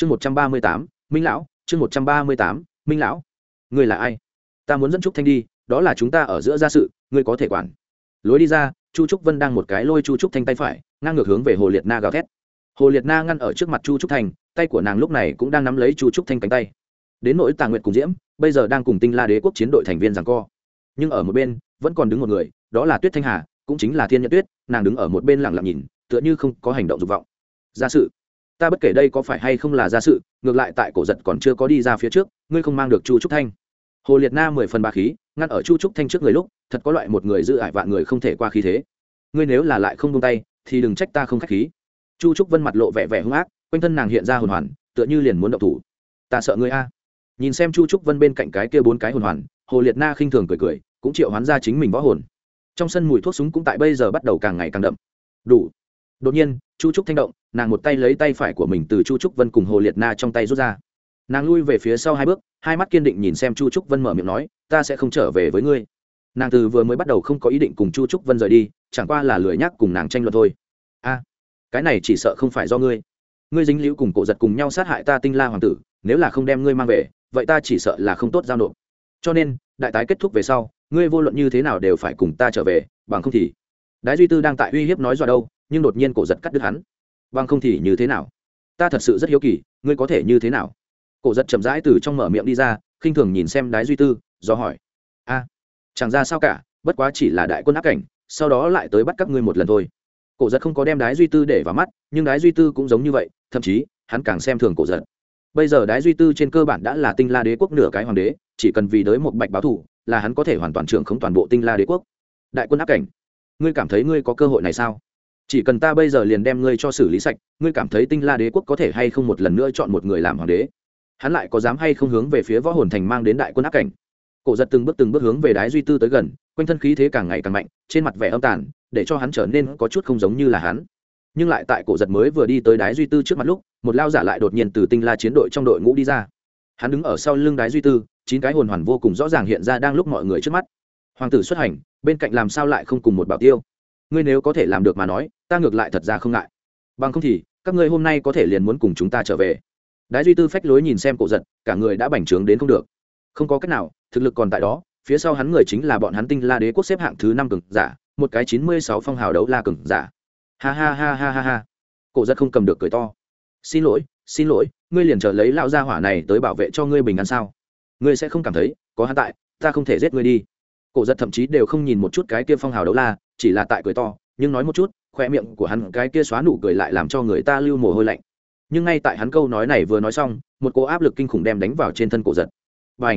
chương một trăm ba mươi tám, minh lão, chương một trăm ba mươi tám, minh lão. Ngươi là ai? Ta muốn dẫn trúc thanh đi, đó là chúng ta ở giữa gia sự, ngươi có thể quản. Lối đi ra, chu trúc vân đang một cái lôi chu trúc thanh tay phải, ngang ngược hướng về hồ liệt na gào thét. Hồ liệt na ngăn ở trước mặt chu trúc thanh, tay của nàng lúc này cũng đang nắm lấy chu trúc thanh cánh tay. Đến nỗi tà nguyệt cùng diễm, bây giờ đang cùng tinh la đế quốc chiến đội thành viên rằng co. Nhưng ở một bên, vẫn còn đứng một người, đó là tuyết thanh hà, cũng chính là thiên nhật tuyết, nàng đứng ở một bên lặng lặng nhìn, tựa như không có hành động dục vọng. Gia sự ta bất kể đây có phải hay không là ra sự, ngược lại tại cổ giật còn chưa có đi ra phía trước, ngươi không mang được chu trúc thanh. Hồ liệt na mười phần ba khí, ngăn ở chu trúc thanh trước người lúc, thật có loại một người giữ ải vạn người không thể qua khí thế. Ngươi nếu là lại không tung tay, thì đừng trách ta không k h á c h khí. Chu trúc vân mặt lộ vẻ vẻ hung ác, quanh thân nàng hiện ra hồn hoàn, tựa như liền muốn động thủ. Ta sợ ngươi a. Nhìn xem chu trúc vân bên cạnh cái kia bốn cái hồn hoàn, hồ liệt na khinh thường cười cười, cũng triệu hoán ra chính mình võ hồn. Trong sân mùi thuốc súng cũng tại bây giờ bắt đầu càng ngày càng đậm. Đủ. Đột nhiên, chu trúc thanh động nàng một tay lấy tay phải của mình từ chu trúc vân cùng hồ liệt na trong tay rút ra. Nàng lui về phía sau hai bước, hai mắt kiên định nhìn xem chu trúc vân mở miệng nói, ta sẽ không trở về với ngươi. Nàng từ vừa mới bắt đầu không có ý định cùng chu trúc vân rời đi, chẳng qua là lười nhắc cùng nàng tranh luận thôi. A, cái này chỉ sợ không phải do ngươi. Ngươi dính liễu cùng cổ giật cùng nhau sát hại ta tinh la hoàng tử, nếu là không đem ngươi mang về, vậy ta chỉ sợ là không tốt giao nộp. Cho nên, đại tái kết thúc về sau, ngươi vô luận như thế nào đều phải cùng ta trở về, bằng không thì đái duy tư đang tại uy hiếp nói dọa đâu, nhưng đột nhiên cổ giật cắt đứt hắn bằng không thì như thế nào? Ta thật sự rất hiếu kỳ, ngươi có thể như thế nào? Cổ giật chậm rãi từ trong mở miệng đi ra, khinh thường nhìn xem đái duy tư, do hỏi. A, chẳng ra sao cả, bất quá chỉ là đại quân áp cảnh, sau đó lại tới bắt các ngươi một lần thôi. Cổ giật không có đem đái duy tư để vào mắt, nhưng đái duy tư cũng giống như vậy, thậm chí, hắn càng xem thường cổ giật. Bây giờ đái duy tư trên cơ bản đã là tinh la đế quốc nửa cái hoàng đế, chỉ cần vì đới một bạch báo thủ, là hắn có thể hoàn toàn trưởng không toàn bộ tinh la đế quốc. Đại quân áp cảnh, ngươi cảm thấy ngươi có cơ hội này sao? Chỉ cần ta bây giờ liền đem ngươi cho xử lý sạch, ngươi cảm thấy tinh la đế quốc có thể hay không một lần nữa chọn một người làm hoàng đế? Hắn lại có dám hay không hướng về phía võ hồn thành mang đến đại quân áp cảnh? Cổ giật từng bước từng bước hướng về đái duy tư tới gần, quanh thân khí thế càng ngày càng mạnh, trên mặt vẻ âm tàn, để cho hắn trở nên có chút không giống như là hắn. Nhưng lại tại cổ giật mới vừa đi tới đái duy tư trước mặt lúc, một lao giả lại đột nhiên từ tinh la chiến đội trong đội ngũ đi ra. Hắn đứng ở sau lưng đái duy tư, chín cái hồn hoàn vô cùng rõ ràng hiện ra đang lúc mọi người trước mắt. Hoàng tử xuất hành, bên cạnh làm sao lại không cùng một bảo tiêu? Ngươi nếu có thể làm được mà nói ta ngược lại thật ra không ngại. Bằng không thì, các ngươi hôm nay có thể liền muốn cùng chúng ta trở về. Đái duy tư phách lối nhìn xem cổ giật, cả người đã bành trướng đến không được. Không có cách nào, thực lực còn tại đó, phía sau hắn người chính là bọn hắn tinh la đế quốc xếp hạng thứ năm cường giả, một cái chín mươi sáu phong hào đấu la cường giả. Ha ha ha ha ha ha. Cổ giật không cầm được cười to. Xin lỗi xin lỗi, ngươi liền chờ lấy lão gia hỏa này tới bảo vệ cho ngươi bình an sao? Ngươi sẽ không cảm thấy, có hắn tại, ta không thể giết ngươi đi. Cổ giật thậm chí đều không nhìn một chút cái kia phong hào đấu la, chỉ là tại cười to, nhưng nói một chút khoe miệng của hắn cái kia xóa nụ cười lại làm cho người ta lưu mồ hôi lạnh. Nhưng ngay tại hắn câu nói này vừa nói xong, một cú áp lực kinh khủng đem đánh vào trên thân cổ giật. Và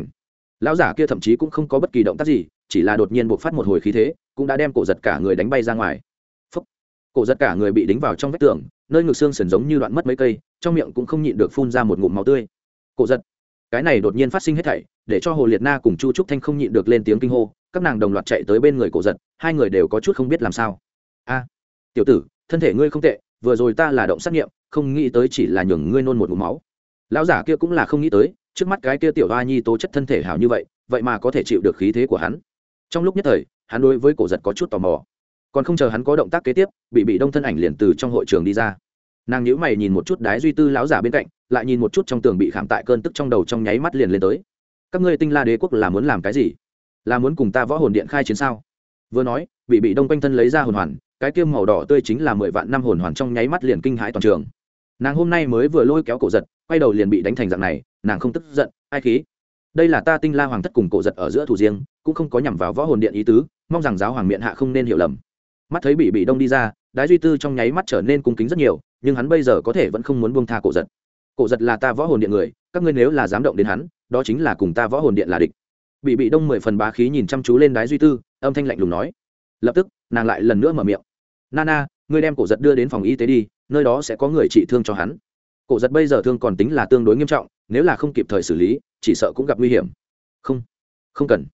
lão giả kia thậm chí cũng không có bất kỳ động tác gì, chỉ là đột nhiên buộc phát một hồi khí thế, cũng đã đem cổ giật cả người đánh bay ra ngoài. Phúc. cổ giật cả người bị đính vào trong vách tường, nơi ngực xương sườn giống như đoạn mất mấy cây, trong miệng cũng không nhịn được phun ra một ngụm máu tươi. Cổ giật! Cái này đột nhiên phát sinh hết thảy, để cho hồ liệt na cùng chu trúc thanh không nhịn được lên tiếng kinh hô, các nàng đồng loạt chạy tới bên người cổ giật, hai người đều có chút không biết làm sao. A! Tiểu tử, thân thể ngươi không tệ, vừa rồi ta là động xét nghiệm, không nghĩ tới chỉ là nhường ngươi nôn một mụm máu. Lão giả kia cũng là không nghĩ tới, trước mắt cái kia tiểu hoa nhi tố chất thân thể hảo như vậy vậy mà có thể chịu được khí thế của hắn. Trong lúc nhất thời, hắn đối với cổ giật có chút tò mò. Còn không chờ hắn có động tác kế tiếp, bị bị đông thân ảnh liền từ trong hội trường đi ra. Nàng nhíu mày nhìn một chút đái duy tư lão giả bên cạnh, lại nhìn một chút trong tường bị khảm tại cơn tức trong đầu trong nháy mắt liền lên tới. Các ngươi tinh la đế quốc là muốn làm cái gì? Là muốn cùng ta võ hồn điện khai chiến sao? Vừa nói, bị bị đông quanh thân lấy ra hồn hoàn cái kia màu đỏ tươi chính là mười vạn năm hồn hoàn trong nháy mắt liền kinh hãi toàn trường. Nàng hôm nay mới vừa lôi kéo cổ giật, quay đầu liền bị đánh thành dạng này, nàng không tức giận, ai khí. Đây là ta tinh la hoàng thất cùng cổ giật ở giữa thủ riêng, cũng không có nhằm vào võ hồn điện ý tứ, mong rằng giáo hoàng miệng hạ không nên hiểu lầm. Mắt thấy bị bị đông đi ra, đái duy tư trong nháy mắt trở nên cung kính rất nhiều, nhưng hắn bây giờ có thể vẫn không muốn buông tha cổ giật. Cổ giật là ta võ hồn điện người, các ngươi nếu là dám động đến hắn, đó chính là cùng ta võ hồn điện là địch. Bị bị đông mười phần bá khí nhìn chăm chú lên đái duy tư, âm thanh lạnh lùng nói. Lập tức, nàng lại lần nữa mở miệng nana, ngươi đem cổ giật đưa đến phòng y tế đi, nơi đó sẽ có người trị thương cho hắn. Cổ giật bây giờ thương còn tính là tương đối nghiêm trọng, nếu là không kịp thời xử lý, chỉ sợ cũng gặp nguy hiểm. Không không cần.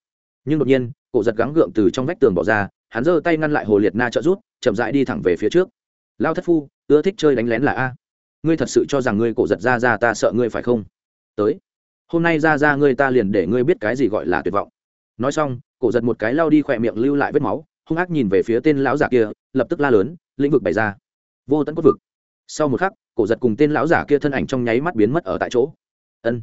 Nhưng đột nhiên, cổ giật gắng gượng từ trong vách tường bỏ ra, hắn giơ tay ngăn lại hồ liệt na trợ rút chậm rãi đi thẳng về phía trước. Lao thất phu, ưa thích chơi đánh lén là a. Ngươi thật sự cho rằng ngươi cổ giật ra ra ta sợ ngươi phải không? Tới. Hôm nay ra ra ngươi ta liền để ngươi biết cái gì gọi là tuyệt vọng. Nói xong, cổ giật một cái lao đi khỏe miệng lưu lại vết máu hung ác nhìn về phía tên lão giả kia, lập tức la lớn, lĩnh vực bày ra. Vô tận cốt vực. Sau một khắc, cổ giật cùng tên lão giả kia thân ảnh trong nháy mắt biến mất ở tại chỗ. Ân,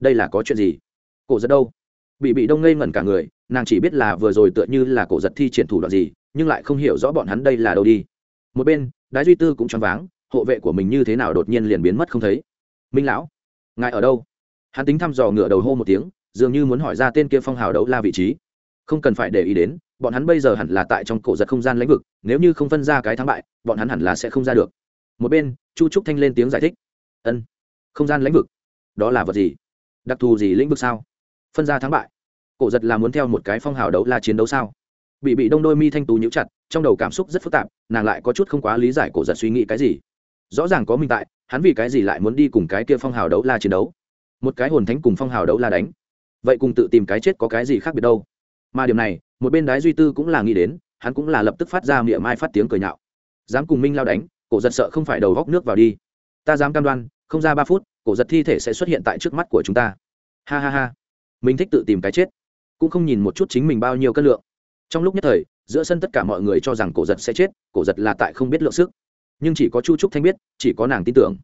đây là có chuyện gì? Cổ giật đâu? Bị bị đông ngây ngẩn cả người, nàng chỉ biết là vừa rồi tựa như là cổ giật thi triển thủ đoạn gì, nhưng lại không hiểu rõ bọn hắn đây là đâu đi. Một bên, đái duy tư cũng choáng váng, hộ vệ của mình như thế nào đột nhiên liền biến mất không thấy. Minh lão, ngài ở đâu? Hắn tính thăm dò ngựa đầu hô một tiếng, dường như muốn hỏi ra tên kia phong hào đấu la vị trí. Không cần phải để ý đến bọn hắn bây giờ hẳn là tại trong cổ giật không gian lãnh vực, nếu như không phân ra cái thắng bại, bọn hắn hẳn là sẽ không ra được. Một bên, chu trúc thanh lên tiếng giải thích. Ân, không gian lãnh vực, đó là vật gì? Đặc thù gì lĩnh vực sao? Phân ra thắng bại. Cổ giật là muốn theo một cái phong hào đấu la chiến đấu sao? Bị bị đông đôi mi thanh tú nhíu chặt, trong đầu cảm xúc rất phức tạp, nàng lại có chút không quá lý giải cổ giật suy nghĩ cái gì. Rõ ràng có mình tại, hắn vì cái gì lại muốn đi cùng cái kia phong hào đấu la chiến đấu? Một cái hồn thánh cùng phong hào đấu la đánh. Vậy cùng tự tìm cái chết có cái gì khác biệt đâu? Mà điểm này một bên đái duy tư cũng là nghĩ đến, hắn cũng là lập tức phát ra miệng mai phát tiếng cười nhạo. Dám cùng minh lao đánh, cổ giật sợ không phải đầu góc nước vào đi. Ta dám cam đoan, không ra ba phút, cổ giật thi thể sẽ xuất hiện tại trước mắt của chúng ta. Ha ha ha. Mình thích tự tìm cái chết. Cũng không nhìn một chút chính mình bao nhiêu cân lượng. Trong lúc nhất thời, giữa sân tất cả mọi người cho rằng cổ giật sẽ chết, cổ giật là tại không biết lượng sức. Nhưng chỉ có chu trúc thanh biết, chỉ có nàng tin tưởng.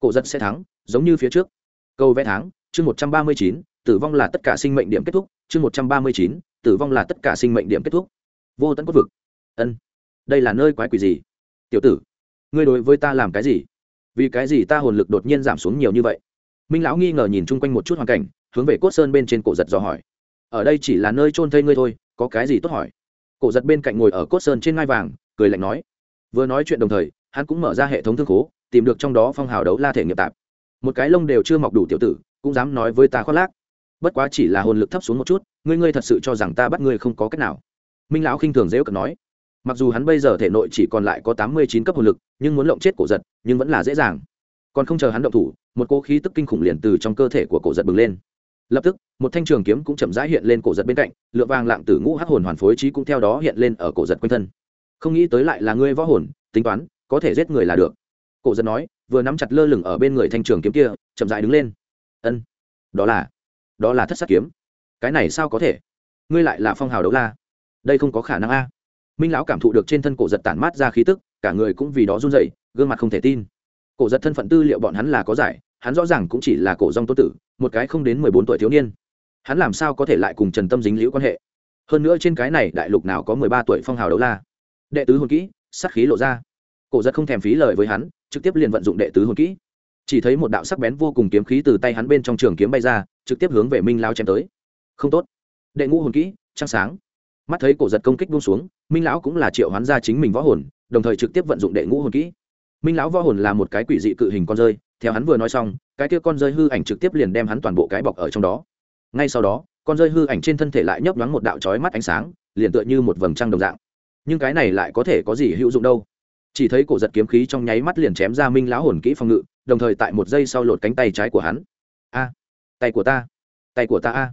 Cổ giật sẽ thắng, giống như phía trước. Câu vẽ tháng, chương một trăm ba mươi chín, tử vong là tất cả sinh mệnh điểm kết thúc, chương một trăm ba mươi chín tử vong là tất cả sinh mệnh điểm kết thúc. Vô tận quốc vực. Ân, đây là nơi quái quỷ gì? Tiểu tử, ngươi đối với ta làm cái gì? Vì cái gì ta hồn lực đột nhiên giảm xuống nhiều như vậy? Minh lão nghi ngờ nhìn chung quanh một chút hoàn cảnh, hướng về cốt sơn bên trên cổ giật dò hỏi. Ở đây chỉ là nơi trôn thây ngươi thôi, có cái gì tốt hỏi? Cổ giật bên cạnh ngồi ở cốt sơn trên ngai vàng, cười lạnh nói. Vừa nói chuyện đồng thời, hắn cũng mở ra hệ thống thương khố, tìm được trong đó phong hào đấu la thể nghiệp tạp. Một cái lông đều chưa mọc đủ tiểu tử, cũng dám nói với ta khoác lác bất quá chỉ là hồn lực thấp xuống một chút, ngươi ngươi thật sự cho rằng ta bắt ngươi không có cách nào? Minh lão khinh thường dễ cận nói. Mặc dù hắn bây giờ thể nội chỉ còn lại có tám mươi chín cấp hồn lực, nhưng muốn lộng chết cổ giật, nhưng vẫn là dễ dàng. Còn không chờ hắn động thủ, một cỗ khí tức kinh khủng liền từ trong cơ thể của cổ giật bừng lên. Lập tức, một thanh trường kiếm cũng chậm rãi hiện lên cổ giật bên cạnh lựa vàng lạng tử ngũ hắc hồn hoàn phối trí cũng theo đó hiện lên ở cổ giật quanh thân. Không nghĩ tới lại là ngươi võ hồn, tính toán, có thể giết người là được. Cổ giật nói, vừa nắm chặt lơ lửng ở bên người thanh trường kiếm kia, chậm rãi đứng lên. Ân, đó là đó là thất sát kiếm. Cái này sao có thể? Ngươi lại là phong hào đấu la. Đây không có khả năng a. Minh lão cảm thụ được trên thân cổ giật tản mát ra khí tức, cả người cũng vì đó run dậy gương mặt không thể tin. Cổ giật thân phận tư liệu bọn hắn là có giải, hắn rõ ràng cũng chỉ là cổ dòng tô tử, một cái không đến mười bốn tuổi thiếu niên. Hắn làm sao có thể lại cùng trần tâm dính liễu quan hệ? Hơn nữa trên cái này đại lục nào có mười ba tuổi phong hào đấu la? Đệ tứ hồn kỹ sắc khí lộ ra. Cổ giật không thèm phí lời với hắn, trực tiếp liền vận dụng đệ tứ hồn kỹ chỉ thấy một đạo sắc bén vô cùng kiếm khí từ tay hắn bên trong trường kiếm bay ra, trực tiếp hướng về minh lao chém tới. Không tốt. Đệ ngũ hồn kỹ, trăng sáng. Mắt thấy cổ giật công kích buông xuống, minh lão cũng là triệu hoán ra chính mình võ hồn, đồng thời trực tiếp vận dụng đệ ngũ hồn kỹ. Minh lão võ hồn là một cái quỷ dị cự hình con rơi, theo hắn vừa nói xong, cái kia con rơi hư ảnh trực tiếp liền đem hắn toàn bộ cái bọc ở trong đó. Ngay sau đó, con rơi hư ảnh trên thân thể lại nhấp nhoáng một đạo trói mắt ánh sáng, liền tựa như một vầng trăng đồng dạng. Nhưng cái này lại có thể có gì hữu dụng đâu? Chỉ thấy cổ giật kiếm khí trong nháy mắt liền chém ra minh lão hồn kỹ phòng ngự đồng thời tại một giây sau lột cánh tay trái của hắn. A, tay của ta, tay của ta a.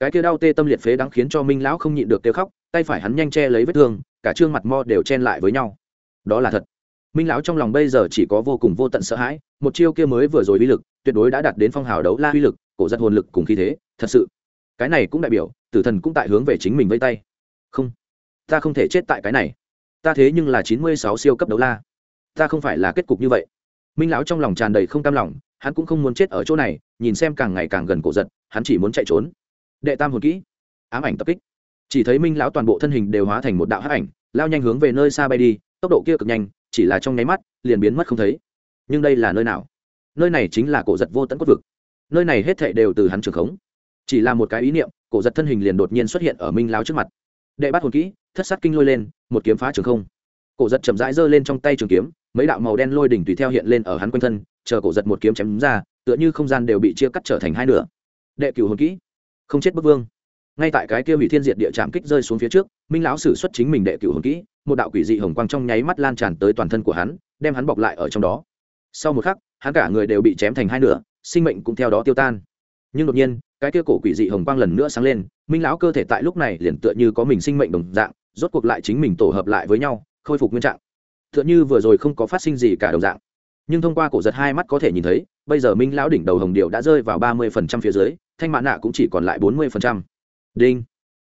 Cái kia đau tê tâm liệt phế đáng khiến cho minh lão không nhịn được kêu khóc, tay phải hắn nhanh che lấy vết thương, cả trương mặt mo đều chen lại với nhau. Đó là thật. Minh lão trong lòng bây giờ chỉ có vô cùng vô tận sợ hãi, một chiêu kia mới vừa rồi uy lực, tuyệt đối đã đạt đến phong hào đấu la uy lực, cổ giật hồn lực cùng khí thế, thật sự. Cái này cũng đại biểu, tử thần cũng tại hướng về chính mình vây tay. Không, ta không thể chết tại cái này. Ta thế nhưng là chín mươi sáu siêu cấp đấu la. Ta không phải là kết cục như vậy minh lão trong lòng tràn đầy không cam lòng, hắn cũng không muốn chết ở chỗ này, nhìn xem càng ngày càng gần cổ giật, hắn chỉ muốn chạy trốn. Đệ tam hồn kỹ, ám ảnh tập kích. Chỉ thấy minh lão toàn bộ thân hình đều hóa thành một đạo hắc ảnh, lao nhanh hướng về nơi xa bay đi, tốc độ kia cực nhanh, chỉ là trong nháy mắt, liền biến mất không thấy. Nhưng đây là nơi nào? Nơi này chính là cổ giật vô tận quốc vực. Nơi này hết thệ đều từ hắn trường khống. Chỉ là một cái ý niệm, cổ giật thân hình liền đột nhiên xuất hiện ở minh lão trước mặt. Đệ bắt hồn kỹ, thất sát kinh lôi lên, một kiếm phá trường không. Cổ giật chậm rãi giơ lên trong tay trường kiếm mấy đạo màu đen lôi đỉnh tùy theo hiện lên ở hắn quanh thân, chờ cổ giật một kiếm chém ra, tựa như không gian đều bị chia cắt trở thành hai nửa. Đệ cửu hồn kỹ, không chết bức vương. Ngay tại cái kia hủy thiên diệt địa chạm kích rơi xuống phía trước, minh lão sử xuất chính mình đệ cửu hồn kỹ, một đạo quỷ dị hồng quang trong nháy mắt lan tràn tới toàn thân của hắn, đem hắn bọc lại ở trong đó. Sau một khắc, hắn cả người đều bị chém thành hai nửa, sinh mệnh cũng theo đó tiêu tan. Nhưng đột nhiên, cái kia cổ quỷ dị hồng quang lần nữa sáng lên, minh lão cơ thể tại lúc này liền tựa như có mình sinh mệnh đồng dạng, rốt cuộc lại chính mình tổ hợp lại với nhau, khôi phục nguyên trạng tựa như vừa rồi không có phát sinh gì cả đồng dạng. Nhưng thông qua cổ giật hai mắt có thể nhìn thấy, bây giờ minh lão đỉnh đầu hồng điệu đã rơi vào ba mươi phần trăm phía dưới, thanh mạ nạ cũng chỉ còn lại bốn mươi phần trăm. Đinh.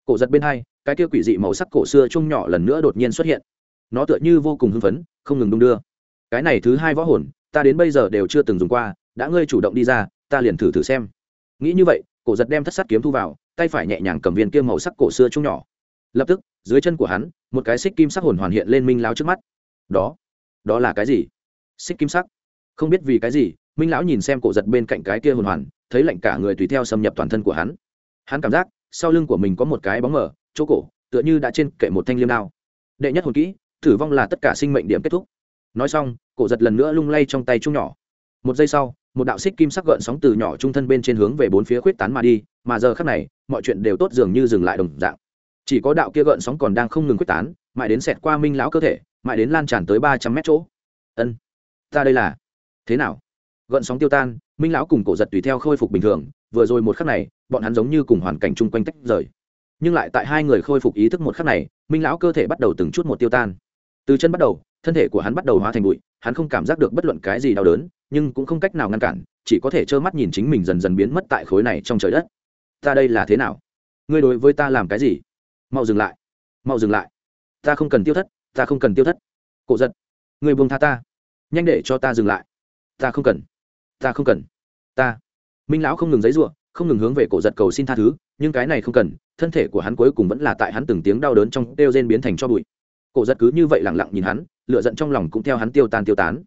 Cổ giật bên hai, cái kia quỷ dị màu sắc cổ xưa chung nhỏ lần nữa đột nhiên xuất hiện. Nó tựa như vô cùng hưng phấn, không ngừng đung đưa. Cái này thứ hai võ hồn, ta đến bây giờ đều chưa từng dùng qua, đã ngươi chủ động đi ra, ta liền thử thử xem. Nghĩ như vậy, cổ giật đem thất sát kiếm thu vào, tay phải nhẹ nhàng cầm viên kia màu sắc cổ xưa chung nhỏ. Lập tức, dưới chân của hắn, một cái xích kim sắc hồn hoàn hiện lên minh lão trước mắt đó. Đó là cái gì? Xích kim sắc. Không biết vì cái gì, minh lão nhìn xem cổ giật bên cạnh cái kia hồn hoàn, thấy lạnh cả người tùy theo xâm nhập toàn thân của hắn. Hắn cảm giác, sau lưng của mình có một cái bóng mở chỗ cổ, tựa như đã trên kệ một thanh liêm đao. Đệ nhất hồn kỹ, thử vong là tất cả sinh mệnh điểm kết thúc. Nói xong, cổ giật lần nữa lung lay trong tay chung nhỏ. Một giây sau, một đạo xích kim sắc gợn sóng từ nhỏ trung thân bên trên hướng về bốn phía khuyết tán mà đi, mà giờ khác này, mọi chuyện đều tốt dường như dừng lại đồng dạng. Chỉ có đạo kia gợn sóng còn đang không ngừng khuyết tán, mãi đến xẹt qua minh lão cơ thể mãi đến lan tràn tới ba trăm mét chỗ. Ân, ta đây là. Thế nào? Gợn sóng tiêu tan, minh lão cùng cổ giật tùy theo khôi phục bình thường, vừa rồi một khắc này, bọn hắn giống như cùng hoàn cảnh chung quanh tách rời. Nhưng lại tại hai người khôi phục ý thức một khắc này, minh lão cơ thể bắt đầu từng chút một tiêu tan. Từ chân bắt đầu, thân thể của hắn bắt đầu hóa thành bụi, hắn không cảm giác được bất luận cái gì đau đớn, nhưng cũng không cách nào ngăn cản, chỉ có thể trơ mắt nhìn chính mình dần dần biến mất tại khối này trong trời đất. Ta đây là thế nào? Ngươi đối với ta làm cái gì? Mau dừng lại. Mau dừng lại. Ta không cần tiêu thất ta không cần tiêu thất. Cổ giật, người buông tha ta. Nhanh để cho ta dừng lại. Ta không cần. Ta không cần. Ta. Minh lão không ngừng giấy ruộng không ngừng hướng về cổ giật cầu xin tha thứ, nhưng cái này không cần, thân thể của hắn cuối cùng vẫn là tại hắn từng tiếng đau đớn trong đeo rên biến thành cho bụi. Cổ giật cứ như vậy lẳng lặng nhìn hắn lựa giận trong lòng cũng theo hắn tiêu tan tiêu tán.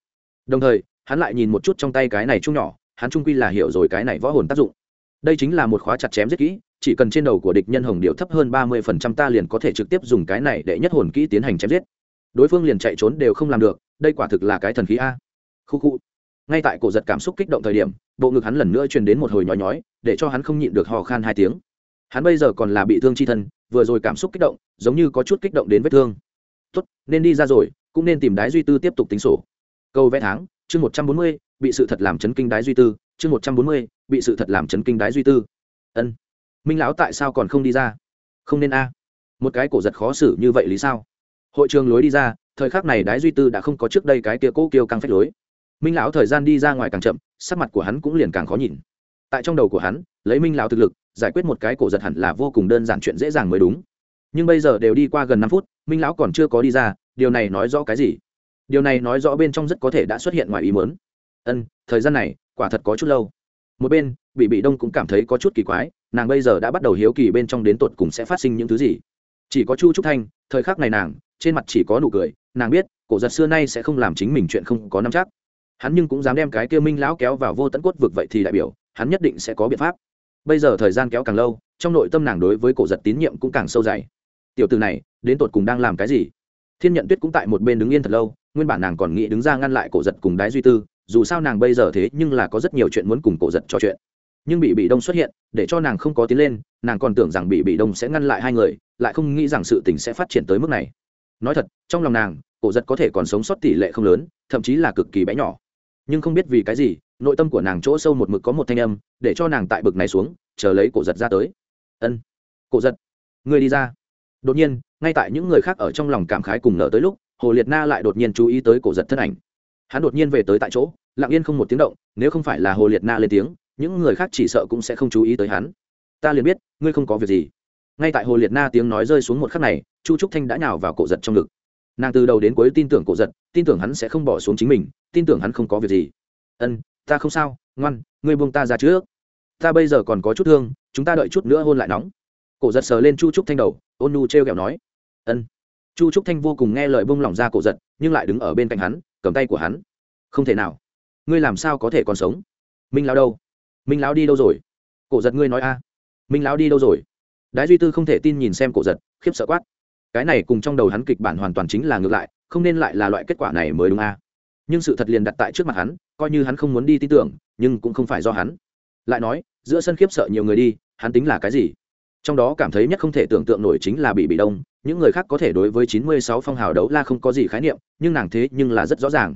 Đồng thời, hắn lại nhìn một chút trong tay cái này chung nhỏ, hắn trung quy là hiểu rồi cái này võ hồn tác dụng. Đây chính là một khóa chặt chém rất kỹ, chỉ cần trên đầu của địch nhân hồng điệu thấp hơn ba mươi phần trăm ta liền có thể trực tiếp dùng cái này để nhất hồn kỹ tiến hành chém giết đối phương liền chạy trốn đều không làm được, đây quả thực là cái thần khí a. Khu khu. Ngay tại cổ giật cảm xúc kích động thời điểm, bộ ngực hắn lần nữa truyền đến một hồi nhói nhói, để cho hắn không nhịn được hò khan hai tiếng. Hắn bây giờ còn là bị thương chi thân, vừa rồi cảm xúc kích động, giống như có chút kích động đến vết thương. Tốt, nên đi ra rồi, cũng nên tìm đái duy tư tiếp tục tính sổ. Câu vẽ tháng, chương một trăm bốn mươi, bị sự thật làm chấn kinh đái duy tư, chương một trăm bốn mươi, bị sự thật làm chấn kinh đái duy tư. Ân. Minh lão tại sao còn không đi ra? Không nên a. Một cái cổ giật khó xử như vậy lý sao? Hội trường lối đi ra, thời khắc này đái duy tư đã không có trước đây cái kia cố kiêu căng phách lối. Minh lão thời gian đi ra ngoài càng chậm, sắc mặt của hắn cũng liền càng khó nhìn. Tại trong đầu của hắn, lấy minh lão thực lực, giải quyết một cái cổ giật hẳn là vô cùng đơn giản chuyện dễ dàng mới đúng. Nhưng bây giờ đều đi qua gần năm phút, minh lão còn chưa có đi ra, điều này nói rõ cái gì? Điều này nói rõ bên trong rất có thể đã xuất hiện ngoài ý mớn ân, thời gian này, quả thật có chút lâu. Một bên bị bị đông cũng cảm thấy có chút kỳ quái, nàng bây giờ đã bắt đầu hiếu kỳ bên trong đến tột cùng sẽ phát sinh những thứ gì. Chỉ có chu trúc thanh, thời khắc này nàng trên mặt chỉ có nụ cười, nàng biết, cổ giật xưa nay sẽ không làm chính mình chuyện không có năm chắc. Hắn nhưng cũng dám đem cái kia minh lão kéo vào vô tận cốt vực vậy thì đại biểu, hắn nhất định sẽ có biện pháp. Bây giờ thời gian kéo càng lâu, trong nội tâm nàng đối với cổ giật tín nhiệm cũng càng sâu dày. Tiểu từ này, đến tột cùng đang làm cái gì? Thiên nhận tuyết cũng tại một bên đứng yên thật lâu, nguyên bản nàng còn nghĩ đứng ra ngăn lại cổ giật cùng đái duy tư, dù sao nàng bây giờ thế nhưng là có rất nhiều chuyện muốn cùng cổ giật trò chuyện. Nhưng bị bị đông xuất hiện, để cho nàng không có tiến lên, nàng còn tưởng rằng bị bị đông sẽ ngăn lại hai người, lại không nghĩ rằng sự tình sẽ phát triển tới mức này nói thật, trong lòng nàng, cổ giật có thể còn sống sót tỷ lệ không lớn, thậm chí là cực kỳ bé nhỏ. Nhưng không biết vì cái gì, nội tâm của nàng chỗ sâu một mực có một thanh âm, để cho nàng tại bực này xuống, chờ lấy cổ giật ra tới. Ân, cổ giật người đi ra. Đột nhiên, ngay tại những người khác ở trong lòng cảm khái cùng nở tới lúc, hồ liệt na lại đột nhiên chú ý tới cổ giật thân ảnh. Hắn đột nhiên về tới tại chỗ, lặng yên không một tiếng động, nếu không phải là hồ liệt na lên tiếng, những người khác chỉ sợ cũng sẽ không chú ý tới hắn. Ta liền biết, ngươi không có việc gì. Ngay tại hồ liệt na tiếng nói rơi xuống một khắc này chu trúc thanh đã nhào vào cổ giật trong ngực. Nàng từ đầu đến cuối tin tưởng cổ giật, tin tưởng hắn sẽ không bỏ xuống chính mình, tin tưởng hắn không có việc gì. Ân, ta không sao, ngoan, ngươi buông ta ra trước. Ta bây giờ còn có chút thương, chúng ta đợi chút nữa hôn lại nóng. Cổ giật sờ lên chu trúc thanh đầu, ôn nu t r e o kẹo nói. Ân. Chu trúc thanh vô cùng nghe lời bông lỏng ra cổ giật, nhưng lại đứng ở bên cạnh hắn, cầm tay của hắn. Không thể nào. Ngươi làm sao có thể còn sống? Minh lão đâu? Minh lão đi đâu rồi? Cổ giật ngươi nói a. Minh lão đi đâu rồi? Đái duy tư không thể tin nhìn xem cổ giật, khiếp sợ quát cái này cùng trong đầu hắn kịch bản hoàn toàn chính là ngược lại, không nên lại là loại kết quả này mới đúng a. Nhưng sự thật liền đặt tại trước mặt hắn, coi như hắn không muốn đi tin tưởng, nhưng cũng không phải do hắn. Lại nói, giữa sân khiếp sợ nhiều người đi, hắn tính là cái gì? Trong đó cảm thấy nhất không thể tưởng tượng nổi chính là bị bị đông, những người khác có thể đối với chín mươi sáu phong hào đấu la không có gì khái niệm, nhưng nàng thế nhưng là rất rõ ràng.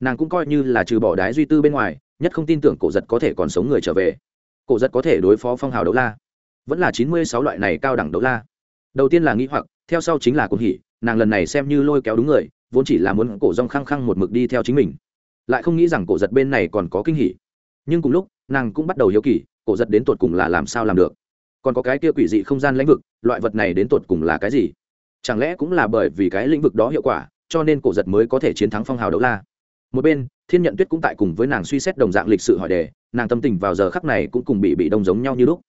Nàng cũng coi như là trừ bỏ đái duy tư bên ngoài, nhất không tin tưởng cổ giật có thể còn sống người trở về. Cổ giật có thể đối phó phong hào đấu la. Vẫn là chín mươi sáu loại này cao đẳng đấu la. Đầu tiên là nghĩ hoặc theo sau chính là cung hỉ, nàng lần này xem như lôi kéo đúng người, vốn chỉ là muốn cổ rong khăng khăng một mực đi theo chính mình. Lại không nghĩ rằng cổ giật bên này còn có kinh hỉ. Nhưng cùng lúc, nàng cũng bắt đầu hiếu kỳ, cổ giật đến tột cùng là làm sao làm được? Còn có cái kia quỷ dị không gian lĩnh vực, loại vật này đến tột cùng là cái gì? Chẳng lẽ cũng là bởi vì cái lĩnh vực đó hiệu quả, cho nên cổ giật mới có thể chiến thắng phong hào đấu la? Một bên, thiên nhận tuyết cũng tại cùng với nàng suy xét đồng dạng lịch sự hỏi đề, nàng tâm tình vào giờ khắc này cũng cùng bị bị đông giống nhau như lúc.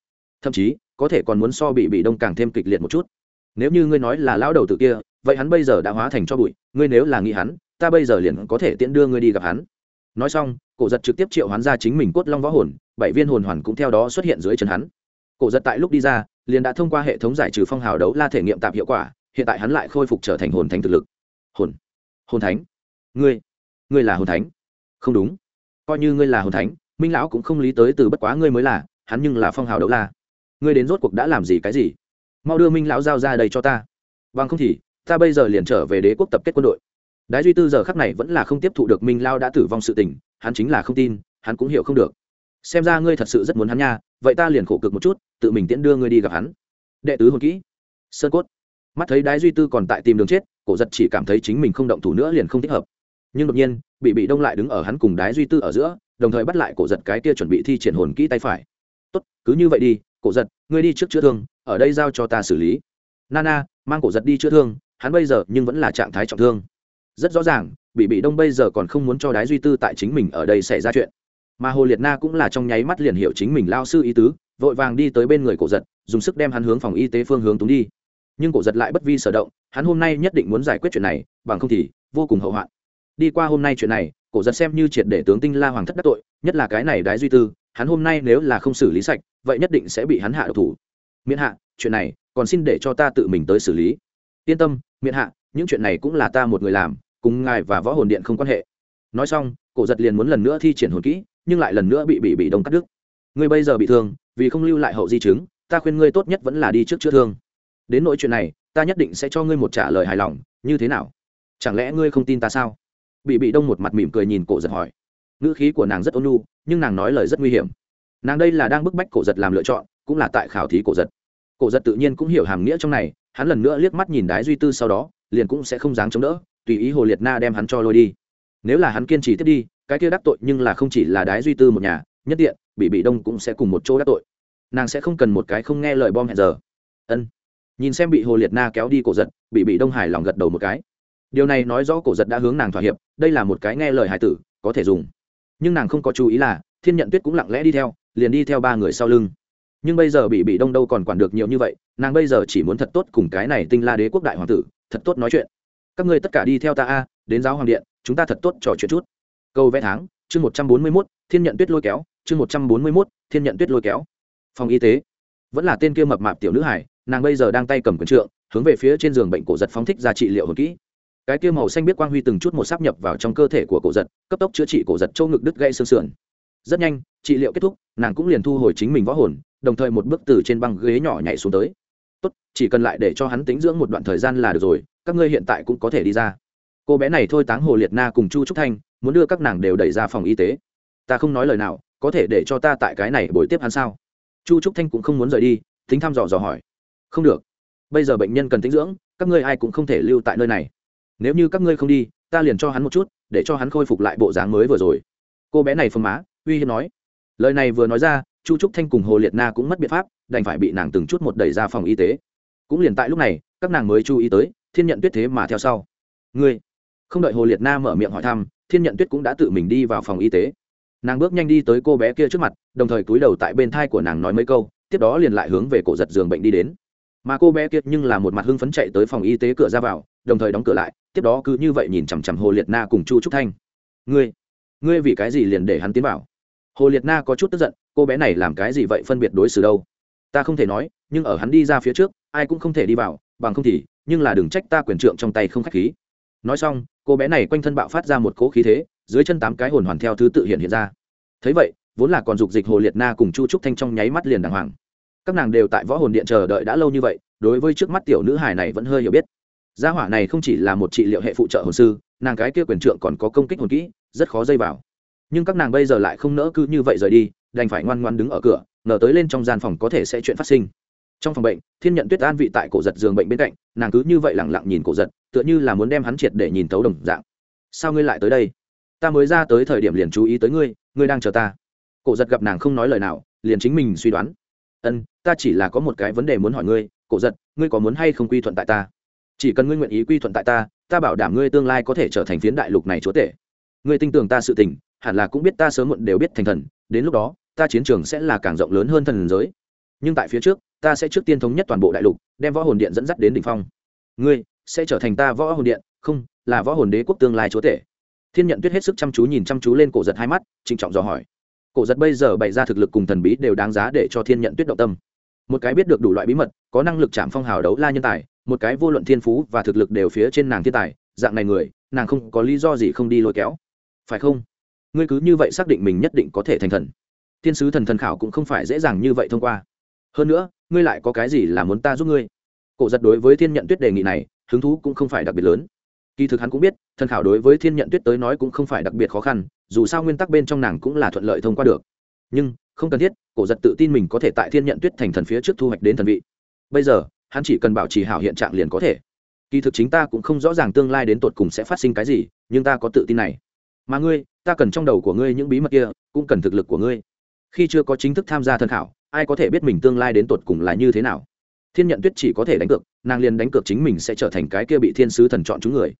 Thậm chí, có thể còn muốn so bị bị đông càng thêm kịch liệt một chút nếu như ngươi nói là lão đầu tự kia, vậy hắn bây giờ đã hóa thành cho bụi, ngươi nếu là nghĩ hắn, ta bây giờ liền có thể tiễn đưa ngươi đi gặp hắn. Nói xong, cổ giật trực tiếp triệu hoán ra chính mình cốt long võ hồn, bảy viên hồn hoàn cũng theo đó xuất hiện dưới chân hắn. Cổ giật tại lúc đi ra, liền đã thông qua hệ thống giải trừ phong hào đấu la thể nghiệm tạp hiệu quả, hiện tại hắn lại khôi phục trở thành hồn thánh thực lực. Hồn? Hồn thánh? Ngươi? Ngươi là hồn thánh? Không đúng. Coi như ngươi là hồn thánh, minh lão cũng không lý tới từ bất quá ngươi mới là, hắn nhưng là phong hào đấu la. Ngươi đến rốt cuộc đã làm gì cái gì? Mau đưa minh lão giao ra đây cho ta. Bằng không thì, ta bây giờ liền trở về đế quốc tập kết quân đội. Đái duy tư giờ khắc này vẫn là không tiếp thụ được minh lao đã tử vong sự tình, hắn chính là không tin, hắn cũng hiểu không được. Xem ra ngươi thật sự rất muốn hắn nha, vậy ta liền khổ cực một chút, tự mình tiễn đưa ngươi đi gặp hắn. Đệ tứ hồn kỹ. Sơn cốt. Mắt thấy đái duy tư còn tại tìm đường chết, cổ giật chỉ cảm thấy chính mình không động thủ nữa liền không thích hợp. Nhưng đột nhiên, bị bị đông lại đứng ở hắn cùng đái duy tư ở giữa, đồng thời bắt lại cổ giật cái kia chuẩn bị thi triển hồn kỹ tay phải. Tốt, cứ như vậy đi cổ giật, ngươi đi trước chữa thương, ở đây giao cho ta xử lý. Nana, mang cổ giật đi chữa thương, hắn bây giờ nhưng vẫn là trạng thái trọng thương. Rất rõ ràng bị bị đông bây giờ còn không muốn cho đái duy tư tại chính mình ở đây xảy ra chuyện. Mà hồ liệt na cũng là trong nháy mắt liền hiểu chính mình lao sư ý tứ, vội vàng đi tới bên người cổ giật, dùng sức đem hắn hướng phòng y tế phương hướng túng đi. Nhưng cổ giật lại bất vi sở động, hắn hôm nay nhất định muốn giải quyết chuyện này, bằng không thì vô cùng hậu hoạn. Đi qua hôm nay chuyện này cổ giật xem như triệt để tướng tinh la hoàng thất đắc tội, nhất là cái này đái duy tư, hắn hôm nay nếu là không xử lý sạch, vậy nhất định sẽ bị hắn hạ độc thủ. Miễn hạ, chuyện này, còn xin để cho ta tự mình tới xử lý. Yên tâm, miễn hạ, những chuyện này cũng là ta một người làm, cùng ngài và võ hồn điện không quan hệ. Nói xong, cổ giật liền muốn lần nữa thi triển hồn kỹ, nhưng lại lần nữa bị bị bị đông cắt đứt. Ngươi bây giờ bị thương, vì không lưu lại hậu di chứng, ta khuyên ngươi tốt nhất vẫn là đi trước chữa thương. Đến nỗi chuyện này, ta nhất định sẽ cho ngươi một trả lời hài lòng, như thế nào? Chẳng lẽ ngươi không tin ta sao? Bị bị đông một mặt mỉm cười nhìn cổ giật hỏi. Ngữ khí của nàng rất ôn nhu, nhưng nàng nói lời rất nguy hiểm. Nàng đây là đang bức bách cổ giật làm lựa chọn, cũng là tại khảo thí cổ giật. Cổ giật tự nhiên cũng hiểu hàm nghĩa trong này, hắn lần nữa liếc mắt nhìn đái duy tư sau đó, liền cũng sẽ không dáng chống đỡ, tùy ý hồ liệt na đem hắn cho lôi đi. Nếu là hắn kiên trì tiếp đi, cái kia đắc tội nhưng là không chỉ là đái duy tư một nhà, nhất điện bị bị đông cũng sẽ cùng một chỗ đắc tội. Nàng sẽ không cần một cái không nghe lời bom hẹn giờ. Ân. Nhìn xem bị hồ liệt na kéo đi cổ giật, bị bị đông hải lòng gật đầu một cái điều này nói rõ cổ giật đã hướng nàng thỏa hiệp, đây là một cái nghe lời hải tử, có thể dùng. Nhưng nàng không có chú ý là, thiên nhận tuyết cũng lặng lẽ đi theo, liền đi theo ba người sau lưng. Nhưng bây giờ bị bị đông đâu còn quản được nhiều như vậy, nàng bây giờ chỉ muốn thật tốt cùng cái này tinh la đế quốc đại hoàng tử, thật tốt nói chuyện. Các ngươi tất cả đi theo ta a, đến giáo hoàng điện, chúng ta thật tốt trò chuyện chút. Câu vẽ tháng, chương một trăm bốn mươi mốt, thiên nhận tuyết lôi kéo, chương một trăm bốn mươi mốt, thiên nhận tuyết lôi kéo. Phòng y tế. Vẫn là tên kia mập mạp tiểu nữ hải, nàng bây giờ đang tay cầm quần trượng, hướng về phía trên giường bệnh cổ giật phóng thích ra trị liệu hồn kỹ cái kia màu xanh biết quang huy từng chút một sáp nhập vào trong cơ thể của cổ giật, cấp tốc chữa trị cổ giật châu ngực đứt gây xương sườn. Rất nhanh, trị liệu kết thúc, nàng cũng liền thu hồi chính mình võ hồn, đồng thời một bước từ trên băng ghế nhỏ nhảy xuống tới. Tốt, chỉ cần lại để cho hắn tính dưỡng một đoạn thời gian là được rồi, các ngươi hiện tại cũng có thể đi ra. Cô bé này thôi táng hồ liệt na cùng chu trúc thanh, muốn đưa các nàng đều đẩy ra phòng y tế. Ta không nói lời nào, có thể để cho ta tại cái này bồi tiếp hắn sao? Chu trúc thanh cũng không muốn rời đi tính thăm dò dò hỏi. Không được. Bây giờ bệnh nhân cần tính dưỡng, các ngươi ai cũng không thể lưu tại nơi này nếu như các ngươi không đi, ta liền cho hắn một chút, để cho hắn khôi phục lại bộ dáng mới vừa rồi. Cô bé này phơm má, uy hiếp nói. Lời này vừa nói ra, chu trúc thanh cùng hồ liệt na cũng mất biện pháp, đành phải bị nàng từng chút một đẩy ra phòng y tế. Cũng liền tại lúc này, các nàng mới chú ý tới, thiên nhận tuyết thế mà theo sau. Ngươi! Không đợi hồ liệt na mở miệng hỏi thăm, thiên nhận tuyết cũng đã tự mình đi vào phòng y tế. Nàng bước nhanh đi tới cô bé kia trước mặt, đồng thời cúi đầu tại bên thai của nàng nói mấy câu, tiếp đó liền lại hướng về cổ giật giường bệnh đi đến mà cô bé kiệt nhưng là một mặt hưng phấn chạy tới phòng y tế cửa ra vào, đồng thời đóng cửa lại, tiếp đó cứ như vậy nhìn chằm chằm hồ liệt na cùng chu trúc thanh. Ngươi ngươi vì cái gì liền để hắn tiến vào? Hồ liệt na có chút tức giận, cô bé này làm cái gì vậy? Phân biệt đối xử đâu? Ta không thể nói, nhưng ở hắn đi ra phía trước, ai cũng không thể đi vào, bằng không thì, nhưng là đừng trách ta quyền trượng trong tay không khách khí. Nói xong, cô bé này quanh thân bạo phát ra một cỗ khí thế, dưới chân tám cái hồn hoàn theo thứ tự hiện hiện ra. Thấy vậy, vốn là còn dục dịch hồ liệt na cùng chu trúc thanh trong nháy mắt liền đàng hoàng các nàng đều tại võ hồn điện chờ đợi đã lâu như vậy, đối với trước mắt tiểu nữ hài này vẫn hơi hiểu biết. Gia hỏa này không chỉ là một trị liệu hệ phụ trợ hồn sư, nàng cái kia quyền trượng còn có công kích hồn kỹ, rất khó dây vào. Nhưng các nàng bây giờ lại không nỡ cứ như vậy rời đi, đành phải ngoan ngoan đứng ở cửa, ngờ tới lên trong gian phòng có thể sẽ chuyện phát sinh. Trong phòng bệnh, thiên nhận tuyết an vị tại cổ giật giường bệnh bên cạnh, nàng cứ như vậy lẳng lặng nhìn cổ giật, tựa như là muốn đem hắn triệt để nhìn tấu đồng dạng. Sao ngươi lại tới đây? Ta mới ra tới thời điểm liền chú ý tới ngươi ngươi đang chờ ta. Cổ giật gặp nàng không nói lời nào, liền chính mình suy đoán ân, ta chỉ là có một cái vấn đề muốn hỏi ngươi, cổ giật, ngươi có muốn hay không quy thuận tại ta? Chỉ cần ngươi nguyện ý quy thuận tại ta ta bảo đảm ngươi tương lai có thể trở thành phiến đại lục này chúa tể. Ngươi tin tưởng ta sự tình, hẳn là cũng biết ta sớm muộn đều biết thành thần, đến lúc đó, ta chiến trường sẽ là càng rộng lớn hơn thần giới. Nhưng tại phía trước, ta sẽ trước tiên thống nhất toàn bộ đại lục, đem võ hồn điện dẫn dắt đến đ ỉ n h phong. Ngươi sẽ trở thành ta võ hồn điện, không, là võ hồn đế quốc tương lai chúa tể. Thiên nhận tuyết hết sức chăm chú nhìn chăm chú lên cổ giật hai mắt, trịnh trọng dò hỏi cổ giật bây giờ bày ra thực lực cùng thần bí đều đáng giá để cho thiên nhận tuyết động tâm. Một cái biết được đủ loại bí mật, có năng lực chạm phong hào đấu la nhân tài, một cái vô luận thiên phú và thực lực đều phía trên nàng thiên tài, dạng này người, nàng không có lý do gì không đi lôi kéo. Phải không? Ngươi cứ như vậy xác định mình nhất định có thể thành thần. Thiên sứ thần thần khảo cũng không phải dễ dàng như vậy thông qua. Hơn nữa, ngươi lại có cái gì là muốn ta giúp ngươi? Cổ giật đối với thiên nhận tuyết đề nghị này, hứng thú cũng không phải đặc biệt lớn. Kỳ thực hắn cũng biết, thần khảo đối với thiên nhận tuyết tới nói cũng không phải đặc biệt khó khăn dù sao nguyên tắc bên trong nàng cũng là thuận lợi thông qua được. Nhưng, không cần thiết, cổ giật tự tin mình có thể tại thiên nhận tuyết thành thần phía trước thu hoạch đến thần vị. Bây giờ, hắn chỉ cần bảo trì hảo hiện trạng liền có thể. Kỳ thực chính ta cũng không rõ ràng tương lai đến tột cùng sẽ phát sinh cái gì, nhưng ta có tự tin này. Mà ngươi, ta cần trong đầu của ngươi những bí mật kia, cũng cần thực lực của ngươi. Khi chưa có chính thức tham gia thân khảo, ai có thể biết mình tương lai đến tột cùng là như thế nào? Thiên nhận tuyết chỉ có thể đánh cược, nàng liền đánh cược chính mình sẽ trở thành cái kia bị thiên sứ thần chọn chúng người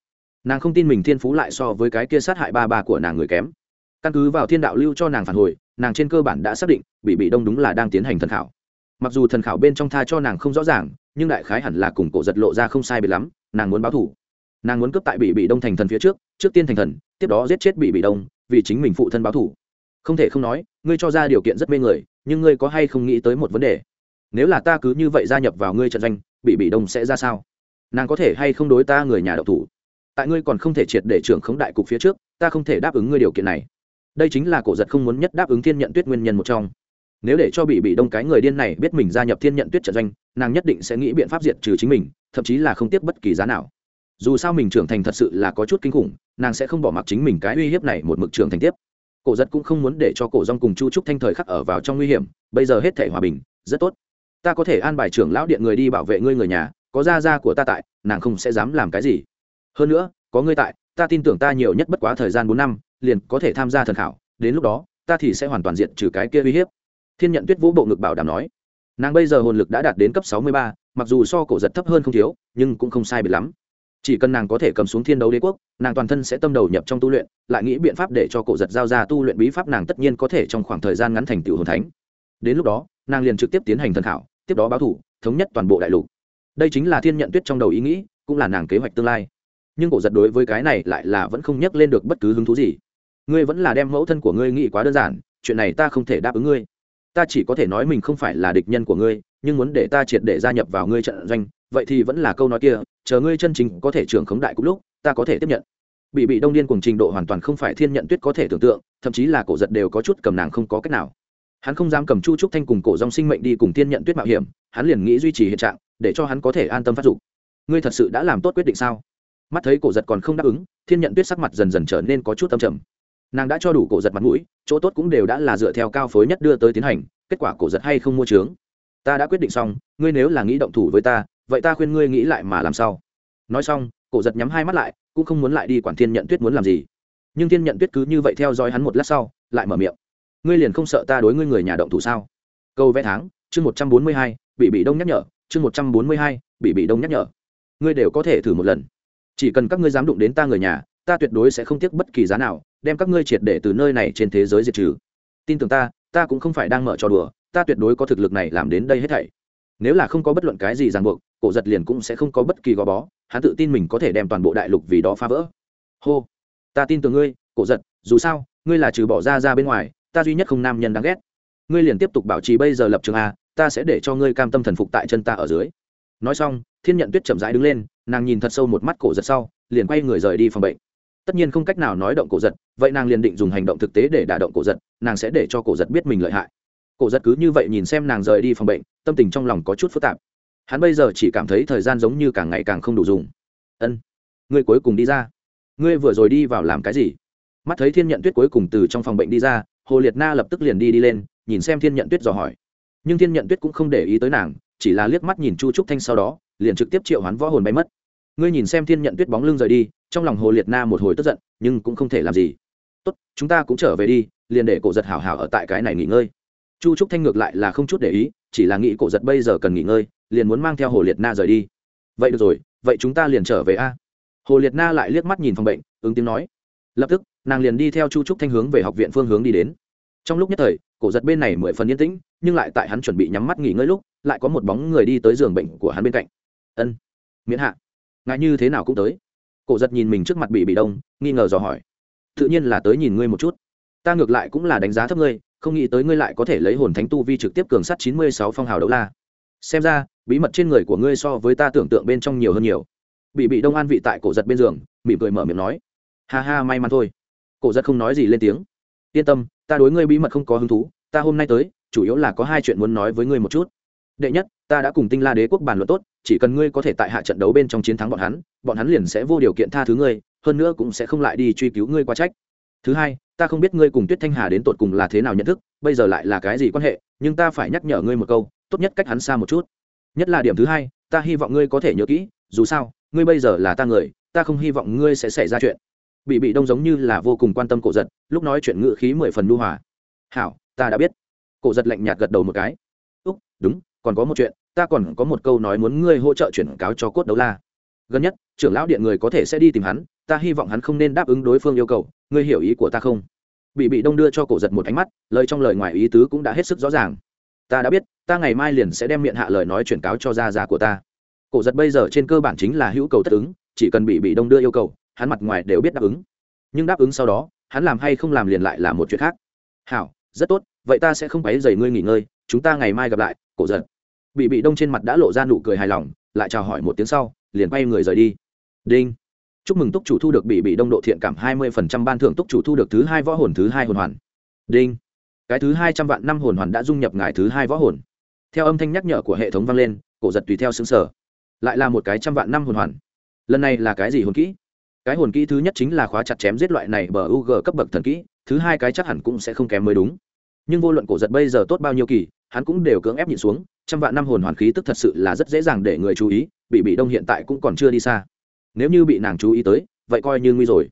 nàng không tin mình thiên phú lại so với cái kia sát hại ba ba của nàng người kém. Căn cứ vào thiên đạo lưu cho nàng phản hồi, nàng trên cơ bản đã xác định, bị bị đông đúng là đang tiến hành thần khảo. Mặc dù thần khảo bên trong tha cho nàng không rõ ràng, nhưng đại khái hẳn là cùng cổ giật lộ ra không sai biệt lắm, nàng muốn báo thủ nàng muốn cướp tại bị bị đông thành thần phía trước trước tiên thành thần, tiếp đó giết chết bị bị đông, vì chính mình phụ thân báo thủ không thể không nói, ngươi cho ra điều kiện rất mê người, nhưng ngươi có hay không nghĩ tới một vấn đề? Nếu là ta cứ như vậy gia nhập vào ngươi trận doanh, bị bị đông sẽ ra sao? Nàng có thể hay không đối ta người nhà độc thủ? Tại ngươi còn không thể triệt để trưởng khống đại cục phía trước, ta không thể đáp ứng ngươi điều kiện này. Đây chính là cổ giật không muốn nhất đáp ứng thiên nhận tuyết nguyên nhân một trong. Nếu để cho bị bị đông cái người điên này biết mình gia nhập thiên nhận tuyết trận doanh, nàng nhất định sẽ nghĩ biện pháp diệt trừ chính mình, thậm chí là không tiếp bất kỳ giá nào. Dù sao mình trưởng thành thật sự là có chút kinh khủng, nàng sẽ không bỏ mặc chính mình cái uy hiếp này một mực trưởng thành tiếp. Cổ giật cũng không muốn để cho cổ rong cùng chu trúc thanh thời khắc ở vào trong nguy hiểm, bây giờ hết thể hòa bình, rất tốt. Ta có thể an bài trưởng lão điện người đi bảo vệ ngươi người nhà, có gia gia của ta tại, nàng không sẽ dám làm cái gì hơn nữa, có ngươi tại, ta tin tưởng ta nhiều nhất bất quá thời gian bốn năm, liền có thể tham gia thần khảo, đến lúc đó, ta thì sẽ hoàn toàn diện trừ cái kia uy hiếp. Thiên nhận tuyết vũ bộ ngực bảo đảm nói. Nàng bây giờ hồn lực đã đạt đến cấp sáu mươi ba, mặc dù so cổ giật thấp hơn không thiếu, nhưng cũng không sai biệt lắm. Chỉ cần nàng có thể cầm xuống thiên đấu đế quốc, nàng toàn thân sẽ tâm đầu nhập trong tu luyện, lại nghĩ biện pháp để cho cổ giật giao ra tu luyện bí pháp nàng tất nhiên có thể trong khoảng thời gian ngắn thành tựu hồn thánh. Đến lúc đó, nàng liền trực tiếp tiến hành thần khảo, tiếp đó báo thủ, thống nhất toàn bộ đại lục. Đây chính là thiên nhận tuyết trong đầu ý nghĩ, cũng là nàng kế hoạch tương lai nhưng cổ giật đối với cái này lại là vẫn không nhắc lên được bất cứ hứng thú gì. Ngươi vẫn là đem mẫu thân của ngươi nghĩ quá đơn giản, chuyện này ta không thể đáp ứng ngươi. Ta chỉ có thể nói mình không phải là địch nhân của ngươi, nhưng muốn để ta triệt để gia nhập vào ngươi trận doanh, vậy thì vẫn là câu nói kia, chờ ngươi chân chính có thể trưởng khống đại cũng lúc, ta có thể tiếp nhận. Bị bị đông điên cùng trình độ hoàn toàn không phải thiên nhận tuyết có thể tưởng tượng, thậm chí là cổ giật đều có chút cầm nàng không có cách nào. Hắn không dám cầm chu trúc thanh cùng cổ dòng sinh mệnh đi cùng thiên nhận tuyết mạo hiểm, hắn liền nghĩ duy trì hiện trạng, để cho hắn có thể an tâm phát dục. Ngươi thật sự đã làm tốt quyết định sao? Mắt thấy cổ giật còn không đáp ứng, thiên nhận tuyết sắc mặt dần dần trở nên có chút âm trầm. Nàng đã cho đủ cổ giật mặt mũi, chỗ tốt cũng đều đã là dựa theo cao phối nhất đưa tới tiến hành, kết quả cổ giật hay không mua trướng ta đã quyết định xong, ngươi nếu là nghĩ động thủ với ta, vậy ta khuyên ngươi nghĩ lại mà làm sao? Nói xong, cổ giật nhắm hai mắt lại, cũng không muốn lại đi quản thiên nhận tuyết muốn làm gì. Nhưng thiên nhận tuyết cứ như vậy theo dõi hắn một lát sau, lại mở miệng. Ngươi liền không sợ ta đối ngươi người nhà động thủ sao? Câu vẽ tháng, chương một trăm bốn mươi hai, bị bị đông nhắc nhở, chương một trăm bốn mươi hai, bị bị đông nhắc nhở. Ngươi đều có thể thử một lần chỉ cần các ngươi dám đụng đến ta người nhà, ta tuyệt đối sẽ không tiếc bất kỳ giá nào, đem các ngươi triệt để từ nơi này trên thế giới diệt trừ. Tin tưởng ta ta cũng không phải đang mở trò đùa, ta tuyệt đối có thực lực này làm đến đây hết thảy. Nếu là không có bất luận cái gì ràng buộc, cổ giật liền cũng sẽ không có bất kỳ gò bó, hắn tự tin mình có thể đem toàn bộ đại lục vì đó phá vỡ. Hô, ta tin tưởng ngươi, cổ giật, dù sao, ngươi là trừ bỏ ra ra bên ngoài, ta duy nhất không nam nhân đáng ghét. Ngươi liền tiếp tục bảo trì bây giờ lập trường a, ta sẽ để cho ngươi cam tâm thần phục tại chân ta ở dưới nói xong, thiên nhận tuyết chậm rãi đứng lên, nàng nhìn thật sâu một mắt cổ giật sau, liền quay người rời đi phòng bệnh. Tất nhiên không cách nào nói động cổ giật, vậy nàng liền định dùng hành động thực tế để đả động cổ giật, nàng sẽ để cho cổ giật biết mình lợi hại. Cổ giật cứ như vậy nhìn xem nàng rời đi phòng bệnh, tâm tình trong lòng có chút phức tạp. Hắn bây giờ chỉ cảm thấy thời gian giống như càng ngày càng không đủ dùng. Ân, ngươi cuối cùng đi ra. Ngươi vừa rồi đi vào làm cái gì? Mắt thấy thiên nhận tuyết cuối cùng từ trong phòng bệnh đi ra, hồ liệt na lập tức liền đi đi lên, nhìn xem thiên nhận tuyết dò hỏi. Nhưng thiên nhận tuyết cũng không để ý tới nàng chỉ là liếc mắt nhìn chu trúc thanh sau đó, liền trực tiếp triệu hoán võ hồn bay mất. Ngươi nhìn xem thiên nhận tuyết bóng lưng rời đi, trong lòng hồ liệt na một hồi tức giận, nhưng cũng không thể làm gì. Tốt, chúng ta cũng trở về đi, liền để cổ giật hảo hảo ở tại cái này nghỉ ngơi. Chu trúc thanh ngược lại là không chút để ý, chỉ là nghĩ cổ giật bây giờ cần nghỉ ngơi, liền muốn mang theo hồ liệt na rời đi. Vậy được rồi, vậy chúng ta liền trở về a. Hồ liệt na lại liếc mắt nhìn phòng bệnh, ứng tiếng nói. Lập tức, nàng liền đi theo chu trúc thanh hướng về học viện phương hướng đi đến. Trong lúc nhất thời, cổ giật bên này mười phần yên tĩnh, nhưng lại tại hắn chuẩn bị nhắm mắt nghỉ ngơi lúc lại có một bóng người đi tới giường bệnh của hắn bên cạnh. Ân, miễn hạ ngại như thế nào cũng tới. Cổ giật nhìn mình trước mặt bị bị đông, nghi ngờ dò hỏi. Tự nhiên là tới nhìn ngươi một chút. Ta ngược lại cũng là đánh giá thấp ngươi, không nghĩ tới ngươi lại có thể lấy hồn thánh tu vi trực tiếp cường sắt chín mươi sáu phong hào đấu la. Xem ra, bí mật trên người của ngươi so với ta tưởng tượng bên trong nhiều hơn nhiều. Bị bị đông an vị tại cổ giật bên giường, mỉm cười mở miệng nói. Ha ha, may mắn thôi. Cổ giật không nói gì lên tiếng. Yên tâm, ta đối ngươi bí mật không có hứng thú, ta hôm nay tới, chủ yếu là có hai chuyện muốn nói với ngươi một chút đệ nhất, ta đã cùng tinh la đế quốc bàn luận tốt, chỉ cần ngươi có thể tại hạ trận đấu bên trong chiến thắng bọn hắn bọn hắn liền sẽ vô điều kiện tha thứ ngươi, hơn nữa cũng sẽ không lại đi truy cứu ngươi qua trách. Thứ hai, ta không biết ngươi cùng tuyết thanh hà đến tột cùng là thế nào nhận thức, bây giờ lại là cái gì quan hệ, nhưng ta phải nhắc nhở ngươi một câu, tốt nhất cách hắn xa một chút. Nhất là điểm thứ hai, ta hy vọng ngươi có thể nhớ kỹ, dù sao, ngươi bây giờ là ta người, ta không hy vọng ngươi sẽ xảy ra chuyện. Bị bị đông giống như là vô cùng quan tâm cổ giật, lúc nói chuyện ngự khí mười phần nu hòa. Hảo, ta đã biết. Cổ giật lạnh nhạt gật đầu một cái. Úc, đúng còn có một chuyện, ta còn có một câu nói muốn ngươi hỗ trợ chuyển cáo cho cốt đấu la. Gần nhất, trưởng lão điện người có thể sẽ đi tìm hắn, ta hy vọng hắn không nên đáp ứng đối phương yêu cầu, ngươi hiểu ý của ta không? Bị bị đông đưa cho cổ giật một ánh mắt, lời trong lời ngoài ý tứ cũng đã hết sức rõ ràng. Ta đã biết, ta ngày mai liền sẽ đem miệng hạ lời nói chuyển cáo cho gia già của ta. Cổ giật bây giờ trên cơ bản chính là hữu cầu tất ứng, chỉ cần bị bị đông đưa yêu cầu, hắn mặt ngoài đều biết đáp ứng. Nhưng đáp ứng sau đó, hắn làm hay không làm liền lại là một chuyện khác. Hảo, rất tốt, vậy ta sẽ không quấy dày ngươi nghỉ ngơi, chúng ta ngày mai gặp lại, cổ giật bị bị đông trên mặt đã lộ ra nụ cười hài lòng, lại chào hỏi một tiếng sau, liền quay người rời đi. Đinh. Chúc mừng túc chủ thu được bị bị đông độ thiện cảm hai mươi phần trăm ban thưởng, túc chủ thu được thứ hai võ hồn, thứ hai hồn hoàn. Đinh. Cái thứ hai trăm vạn năm hồn hoàn đã dung nhập ngài thứ hai võ hồn. Theo âm thanh nhắc nhở của hệ thống vang lên, cổ giật tùy theo xứng sở lại là một cái trăm vạn năm hồn hoàn. Lần này là cái gì hồn kỹ? Cái hồn kỹ thứ nhất chính là khóa chặt chém giết loại này bờ u g cấp bậc thần kỹ, thứ hai cái chắc hẳn cũng sẽ không kém mới đúng. Nhưng vô luận cổ giật bây giờ tốt bao nhiêu kỳ, hắn cũng đều cưỡng ép nhịn xuống trăm vạn năm hồn hoàn khí tức thật sự là rất dễ dàng để người chú ý, bị bị đông hiện tại cũng còn chưa đi xa. Nếu như bị nàng chú ý tới, vậy coi như nguy rồi.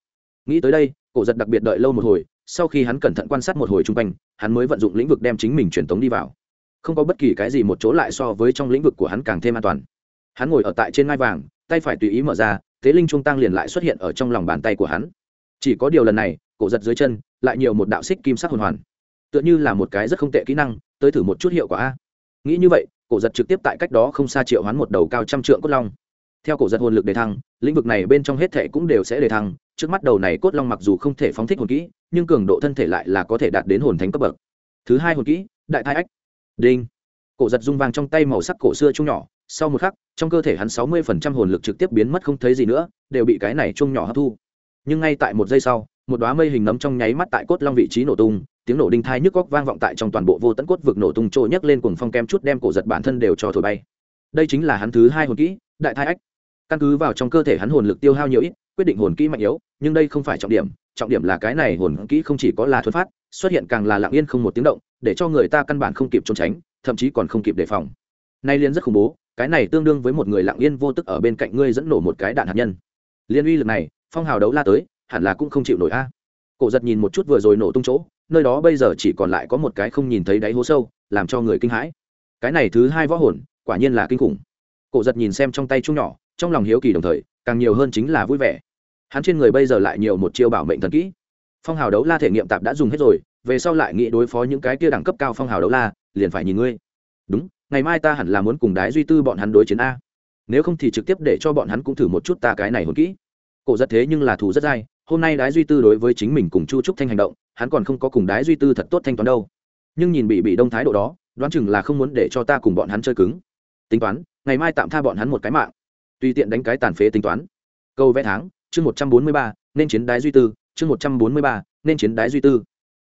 Nghĩ tới đây, cổ giật đặc biệt đợi lâu một hồi, sau khi hắn cẩn thận quan sát một hồi chung quanh, hắn mới vận dụng lĩnh vực đem chính mình truyền tống đi vào. Không có bất kỳ cái gì một chỗ lại so với trong lĩnh vực của hắn càng thêm an toàn. Hắn ngồi ở tại trên ngai vàng, tay phải tùy ý mở ra, thế linh trung tăng liền lại xuất hiện ở trong lòng bàn tay của hắn. Chỉ có điều lần này, cổ giật dưới chân, lại nhiều một đạo xích kim sắc hồn hoàn. Tựa như là một cái rất không tệ kỹ năng, tới thử một chút hiệu quả a nghĩ như vậy, cổ giật trực tiếp tại cách đó không xa triệu hoán một đầu cao trăm trượng cốt long. Theo cổ giật hồn lực đề thăng, lĩnh vực này bên trong hết thể cũng đều sẽ đề thăng, trước mắt đầu này cốt long mặc dù không thể phóng thích hồn kỹ, nhưng cường độ thân thể lại là có thể đạt đến hồn thánh cấp bậc. Thứ hai hồn kỹ, đại thai ách. Đinh. Cổ giật rung vàng trong tay màu sắc cổ xưa chung nhỏ, sau một khắc, trong cơ thể hắn sáu mươi phần trăm hồn lực trực tiếp biến mất không thấy gì nữa, đều bị cái này chung nhỏ hấp thu. Nhưng ngay tại một giây sau, một đoá mây hình nấm trong nháy mắt tại cốt long vị trí nổ tung tiếng nổ đinh thai nhức góc vang vọng tại trong toàn bộ vô tận cốt vực nổ tung trôi nhấc lên cùng phong kem chút đem cổ giật bản thân đều cho thổi bay. Đây chính là hắn thứ hai hồn kỹ, đại thai ách. Căn cứ vào trong cơ thể hắn hồn lực tiêu hao nhiều ít, quyết định hồn kỹ mạnh yếu, nhưng đây không phải trọng điểm trọng điểm là cái này hồn kỹ không chỉ có là thuật phát xuất hiện càng là lặng yên không một tiếng động, để cho người ta căn bản không kịp trốn tránh, thậm chí còn không kịp đề phòng. Nay liên rất khủng bố, cái này tương đương với một người lặng yên vô tức ở bên cạnh ngươi dẫn nổ một cái đạn hạt nhân. Liên uy lực này, phong hào đấu la tới, hẳn là cũng không chịu nổi a. Cổ giật nhìn một chút vừa rồi nổ tung chỗ nơi đó bây giờ chỉ còn lại có một cái không nhìn thấy đáy hố sâu, làm cho người kinh hãi. Cái này thứ hai võ hồn, quả nhiên là kinh khủng. Cổ giật nhìn xem trong tay chung nhỏ, trong lòng hiếu kỳ đồng thời, càng nhiều hơn chính là vui vẻ. Hắn trên người bây giờ lại nhiều một chiêu bảo mệnh thần kỹ. Phong hào đấu la thể nghiệm tạp đã dùng hết rồi, về sau lại nghĩ đối phó những cái kia đẳng cấp cao phong hào đấu la, liền phải nhìn ngươi. Đúng, ngày mai ta hẳn là muốn cùng đái duy tư bọn hắn đối chiến a. Nếu không thì trực tiếp để cho bọn hắn cũng thử một chút ta cái này hồn kỹ. Cổ giật thế nhưng là thù rất dai hôm nay đái duy tư đối với chính mình cùng chu trúc thanh hành động, hắn còn không có cùng đái duy tư thật tốt thanh toán đâu. Nhưng nhìn bị bị đông thái độ đó, đoán chừng là không muốn để cho ta cùng bọn hắn chơi cứng. Tính toán, ngày mai tạm tha bọn hắn một cái mạng. Tùy tiện đánh cái tàn phế tính toán. Câu vẽ tháng, chương một trăm bốn mươi ba, nên chiến đái duy tư, chương một trăm bốn mươi ba, nên chiến đái duy tư.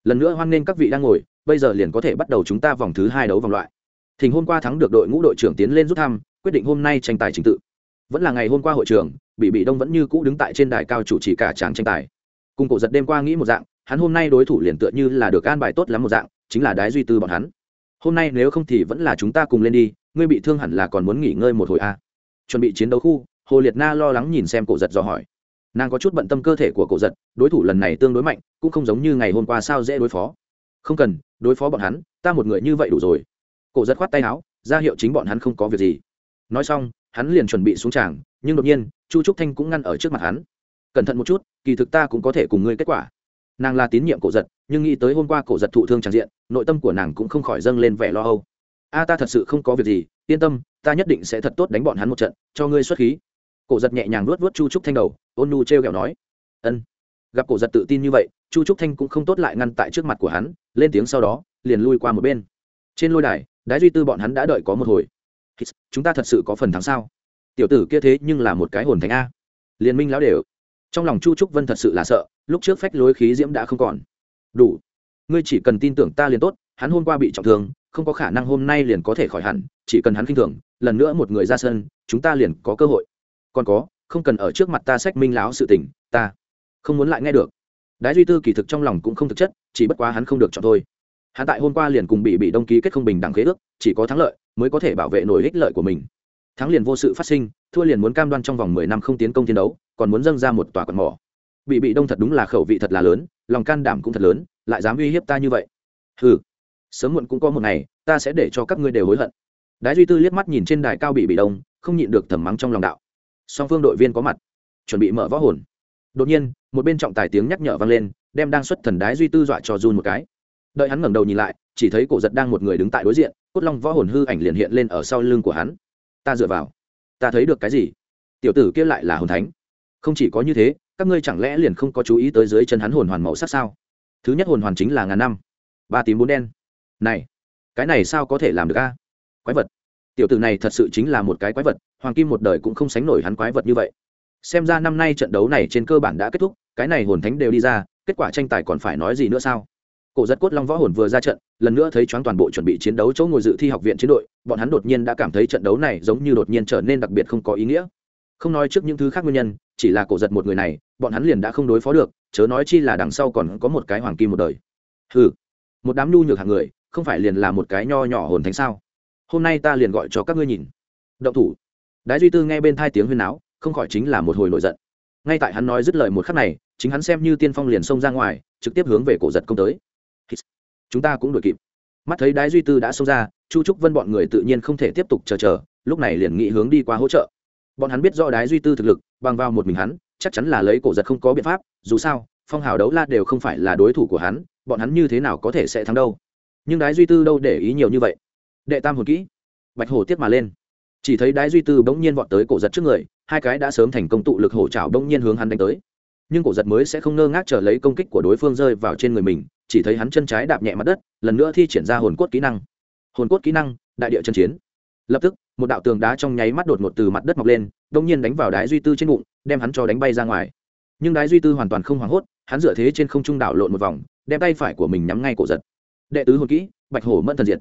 Lần nữa hoan nghênh các vị đang ngồi, bây giờ liền có thể bắt đầu chúng ta vòng thứ hai đấu vòng loại. Thỉnh hôm qua thắng được đội ngũ đội trưởng tiến lên rút thăm, quyết định hôm nay tranh tài trình tự. Vẫn là ngày hôm qua hội trưởng bị bị đông vẫn như cũ đứng tại trên đài cao chủ trì cả tràng tranh tài. Cùng cổ giật đêm qua nghĩ một dạng, hắn hôm nay đối thủ liền tựa như là được an bài tốt lắm một dạng, chính là đái duy tư bọn hắn. Hôm nay nếu không thì vẫn là chúng ta cùng lên đi, ngươi bị thương hẳn là còn muốn nghỉ ngơi một hồi a à. chuẩn bị chiến đấu khu, hồ liệt na lo lắng nhìn xem cổ giật dò hỏi. Nàng có chút bận tâm cơ thể của cổ giật, đối thủ lần này tương đối mạnh, cũng không giống như ngày hôm qua sao dễ đối phó. Không cần, đối phó bọn hắn, ta một người như vậy đủ rồi. Cổ giật khoát tay áo, ra hiệu chính bọn hắn không có việc gì. Nói xong, hắn liền chuẩn bị xuống tràng nhưng đột nhiên, chu trúc thanh cũng ngăn ở trước mặt hắn. Cẩn thận một chút, kỳ thực ta cũng có thể cùng ngươi kết quả. Nàng là tín nhiệm cổ giật, nhưng nghĩ tới hôm qua cổ giật thụ thương tràn diện, nội tâm của nàng cũng không khỏi dâng lên vẻ lo âu. A, ta thật sự không có việc gì, yên tâm, ta nhất định sẽ thật tốt đánh bọn hắn một trận, cho ngươi xuất khí. Cổ giật nhẹ nhàng nuốt vớt chu trúc thanh đầu, ôn nu t r e o kẹo nói. Ân. Gặp cổ giật tự tin như vậy, chu trúc thanh cũng không tốt lại ngăn tại trước mặt của hắn, lên tiếng sau đó, liền lui qua một bên. Trên lôi đài, đái duy tư bọn hắn đã đợi có một hồi. Chúng ta thật sự có phần thắng sao? Tiểu tử kia thế nhưng là một cái hồn thánh a. Liên minh lão đều. Trong lòng chu trúc vân thật sự là sợ, lúc trước phách lối khí diễm đã không còn. Đủ. Ngươi chỉ cần tin tưởng ta liền tốt, hắn hôm qua bị trọng thương, không có khả năng hôm nay liền có thể khỏi hẳn, chỉ cần hắn khinh thường, lần nữa một người ra sân, chúng ta liền có cơ hội. Còn có, không cần ở trước mặt ta sách minh Lão sự tình, ta không muốn lại nghe được. Đái duy tư kỳ thực trong lòng cũng không thực chất, chỉ bất quá hắn không được chọn thôi. Hắn tại hôm qua liền cùng bị bị đông ký kết không bình đẳng khế ước, chỉ có thắng lợi mới có thể bảo vệ nổi ích lợi của mình thắng liền vô sự phát sinh, thua liền muốn cam đoan trong vòng mười năm không tiến công chiến đấu, còn muốn dâng ra một tòa quần mỏ. Bị bị đông thật đúng là khẩu vị thật là lớn, lòng can đảm cũng thật lớn, lại dám uy hiếp ta như vậy. Ừ sớm muộn cũng có một ngày, ta sẽ để cho các ngươi đều hối hận. Đái duy tư liếc mắt nhìn trên đài cao bị bị đông, không nhịn được thầm mắng trong lòng đạo. Song phương đội viên có mặt, chuẩn bị mở võ hồn. Đột nhiên, một bên trọng tài tiếng nhắc nhở vang lên, đem đang xuất thần đái duy tư dọa cho run một cái. Đợi hắn ngẩng đầu nhìn lại, chỉ thấy cổ giật đang một người đứng tại đối diện, cốt long võ hồn hư ảnh liền hiện lên ở sau lưng của hắn ta dựa vào. Ta thấy được cái gì? Tiểu tử kia lại là hồn thánh. Không chỉ có như thế, các ngươi chẳng lẽ liền không có chú ý tới dưới chân hắn hồn hoàn màu sắc sao? Thứ nhất hồn hoàn chính là ngàn năm. Ba tím bốn đen. Này, cái này sao có thể làm được a? Quái vật. Tiểu tử này thật sự chính là một cái quái vật, hoàng kim một đời cũng không sánh nổi hắn quái vật như vậy. Xem ra năm nay trận đấu này trên cơ bản đã kết thúc, cái này hồn thánh đều đi ra, kết quả tranh tài còn phải nói gì nữa sao? Cổ giật cốt long võ hồn vừa ra trận, lần nữa thấy choáng toàn bộ chuẩn bị chiến đấu chỗ ngồi dự thi học viện chiến đội, bọn hắn đột nhiên đã cảm thấy trận đấu này giống như đột nhiên trở nên đặc biệt không có ý nghĩa. Không nói trước những thứ khác nguyên nhân, chỉ là cổ giật một người này, bọn hắn liền đã không đối phó được, chớ nói chi là đằng sau còn có một cái hoàng kim một đời. Ừ một đám nhu nhược hàng người, không phải liền là một cái nho nhỏ hồn thánh sao? Hôm nay ta liền gọi cho các ngươi nhìn. Động thủ. Đái duy tư nghe bên thai tiếng huyên áo không khỏi chính là một hồi nổi giận. Ngay tại hắn nói dứt lời một khắc này, chính hắn xem như tiên phong liền xông ra ngoài, trực tiếp hướng về cổ giật công tới chúng ta cũng đuổi kịp. Mắt thấy đái duy tư đã xông ra, chu trúc vân bọn người tự nhiên không thể tiếp tục chờ chờ, lúc này liền nghĩ hướng đi qua hỗ trợ. Bọn hắn biết do đái duy tư thực lực, bằng vào một mình hắn, chắc chắn là lấy cổ giật không có biện pháp, dù sao, phong hào đấu la đều không phải là đối thủ của hắn, bọn hắn như thế nào có thể sẽ thắng đâu? Nhưng đái duy tư đâu để ý nhiều như vậy? Đệ tam hồn kỹ. Bạch hổ tiết mà lên. Chỉ thấy đái duy tư bỗng nhiên vọt tới cổ giật trước người, hai cái đã sớm thành công tụ lực hổ trào bỗng nhiên hướng hắn đánh tới. Nhưng cổ giật mới sẽ không ngơ ngác chờ lấy công kích của đối phương rơi vào trên người mình chỉ thấy hắn chân trái đạp nhẹ mặt đất, lần nữa thi triển ra hồn cốt kỹ năng. Hồn cốt kỹ năng, đại địa chân chiến. Lập tức, một đạo tường đá trong nháy mắt đột ngột từ mặt đất mọc lên đông nhiên đánh vào đái duy tư trên bụng, đem hắn cho đánh bay ra ngoài. Nhưng đái duy tư hoàn toàn không hoảng hốt, hắn dựa thế trên không trung đảo lộn một vòng, đem tay phải của mình nhắm ngay cổ giật. Đệ tứ hồn kỹ, bạch hổ mẫn thần diệt.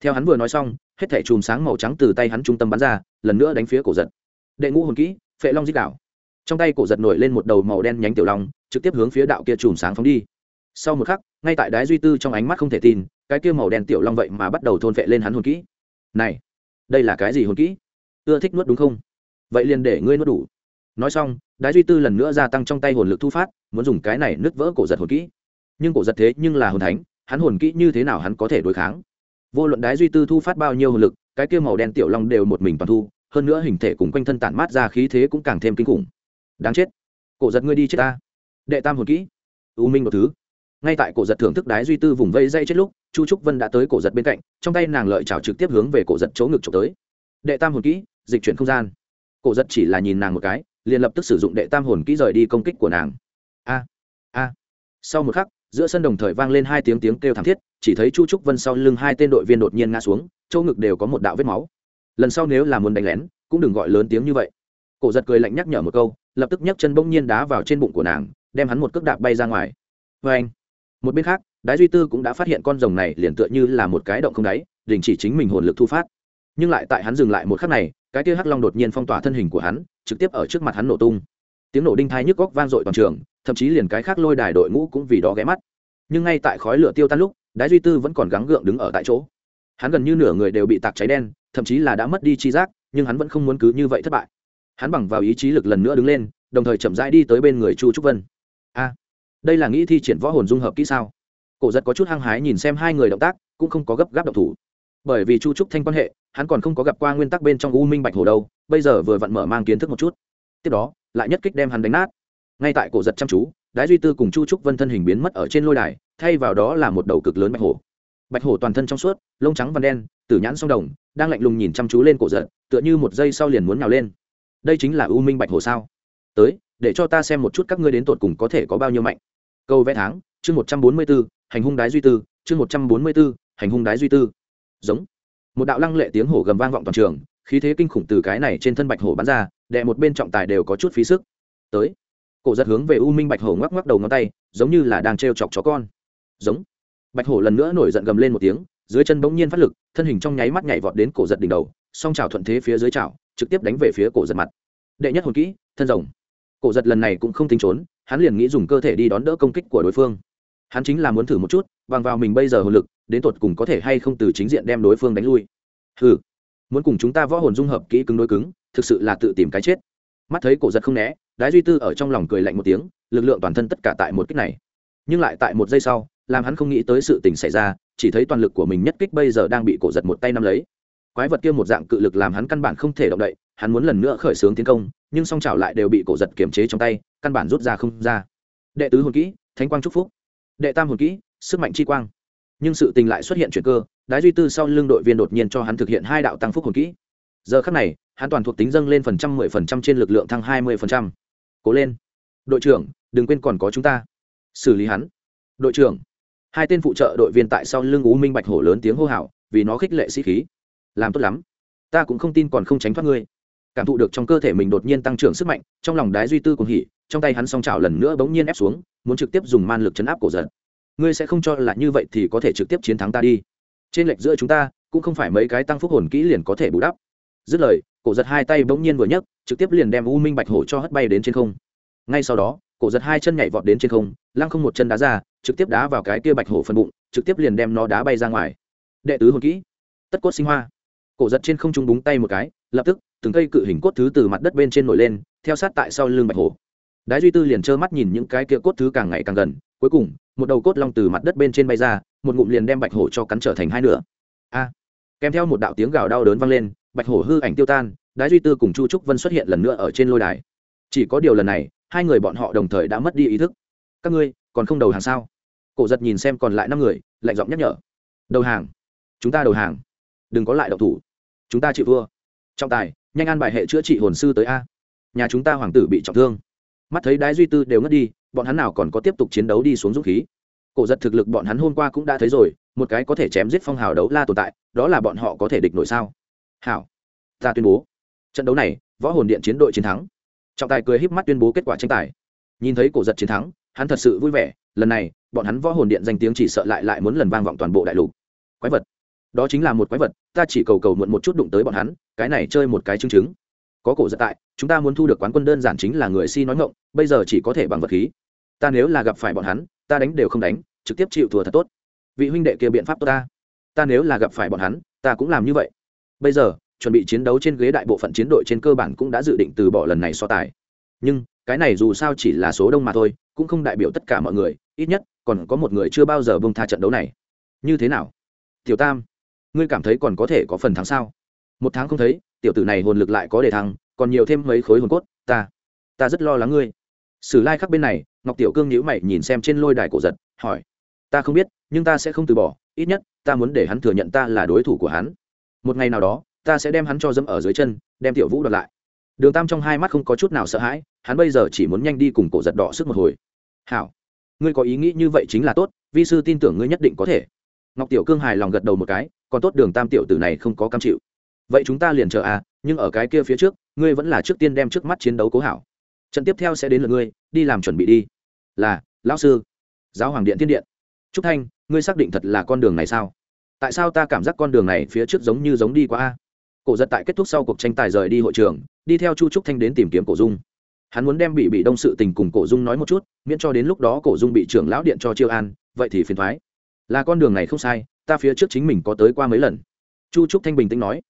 Theo hắn vừa nói xong, hết thẻ chùm sáng màu trắng từ tay hắn trung tâm bắn ra, lần nữa đánh phía cổ giật. Đệ ngũ hồn kỹ, phệ long dích đảo trong tay cổ giật nổi lên một đầu màu đen nhánh tiểu long, trực tiếp hướng phía đạo kia chùm sáng phóng đi sau một khắc, ngay tại đái duy tư trong ánh mắt không thể tin, cái kia màu đen tiểu long vậy mà bắt đầu thôn phệ lên hắn hồn kỹ. Này, đây là cái gì hồn kỹ? Ưa thích nuốt đúng không? Vậy liền để ngươi nuốt đủ. Nói xong, đái duy tư lần nữa gia tăng trong tay hồn lực thu phát, muốn dùng cái này nứt vỡ cổ giật hồn kỹ. Nhưng cổ giật thế nhưng là hồn thánh, hắn hồn kỹ như thế nào hắn có thể đối kháng? Vô luận đái duy tư thu phát bao nhiêu hồn lực, cái kia màu đen tiểu long đều một mình toàn thu, hơn nữa hình thể cùng quanh thân tản mát ra khí thế cũng càng thêm kinh khủng. Đáng chết. Cổ giật ngươi đi chết ta. Đệ tam hồn kỹ. U minh một thứ ngay tại cổ giật thưởng thức đái duy tư vùng vây dây chết lúc, chu trúc vân đã tới cổ giật bên cạnh, trong tay nàng lợi chảo trực tiếp hướng về cổ giật chỗ ngực trộm tới. Đệ tam hồn kỹ, dịch chuyển không gian. Cổ giật chỉ là nhìn nàng một cái, liền lập tức sử dụng đệ tam hồn kỹ rời đi công kích của nàng. A a. Sau một khắc, giữa sân đồng thời vang lên hai tiếng tiếng kêu thảm thiết, chỉ thấy chu trúc vân sau lưng hai tên đội viên đột nhiên ngã xuống, chỗ ngực đều có một đạo vết máu. Lần sau nếu là muốn đánh lén, cũng đừng gọi lớn tiếng như vậy. Cổ giật cười lạnh nhắc nhở một câu, lập tức nhấc chân bỗng nhiên đá vào trên bụng của nàng, đem hắn một cước đạp bay ra ngoài. Vê anh một bên khác, đái duy tư cũng đã phát hiện con rồng này liền tựa như là một cái động không đáy, đình chỉ chính mình hồn lực thu phát. Nhưng lại tại hắn dừng lại một khắc này, cái kia hắc long đột nhiên phong tỏa thân hình của hắn, trực tiếp ở trước mặt hắn nổ tung. Tiếng nổ đinh thai nhức góc vang dội toàn trường, thậm chí liền cái khác lôi đài đội ngũ cũng vì đó ghé mắt. Nhưng ngay tại khói lửa tiêu tan lúc, đái duy tư vẫn còn gắng gượng đứng ở tại chỗ. Hắn gần như nửa người đều bị tạc cháy đen, thậm chí là đã mất đi chi giác, nhưng hắn vẫn không muốn cứ như vậy thất bại. Hắn bằng vào ý chí lực lần nữa đứng lên, đồng thời chậm rãi đi tới bên người chu trúc vân. A! Đây là nghĩ thi triển võ hồn dung hợp kỹ sao? Cổ giật có chút hăng hái nhìn xem hai người động tác, cũng không có gấp gáp động thủ. Bởi vì chu trúc thanh quan hệ, hắn còn không có gặp qua nguyên tắc bên trong u minh bạch hồ đâu, bây giờ vừa vặn mở mang kiến thức một chút. Tiếp đó, lại nhất kích đem hắn đánh nát. Ngay tại cổ giật chăm chú, đái duy tư cùng chu trúc vân thân hình biến mất ở trên lôi đài, thay vào đó là một đầu cực lớn bạch hổ. Bạch hổ toàn thân trong suốt, lông trắng và đen, tử nhãn song đồng, đang lạnh lùng nhìn chăm chú lên cổ giật, tựa như một giây sau liền muốn nhào lên. Đây chính là u minh bạch hổ sao? Tới, để cho ta xem một chút các ngươi đến tột cùng có thể có bao nhiêu mạnh. Câu vẽ tháng, chương một trăm bốn mươi b ố hành hung đái duy tư, chương một trăm bốn mươi b ố hành hung đái duy tư. Giống. Một đạo lăng lệ tiếng hổ gầm vang vọng toàn trường, khí thế kinh khủng từ cái này trên thân bạch hổ bắn ra, đệ một bên trọng tài đều có chút phí sức. Tới. Cổ giật hướng về u minh bạch hổ ngoắc ngoắc đầu ngón tay, giống như là đang t r e o chọc chó con. Giống. Bạch hổ lần nữa nổi giận gầm lên một tiếng, dưới chân bỗng nhiên phát lực, thân hình trong nháy mắt nhảy vọt đến cổ giật đỉnh đầu, song trào thuận thế phía dưới trào trực tiếp đánh về phía cổ giật mặt. Đệ nhất hồn kỹ, thân rồng cổ giật lần này cũng không tính trốn hắn liền nghĩ dùng cơ thể đi đón đỡ công kích của đối phương. Hắn chính là muốn thử một chút bằng vào mình bây giờ hồn lực đến tột cùng có thể hay không từ chính diện đem đối phương đánh lui. Hừ, muốn cùng chúng ta võ hồn dung hợp kỹ cứng đối cứng thực sự là tự tìm cái chết. Mắt thấy cổ giật không né đái duy tư ở trong lòng cười lạnh một tiếng lực lượng toàn thân tất cả tại một kích này. Nhưng lại tại một giây sau làm hắn không nghĩ tới sự tình xảy ra chỉ thấy toàn lực của mình nhất kích bây giờ đang bị cổ giật một tay nắm lấy. Quái vật kia một dạng cự lực làm hắn căn bản không thể động đậy hắn muốn lần nữa khởi xướng tiến công nhưng song chảo lại đều bị cổ giật kiềm chế trong tay, căn bản rút ra không ra. Đệ tứ hồn kỹ, thánh quang trúc phúc. Đệ tam hồn kỹ, sức mạnh chi quang. Nhưng sự tình lại xuất hiện chuyện cơ, đái duy tư sau lưng đội viên đột nhiên cho hắn thực hiện hai đạo tăng phúc hồn kỹ. Giờ khắc này, hắn toàn thuộc tính dâng lên phần trăm mười phần trăm trên lực lượng thăng hai mươi phần trăm. Cố lên. Đội trưởng, đừng quên còn có chúng ta. Xử lý hắn. Đội trưởng. Hai tên phụ trợ đội viên tại sau lưng ú minh bạch hổ lớn tiếng hô hào, vì nó khích lệ sĩ khí. Làm tốt lắm. Ta cũng không tin còn không tránh thoát ngươi cảm thụ được trong cơ thể mình đột nhiên tăng trưởng sức mạnh, trong lòng đái duy tư cùng hỉ, trong tay hắn song trào lần nữa bỗng nhiên ép xuống, muốn trực tiếp dùng man lực chấn áp cổ giật ngươi sẽ không cho là như vậy thì có thể trực tiếp chiến thắng ta đi. Trên lệch giữa chúng ta, cũng không phải mấy cái tăng phúc hồn kỹ liền có thể bù đắp. Dứt lời, cổ giật hai tay bỗng nhiên vừa nhấc, trực tiếp liền đem u minh bạch hổ cho hất bay đến trên không. Ngay sau đó, cổ giật hai chân nhảy vọt đến trên không, lăng không một chân đá ra, trực tiếp đá vào cái kia bạch hổ phần bụng, trực tiếp liền đem nó đá bay ra ngoài. Đệ tứ hồn kỹ. Tất cốt sinh hoa. Cổ giật trên không trung búng tay một cái lập tức, từng cây cự hình cốt thứ từ mặt đất bên trên nổi lên, theo sát tại sau lưng bạch hổ. Đái duy tư liền trơ mắt nhìn những cái kia cốt thứ càng ngày càng gần, cuối cùng, một đầu cốt long từ mặt đất bên trên bay ra, một ngụm liền đem bạch hổ cho cắn trở thành hai nửa. A! Kèm theo một đạo tiếng gào đau đớn vang lên, bạch hổ hư ảnh tiêu tan, đái duy tư cùng chu trúc vân xuất hiện lần nữa ở trên lôi đài. Chỉ có điều lần này, hai người bọn họ đồng thời đã mất đi ý thức. Các ngươi, còn không đầu hàng sao? Cổ giật nhìn xem còn lại năm người, lạnh giọng nhắc nhở. Đầu hàng. Chúng ta đầu hàng. Đừng có lại độc thủ. Chúng ta chịu thua trọng tài, nhanh an bài hệ chữa trị hồn sư tới a. Nhà chúng ta hoàng tử bị trọng thương. Mắt thấy đái duy tư đều ngất đi, bọn hắn nào còn có tiếp tục chiến đấu đi xuống dũng khí. Cổ giật thực lực bọn hắn hôm qua cũng đã thấy rồi, một cái có thể chém giết phong hào đấu la tồn tại, đó là bọn họ có thể địch nổi sao? Hảo, ta tuyên bố. Trận đấu này, võ hồn điện chiến đội chiến thắng. Trọng tài cười híp mắt tuyên bố kết quả tranh tài. Nhìn thấy cổ giật chiến thắng, hắn thật sự vui vẻ, lần này, bọn hắn võ hồn điện danh tiếng chỉ sợ lại lại muốn lần vang vọng toàn bộ đại lục. Quái vật. Đó chính là một quái vật, ta chỉ cầu cầu muộn một chút đụng tới bọn hắn cái này chơi một cái chứng chứng. Có cổ giật tại, chúng ta muốn thu được quán quân đơn giản chính là người si nói ngộng bây giờ chỉ có thể bằng vật khí. Ta nếu là gặp phải bọn hắn, ta đánh đều không đánh, trực tiếp chịu thua thật tốt. Vị huynh đệ kia biện pháp tốt ta. Ta nếu là gặp phải bọn hắn, ta cũng làm như vậy. Bây giờ, chuẩn bị chiến đấu trên ghế đại bộ phận chiến đội trên cơ bản cũng đã dự định từ bỏ lần này so tài. Nhưng, cái này dù sao chỉ là số đông mà thôi, cũng không đại biểu tất cả mọi người, ít nhất, còn có một người chưa bao giờ bông tha trận đấu này. Như thế nào? Tiểu tam, ngươi cảm thấy còn có thể có phần thắng sao? Một tháng không thấy, tiểu tử này hồn lực lại có đề thăng, còn nhiều thêm mấy khối hồn cốt, ta ta rất lo lắng ngươi. Sử lai khắc bên này, ngọc tiểu cương nhíu mày nhìn xem trên lôi đài cổ giật, hỏi, ta không biết, nhưng ta sẽ không từ bỏ, ít nhất, ta muốn để hắn thừa nhận ta là đối thủ của hắn. Một ngày nào đó, ta sẽ đem hắn cho dẫm ở dưới chân, đem tiểu vũ đoạt lại. Đường tam trong hai mắt không có chút nào sợ hãi, hắn bây giờ chỉ muốn nhanh đi cùng cổ giật đỏ sức một hồi. Hảo, ngươi có ý nghĩ như vậy chính là tốt, vi sư tin tưởng ngươi nhất định có thể. Ngọc tiểu cương hài lòng gật đầu một cái, còn tốt đường tam tiểu tử này không có cam chịu vậy chúng ta liền chờ à nhưng ở cái kia phía trước, ngươi vẫn là trước tiên đem trước mắt chiến đấu cố hảo. Trận tiếp theo sẽ đến lượt ngươi, đi làm chuẩn bị đi. Là, lão sư. Giáo hoàng điện thiên điện. Trúc thanh, ngươi xác định thật là con đường này sao? Tại sao ta cảm giác con đường này phía trước giống như giống đi qua a? Cổ giật tại kết thúc sau cuộc tranh tài rời đi hội trường, đi theo chu trúc thanh đến tìm kiếm cổ dung. Hắn muốn đem bị bị đông sự tình cùng cổ dung nói một chút, miễn cho đến lúc đó cổ dung bị trưởng lão điện cho chiêu an, vậy thì phiền thoái. Là con đường này không sai, ta phía trước chính mình có tới qua mấy lần. Chu trúc thanh bình tĩnh nói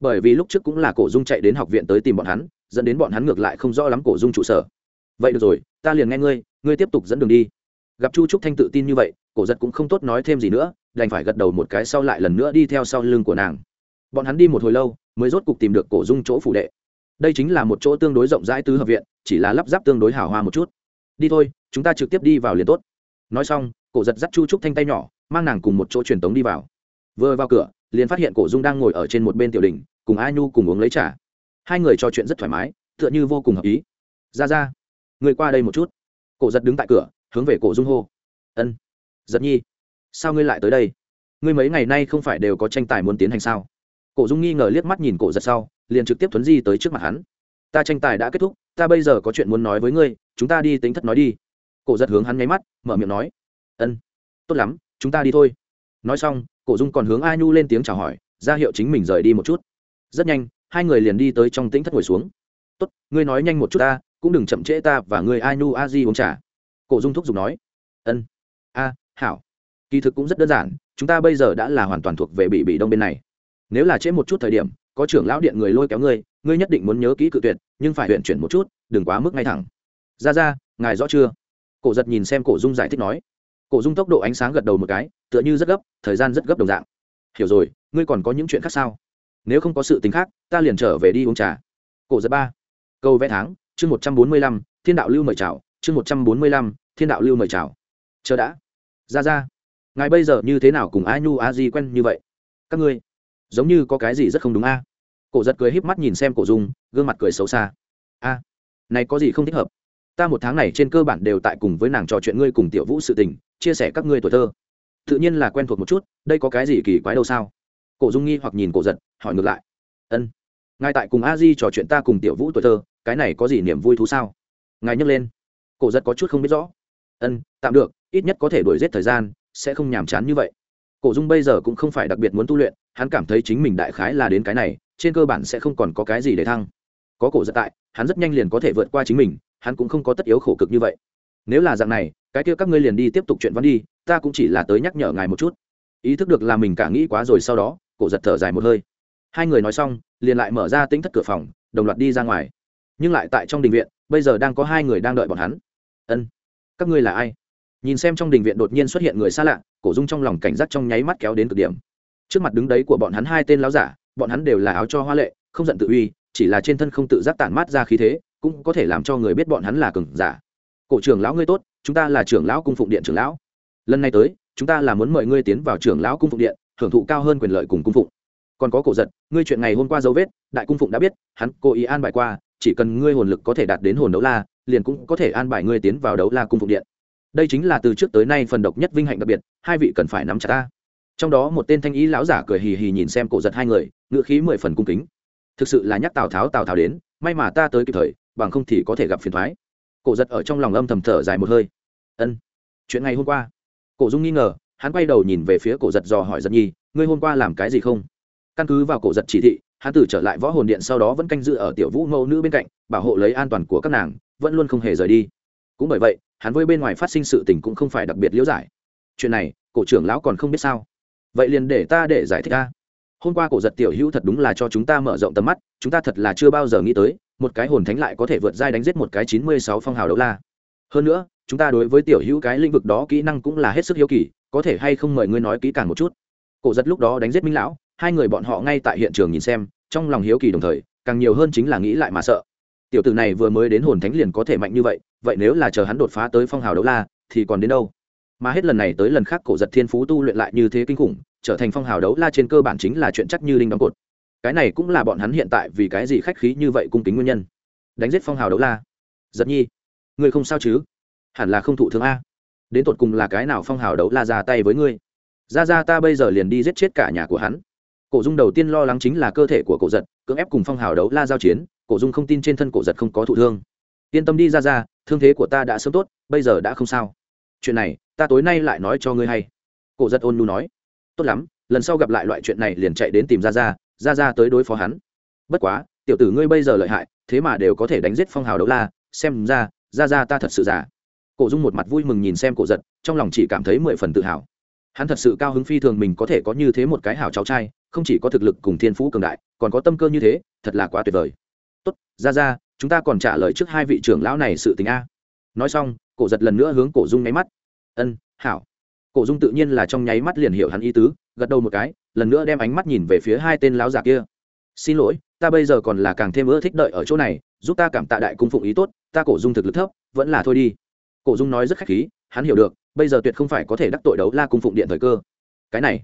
bởi vì lúc trước cũng là cổ dung chạy đến học viện tới tìm bọn hắn, dẫn đến bọn hắn ngược lại không rõ lắm cổ dung trụ sở. Vậy được rồi, ta liền nghe ngươi ngươi tiếp tục dẫn đường đi. Gặp chu trúc thanh tự tin như vậy, cổ giật cũng không tốt nói thêm gì nữa, đành phải gật đầu một cái sau lại lần nữa đi theo sau lưng của nàng. Bọn hắn đi một hồi lâu, mới rốt cục tìm được cổ dung chỗ phủ đệ. Đây chính là một chỗ tương đối rộng rãi tứ hợp viện, chỉ là lắp ráp tương đối hào hoa một chút. Đi thôi, chúng ta trực tiếp đi vào liền tốt. Nói xong, cổ giật dắt chu trúc thanh tay nhỏ, mang nàng cùng một chỗ truyền tống đi vào. Vừa vào cửa liền phát hiện cổ dung đang ngồi ở trên một bên tiểu đình cùng a nhu cùng uống lấy trà. Hai người trò chuyện rất thoải mái, tựa như vô cùng hợp ý. Ra ra, người qua đây một chút. Cổ giật đứng tại cửa, hướng về cổ dung hô. Ân. Giật nhi, sao ngươi lại tới đây? Ngươi mấy ngày nay không phải đều có tranh tài muốn tiến hành sao? Cổ dung nghi ngờ liếc mắt nhìn cổ giật sau, liền trực tiếp thuấn di tới trước mặt hắn. Ta tranh tài đã kết thúc, ta bây giờ có chuyện muốn nói với ngươi, chúng ta đi tính thất nói đi. Cổ giật hướng hắn nháy mắt, mở miệng nói. Ân. Tốt lắm, chúng ta đi thôi. Nói xong cổ dung còn hướng a nhu lên tiếng chào hỏi, ra hiệu chính mình rời đi một chút. Rất nhanh, hai người liền đi tới trong tĩnh thất ngồi xuống. Tốt, ngươi nói nhanh một chút ta, cũng đừng chậm trễ ta và người a nhu a di uống trà. Cổ dung thúc giục nói. Ân, a, hảo. Kỳ thực cũng rất đơn giản, chúng ta bây giờ đã là hoàn toàn thuộc về bị bị đông bên này. Nếu là trễ một chút thời điểm, có trưởng lão điện người lôi kéo ngươi ngươi nhất định muốn nhớ kỹ cự tuyệt, nhưng phải huyện chuyển một chút, đừng quá mức ngay thẳng. Ra ra, ngài rõ chưa? Cổ giật nhìn xem cổ dung giải thích nói cổ dung tốc độ ánh sáng gật đầu một cái, tựa như rất gấp, thời gian rất gấp đồng dạng. Hiểu rồi, ngươi còn có những chuyện khác sao? Nếu không có sự tính khác, ta liền trở về đi uống trà. Cổ giật ba. Câu vẽ tháng, chương một trăm bốn mươi lăm, thiên đạo lưu mời chào, chương một trăm bốn mươi lăm, thiên đạo lưu mời chào. Chờ đã. Ra ra. Ngài bây giờ như thế nào cùng a nhu a di quen như vậy? Các ngươi, giống như có cái gì rất không đúng a? Cổ giật cười híp mắt nhìn xem cổ dung, gương mặt cười xấu xa. A, này có gì không thích hợp? Ta một tháng này trên cơ bản đều tại cùng với nàng trò chuyện ngươi cùng tiểu vũ sự tình, chia sẻ các ngươi tuổi thơ. Tự nhiên là quen thuộc một chút, đây có cái gì kỳ quái đâu sao? Cổ dung nghi hoặc nhìn cổ giật, hỏi ngược lại. Ân. Ngài tại cùng a di trò chuyện ta cùng tiểu vũ tuổi thơ, cái này có gì niềm vui thú sao? Ngài nhấc lên. Cổ giật có chút không biết rõ. Ân, tạm được, ít nhất có thể đuổi giết thời gian, sẽ không nhàm chán như vậy. Cổ dung bây giờ cũng không phải đặc biệt muốn tu luyện, hắn cảm thấy chính mình đại khái là đến cái này, trên cơ bản sẽ không còn có cái gì để thăng. Có cổ giật tại, hắn rất nhanh liền có thể vượt qua chính mình hắn cũng không có tất yếu khổ cực như vậy. Nếu là dạng này, cái kia các ngươi liền đi tiếp tục chuyện văn đi, ta cũng chỉ là tới nhắc nhở ngài một chút. Ý thức được là mình cả nghĩ quá rồi sau đó, cổ giật thở dài một hơi. Hai người nói xong, liền lại mở ra tính thất cửa phòng, đồng loạt đi ra ngoài. Nhưng lại tại trong đình viện, bây giờ đang có hai người đang đợi bọn hắn. Ân, các ngươi là ai? Nhìn xem trong đình viện đột nhiên xuất hiện người xa lạ, cổ dung trong lòng cảnh giác trong nháy mắt kéo đến cực điểm. Trước mặt đứng đấy của bọn hắn hai tên láo giả, bọn hắn đều là áo cho hoa lệ, không giận tự uy, chỉ là trên thân không tự giác tản mát ra khí thế cũng có thể làm cho người biết bọn hắn là cường giả. Cổ trưởng lão ngươi tốt, chúng ta là trưởng lão cung phụng điện trưởng lão. Lần này tới, chúng ta là muốn mời ngươi tiến vào trưởng lão cung phụng điện hưởng thụ cao hơn quyền lợi cùng cung phụng. Còn có cổ giật, ngươi chuyện ngày hôm qua dấu vết, đại cung phụng đã biết, hắn cố ý an bài qua, chỉ cần ngươi hồn lực có thể đạt đến hồn đấu la, liền cũng có thể an bài ngươi tiến vào đấu la cung phụng điện. Đây chính là từ trước tới nay phần độc nhất vinh hạnh đặc biệt, hai vị cần phải nắm chặt ta. Trong đó một tên thanh ý lão giả cười hì hì nhìn xem cổ giật hai người ngựa khí mười phần cung kính. Thực sự là nhắc tào tháo tào tháo đến, may mà ta tới kịp thời bằng không thì có thể gặp phiền thoái. Cổ giật ở trong lòng âm thầm thở dài một hơi. Ân, chuyện ngày hôm qua. Cổ dung nghi ngờ, hắn quay đầu nhìn về phía cổ giật dò hỏi giật nhi, ngươi hôm qua làm cái gì không? Căn cứ vào cổ giật chỉ thị, hắn tử trở lại võ hồn điện sau đó vẫn canh giữ ở tiểu vũ mẫu nữ bên cạnh, bảo hộ lấy an toàn của các nàng, vẫn luôn không hề rời đi. Cũng bởi vậy, hắn với bên ngoài phát sinh sự tình cũng không phải đặc biệt liễu giải. Chuyện này, cổ trưởng lão còn không biết sao? Vậy liền để ta để giải thích ta hôm qua cổ giật tiểu hữu thật đúng là cho chúng ta mở rộng tầm mắt, chúng ta thật là chưa bao giờ nghĩ tới một cái hồn thánh lại có thể vượt giai đánh giết một cái chín mươi sáu phong hào đấu la. Hơn nữa, chúng ta đối với tiểu hữu cái lĩnh vực đó kỹ năng cũng là hết sức hiếu kỳ, có thể hay không mời ngươi nói kỹ càng một chút? Cổ giật lúc đó đánh giết minh lão, hai người bọn họ ngay tại hiện trường nhìn xem, trong lòng hiếu kỳ đồng thời, càng nhiều hơn chính là nghĩ lại mà sợ. Tiểu tử này vừa mới đến hồn thánh liền có thể mạnh như vậy vậy nếu là chờ hắn đột phá tới phong hào đấu la, thì còn đến đâu? Mà hết lần này tới lần khác, cổ giật thiên phú tu luyện lại như thế kinh khủng, trở thành phong hào đấu la trên cơ bản chính là chuyện chắc như đinh đóng cột cái này cũng là bọn hắn hiện tại vì cái gì khách khí như vậy cung kính nguyên nhân. Đánh giết phong hào đấu la. Giật nhi, ngươi không sao chứ? Hẳn là không thụ thương a. Đến tột cùng là cái nào phong hào đấu la ra tay với ngươi? Ra ra ta bây giờ liền đi giết chết cả nhà của hắn. Cổ dung đầu tiên lo lắng chính là cơ thể của cổ giật, cưỡng ép cùng phong hào đấu la giao chiến, cổ dung không tin trên thân cổ giật không có thụ thương. Yên tâm đi ra ra, thương thế của ta đã sớm tốt, bây giờ đã không sao. Chuyện này, ta tối nay lại nói cho ngươi hay. Cổ giật ôn nu nói. Tốt lắm, lần sau gặp lại loại chuyện này liền chạy đến tìm ra ra ra ra tới đối phó hắn. Bất quá, tiểu tử ngươi bây giờ lợi hại, thế mà đều có thể đánh giết phong hào đấu la, xem ra ra ra ta thật sự giả cổ dung một mặt vui mừng nhìn xem cổ giật, trong lòng chỉ cảm thấy mười phần tự hào. Hắn thật sự cao hứng phi thường mình có thể có như thế một cái hảo cháu trai, không chỉ có thực lực cùng thiên phú cường đại, còn có tâm cơ như thế, thật là quá tuyệt vời. Tốt, ra ra, chúng ta còn trả lời trước hai vị trưởng lão này sự tình a. Nói xong, cổ giật lần nữa hướng cổ dung nháy mắt. Ân, hảo. Cổ dung tự nhiên là trong nháy mắt liền hiểu hắn ý tứ, gật đầu một cái lần nữa đem ánh mắt nhìn về phía hai tên lão già kia. Xin lỗi, ta bây giờ còn là càng thêm ưa thích đợi ở chỗ này, giúp ta cảm tạ đại cung phụng ý tốt, ta cổ dung thực lực thấp, vẫn là thôi đi. Cổ dung nói rất khách khí, hắn hiểu được, bây giờ tuyệt không phải có thể đắc tội đấu la cung phụng điện thời cơ. Cái này,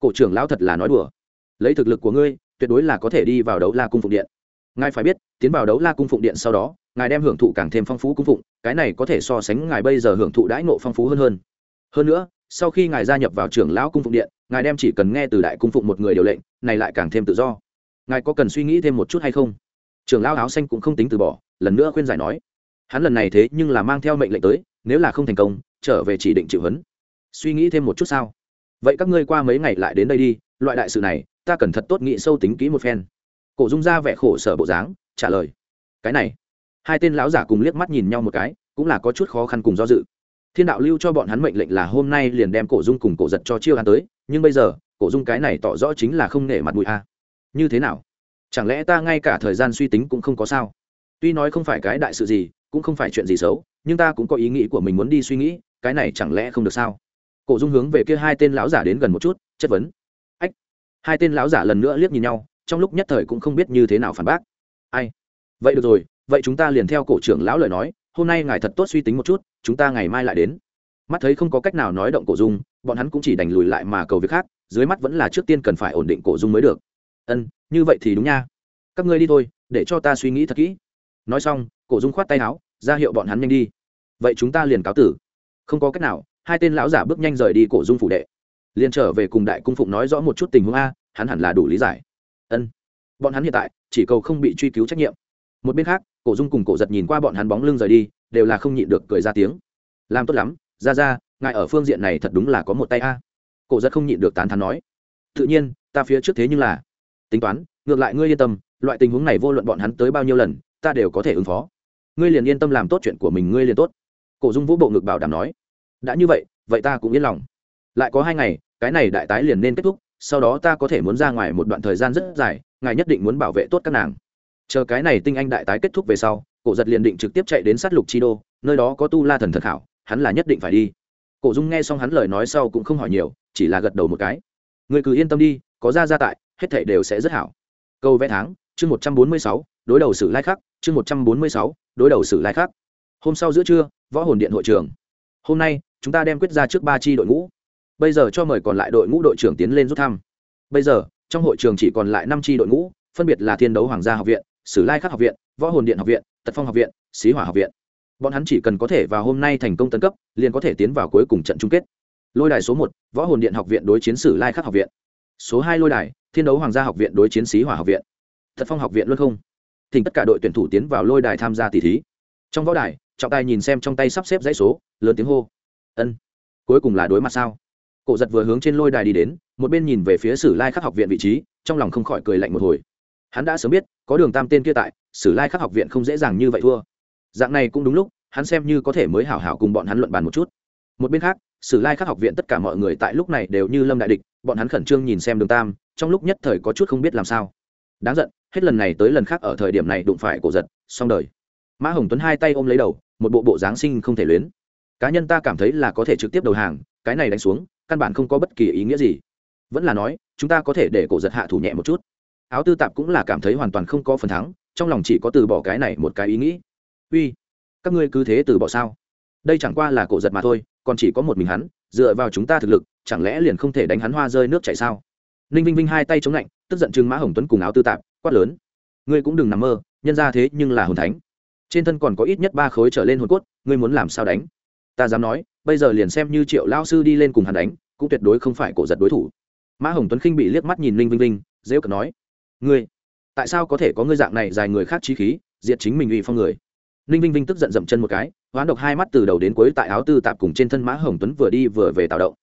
cổ trưởng lão thật là nói đùa. Lấy thực lực của ngươi, tuyệt đối là có thể đi vào đấu la cung phụng điện. Ngài phải biết, tiến vào đấu la cung phụng điện sau đó, ngài đem hưởng thụ càng thêm phong phú cung phụng, cái này có thể so sánh ngài bây giờ hưởng thụ đãi ngộ phong phú hơn hơn. Hơn nữa sau khi ngài gia nhập vào trưởng lão cung phụng điện, ngài đem chỉ cần nghe từ đại cung phụng một người điều lệnh, này lại càng thêm tự do. Ngài có cần suy nghĩ thêm một chút hay không? Trưởng lão áo xanh cũng không tính từ bỏ, lần nữa khuyên giải nói. Hắn lần này thế nhưng là mang theo mệnh lệnh tới, nếu là không thành công, trở về chỉ định chịu hấn suy nghĩ thêm một chút sao? Vậy các ngươi qua mấy ngày lại đến đây đi, loại đại sự này, ta cần thật tốt nghĩ sâu tính kỹ một phen. Cổ dung ra vẻ khổ sở bộ dáng, trả lời. Cái này, hai tên lão giả cùng liếc mắt nhìn nhau một cái, cũng là có chút khó khăn cùng do dự thiên đạo lưu cho bọn hắn mệnh lệnh là hôm nay liền đem cổ dung cùng cổ giật cho chiêu an tới, nhưng bây giờ, cổ dung cái này tỏ rõ chính là không nể mặt mũi a. Như thế nào? Chẳng lẽ ta ngay cả thời gian suy tính cũng không có sao? Tuy nói không phải cái đại sự gì, cũng không phải chuyện gì xấu, nhưng ta cũng có ý nghĩ của mình muốn đi suy nghĩ, cái này chẳng lẽ không được sao? Cổ dung hướng về kia hai tên lão giả đến gần một chút, chất vấn. Ách! Hai tên lão giả lần nữa liếc nhìn nhau, trong lúc nhất thời cũng không biết như thế nào phản bác. Ai? Vậy được rồi, vậy chúng ta liền theo cổ trưởng lão lời nói hôm nay ngài thật tốt suy tính một chút, chúng ta ngày mai lại đến. Mắt thấy không có cách nào nói động cổ dung, bọn hắn cũng chỉ đành lùi lại mà cầu việc khác, dưới mắt vẫn là trước tiên cần phải ổn định cổ dung mới được. Ân, như vậy thì đúng nha. Các ngươi đi thôi, để cho ta suy nghĩ thật kỹ. Nói xong, cổ dung khoát tay áo, ra hiệu bọn hắn nhanh đi. Vậy chúng ta liền cáo tử. Không có cách nào, hai tên lão giả bước nhanh rời đi cổ dung phủ đệ. Liền trở về cùng đại cung phụng nói rõ một chút tình huống a, hắn hẳn là đủ lý giải. Ân. Bọn hắn hiện tại, chỉ cầu không bị truy cứu trách nhiệm. Một bên khác cổ dung cùng cổ giật nhìn qua bọn hắn bóng lưng rời đi, đều là không nhịn được cười ra tiếng. Làm tốt lắm, ra ra, ngài ở phương diện này thật đúng là có một tay a. Cổ giật không nhịn được tán thán nói. Tự nhiên, ta phía trước thế nhưng là. Tính toán, ngược lại ngươi yên tâm, loại tình huống này vô luận bọn hắn tới bao nhiêu lần, ta đều có thể ứng phó. Ngươi liền yên tâm làm tốt chuyện của mình, ngươi liền tốt. Cổ dung vũ bộ ngực bảo đảm nói. Đã như vậy vậy ta cũng yên lòng. Lại có hai ngày, cái này đại tái liền nên kết thúc, sau đó ta có thể muốn ra ngoài một đoạn thời gian rất dài, ngài nhất định muốn bảo vệ tốt các nàng chờ cái này tinh anh đại tái kết thúc về sau, cổ giật liền định trực tiếp chạy đến sát lục chi đô, nơi đó có tu la thần thật hảo hắn là nhất định phải đi. Cổ dung nghe xong hắn lời nói sau cũng không hỏi nhiều, chỉ là gật đầu một cái. Người cứ yên tâm đi, có ra ra tại, hết thảy đều sẽ rất hảo. Câu vẽ tháng, chương một trăm bốn mươi sáu, đối đầu sử lai khắc, chương một trăm bốn mươi sáu, đối đầu sử lai khắc. Hôm sau giữa trưa, võ hồn điện hội trường. Hôm nay, chúng ta đem quyết ra trước ba chi đội ngũ. Bây giờ cho mời còn lại đội ngũ đội trưởng tiến lên rút thăm. Bây giờ, trong hội trường chỉ còn lại năm chi đội ngũ, phân biệt là thiên đấu hoàng gia học viện sử lai khắc học viện, võ hồn điện học viện, tật phong học viện, xí hỏa học viện. Bọn hắn chỉ cần có thể vào hôm nay thành công tân cấp, liền có thể tiến vào cuối cùng trận chung kết. Lôi đài số một, võ hồn điện học viện đối chiến sử lai khắc học viện. Số hai, lôi đài, thiên đấu hoàng gia học viện đối chiến sĩ hỏa học viện. Thật phong học viện luôn không. Thỉnh tất cả đội tuyển thủ tiến vào lôi đài tham gia tỷ thí. Trong võ đài, trọng tài nhìn xem trong tay sắp xếp dãy số, lớn tiếng hô. Ân, cuối cùng là đối mặt sao? Cổ giật vừa hướng trên lôi đài đi đến, một bên nhìn về phía sử lai khắc học viện vị trí, trong lòng không khỏi cười lạnh một hồi hắn đã sớm biết, có đường tam tên kia tại, sử lai khắc học viện không dễ dàng như vậy thua. Dạng này cũng đúng lúc, hắn xem như có thể mới hảo hảo cùng bọn hắn luận bàn một chút. Một bên khác, sử lai khắc học viện tất cả mọi người tại lúc này đều như lâm đại địch, bọn hắn khẩn trương nhìn xem đường tam, trong lúc nhất thời có chút không biết làm sao. Đáng giận, hết lần này tới lần khác ở thời điểm này đụng phải cổ giật, xong đời. Mã hồng tuấn hai tay ôm lấy đầu, một bộ bộ giáng sinh không thể luyến. Cá nhân ta cảm thấy là có thể trực tiếp đầu hàng, cái này đánh xuống, căn bản không có bất kỳ ý nghĩa gì. Vẫn là nói, chúng ta có thể để cổ giật hạ thủ nhẹ một chút áo tư tạp cũng là cảm thấy hoàn toàn không có phần thắng, trong lòng chỉ có từ bỏ cái này một cái ý nghĩ. Uy, các ngươi cứ thế từ bỏ sao? Đây chẳng qua là cổ giật mà thôi, còn chỉ có một mình hắn, dựa vào chúng ta thực lực, chẳng lẽ liền không thể đánh hắn hoa rơi nước chảy sao? Ninh vinh vinh hai tay chống lạnh, tức giận chừng mã hồng tuấn cùng áo tư tạp, quát lớn. Ngươi cũng đừng nằm mơ, nhân ra thế nhưng là hồn thánh. Trên thân còn có ít nhất ba khối trở lên hồn cốt, ngươi muốn làm sao đánh? Ta dám nói, bây giờ liền xem như triệu lao sư đi lên cùng hắn đánh, cũng tuyệt đối không phải cổ giật đối thủ. Mã hồng tuấn khinh bị liếc mắt nhìn ninh vinh vinh dễ cận nói ngươi, tại sao có thể có ngươi dạng này dài người khác trí khí, diệt chính mình uy phong người? Ninh vinh vinh tức giận dậm chân một cái, hoán độc hai mắt từ đầu đến cuối tại áo tư tạp cùng trên thân mã hồng tuấn vừa đi vừa về tạo động.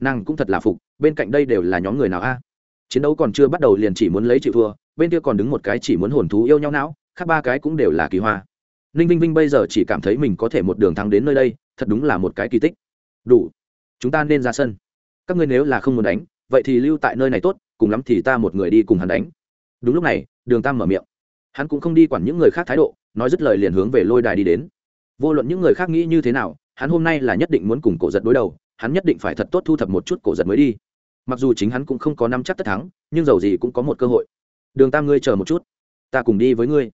Nàng cũng thật là phục, bên cạnh đây đều là nhóm người nào a? Chiến đấu còn chưa bắt đầu liền chỉ muốn lấy chịu thua, bên kia còn đứng một cái chỉ muốn hồn thú yêu nhau não, khác ba cái cũng đều là kỳ hoa. Ninh vinh vinh bây giờ chỉ cảm thấy mình có thể một đường thắng đến nơi đây, thật đúng là một cái kỳ tích. Đủ, chúng ta nên ra sân. Các ngươi nếu là không muốn đánh, vậy thì lưu tại nơi này tốt, cùng lắm thì ta một người đi cùng hắn đánh đúng lúc này, đường tam mở miệng. Hắn cũng không đi quản những người khác thái độ, nói dứt lời liền hướng về lôi đài đi đến. Vô luận những người khác nghĩ như thế nào, hắn hôm nay là nhất định muốn cùng cổ giật đối đầu, hắn nhất định phải thật tốt thu thập một chút cổ giật mới đi. Mặc dù chính hắn cũng không có năm chắc tất thắng, nhưng dầu gì cũng có một cơ hội. Đường tam ngươi chờ một chút, ta cùng đi với ngươi.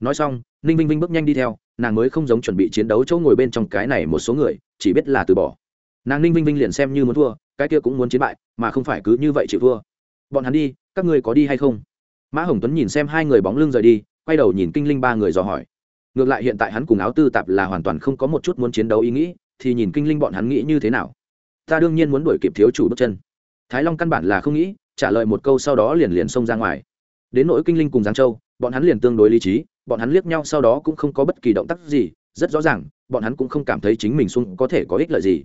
Nói xong, ninh vinh vinh bước nhanh đi theo, nàng mới không giống chuẩn bị chiến đấu chỗ ngồi bên trong cái này một số người, chỉ biết là từ bỏ. Nàng ninh vinh vinh liền xem như muốn thua, cái kia cũng muốn chiến bại, mà không phải cứ như vậy chịu thua. Bọn hắn đi, các ngươi có đi hay không? Mã hồng tuấn nhìn xem hai người bóng lưng rời đi, quay đầu nhìn kinh linh ba người dò hỏi. Ngược lại hiện tại hắn cùng áo tư tạp là hoàn toàn không có một chút muốn chiến đấu ý nghĩ, thì nhìn kinh linh bọn hắn nghĩ như thế nào? Ta đương nhiên muốn đuổi kịp thiếu chủ bước chân. Thái long căn bản là không nghĩ, trả lời một câu sau đó liền liền xông ra ngoài. Đến nỗi kinh linh cùng giang châu, bọn hắn liền tương đối lý trí, bọn hắn liếc nhau sau đó cũng không có bất kỳ động tác gì, rất rõ ràng, bọn hắn cũng không cảm thấy chính mình xung có thể có ích lợi gì.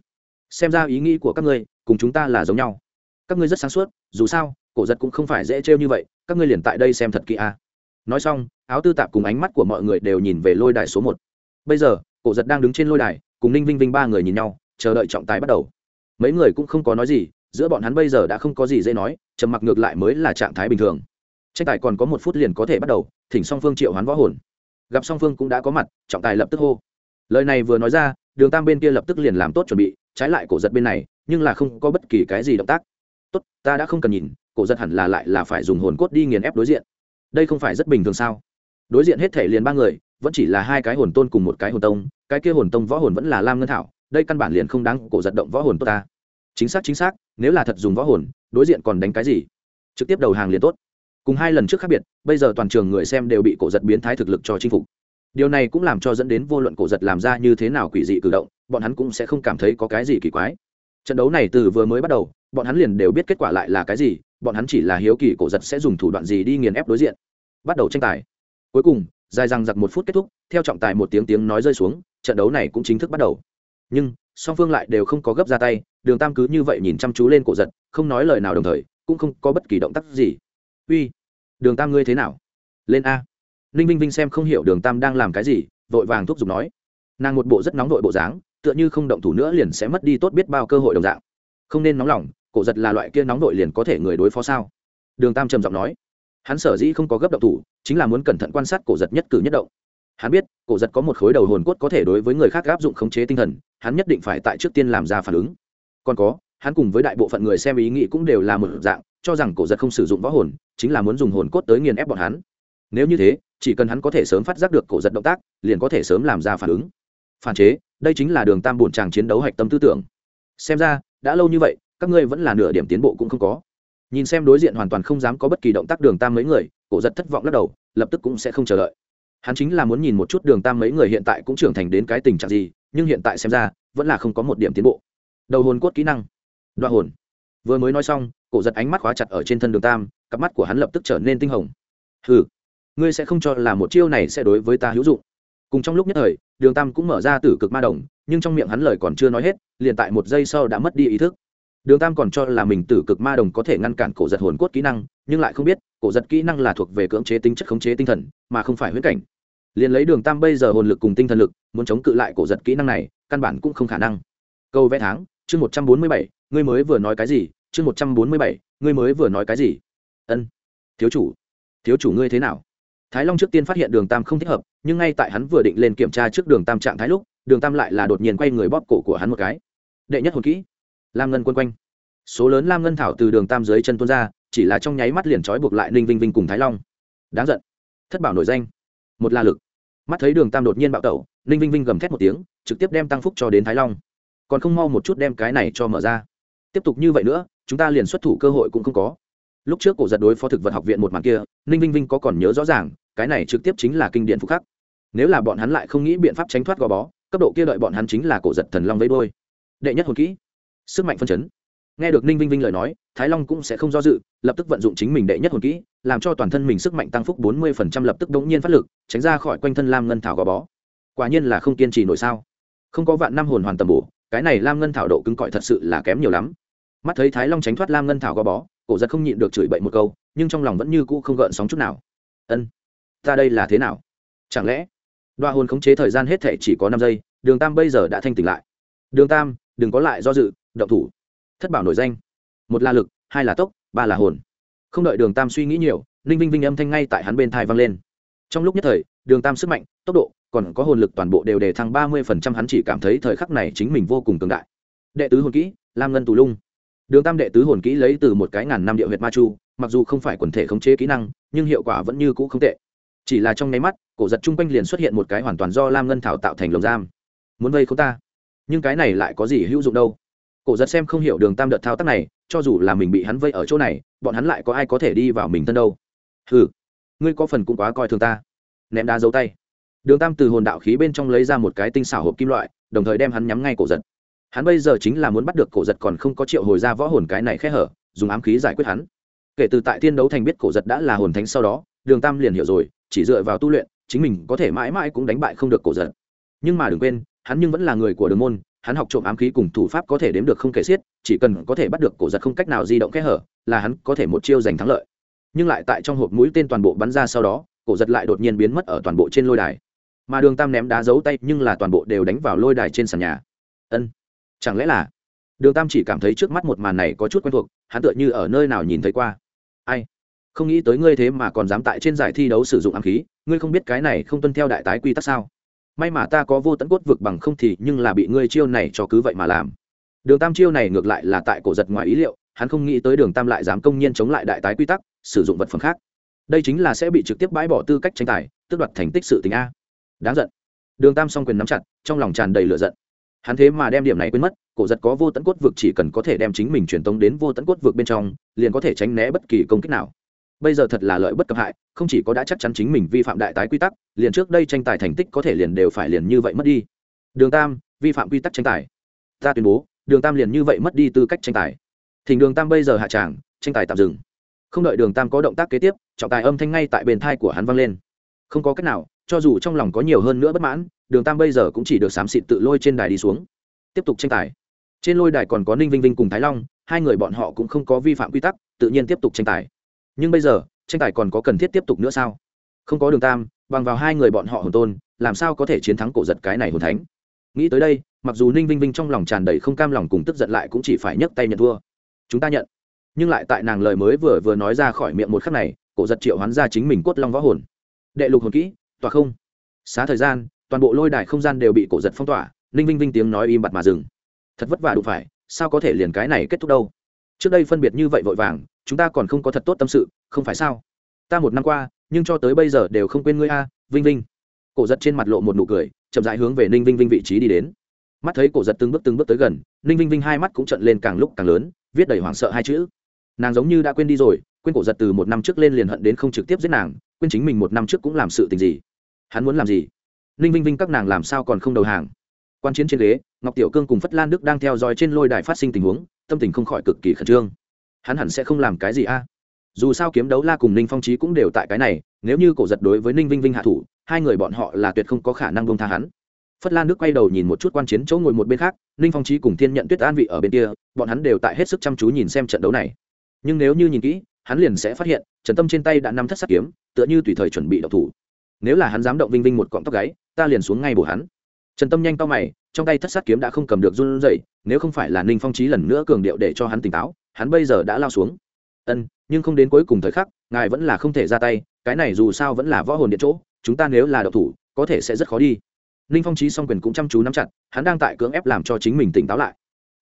Xem ra ý nghĩ của các ngươi cùng chúng ta là giống nhau. Các ngươi rất sáng suốt, dù sao, cổ giật cũng không phải dễ trêu như vậy các ngươi liền tại đây xem thật kỹ a. À. nói xong, áo tư tạp cùng ánh mắt của mọi người đều nhìn về lôi đài số một. Bây giờ, cổ giật đang đứng trên lôi đài, cùng ninh vinh vinh ba người nhìn nhau, chờ đợi trọng tài bắt đầu. Mấy người cũng không có nói gì, giữa bọn hắn bây giờ đã không có gì dễ nói, trầm mặc ngược lại mới là trạng thái bình thường. Tranh tài còn có một phút liền có thể bắt đầu, thỉnh song phương triệu hoán võ hồn. Gặp song phương cũng đã có mặt, trọng tài lập tức hô. Lời này vừa nói ra, đường tam bên kia lập tức liền làm tốt chuẩn bị, trái lại cổ giật bên này, nhưng là không có bất kỳ cái gì động tác. Tốt, ta đã không cần nhìn cổ giật hẳn là lại là phải dùng hồn cốt đi nghiền ép đối diện. Đây không phải rất bình thường sao? Đối diện hết thể liền ba người, vẫn chỉ là hai cái hồn tôn cùng một cái hồn tông, cái kia hồn tông võ hồn vẫn là lam ngân thảo, đây căn bản liền không đáng cổ giật động võ hồn tốt ta. Chính xác chính xác, nếu là thật dùng võ hồn, đối diện còn đánh cái gì? Trực tiếp đầu hàng liền tốt. Cùng hai lần trước khác biệt, bây giờ toàn trường người xem đều bị cổ giật biến thái thực lực cho chinh phục. Điều này cũng làm cho dẫn đến vô luận cổ giật làm ra như thế nào quỷ dị cử động, bọn hắn cũng sẽ không cảm thấy có cái gì kỳ quái. Trận đấu này từ vừa mới bắt đầu, bọn hắn liền đều biết kết quả lại là cái gì bọn hắn chỉ là hiếu kỳ cổ giật sẽ dùng thủ đoạn gì đi nghiền ép đối diện. Bắt đầu tranh tài. Cuối cùng, dài răng giặc một phút kết thúc, theo trọng tài một tiếng tiếng nói rơi xuống, trận đấu này cũng chính thức bắt đầu. Nhưng, song phương lại đều không có gấp ra tay, đường tam cứ như vậy nhìn chăm chú lên cổ giật, không nói lời nào đồng thời, cũng không có bất kỳ động tác gì. Uy, đường tam ngươi thế nào? Lên a. Ninh vinh vinh xem không hiểu đường tam đang làm cái gì, vội vàng thúc giục nói. Nàng một bộ rất nóng vội bộ dáng, tựa như không động thủ nữa liền sẽ mất đi tốt biết bao cơ hội đồng dạng. Không nên nóng lòng cổ giật là loại kia nóng đội liền có thể người đối phó sao? Đường tam trầm giọng nói. Hắn sở dĩ không có gấp động thủ, chính là muốn cẩn thận quan sát cổ giật nhất cử nhất động. Hắn biết, cổ giật có một khối đầu hồn cốt có thể đối với người khác áp dụng khống chế tinh thần, hắn nhất định phải tại trước tiên làm ra phản ứng. Còn có, hắn cùng với đại bộ phận người xem ý nghĩ cũng đều là một dạng, cho rằng cổ giật không sử dụng võ hồn, chính là muốn dùng hồn cốt tới nghiền ép bọn hắn. Nếu như thế, chỉ cần hắn có thể sớm phát giác được cổ giật động tác, liền có thể sớm làm ra phản ứng. Phản chế, đây chính là đường tam bổn tràng chiến đấu hạch tâm tư tưởng. Xem ra, đã lâu như vậy các ngươi vẫn là nửa điểm tiến bộ cũng không có. Nhìn xem đối diện hoàn toàn không dám có bất kỳ động tác đường tam mấy người, cổ giật thất vọng lắc đầu, lập tức cũng sẽ không chờ đợi. Hắn chính là muốn nhìn một chút đường tam mấy người hiện tại cũng trưởng thành đến cái tình trạng gì, nhưng hiện tại xem ra, vẫn là không có một điểm tiến bộ. Đầu hồn cốt kỹ năng. Đoạn hồn. Vừa mới nói xong, cổ giật ánh mắt khóa chặt ở trên thân đường tam, cặp mắt của hắn lập tức trở nên tinh hồng. Hừ, ngươi sẽ không cho là một chiêu này sẽ đối với ta hữu dụng. Cùng trong lúc nhất thời, đường tam cũng mở ra tử cực ma đồng, nhưng trong miệng hắn lời còn chưa nói hết, liền tại một giây sau đã mất đi ý thức đường tam còn cho là mình tử cực ma đồng có thể ngăn cản cổ giật hồn cốt kỹ năng, nhưng lại không biết, cổ giật kỹ năng là thuộc về cưỡng chế tính chất khống chế tinh thần, mà không phải huyễn cảnh. Liền lấy đường tam bây giờ hồn lực cùng tinh thần lực, muốn chống cự lại cổ giật kỹ năng này, căn bản cũng không khả năng. Câu vẽ tháng, chương một trăm bốn mươi bảy, ngươi mới vừa nói cái gì? Chương một trăm bốn mươi bảy, ngươi mới vừa nói cái gì? Ân. Thiếu chủ. Thiếu chủ ngươi thế nào? Thái long trước tiên phát hiện đường tam không thích hợp, nhưng ngay tại hắn vừa định lên kiểm tra trước đường tam trạng thái lúc, đường tam lại là đột nhiên quay người bóp cổ của hắn một cái. Đệ nhất hồn kỹ lam ngân quân quanh. Số lớn lam ngân thảo từ đường tam dưới chân tuôn ra, chỉ là trong nháy mắt liền trói buộc lại ninh vinh vinh cùng thái long. Đáng giận. Thất bảo nổi danh. Một la lực. Mắt thấy đường tam đột nhiên bạo tẩu, ninh vinh vinh gầm thét một tiếng, trực tiếp đem tăng phúc cho đến thái long. Còn không mau một chút đem cái này cho mở ra. Tiếp tục như vậy nữa, chúng ta liền xuất thủ cơ hội cũng không có. Lúc trước cổ giật đối phó thực vật học viện một màn kia, ninh vinh vinh có còn nhớ rõ ràng, cái này trực tiếp chính là kinh điển phúc khắc. Nếu là bọn hắn lại không nghĩ biện pháp tránh thoát gò bó, cấp độ kia đợi bọn hắn chính là cổ giật thần long vây đôi đệ nhất hồn kỹ sức mạnh phân chấn. Nghe được ninh vinh vinh lời nói, thái long cũng sẽ không do dự, lập tức vận dụng chính mình đệ nhất hồn kỹ, làm cho toàn thân mình sức mạnh tăng phúc bốn mươi phần trăm lập tức đống nhiên phát lực, tránh ra khỏi quanh thân lam ngân thảo gò bó. Quả nhiên là không kiên trì nổi sao? Không có vạn năm hồn hoàn tầm bổ, cái này lam ngân thảo độ cứng cỏi thật sự là kém nhiều lắm. Mắt thấy thái long tránh thoát lam ngân thảo gò bó, cổ giật không nhịn được chửi bậy một câu, nhưng trong lòng vẫn như cũ không gợn sóng chút nào. Ân, ta đây là thế nào? Chẳng lẽ đoa hồn khống chế thời gian hết thể chỉ có năm giây, đường tam bây giờ đã thanh tỉnh lại. Đường tam, đừng có lại do dự động thủ. Thất bảo nổi danh. Một là lực, hai là tốc, ba là hồn. Không đợi đường tam suy nghĩ nhiều, ninh vinh vinh âm thanh ngay tại hắn bên thai vang lên. Trong lúc nhất thời, đường tam sức mạnh, tốc độ, còn có hồn lực toàn bộ đều đề thăng ba mươi phần trăm, hắn chỉ cảm thấy thời khắc này chính mình vô cùng cường đại. Đệ tứ hồn kỹ, lam ngân tù lung. Đường tam đệ tứ hồn kỹ lấy từ một cái ngàn năm địa huyệt ma chu, mặc dù không phải quần thể khống chế kỹ năng, nhưng hiệu quả vẫn như cũ không tệ. Chỉ là trong nháy mắt, cổ giật chung quanh liền xuất hiện một cái hoàn toàn do lam ngân thảo tạo thành lồng giam. Muốn vây không ta? Nhưng cái này lại có gì hữu dụng đâu? Cổ giật xem không hiểu đường tam đợt thao tác này, cho dù là mình bị hắn vây ở chỗ này, bọn hắn lại có ai có thể đi vào mình thân đâu? Ừ ngươi có phần cũng quá coi thường ta. Ném đá giấu tay. Đường tam từ hồn đạo khí bên trong lấy ra một cái tinh xảo hộp kim loại, đồng thời đem hắn nhắm ngay cổ giật. Hắn bây giờ chính là muốn bắt được cổ giật còn không có triệu hồi ra võ hồn cái này khẽ hở, dùng ám khí giải quyết hắn. Kể từ tại thiên đấu thành biết cổ giật đã là hồn thánh sau đó, đường tam liền hiểu rồi, chỉ dựa vào tu luyện, chính mình có thể mãi mãi cũng đánh bại không được cổ giật. Nhưng mà đừng quên, hắn nhưng vẫn là người của đường môn hắn học trộm ám khí cùng thủ pháp có thể đếm được không kể xiết, chỉ cần có thể bắt được cổ giật không cách nào di động kẽ hở, là hắn có thể một chiêu giành thắng lợi. Nhưng lại tại trong hộp mũi tên toàn bộ bắn ra sau đó, cổ giật lại đột nhiên biến mất ở toàn bộ trên lôi đài. Mà đường tam ném đá giấu tay, nhưng là toàn bộ đều đánh vào lôi đài trên sàn nhà. Ân, chẳng lẽ là? Đường tam chỉ cảm thấy trước mắt một màn này có chút quen thuộc, hắn tựa như ở nơi nào nhìn thấy qua. Ai? Không nghĩ tới ngươi thế mà còn dám tại trên giải thi đấu sử dụng ám khí, ngươi không biết cái này không tuân theo đại tái quy tắc sao? May mà ta có vô tận cốt vực bằng không thì nhưng là bị ngươi chiêu này cho cứ vậy mà làm. Đường tam chiêu này ngược lại là tại cổ giật ngoài ý liệu, hắn không nghĩ tới đường tam lại dám công nhiên chống lại đại tái quy tắc, sử dụng vật phẩm khác. Đây chính là sẽ bị trực tiếp bãi bỏ tư cách tranh tài, tước đoạt thành tích sự tình a. Đáng giận. Đường tam s o n g quyền nắm chặt, trong lòng tràn đầy lửa giận. Hắn thế mà đem điểm này quên mất, cổ giật có vô tận cốt vực chỉ cần có thể đem chính mình truyền tống đến vô tận cốt vực bên trong, liền có thể tránh né bất kỳ công kích nào bây giờ thật là lợi bất cập hại, không chỉ có đã chắc chắn chính mình vi phạm đại tái quy tắc, liền trước đây tranh tài thành tích có thể liền đều phải liền như vậy mất đi. Đường tam, vi phạm quy tắc tranh tài. Ta tuyên bố, đường tam liền như vậy mất đi tư cách tranh tài. Thỉnh đường tam bây giờ hạ tràng, tranh tài tạm dừng. Không đợi đường tam có động tác kế tiếp, trọng tài âm thanh ngay tại bền thai của hắn vang lên. Không có cách nào, cho dù trong lòng có nhiều hơn nữa bất mãn, đường tam bây giờ cũng chỉ được xám xịt tự lôi trên đài đi xuống. Tiếp tục tranh tài. Trên lôi đài còn có ninh vinh vinh cùng thái long, hai người bọn họ cũng không có vi phạm quy tắc, tự nhiên tiếp tục tranh tài nhưng bây giờ, tranh tài còn có cần thiết tiếp tục nữa sao? Không có đường tam, bằng vào hai người bọn họ hồn tôn, làm sao có thể chiến thắng cổ giật cái này hồn thánh? Nghĩ tới đây, mặc dù ninh vinh vinh trong lòng tràn đầy không cam lòng cùng tức giận lại cũng chỉ phải nhấc tay nhận thua. Chúng ta nhận. Nhưng lại tại nàng lời mới vừa vừa nói ra khỏi miệng một khắc này, cổ giật triệu hoán ra chính mình cốt long võ hồn. Đệ lục hồn kỹ tòa không. Xá thời gian, toàn bộ lôi đài không gian đều bị cổ giật phong tỏa, ninh vinh vinh tiếng nói im bặt mà dừng. Thật vất vả đủ phải, sao có thể liền cái này kết thúc đâu? Trước đây phân biệt như vậy vội vàng chúng ta còn không có thật tốt tâm sự, không phải sao? Ta một năm qua, nhưng cho tới bây giờ đều không quên ngươi a, vinh vinh. Cổ giật trên mặt lộ một nụ cười, chậm rãi hướng về ninh vinh vinh vị trí đi đến. Mắt thấy cổ giật từng bước từng bước tới gần, ninh vinh vinh hai mắt cũng trận lên càng lúc càng lớn, viết đầy hoảng sợ hai chữ. Nàng giống như đã quên đi rồi, quên cổ giật từ một năm trước lên liền hận đến không trực tiếp giết nàng, quên chính mình một năm trước cũng làm sự tình gì. Hắn muốn làm gì? Ninh vinh vinh các nàng làm sao còn không đầu hàng? Quan chiến trên ghế, ngọc tiểu cương cùng phất lan đức đang theo dõi trên lôi đài phát sinh tình huống, tâm tình không khỏi cực kỳ khẩn trương hắn hẳn sẽ không làm cái gì a. Dù sao kiếm đấu la cùng ninh phong trí cũng đều tại cái này, nếu như cổ giật đối với ninh vinh vinh hạ thủ, hai người bọn họ là tuyệt không có khả năng bông tha hắn. Phất lan nước quay đầu nhìn một chút quan chiến chỗ ngồi một bên khác, ninh phong trí cùng thiên nhận tuyết an vị ở bên kia, bọn hắn đều tại hết sức chăm chú nhìn xem trận đấu này. Nhưng nếu như nhìn kỹ, hắn liền sẽ phát hiện, trần tâm trên tay đã nắm thất sắc kiếm, tựa như tùy thời chuẩn bị đậu thủ. Nếu là hắn dám động vinh vinh một cọng tóc gáy, ta liền xuống ngay bổ hắn. Trần tâm nhanh to mày, trong tay thất sát kiếm đã không cầm được run rẩy, nếu không phải là ninh phong trí lần nữa cường điệu để cho hắn tỉnh táo hắn bây giờ đã lao xuống. Ân, nhưng không đến cuối cùng thời khắc, ngài vẫn là không thể ra tay, cái này dù sao vẫn là võ hồn điện chỗ, chúng ta nếu là độc thủ, có thể sẽ rất khó đi. Ninh phong trí song quyền cũng chăm chú nắm chặt, hắn đang tại cưỡng ép làm cho chính mình tỉnh táo lại.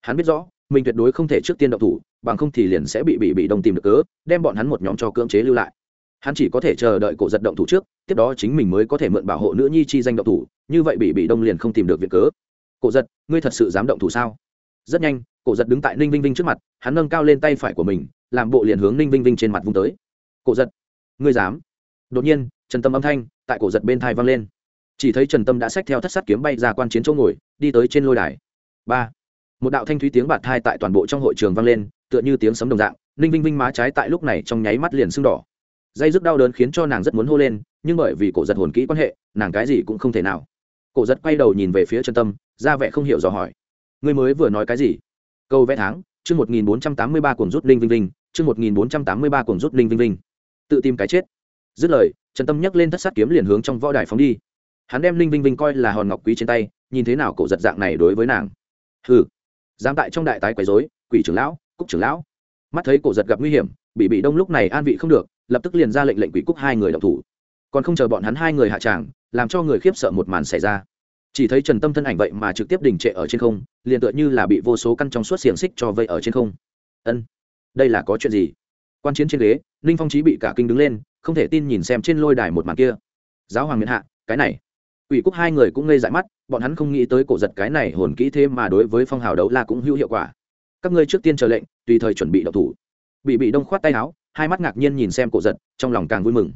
Hắn biết rõ, mình tuyệt đối không thể trước tiên độc thủ, bằng không thì liền sẽ bị bị bị đông tìm được cớ, đem bọn hắn một nhóm cho cưỡng chế lưu lại. Hắn chỉ có thể chờ đợi cổ giật động thủ trước, tiếp đó chính mình mới có thể mượn bảo hộ nữ nhi chi danh động thủ, như vậy bị bị đông liền không tìm được việc cớ. Cổ giật, ngươi thật sự dám động thủ sao? Rất nhanh, cổ giật đứng tại ninh vinh vinh trước mặt, hắn nâng cao lên tay phải của mình, làm bộ liền hướng ninh vinh vinh trên mặt vung tới. Cổ giật, ngươi dám? Đột nhiên, trần tâm âm thanh tại cổ giật bên thai vang lên. Chỉ thấy trần tâm đã xách theo thất sát kiếm bay ra quan chiến chỗ ngồi, đi tới trên lôi đài. Ba. Một đạo thanh thúy tiếng bạt thai tại toàn bộ trong hội trường vang lên, tựa như tiếng sấm đồng dạng, ninh vinh vinh má trái tại lúc này trong nháy mắt liền sưng đỏ. Dây dứt đau đớn khiến cho nàng rất muốn hô lên, nhưng bởi vì cổ giật hồn kỹ quan hệ, nàng cái gì cũng không thể nào. Cổ giật quay đầu nhìn về phía trần tâm, ra vẻ không hiểu dò hỏi ngươi mới vừa nói cái gì? Câu vẽ tháng, chương một nghìn bốn trăm tám mươi ba cuồng rút linh vinh vinh, chương một nghìn bốn trăm tám mươi ba cuồng rút linh vinh vinh. Tự tìm cái chết. Dứt lời, trần tâm nhấc lên thất sát kiếm liền hướng trong võ đài phóng đi. Hắn đem linh vinh vinh coi là hòn ngọc quý trên tay, nhìn thế nào cổ giật dạng này đối với nàng. Hừ, dám tại trong đại tái quấy dối quỷ trưởng lão, cúc trưởng lão. Mắt thấy cổ giật gặp nguy hiểm, bị bị đông lúc này an vị không được, lập tức liền ra lệnh lệnh quỷ cúc hai người đậu thủ. Còn không chờ bọn hắn hai người hạ tràng, làm cho người khiếp sợ một màn xảy ra chỉ thấy trần tâm thân ảnh vậy mà trực tiếp đình trệ ở trên không, liền tựa như là bị vô số căn trong suốt xiềng xích cho vây ở trên không. Ân, đây là có chuyện gì? Quan chiến trên ghế, ninh phong trí bị cả kinh đứng lên, không thể tin nhìn xem trên lôi đài một màn kia. Giáo hoàng miền hạ, cái này. Ủy cúc hai người cũng ngây dại mắt, bọn hắn không nghĩ tới cổ giật cái này hồn kỹ thế mà đối với phong hào đấu la cũng hữu hiệu quả. Các ngươi trước tiên chờ lệnh, tùy thời chuẩn bị đậu thủ. Bị bị đông khoát tay áo, hai mắt ngạc nhiên nhìn xem cổ giật, trong lòng càng vui mừng.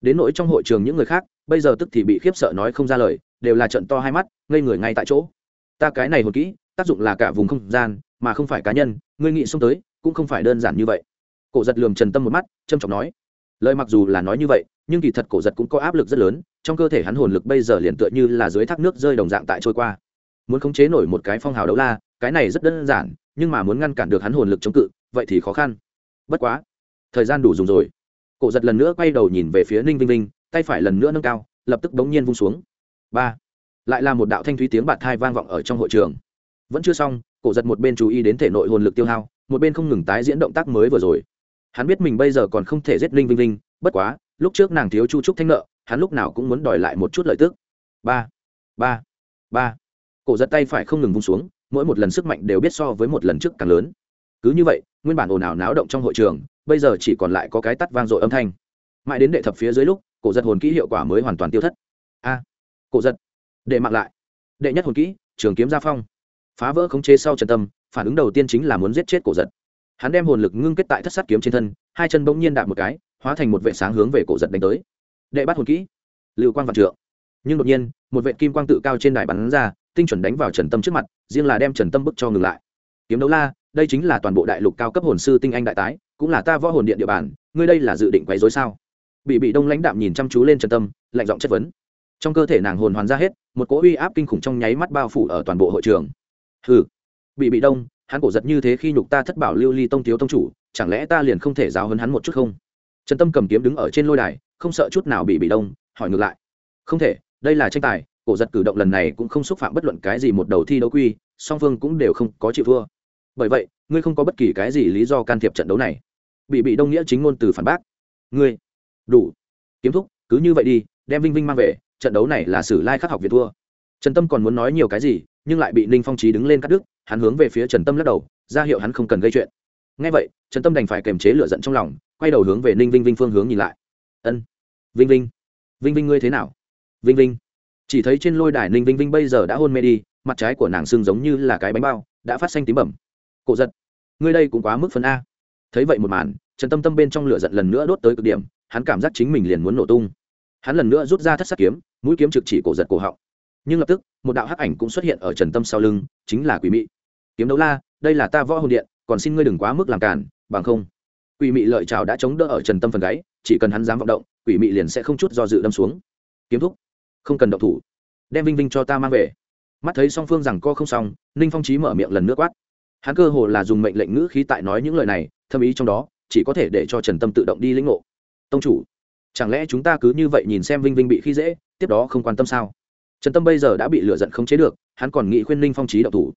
Đến nỗi trong hội trường những người khác, bây giờ tức thì bị khiếp sợ nói không ra lời đều là trận to hai mắt, ngây người ngay tại chỗ. Ta cái này hồn kỹ, tác dụng là cả vùng không gian, mà không phải cá nhân, ngươi nghĩ xông tới, cũng không phải đơn giản như vậy. Cổ giật lườm trần tâm một mắt trâm trọng nói. Lời mặc dù là nói như vậy, nhưng kỳ thật cổ giật cũng có áp lực rất lớn, trong cơ thể hắn hồn lực bây giờ liền tựa như là dưới thác nước rơi đồng dạng tại trôi qua. Muốn khống chế nổi một cái phong hào đấu la, cái này rất đơn giản, nhưng mà muốn ngăn cản được hắn hồn lực chống cự, vậy thì khó khăn. Bất quá, thời gian đủ dùng rồi. Cổ giật lần nữa quay đầu nhìn về phía ninh vinh linh tay phải lần nữa nâng cao, lập tức bỗng nhiên vung xuống ba lại là một đạo thanh thúy tiếng bạt thai vang vọng ở trong hội trường vẫn chưa xong cổ giật một bên chú ý đến thể nội hồn lực tiêu hao một bên không ngừng tái diễn động tác mới vừa rồi hắn biết mình bây giờ còn không thể giết linh vinh linh bất quá lúc trước nàng thiếu chu trúc thanh nợ hắn lúc nào cũng muốn đòi lại một chút lợi tức ba ba ba cổ giật tay phải không ngừng vung xuống mỗi một lần sức mạnh đều biết so với một lần trước càng lớn cứ như vậy nguyên bản ồn ào náo động trong hội trường bây giờ chỉ còn lại có cái tắt vang dội âm thanh mãi đến đệ thập phía dưới lúc cổ giật hồn kỹ hiệu quả mới hoàn toàn tiêu thất a cổ giật. Đệ mạng lại. Đệ nhất hồn kỹ, trường kiếm gia phong. Phá vỡ khống chế sau trần tâm, phản ứng đầu tiên chính là muốn giết chết cổ giật. Hắn đem hồn lực ngưng kết tại thất sát kiếm trên thân, hai chân bỗng nhiên đạp một cái, hóa thành một vệ sáng hướng về cổ giật đánh tới. Đệ bắt hồn kỹ. Lưu quang vạn trượng. Nhưng đột nhiên, một vệ kim quang tự cao trên đài bắn ra, tinh chuẩn đánh vào trần tâm trước mặt, riêng là đem trần tâm bức cho ngừng lại. Kiếm đấu la, đây chính là toàn bộ đại lục cao cấp hồn sư tinh anh đại tái, cũng là ta võ hồn điện địa bàn, ngươi đây là dự định quấy dối sao? Bị bị đông lãnh đạm nhìn chăm chú lên trần tâm, lạnh giọng chất vấn trong cơ thể nàng hồn hoàn ra hết, một cỗ uy áp kinh khủng trong nháy mắt bao phủ ở toàn bộ hội trường. Hừ, bị bị đông, hắn cổ giật như thế khi nhục ta thất bảo lưu ly tông thiếu tông chủ, chẳng lẽ ta liền không thể giáo hấn hắn một chút không? Trần tâm cầm kiếm đứng ở trên lôi đài, không sợ chút nào bị bị đông, hỏi ngược lại. Không thể, đây là tranh tài, cổ giật cử động lần này cũng không xúc phạm bất luận cái gì một đầu thi đấu quy, song phương cũng đều không có chịu thua. Bởi vậy, ngươi không có bất kỳ cái gì lý do can thiệp trận đấu này. Bị bị đông nghĩa chính ngôn từ phản bác. Ngươi, đủ. Kiếm thúc, cứ như vậy đi, đem vinh vinh mang về trận đấu này là sử lai khắc học việt thua. Trần tâm còn muốn nói nhiều cái gì, nhưng lại bị ninh phong trí đứng lên cắt đứt, hắn hướng về phía trần tâm lắc đầu, ra hiệu hắn không cần gây chuyện. Ngay vậy, trần tâm đành phải kềm chế lửa giận trong lòng, quay đầu hướng về ninh vinh vinh phương hướng nhìn lại. Ân, vinh vinh vinh vinh ngươi thế nào? Vinh vinh. Chỉ thấy trên lôi đài ninh vinh vinh bây giờ đã hôn mê đi, mặt trái của nàng xương giống như là cái bánh bao, đã phát xanh tím bẩm. Cổ giật, ngươi đây cũng quá mức phần a. Thấy vậy một màn, trần tâm tâm bên trong lửa giận lần nữa đốt tới cực điểm, hắn cảm giác chính mình liền muốn nổ tung. Hắn lần nữa rút ra thất sắc kiếm mũi kiếm trực chỉ cổ giật cổ họng. Nhưng lập tức, một đạo hắc ảnh cũng xuất hiện ở trần tâm sau lưng, chính là quỷ mị. Kiếm đấu la, đây là ta võ hồn điện, còn xin ngươi đừng quá mức làm cản bằng không. Quỷ mị lợi trào đã chống đỡ ở trần tâm phần gáy, chỉ cần hắn dám vọng động, quỷ mị liền sẽ không chút do dự đâm xuống. Kiếm thúc, không cần động thủ. Đem vinh vinh cho ta mang về. Mắt thấy song phương rằng co không xong, ninh phong trí mở miệng lần nữa quát. Hắn cơ hồ là dùng mệnh lệnh ngữ khí tại nói những lời này, thâm ý trong đó, chỉ có thể để cho trần tâm tự động đi lĩnh ngộ. Tông chủ chẳng lẽ chúng ta cứ như vậy nhìn xem vinh vinh bị khi dễ, tiếp đó không quan tâm sao? Trần tâm bây giờ đã bị lựa giận không chế được, hắn còn nghĩ khuyên ninh phong trí đậu thủ.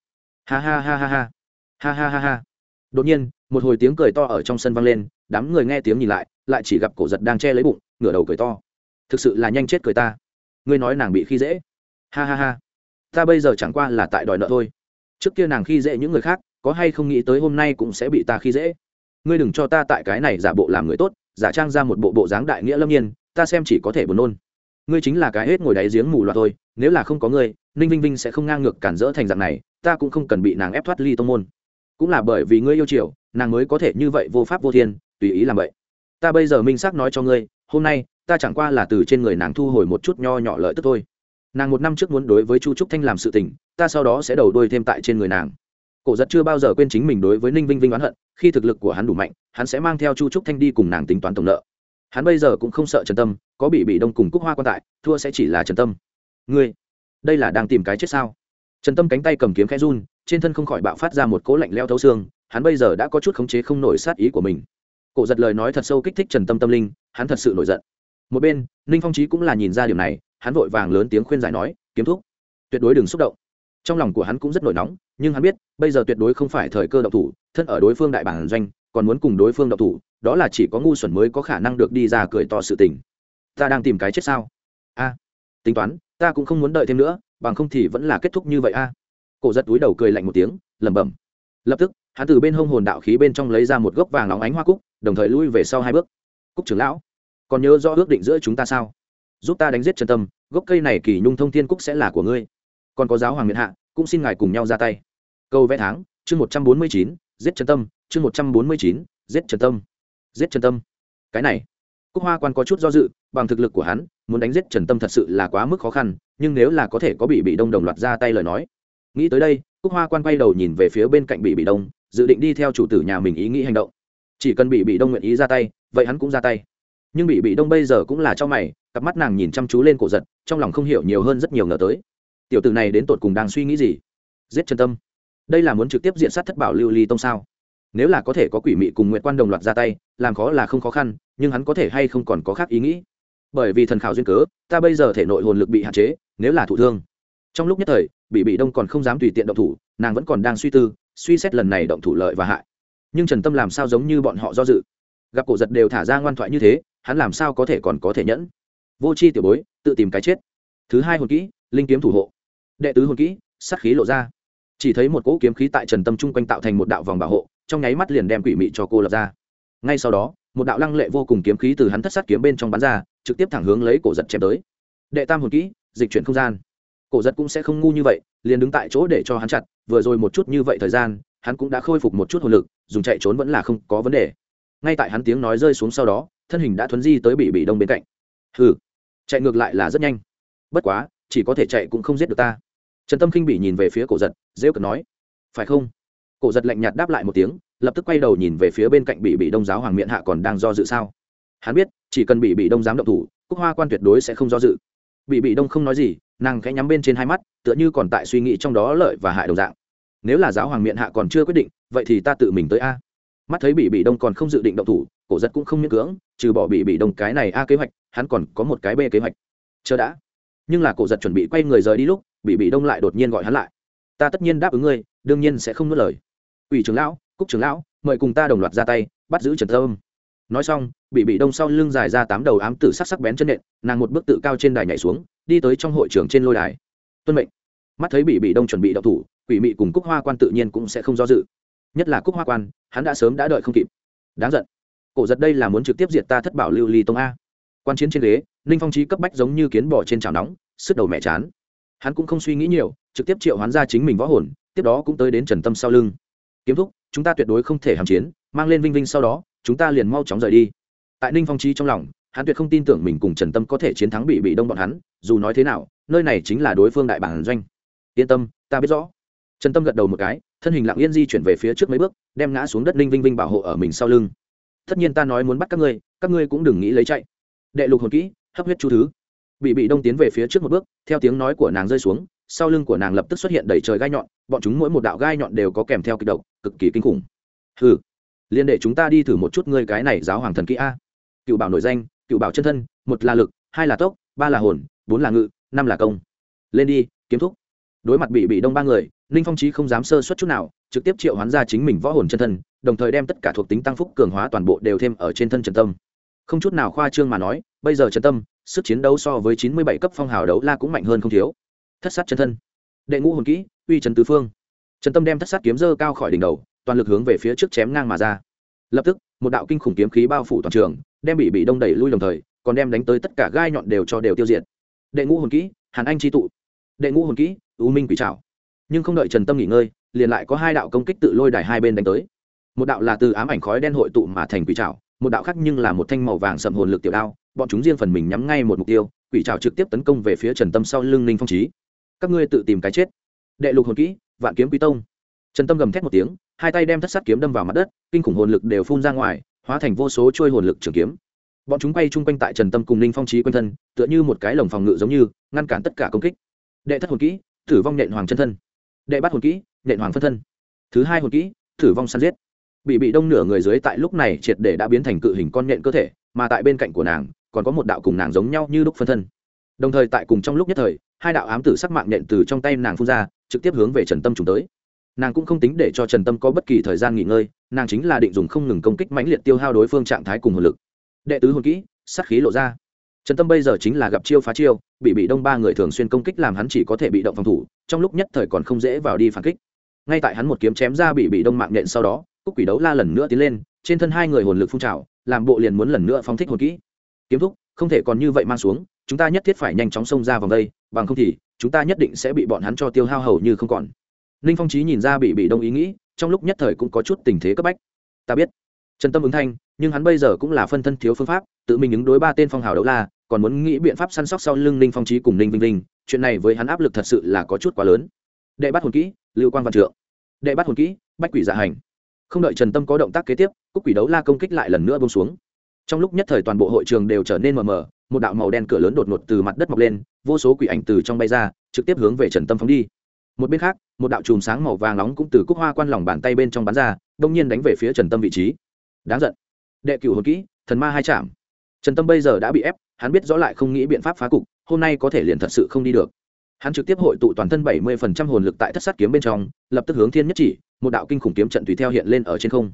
Ha ha ha ha ha. Ha ha ha ha. Đột nhiên, một hồi tiếng cười to ở trong sân vang lên, đám người nghe tiếng nhìn lại lại chỉ gặp cổ giật đang che lấy bụng, ngửa đầu cười to. Thực sự là nhanh chết cười ta. Ngươi nói nàng bị khi dễ. Ha ha ha. Ta bây giờ chẳng qua là tại đòi nợ thôi. Trước kia nàng khi dễ những người khác, có hay không nghĩ tới hôm nay cũng sẽ bị ta khi dễ. Ngươi đừng cho ta tại cái này giả bộ làm người tốt giả trang ra một bộ bộ dáng đại nghĩa lâm nhiên, ta xem chỉ có thể buồn nôn. Ngươi chính là cái hết ngồi đáy giếng mù loạt thôi, nếu là không có ngươi, ninh vinh vinh sẽ không ngang ngược cản rỡ thành dạng này, ta cũng không cần bị nàng ép thoát ly tông môn. Cũng là bởi vì ngươi yêu chiều, nàng mới có thể như vậy vô pháp vô thiên, tùy ý làm vậy. Ta bây giờ minh xác nói cho ngươi, hôm nay, ta chẳng qua là từ trên người nàng thu hồi một chút nho nhỏ lợi tức thôi. Nàng một năm trước muốn đối với chu trúc thanh làm sự tình, ta sau đó sẽ đầu đuôi thêm tại trên người nàng cổ giật chưa bao giờ quên chính mình đối với ninh vinh vinh oán hận, khi thực lực của hắn đủ mạnh, hắn sẽ mang theo chu trúc thanh đi cùng nàng tính toán tổng nợ. Hắn bây giờ cũng không sợ trần tâm, có bị bị đông cùng cúc hoa quan tại, thua sẽ chỉ là trần tâm. Ngươi, đây là đang tìm cái chết sao? Trần tâm cánh tay cầm kiếm khẽ run, trên thân không khỏi bạo phát ra một cỗ lạnh leo thấu xương, hắn bây giờ đã có chút khống chế không nổi sát ý của mình. Cổ giật lời nói thật sâu kích thích trần tâm tâm linh, hắn thật sự nổi giận. Một bên, ninh phong trí cũng là nhìn ra điều này, hắn vội vàng lớn tiếng khuyên giải nói, kiếm thúc, tuyệt đối đừng xúc động. Trong lòng của hắn cũng rất nổi nóng nhưng hắn biết, bây giờ tuyệt đối không phải thời cơ động thủ, thân ở đối phương đại bản doanh, còn muốn cùng đối phương động thủ, đó là chỉ có ngu xuẩn mới có khả năng được đi ra cười to sự tình. Ta đang tìm cái chết sao? A, tính toán, ta cũng không muốn đợi thêm nữa, bằng không thì vẫn là kết thúc như vậy a. Cổ giật túi đầu cười lạnh một tiếng, lẩm bẩm. Lập tức, hắn từ bên hông hồn đạo khí bên trong lấy ra một gốc vàng óng ánh hoa cúc, đồng thời lui về sau hai bước. Cúc trưởng lão, còn nhớ rõ ước định giữa chúng ta sao? Giúp ta đánh giết trần tâm, gốc cây này kỳ nhung thông thiên cúc sẽ là của ngươi. Còn có giáo hoàng miệt hạ cũng xin ngài cùng nhau ra tay. Câu vẽ tháng, chương một trăm bốn mươi chín, giết trần tâm, chương một trăm bốn mươi chín, giết trần tâm. Giết trần tâm. Cái này, cúc hoa quan có chút do dự, bằng thực lực của hắn, muốn đánh giết trần tâm thật sự là quá mức khó khăn, nhưng nếu là có thể có bị bị đông đồng loạt ra tay lời nói. Nghĩ tới đây, cúc hoa quan quay đầu nhìn về phía bên cạnh bị bị đông, dự định đi theo chủ tử nhà mình ý nghĩ hành động. Chỉ cần bị bị đông nguyện ý ra tay, vậy hắn cũng ra tay. Nhưng bị bị đông bây giờ cũng là cho mày, cặp mắt nàng nhìn chăm chú lên cổ giật, trong lòng không hiểu nhiều hơn rất nhiều ngờ tới tiểu tử này đến tột cùng đang suy nghĩ gì? Giết chân tâm. Đây là muốn trực tiếp diện sát thất bảo lưu ly tông sao? Nếu là có thể có quỷ mị cùng nguyện quan đồng loạt ra tay, làm khó là không khó khăn, nhưng hắn có thể hay không còn có khác ý nghĩ. Bởi vì thần khảo duyên cớ, ta bây giờ thể nội hồn lực bị hạn chế, nếu là thụ thương. Trong lúc nhất thời bị bị đông còn không dám tùy tiện động thủ, nàng vẫn còn đang suy tư, suy xét lần này động thủ lợi và hại. Nhưng trần tâm làm sao giống như bọn họ do dự? Gặp cổ giật đều thả ra ngoan thoại như thế, hắn làm sao có thể còn có thể nhẫn? Vô c h i tiểu bối, tự tìm cái chết. Thứ hai hồn kỹ, linh kiếm thủ hộ đệ tứ hồn kỹ, sát khí lộ ra. Chỉ thấy một cỗ kiếm khí tại trần tâm chung quanh tạo thành một đạo vòng bảo hộ, trong nháy mắt liền đem quỷ mị cho cô lập ra. Ngay sau đó, một đạo lăng lệ vô cùng kiếm khí từ hắn thất sát kiếm bên trong bắn ra, trực tiếp thẳng hướng lấy cổ giật chém tới. Đệ tam hồn kỹ, dịch chuyển không gian. Cổ giật cũng sẽ không ngu như vậy, liền đứng tại chỗ để cho hắn chặt, vừa rồi một chút như vậy thời gian, hắn cũng đã khôi phục một chút hồn lực, dùng chạy trốn vẫn là không có vấn đề. Ngay tại hắn tiếng nói rơi xuống sau đó, thân hình đã thuấn di tới bị bị đông bên cạnh. Hừ, chạy ngược lại là rất nhanh. Bất quá, chỉ có thể chạy cũng không giết được ta trần tâm khinh bị nhìn về phía cổ giật rêu cực nói phải không cổ giật lạnh nhạt đáp lại một tiếng lập tức quay đầu nhìn về phía bên cạnh bị bị đông giáo hoàng miệng hạ còn đang do dự sao hắn biết chỉ cần bị bị đông dám động thủ cúc hoa quan tuyệt đối sẽ không do dự bị bị đông không nói gì nàng khẽ nhắm bên trên hai mắt tựa như còn tại suy nghĩ trong đó lợi và hại đồng dạng nếu là giáo hoàng miệng hạ còn chưa quyết định vậy thì ta tự mình tới a mắt thấy bị bị đông còn không dự định động thủ cổ giật cũng không miễn cưỡng trừ bỏ bị bị đông cái này a kế hoạch hắn còn có một cái b kế hoạch chờ đã nhưng là cổ giật chuẩn bị quay người rời đi lúc bị bị đông lại đột nhiên gọi hắn lại. Ta tất nhiên đáp ứng ngươi, đương nhiên sẽ không nuốt lời. Ủy trưởng lão, cúc trưởng lão, mời cùng ta đồng loạt ra tay, bắt giữ trần thơm nói xong, bị bị đông sau lưng dài ra tám đầu ám tử sắc sắc bén chân nện, nàng một bước tự cao trên đài nhảy xuống, đi tới trong hội trường trên lôi đài. Tuân mệnh. Mắt thấy bị bị đông chuẩn bị đậu thủ, quỷ mị cùng cúc hoa quan tự nhiên cũng sẽ không do dự. Nhất là cúc hoa quan, hắn đã sớm đã đợi không kịp. Đáng giận. Cổ giật đây là muốn trực tiếp diệt ta thất bảo lưu ly tông a. Quan chiến trên ghế, ninh phong trí cấp bách giống như kiến bò trên chảo nóng, sức đầu mẹ chán hắn cũng không suy nghĩ nhiều, trực tiếp triệu hoán ra chính mình võ hồn, tiếp đó cũng tới đến trần tâm sau lưng. Kiếm thúc, chúng ta tuyệt đối không thể hàm chiến, mang lên vinh vinh sau đó, chúng ta liền mau chóng rời đi. Tại ninh phong trí trong lòng, hắn tuyệt không tin tưởng mình cùng trần tâm có thể chiến thắng bị bị đông bọn hắn, dù nói thế nào, nơi này chính là đối phương đại bản doanh. Yên tâm, ta biết rõ. Trần tâm gật đầu một cái, thân hình lặng yên di chuyển về phía trước mấy bước, đem ngã xuống đất ninh vinh vinh bảo hộ ở mình sau lưng. Tất nhiên ta nói muốn bắt các ngươi các ngươi cũng đừng nghĩ lấy chạy. Đệ lục hồn kỹ, hấp huyết chú thứ bị bị đông tiến về phía trước một bước, theo tiếng nói của nàng rơi xuống, sau lưng của nàng lập tức xuất hiện đầy trời gai nhọn, bọn chúng mỗi một đạo gai nhọn đều có kèm theo kịch độc, cực kỳ kinh khủng. Ừ liên đệ chúng ta đi thử một chút ngươi cái này giáo hoàng thần kỹ a. Cựu bảo nổi danh, cựu bảo chân thân, một là lực, hai là tốc, ba là hồn, bốn là ngự, năm là công. Lên đi, kiếm thúc. Đối mặt bị bị đông ba người, ninh phong trí không dám sơ suất chút nào, trực tiếp triệu hoán ra chính mình võ hồn chân thân, đồng thời đem tất cả thuộc tính tăng phúc cường hóa toàn bộ đều thêm ở trên thân trần tâm không chút nào khoa trương mà nói, bây giờ trần tâm, sức chiến đấu so với chín mươi bảy cấp phong hào đấu la cũng mạnh hơn không thiếu. Thất sát chân thân. Đệ ngũ hồn kỹ, uy trần tứ phương. Trần tâm đem thất sát kiếm dơ cao khỏi đỉnh đầu, toàn lực hướng về phía trước chém ngang mà ra. Lập tức, một đạo kinh khủng kiếm khí bao phủ toàn trường, đem bị bị đông đẩy lui đồng thời, còn đem đánh tới tất cả gai nhọn đều cho đều tiêu diệt. Đệ ngũ hồn kỹ, hàn anh tri tụ. Đệ ngũ hồn kỹ, u minh quỷ trảo. Nhưng không đợi trần tâm nghỉ ngơi, liền lại có hai đạo công kích tự lôi đài hai bên đánh tới. Một đạo là từ ám ảnh khói đen hội tụ mà thành quỷ trảo một đạo khác nhưng là một thanh màu vàng sầm hồn lực tiểu đao, bọn chúng riêng phần mình nhắm ngay một mục tiêu, quỷ trào trực tiếp tấn công về phía trần tâm sau lưng ninh phong trí các ngươi tự tìm cái chết. Đệ lục hồn kỹ, vạn kiếm quý tông. Trần tâm gầm thét một tiếng, hai tay đem thất sát kiếm đâm vào mặt đất, kinh khủng hồn lực đều phun ra ngoài, hóa thành vô số trôi hồn lực trường kiếm. Bọn chúng quay chung quanh tại trần tâm cùng ninh phong trí quanh thân, tựa như một cái lồng phòng ngự giống như, ngăn cản tất cả công kích. Đệ thất hồn kỹ thử vong nện hoàng chân thân. Đệ bắt hồn kỹ nện hoàng phân thân. Thứ hai hồn kỹ thử vong săn giết bị bị đông nửa người dưới tại lúc này triệt để đã biến thành cự hình con nhện cơ thể, mà tại bên cạnh của nàng, còn có một đạo cùng nàng giống nhau như đúc phân thân. Đồng thời tại cùng trong lúc nhất thời, hai đạo ám tử sắc mạng nhện từ trong tay nàng phun ra, trực tiếp hướng về trần tâm trùng tới. Nàng cũng không tính để cho trần tâm có bất kỳ thời gian nghỉ ngơi, nàng chính là định dùng không ngừng công kích mãnh liệt tiêu hao đối phương trạng thái cùng hồn lực. Đệ tứ hồn kỹ, sát khí lộ ra. Trần tâm bây giờ chính là gặp chiêu phá chiêu, bị bị đông ba người thường xuyên công kích làm hắn chỉ có thể bị động phòng thủ, trong lúc nhất thời còn không dễ vào đi phản kích. Ngay tại hắn một kiếm chém ra bị bị đông mạng nhện sau đó cúc quỷ đấu la lần nữa tiến lên, trên thân hai người hồn lực phun trào, làm bộ liền muốn lần nữa phóng thích hồn kỹ. Kiếm thúc, không thể còn như vậy mang xuống, chúng ta nhất thiết phải nhanh chóng xông ra vòng đây, bằng không thì, chúng ta nhất định sẽ bị bọn hắn cho tiêu hao hầu như không còn. Ninh phong trí nhìn ra bị bị đông ý nghĩ, trong lúc nhất thời cũng có chút tình thế cấp bách. Ta biết. Trần tâm ứng thanh, nhưng hắn bây giờ cũng là phân thân thiếu phương pháp, tự mình ứng đối ba tên phong hào đấu la, còn muốn nghĩ biện pháp săn sóc sau lưng ninh phong trí cùng ninh vinh linh chuyện này với hắn áp lực thật sự là có chút quá lớn. Đệ bắt hồn kỹ, lưu quan văn trượng. Đệ bắt hồn kỹ, bách quỷ dạ hành không đợi trần tâm có động tác kế tiếp cúc quỷ đấu la công kích lại lần nữa bông xuống trong lúc nhất thời toàn bộ hội trường đều trở nên mờ mờ một đạo màu đen cửa lớn đột ngột từ mặt đất mọc lên vô số quỷ ảnh từ trong bay ra trực tiếp hướng về trần tâm phóng đi một bên khác một đạo chùm sáng màu vàng nóng cũng từ cúc hoa quan lòng bàn tay bên trong bắn ra đông nhiên đánh về phía trần tâm vị trí đáng giận đệ cửu hồn kỹ thần ma hai chạm trần tâm bây giờ đã bị ép hắn biết rõ lại không nghĩ biện pháp phá cục hôm nay có thể liền thật sự không đi được hắn trực tiếp hội tụ toàn thân bảy mươi phần trăm hồn lực tại thất sát kiếm bên trong lập tức hướng thiên nhất chỉ một đạo kinh khủng kiếm trận tùy theo hiện lên ở trên không.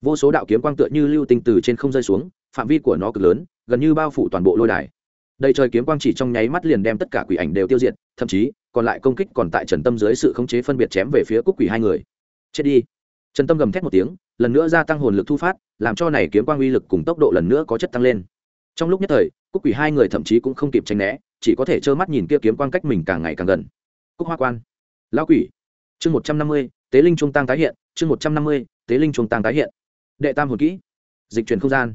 Vô số đạo kiếm quang tựa như lưu tinh từ trên không rơi xuống, phạm vi của nó cực lớn, gần như bao phủ toàn bộ lôi đài. Đầy trời kiếm quang chỉ trong nháy mắt liền đem tất cả quỷ ảnh đều tiêu diệt, thậm chí, còn lại công kích còn tại trần tâm dưới sự khống chế phân biệt chém về phía cúc quỷ hai người. Chết đi. Trần tâm gầm thét một tiếng, lần nữa gia tăng hồn lực thu phát, làm cho này kiếm quang uy lực cùng tốc độ lần nữa có chất tăng lên. Trong lúc nhất thời, cúc quỷ hai người thậm chí cũng không kịp tránh né, chỉ có thể trơ mắt nhìn kia kiếm quang cách mình càng ngày càng gần. Cúc hoa quan. Lão quỷ. Chương một trăm năm mươi tế linh trung tăng tái hiện, chương một trăm năm mươi, tế linh trung tăng tái hiện. Đệ tam hồn kỹ. Dịch chuyển không gian.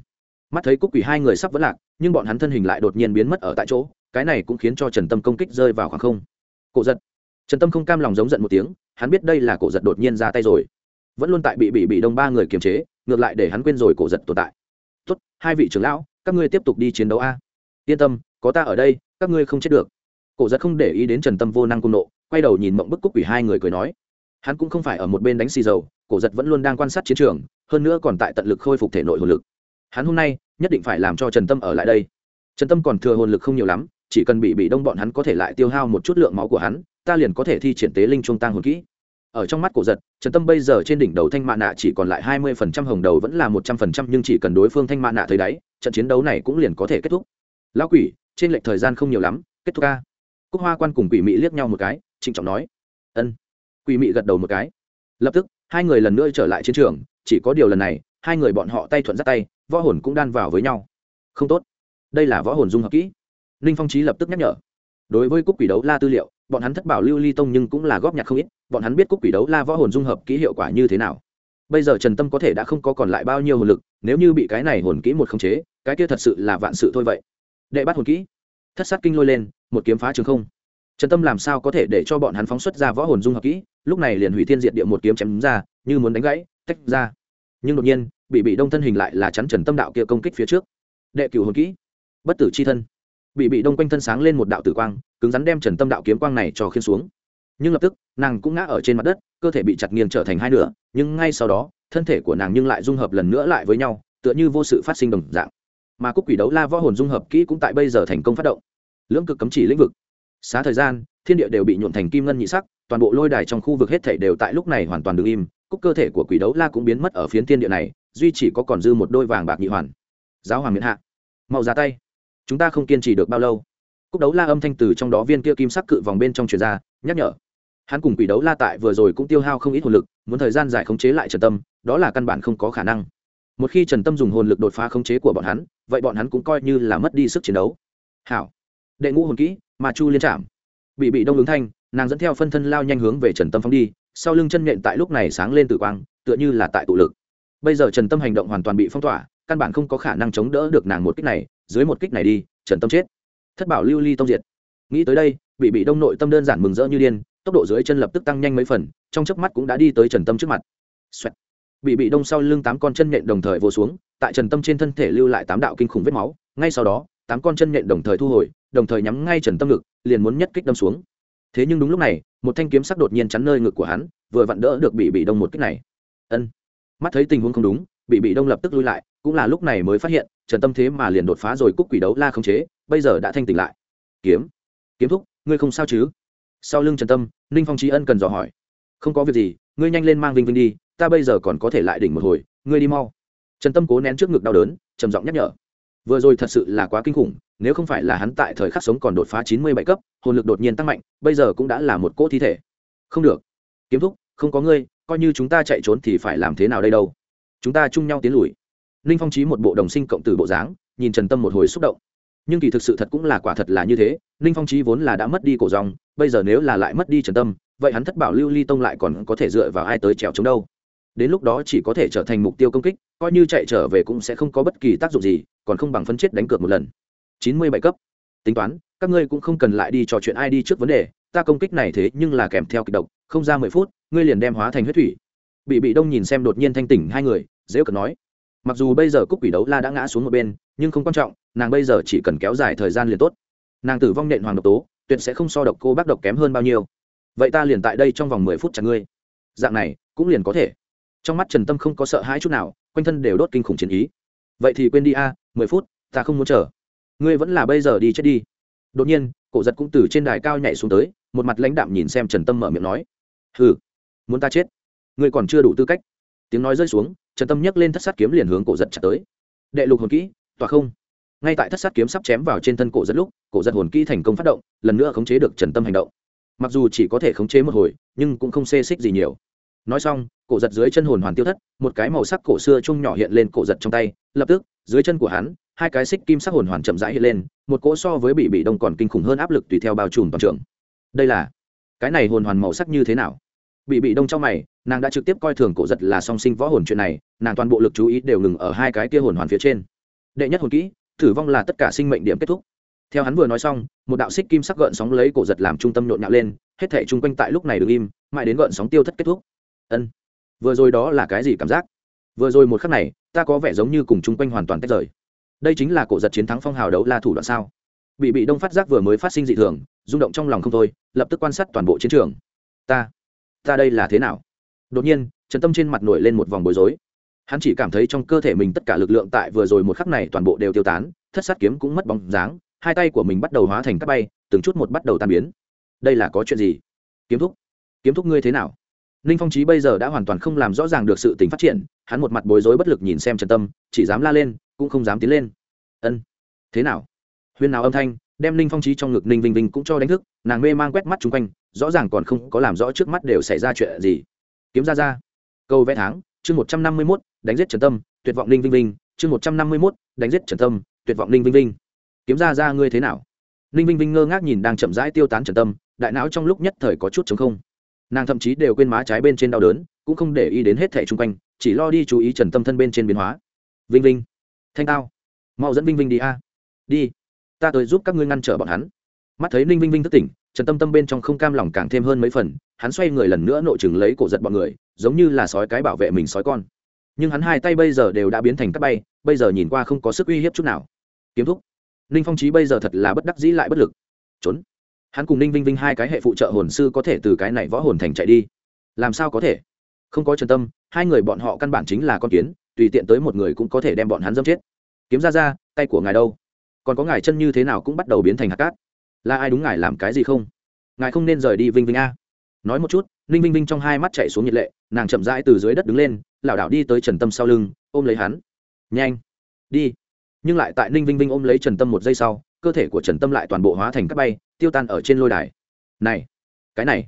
Mắt thấy cúc quỷ hai người sắp vẫn lạc, nhưng bọn hắn thân hình lại đột nhiên biến mất ở tại chỗ, cái này cũng khiến cho trần tâm công kích rơi vào khoảng không. Cổ giật. Trần tâm không cam lòng giống giận một tiếng, hắn biết đây là cổ giật đột nhiên ra tay rồi. Vẫn luôn tại bị bị bị đông ba người kiềm chế, ngược lại để hắn quên rồi cổ giật tồn tại. Tốt, hai vị trưởng lão, các ngươi tiếp tục đi chiến đấu a. Yên tâm, có ta ở đây, các ngươi không chết được. Cổ giật không để ý đến trần tâm vô năng cung nộ, quay đầu nhìn mộng bức cúc quỷ hai người cười nói hắn cũng không phải ở một bên đánh xì dầu, cổ giật vẫn luôn đang quan sát chiến trường, hơn nữa còn tại tận lực khôi phục thể nội hồn lực. Hắn hôm nay nhất định phải làm cho trần tâm ở lại đây. Trần tâm còn thừa hồn lực không nhiều lắm, chỉ cần bị bị đông bọn hắn có thể lại tiêu hao một chút lượng máu của hắn, ta liền có thể thi triển tế linh trung tăng hồn kỹ. Ở trong mắt cổ giật, trần tâm bây giờ trên đỉnh đầu thanh mạ nạ chỉ còn lại hai mươi phần trăm hồng đầu vẫn là một trăm phần trăm, nhưng chỉ cần đối phương thanh mạ nạ thấy đáy, trận chiến đấu này cũng liền có thể kết thúc. Lão quỷ, trên lệch thời gian không nhiều lắm, kết thúc ca. Cúc hoa quan cùng quỷ mị liếc nhau một cái, trịnh trọng nói, ân quỷ mị gật đầu một cái. Lập tức, hai người lần nữa trở lại chiến trường, chỉ có điều lần này, hai người bọn họ tay thuận dắt tay, võ hồn cũng đan vào với nhau. Không tốt. Đây là võ hồn dung hợp kỹ. Ninh phong trí lập tức nhắc nhở. Đối với cúc quỷ đấu la tư liệu, bọn hắn thất bảo lưu ly tông nhưng cũng là góp nhặt không ít, bọn hắn biết cúc quỷ đấu la võ hồn dung hợp kỹ hiệu quả như thế nào. Bây giờ trần tâm có thể đã không có còn lại bao nhiêu hồn lực, nếu như bị cái này hồn kỹ một khống chế, cái kia thật sự là vạn sự thôi vậy. Đệ bắt hồn kỹ. Thất sát kinh lôi lên, một kiếm phá trường không trần tâm làm sao có thể để cho bọn hắn phóng xuất ra võ hồn dung hợp kỹ, lúc này liền hủy thiên diệt địa một kiếm chém ra, như muốn đánh gãy, tách ra. Nhưng đột nhiên, bị bị đông thân hình lại là chắn trần tâm đạo kia công kích phía trước. Đệ cửu hồn kỹ, bất tử c h i thân. Bị bị đông quanh thân sáng lên một đạo tử quang, cứng rắn đem trần tâm đạo kiếm quang này cho khiên xuống. Nhưng lập tức, nàng cũng ngã ở trên mặt đất, cơ thể bị chặt nghiêng trở thành hai nửa, nhưng ngay sau đó, thân thể của nàng nhưng lại dung hợp lần nữa lại với nhau, tựa như vô sự phát sinh đồng dạng. Mà cúc quỷ đấu la võ hồn dung hợp kỹ cũng tại bây giờ thành công phát động. Lưỡng cực cấm chỉ lĩnh vực xá thời gian, thiên địa đều bị nhuộn thành kim ngân nhị sắc, toàn bộ lôi đài trong khu vực hết thể đều tại lúc này hoàn toàn đứng im, cúc cơ thể của quỷ đấu la cũng biến mất ở phiến thiên địa này, duy chỉ có còn dư một đôi vàng bạc nhị hoàn. Giáo hoàng miễn hạ. Mau ra tay. Chúng ta không kiên trì được bao lâu. Cúc đấu la âm thanh từ trong đó viên kia kim sắc cự vòng bên trong truyền ra, nhắc nhở. Hắn cùng quỷ đấu la tại vừa rồi cũng tiêu hao không ít hồn lực, muốn thời gian dài khống chế lại trần tâm, đó là căn bản không có khả năng. Một khi trần tâm dùng hồn lực đột phá khống chế của bọn hắn, vậy bọn hắn cũng coi như là mất đi sức chiến đấu. Hảo. Đệ ngũ hồn kỹ mà chu liên chạm, bị bị đông ứng thanh nàng dẫn theo phân thân lao nhanh hướng về trần tâm phóng đi sau lưng chân nhện tại lúc này sáng lên tự quang tựa như là tại tụ lực bây giờ trần tâm hành động hoàn toàn bị phong tỏa căn bản không có khả năng chống đỡ được nàng một kích này dưới một kích này đi trần tâm chết thất bảo lưu ly tông diệt nghĩ tới đây bị bị đông nội tâm đơn giản mừng rỡ như điên tốc độ dưới chân lập tức tăng nhanh mấy phần trong chớp mắt cũng đã đi tới trần tâm trước mặt Xoẹt. bị bị đông sau lưng tám con chân nhện đồng thời vô xuống tại trần tâm trên thân thể lưu lại tám đạo kinh khủng vết máu ngay sau đó tám con chân nhện đồng thời thu hồi đồng thời nhắm ngay trần tâm ngực, liền muốn nhất kích đâm xuống. Thế nhưng đúng lúc này, một thanh kiếm sắc đột nhiên chắn nơi ngực của hắn, vừa vặn đỡ được bị bị đông một kích này. Ân. Mắt thấy tình huống không đúng, bị bị đông lập tức lui lại, cũng là lúc này mới phát hiện, trần tâm thế mà liền đột phá rồi cúc quỷ đấu la không chế, bây giờ đã thanh tỉnh lại. Kiếm. Kiếm thúc, ngươi không sao chứ? Sau lưng trần tâm, ninh phong trí ân cần dò hỏi. Không có việc gì, ngươi nhanh lên mang vinh vinh đi, ta bây giờ còn có thể lại đỉnh một hồi, ngươi đi mau. Trần tâm cố nén trước ngực đau đớn, trầm giọng nhắc nhở. Vừa rồi thật sự là quá kinh khủng nếu không phải là hắn tại thời khắc sống còn đột phá chín mươi bảy cấp, hồn lực đột nhiên tăng mạnh, bây giờ cũng đã là một cỗ thi thể. Không được. Kiếm thúc, không có ngươi, coi như chúng ta chạy trốn thì phải làm thế nào đây đâu? Chúng ta chung nhau tiến lùi. Ninh phong trí một bộ đồng sinh cộng tử bộ dáng, nhìn trần tâm một hồi xúc động. Nhưng kỳ thực sự thật cũng là quả thật là như thế ninh phong trí vốn là đã mất đi cổ dòng, bây giờ nếu là lại mất đi trần tâm, vậy hắn thất bảo lưu ly tông lại còn có thể dựa vào ai tới trèo chống đâu? Đến lúc đó chỉ có thể trở thành mục tiêu công kích, coi như chạy trở về cũng sẽ không có bất kỳ tác dụng gì, còn không bằng phân chết đánh cược một lần chín mươi bảy cấp. Tính toán, các ngươi cũng không cần lại đi trò chuyện ai đi trước vấn đề, ta công kích này thế nhưng là kèm theo kịch độc, không ra mười phút, ngươi liền đem hóa thành huyết thủy. Bị bị đông nhìn xem đột nhiên thanh tỉnh hai người, dễ cần nói. Mặc dù bây giờ cúc quỷ đấu la đã ngã xuống một bên, nhưng không quan trọng, nàng bây giờ chỉ cần kéo dài thời gian liền tốt. Nàng tử vong nện hoàng độc tố, tuyệt sẽ không so độc cô bác độc kém hơn bao nhiêu. Vậy ta liền tại đây trong vòng mười phút chặt ngươi. Dạng này, cũng liền có thể. Trong mắt trần tâm không có sợ hãi chút nào, quanh thân đều đốt kinh khủng chiến ý. Vậy thì quên đi a, mười phút, ta không muốn chờ ngươi vẫn là bây giờ đi chết đi. Đột nhiên, cổ giật cũng từ trên đài cao nhảy xuống tới, một mặt lãnh đạm nhìn xem trần tâm mở miệng nói, hừ, muốn ta chết? Ngươi còn chưa đủ tư cách. Tiếng nói rơi xuống, trần tâm nhấc lên thất sát kiếm liền hướng cổ giật chặt tới. Đệ lục hồn kỹ tòa không? Ngay tại thất sát kiếm sắp chém vào trên thân cổ giật lúc, cổ giật hồn kỹ thành công phát động, lần nữa khống chế được trần tâm hành động. Mặc dù chỉ có thể khống chế một hồi, nhưng cũng không xê xích gì nhiều. Nói xong, cổ giật dưới chân hồn hoàn tiêu thất, một cái màu sắc cổ xưa chung nhỏ hiện lên cổ giật trong tay, lập tức, dưới chân của hắn hai cái xích kim sắc hồn hoàn chậm rãi hiện lên, một cỗ so với bị bị đông còn kinh khủng hơn áp lực tùy theo bao trùm toàn trường. Đây là, cái này hồn hoàn màu sắc như thế nào? Bị bị đông trong mày, nàng đã trực tiếp coi thường cổ giật là song sinh võ hồn chuyện này, nàng toàn bộ lực chú ý đều ngừng ở hai cái kia hồn hoàn phía trên. Đệ nhất hồn kỹ tử vong là tất cả sinh mệnh điểm kết thúc. Theo hắn vừa nói xong, một đạo xích kim sắc gợn sóng lấy cổ giật làm trung tâm nhộn nhạo lên, hết thể chung quanh tại lúc này đ ứ n g im, mãi đến gợn sóng tiêu thất kết thúc. Ân, vừa rồi đó là cái gì cảm giác? Vừa rồi một khắc này, ta có vẻ giống như cùng chung quanh hoàn toàn tách rời đây chính là cổ giật chiến thắng phong hào đấu la thủ đoạn sao? Bị bị đông phát giác vừa mới phát sinh dị thường, rung động trong lòng không thôi, lập tức quan sát toàn bộ chiến trường. Ta ta đây là thế nào? Đột nhiên, trần tâm trên mặt nổi lên một vòng bối rối. Hắn chỉ cảm thấy trong cơ thể mình tất cả lực lượng tại vừa rồi một khắc này toàn bộ đều tiêu tán, thất sát kiếm cũng mất bóng dáng, hai tay của mình bắt đầu hóa thành các bay, từng chút một bắt đầu tan biến. Đây là có chuyện gì? Kiếm thúc kiếm thúc ngươi thế nào? Ninh phong trí bây giờ đã hoàn toàn không làm rõ ràng được sự tình phát triển, hắn một mặt bối rối bất lực nhìn xem trần tâm, chỉ dám la lên cũng không dám tiến lên. Ân, thế nào? Huyên nào âm thanh, đem ninh phong trí trong ngực ninh vinh vinh cũng cho đánh thức, nàng mê mang quét mắt chung quanh, rõ ràng còn không có làm rõ trước mắt đều xảy ra chuyện gì. Kiếm ra ra. Câu vẽ tháng, chương một trăm năm mươi mốt, đánh giết trần tâm, tuyệt vọng ninh vinh vinh, chương một trăm năm mươi mốt, đánh giết trần tâm, tuyệt vọng ninh vinh vinh. Kiếm ra ra ngươi thế nào? Ninh vinh vinh ngơ ngác nhìn đang chậm rãi tiêu tán trần tâm, đại não trong lúc nhất thời có chút chống không. Nàng thậm chí đều quên má trái bên trên đau đớn, cũng không để ý đến hết thẻ chung quanh, chỉ lo đi chú ý trần tâm thân bên trên biến hóa. Vinh vinh thanh tao. Mau dẫn vinh vinh đi a. Đi. Ta tới giúp các ngươi ngăn trở bọn hắn. Mắt thấy ninh vinh vinh thức tỉnh, trần tâm tâm bên trong không cam lòng càng thêm hơn mấy phần, hắn xoay người lần nữa nội chừng lấy cổ giật bọn người, giống như là sói cái bảo vệ mình sói con. Nhưng hắn hai tay bây giờ đều đã biến thành các bay, bây giờ nhìn qua không có sức uy hiếp chút nào. Kiếm thúc. Ninh phong trí bây giờ thật là bất đắc dĩ lại bất lực. Trốn. Hắn cùng ninh vinh vinh hai cái hệ phụ trợ hồn sư có thể từ cái này võ hồn thành chạy đi. Làm sao có thể? Không có trần tâm, hai người bọn họ căn bản chính là con kiến tùy tiện tới một người cũng có thể đem bọn hắn dâm chết. Kiếm ra ra, tay của ngài đâu? Còn có ngài chân như thế nào cũng bắt đầu biến thành hạt cát. Là ai đúng ngài làm cái gì không? Ngài không nên rời đi vinh vinh a. Nói một chút, ninh vinh vinh trong hai mắt chạy xuống nhiệt lệ, nàng chậm rãi từ dưới đất đứng lên, lảo đảo đi tới trần tâm sau lưng, ôm lấy hắn. Nhanh, đi. Nhưng lại tại ninh vinh vinh ôm lấy trần tâm một giây sau, cơ thể của trần tâm lại toàn bộ hóa thành các bay, tiêu tan ở trên lôi đài. Này, cái này.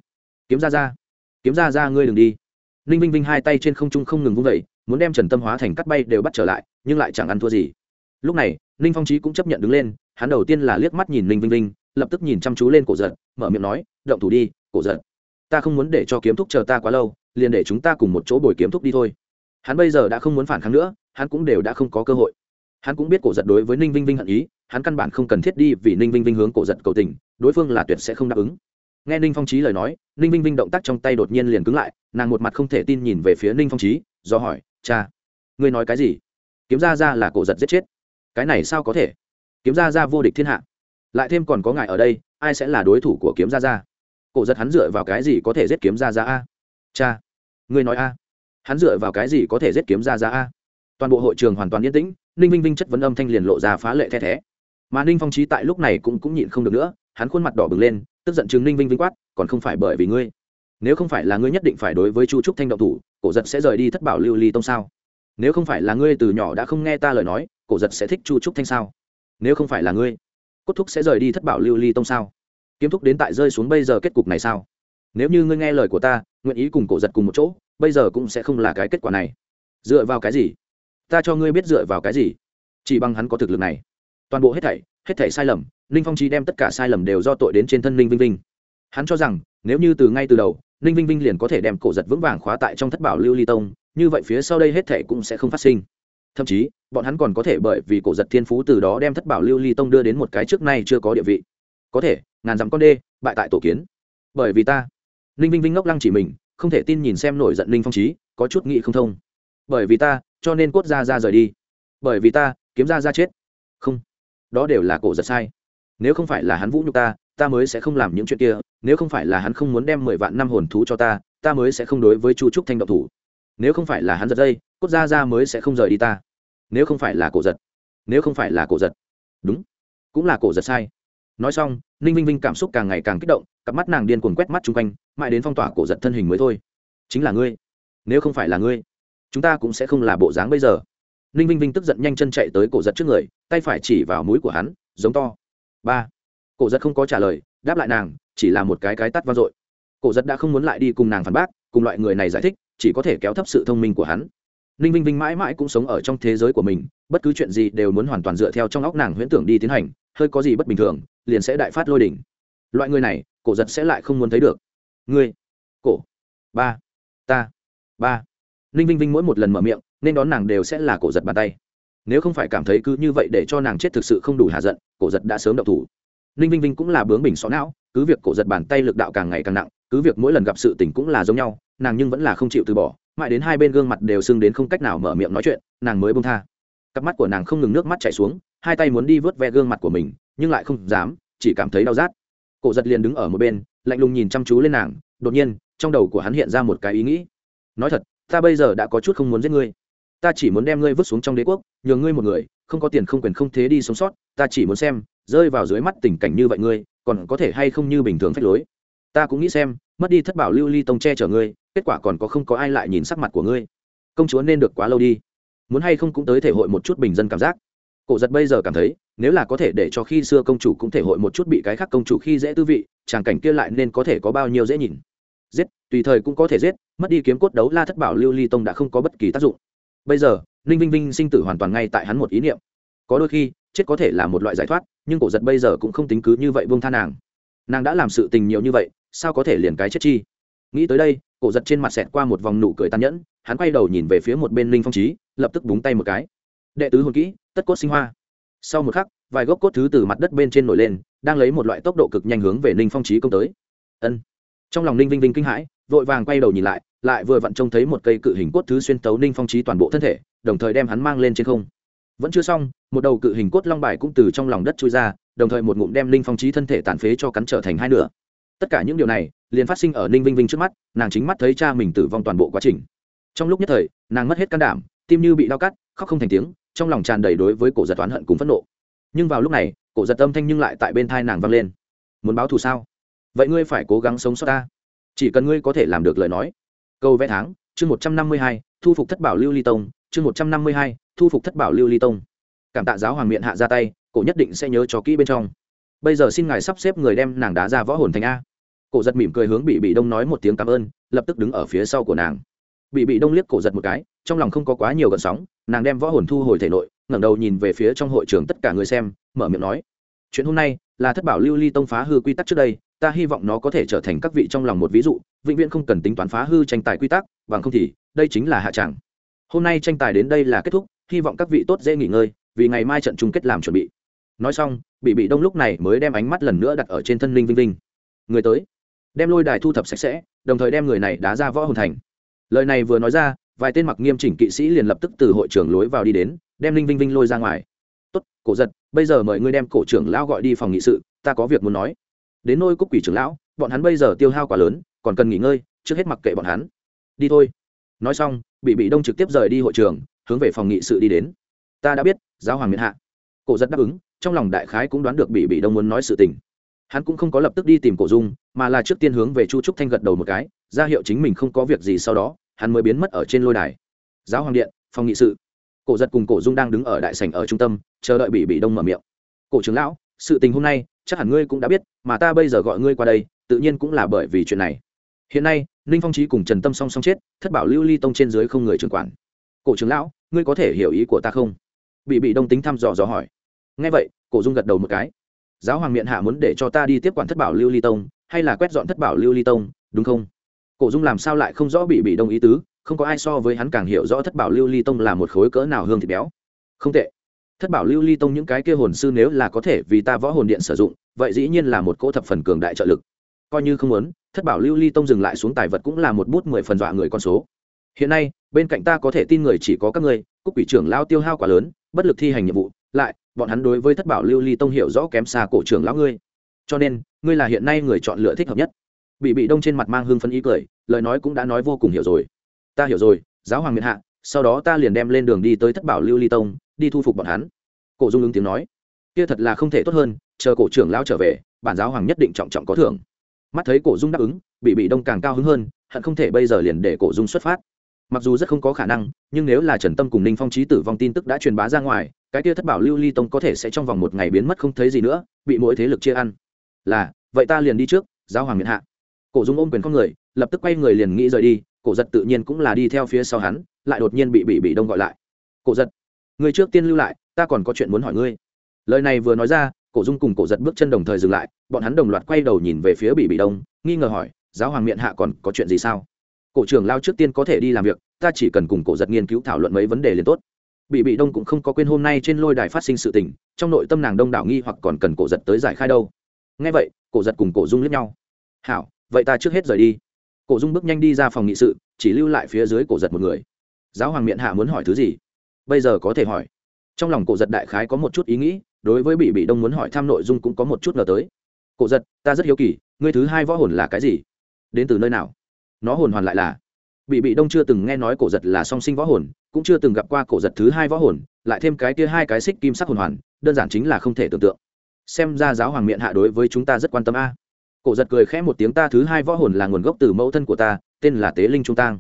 Kiếm ra ra. Kiếm ra ra, ngươi đừng đi. Ninh vinh vinh hai tay trên không trung không ngừng vung vẩy muốn đem trần tâm hóa thành cắt bay đều bắt trở lại, nhưng lại chẳng ăn thua gì. Lúc này, ninh phong trí cũng chấp nhận đứng lên, hắn đầu tiên là liếc mắt nhìn ninh vinh vinh, lập tức nhìn chăm chú lên cổ giật, mở miệng nói, động thủ đi, cổ giật. Ta không muốn để cho kiếm thúc chờ ta quá lâu, liền để chúng ta cùng một chỗ bồi kiếm thúc đi thôi. Hắn bây giờ đã không muốn phản kháng nữa, hắn cũng đều đã không có cơ hội. Hắn cũng biết cổ giật đối với ninh vinh vinh hận ý, hắn căn bản không cần thiết đi vì ninh vinh vinh hướng cổ giật cầu tình, đối phương là tuyệt sẽ không đáp ứng. Nghe ninh phong trí lời nói, ninh vinh vinh động tác trong tay đột nhiên liền cứng lại, nàng một mặt không thể tin nhìn về phía ninh phong trí do hỏi cha, ngươi nói cái gì? Kiếm ra ra là cổ giật giết chết. Cái này sao có thể? Kiếm ra ra vô địch thiên hạ. Lại thêm còn có ngài ở đây, ai sẽ là đối thủ của kiếm ra ra cổ giật hắn dựa vào cái gì có thể giết kiếm ra ra a? Cha, ngươi nói a. Hắn dựa vào cái gì có thể giết kiếm ra ra a? Toàn bộ hội trường hoàn toàn yên tĩnh, ninh vinh vinh chất vấn âm thanh liền lộ ra phá lệ the thé. Mà ninh phong trí tại lúc này cũng cũng nhịn không được nữa, hắn khuôn mặt đỏ bừng lên, tức giận chừng ninh vinh vinh quát, còn không phải bởi vì ngươi? Nếu không phải là ngươi nhất định phải đối với chu trúc thanh động thủ, cổ giật sẽ rời đi thất bảo lưu ly tông sao? Nếu không phải là ngươi từ nhỏ đã không nghe ta lời nói, cổ giật sẽ thích chu trúc thanh sao? Nếu không phải là ngươi, cốt thúc sẽ rời đi thất bảo lưu ly tông sao? Kiếm thúc đến tại rơi xuống bây giờ kết cục này sao? Nếu như ngươi nghe lời của ta, nguyện ý cùng cổ giật cùng một chỗ, bây giờ cũng sẽ không là cái kết quả này. Dựa vào cái gì? Ta cho ngươi biết dựa vào cái gì? Chỉ bằng hắn có thực lực này. Toàn bộ hết thảy hết thảy sai lầm, ninh phong trí đem tất cả sai lầm đều do tội đến trên thân ninh vinh vinh. Hắn cho rằng, nếu như từ ngay từ đầu ninh vinh vinh liền có thể đem cổ giật vững vàng khóa tại trong thất bảo lưu ly tông, như vậy phía sau đây hết thể cũng sẽ không phát sinh. Thậm chí, bọn hắn còn có thể bởi vì cổ giật thiên phú từ đó đem thất bảo lưu ly tông đưa đến một cái trước nay chưa có địa vị. Có thể, ngàn dặm con đê, bại tại tổ kiến. Bởi vì ta, ninh vinh vinh ngốc lăng chỉ mình, không thể tin nhìn xem nổi giận ninh phong trí có chút nghị không thông. Bởi vì ta, cho nên cốt ra ra rời đi. Bởi vì ta, kiếm ra ra chết. Không, đó đều là cổ giật sai. Nếu không phải là hắn vũ nhục ta ta mới sẽ không làm những chuyện kia nếu không phải là hắn không muốn đem mười vạn năm hồn thú cho ta ta mới sẽ không đối với chu trúc thanh độc thủ. Nếu không phải là hắn giật dây, cốt ra ra mới sẽ không rời đi ta. Nếu không phải là cổ giật, nếu không phải là cổ giật. Đúng, cũng là cổ giật sai. Nói xong, ninh vinh vinh cảm xúc càng ngày càng kích động, cặp mắt nàng điên cuồng quét mắt chung quanh, mãi đến phong tỏa cổ giật thân hình mới thôi. Chính là ngươi, nếu không phải là ngươi, chúng ta cũng sẽ không là bộ dáng bây giờ. Ninh vinh vinh tức giận nhanh chân chạy tới cổ giật trước người, tay phải chỉ vào mũi của hắn, giống to. Ba, cổ giật không có trả lời, đáp lại nàng chỉ là một cái cái tắt vang dội. Cổ giật đã không muốn lại đi cùng nàng phản bác, cùng loại người này giải thích, chỉ có thể kéo thấp sự thông minh của hắn. Ninh vinh vinh mãi mãi cũng sống ở trong thế giới của mình, bất cứ chuyện gì đều muốn hoàn toàn dựa theo trong óc nàng huyễn tưởng đi tiến hành, hơi có gì bất bình thường, liền sẽ đại phát lôi đỉnh. Loại người này, cổ giật sẽ lại không muốn thấy được. Ngươi, cổ, ba, ta, ba. Ninh vinh vinh mỗi một lần mở miệng, nên đón nàng đều sẽ là cổ giật bàn tay. Nếu không phải cảm thấy cứ như vậy để cho nàng chết thực sự không đủ hạ giận, cổ giật đã sớm đậu thủ. Ninh vinh vinh cũng là bướng bình xó não cứ việc cổ giật bàn tay lực đạo càng ngày càng nặng, cứ việc mỗi lần gặp sự tình cũng là giống nhau, nàng nhưng vẫn là không chịu từ bỏ, mãi đến hai bên gương mặt đều sưng đến không cách nào mở miệng nói chuyện, nàng mới bông tha. Cặp mắt của nàng không ngừng nước mắt chảy xuống, hai tay muốn đi vớt ve gương mặt của mình, nhưng lại không dám, chỉ cảm thấy đau rát. Cổ giật liền đứng ở một bên, lạnh lùng nhìn chăm chú lên nàng, đột nhiên, trong đầu của hắn hiện ra một cái ý nghĩ. Nói thật, ta bây giờ đã có chút không muốn giết ngươi. Ta chỉ muốn đem ngươi vứt xuống trong đế quốc, nhường ngươi một người, không có tiền không quyền không thế đi sống sót, ta chỉ muốn xem, rơi vào dưới mắt tình cảnh như vậy ngươi còn có thể hay không như bình thường phách lối? Ta cũng nghĩ xem, mất đi thất bảo lưu ly tông che chở ngươi, kết quả còn có không có ai lại nhìn sắc mặt của ngươi. Công chúa nên được quá lâu đi. Muốn hay không cũng tới thể hội một chút bình dân cảm giác. Cổ giật bây giờ cảm thấy, nếu là có thể để cho khi xưa công chủ cũng thể hội một chút bị cái khác công chủ khi dễ tư vị tràng cảnh kia lại nên có thể có bao nhiêu dễ nhìn. Giết, tùy thời cũng có thể giết, mất đi kiếm cốt đấu la thất bảo lưu ly tông đã không có bất kỳ tác dụng. Bây giờ, ninh vinh vinh sinh tử hoàn toàn ngay tại hắn một ý niệm. Có đôi khi chết có thể là một loại giải thoát, nhưng cổ giật bây giờ cũng không tính cứ như vậy buông tha nàng. Nàng đã làm sự tình nhiều như vậy, sao có thể liền cái chết chi? Nghĩ tới đây, cổ giật trên mặt xẹt qua một vòng nụ cười tàn nhẫn, hắn quay đầu nhìn về phía một bên linh phong trí lập tức búng tay một cái. Đệ tứ hồn kỹ, tất cốt sinh hoa. Sau một khắc, vài gốc cốt thứ từ mặt đất bên trên nổi lên, đang lấy một loại tốc độ cực nhanh hướng về ninh phong trí công tới. Ân. Trong lòng ninh vinh vinh kinh hãi, vội vàng quay đầu nhìn lại lại vừa vặn trông thấy một cây cự hình cốt thứ xuyên tấu ninh phong trí toàn bộ thân thể, đồng thời đem hắn mang lên trên không vẫn chưa xong, một đầu cự hình cốt long bài cũng từ trong lòng đất trôi ra, đồng thời một ngụm đem ninh phong trí thân thể tàn phế cho cắn trở thành hai nửa. Tất cả những điều này, liền phát sinh ở ninh vinh vinh trước mắt, nàng chính mắt thấy cha mình tử vong toàn bộ quá trình. Trong lúc nhất thời, nàng mất hết can đảm, tim như bị đau cắt, khóc không thành tiếng, trong lòng tràn đầy đối với cổ giật oán hận cùng phẫn nộ. Nhưng vào lúc này, cổ giật âm thanh nhưng lại tại bên thai nàng vang lên. Muốn báo thù sao? Vậy ngươi phải cố gắng sống sót ta. Chỉ cần ngươi có thể làm được lời nói. Câu vẽ tháng, chương một trăm năm mươi hai, thu phục thất bảo lưu ly tông chương một trăm năm mươi hai, thu phục thất bảo lưu ly tông. Cảm tạ giáo hoàng miệng hạ ra tay, cổ nhất định sẽ nhớ cho kỹ bên trong. Bây giờ xin ngài sắp xếp người đem nàng đá ra võ hồn thành a. Cổ giật mỉm cười hướng bị bị đông nói một tiếng cảm ơn, lập tức đứng ở phía sau của nàng. Bị bị đông liếc cổ giật một cái, trong lòng không có quá nhiều gợn sóng, nàng đem võ hồn thu hồi thể nội, ngẩng đầu nhìn về phía trong hội trường tất cả người xem, mở miệng nói, chuyện hôm nay là thất bảo lưu ly tông phá hư quy tắc trước đây, ta hy vọng nó có thể trở thành các vị trong lòng một ví dụ, vĩnh viễn không cần tính toán phá hư tranh tài quy tắc, bằng không thì đây chính là hạ tràng hôm nay tranh tài đến đây là kết thúc, hy vọng các vị tốt dễ nghỉ ngơi, vì ngày mai trận chung kết làm chuẩn bị. Nói xong bị bị đông lúc này mới đem ánh mắt lần nữa đặt ở trên thân linh vinh vinh. Người tới. Đem lôi đài thu thập sạch sẽ, đồng thời đem người này đá ra võ hồn thành. Lời này vừa nói ra, vài tên mặc nghiêm chỉnh kỵ sĩ liền lập tức từ hội trưởng lối vào đi đến, đem linh vinh vinh lôi ra ngoài. Tốt, cổ giật, bây giờ mời ngươi đem cổ trưởng lão gọi đi phòng nghị sự, ta có việc muốn nói. Đến nôi cúc quỷ trưởng lão, bọn hắn bây giờ tiêu hao quá lớn, còn cần nghỉ ngơi, trước hết mặc kệ bọn hắn. Đi thôi. Nói xong bị bị đông trực tiếp rời đi hội trường, hướng về phòng nghị sự đi đến. Ta đã biết, giáo hoàng miền hạ. Cổ rất đáp ứng, trong lòng đại khái cũng đoán được bị bị đông muốn nói sự tình. Hắn cũng không có lập tức đi tìm cổ dung, mà là trước tiên hướng về chu trúc thanh gật đầu một cái, ra hiệu chính mình không có việc gì sau đó, hắn mới biến mất ở trên lôi đài. Giáo hoàng điện, phòng nghị sự. Cổ giật cùng cổ dung đang đứng ở đại sảnh ở trung tâm, chờ đợi bị bị đông mở miệng. Cổ trưởng lão, sự tình hôm nay, chắc hẳn ngươi cũng đã biết, mà ta bây giờ gọi ngươi qua đây, tự nhiên cũng là bởi vì chuyện này hiện nay, ninh phong trí cùng trần tâm song song chết, thất bảo lưu ly tông trên dưới không người trưởng quản. Cổ trưởng lão, ngươi có thể hiểu ý của ta không? Bị bị đông tính thăm dò dò hỏi. Nghe vậy, cổ dung gật đầu một cái. Giáo hoàng miệng hạ muốn để cho ta đi tiếp quản thất bảo lưu ly tông, hay là quét dọn thất bảo lưu ly tông, đúng không? Cổ dung làm sao lại không rõ bị bị đông ý tứ, không có ai so với hắn càng hiểu rõ thất bảo lưu ly tông là một khối cỡ nào hương thịt béo. Không tệ. Thất bảo lưu ly tông những cái kia hồn sư nếu là có thể vì ta võ hồn điện sử dụng, vậy dĩ nhiên là một cỗ thập phần cường đại trợ lực coi như không muốn, thất bảo lưu ly tông dừng lại xuống tài vật cũng là một bút mười phần dọa người con số. Hiện nay, bên cạnh ta có thể tin người chỉ có các ngươi cúc quỷ trưởng lao tiêu hao quá lớn, bất lực thi hành nhiệm vụ, lại, bọn hắn đối với thất bảo lưu ly tông hiểu rõ kém xa cổ trưởng lão ngươi. Cho nên, ngươi là hiện nay người chọn lựa thích hợp nhất. Bị bị đông trên mặt mang hương phân ý cười, lời nói cũng đã nói vô cùng hiểu rồi. Ta hiểu rồi, giáo hoàng miền hạ, sau đó ta liền đem lên đường đi tới thất bảo lưu ly tông, đi thu phục bọn hắn. Cổ dung ứng tiếng nói. Kia thật là không thể tốt hơn, chờ cổ trưởng lão trở về, bản giáo hoàng nhất định trọng trọng có thưởng mắt thấy cổ dung đáp ứng, bị bị đông càng cao hứng hơn, hận không thể bây giờ liền để cổ dung xuất phát. Mặc dù rất không có khả năng, nhưng nếu là trần tâm cùng ninh phong trí tử vong tin tức đã truyền bá ra ngoài, cái kia thất bảo lưu ly tông có thể sẽ trong vòng một ngày biến mất không thấy gì nữa, bị mỗi thế lực chia ăn. Là, vậy ta liền đi trước, giáo hoàng miền hạ. Cổ dung ôm quyền con người, lập tức quay người liền nghĩ rời đi, cổ giật tự nhiên cũng là đi theo phía sau hắn, lại đột nhiên bị bị bị đông gọi lại. Cổ giật, người trước tiên lưu lại, ta còn có chuyện muốn hỏi ngươi. Lời này vừa nói ra cổ dung cùng cổ giật bước chân đồng thời dừng lại, bọn hắn đồng loạt quay đầu nhìn về phía bị bị đông, nghi ngờ hỏi, giáo hoàng miệng hạ còn có chuyện gì sao? Cổ trưởng lao trước tiên có thể đi làm việc, ta chỉ cần cùng cổ giật nghiên cứu thảo luận mấy vấn đề liền tốt. Bị bị đông cũng không có quên hôm nay trên lôi đài phát sinh sự tình, trong nội tâm nàng đông đảo nghi hoặc còn cần cổ giật tới giải khai đâu. Ngay vậy, cổ giật cùng cổ dung lướt nhau. Hảo, vậy ta trước hết rời đi. Cổ dung bước nhanh đi ra phòng nghị sự, chỉ lưu lại phía dưới cổ giật một người. Giáo hoàng miệng hạ muốn hỏi thứ gì? Bây giờ có thể hỏi. Trong lòng cổ giật đại khái có một chút ý nghĩ đối với bị bị đông muốn hỏi thăm nội dung cũng có một chút ngờ tới. Cổ giật, ta rất hiếu kỳ, ngươi thứ hai võ hồn là cái gì? Đến từ nơi nào? Nó hồn hoàn lại là? Bị bị đông chưa từng nghe nói cổ giật là song sinh võ hồn, cũng chưa từng gặp qua cổ giật thứ hai võ hồn, lại thêm cái kia hai cái xích kim sắc hồn hoàn, đơn giản chính là không thể tưởng tượng. Xem ra giáo hoàng miệng hạ đối với chúng ta rất quan tâm a. Cổ giật cười khẽ một tiếng, ta thứ hai võ hồn là nguồn gốc từ mẫu thân của ta, tên là tế linh trung tang.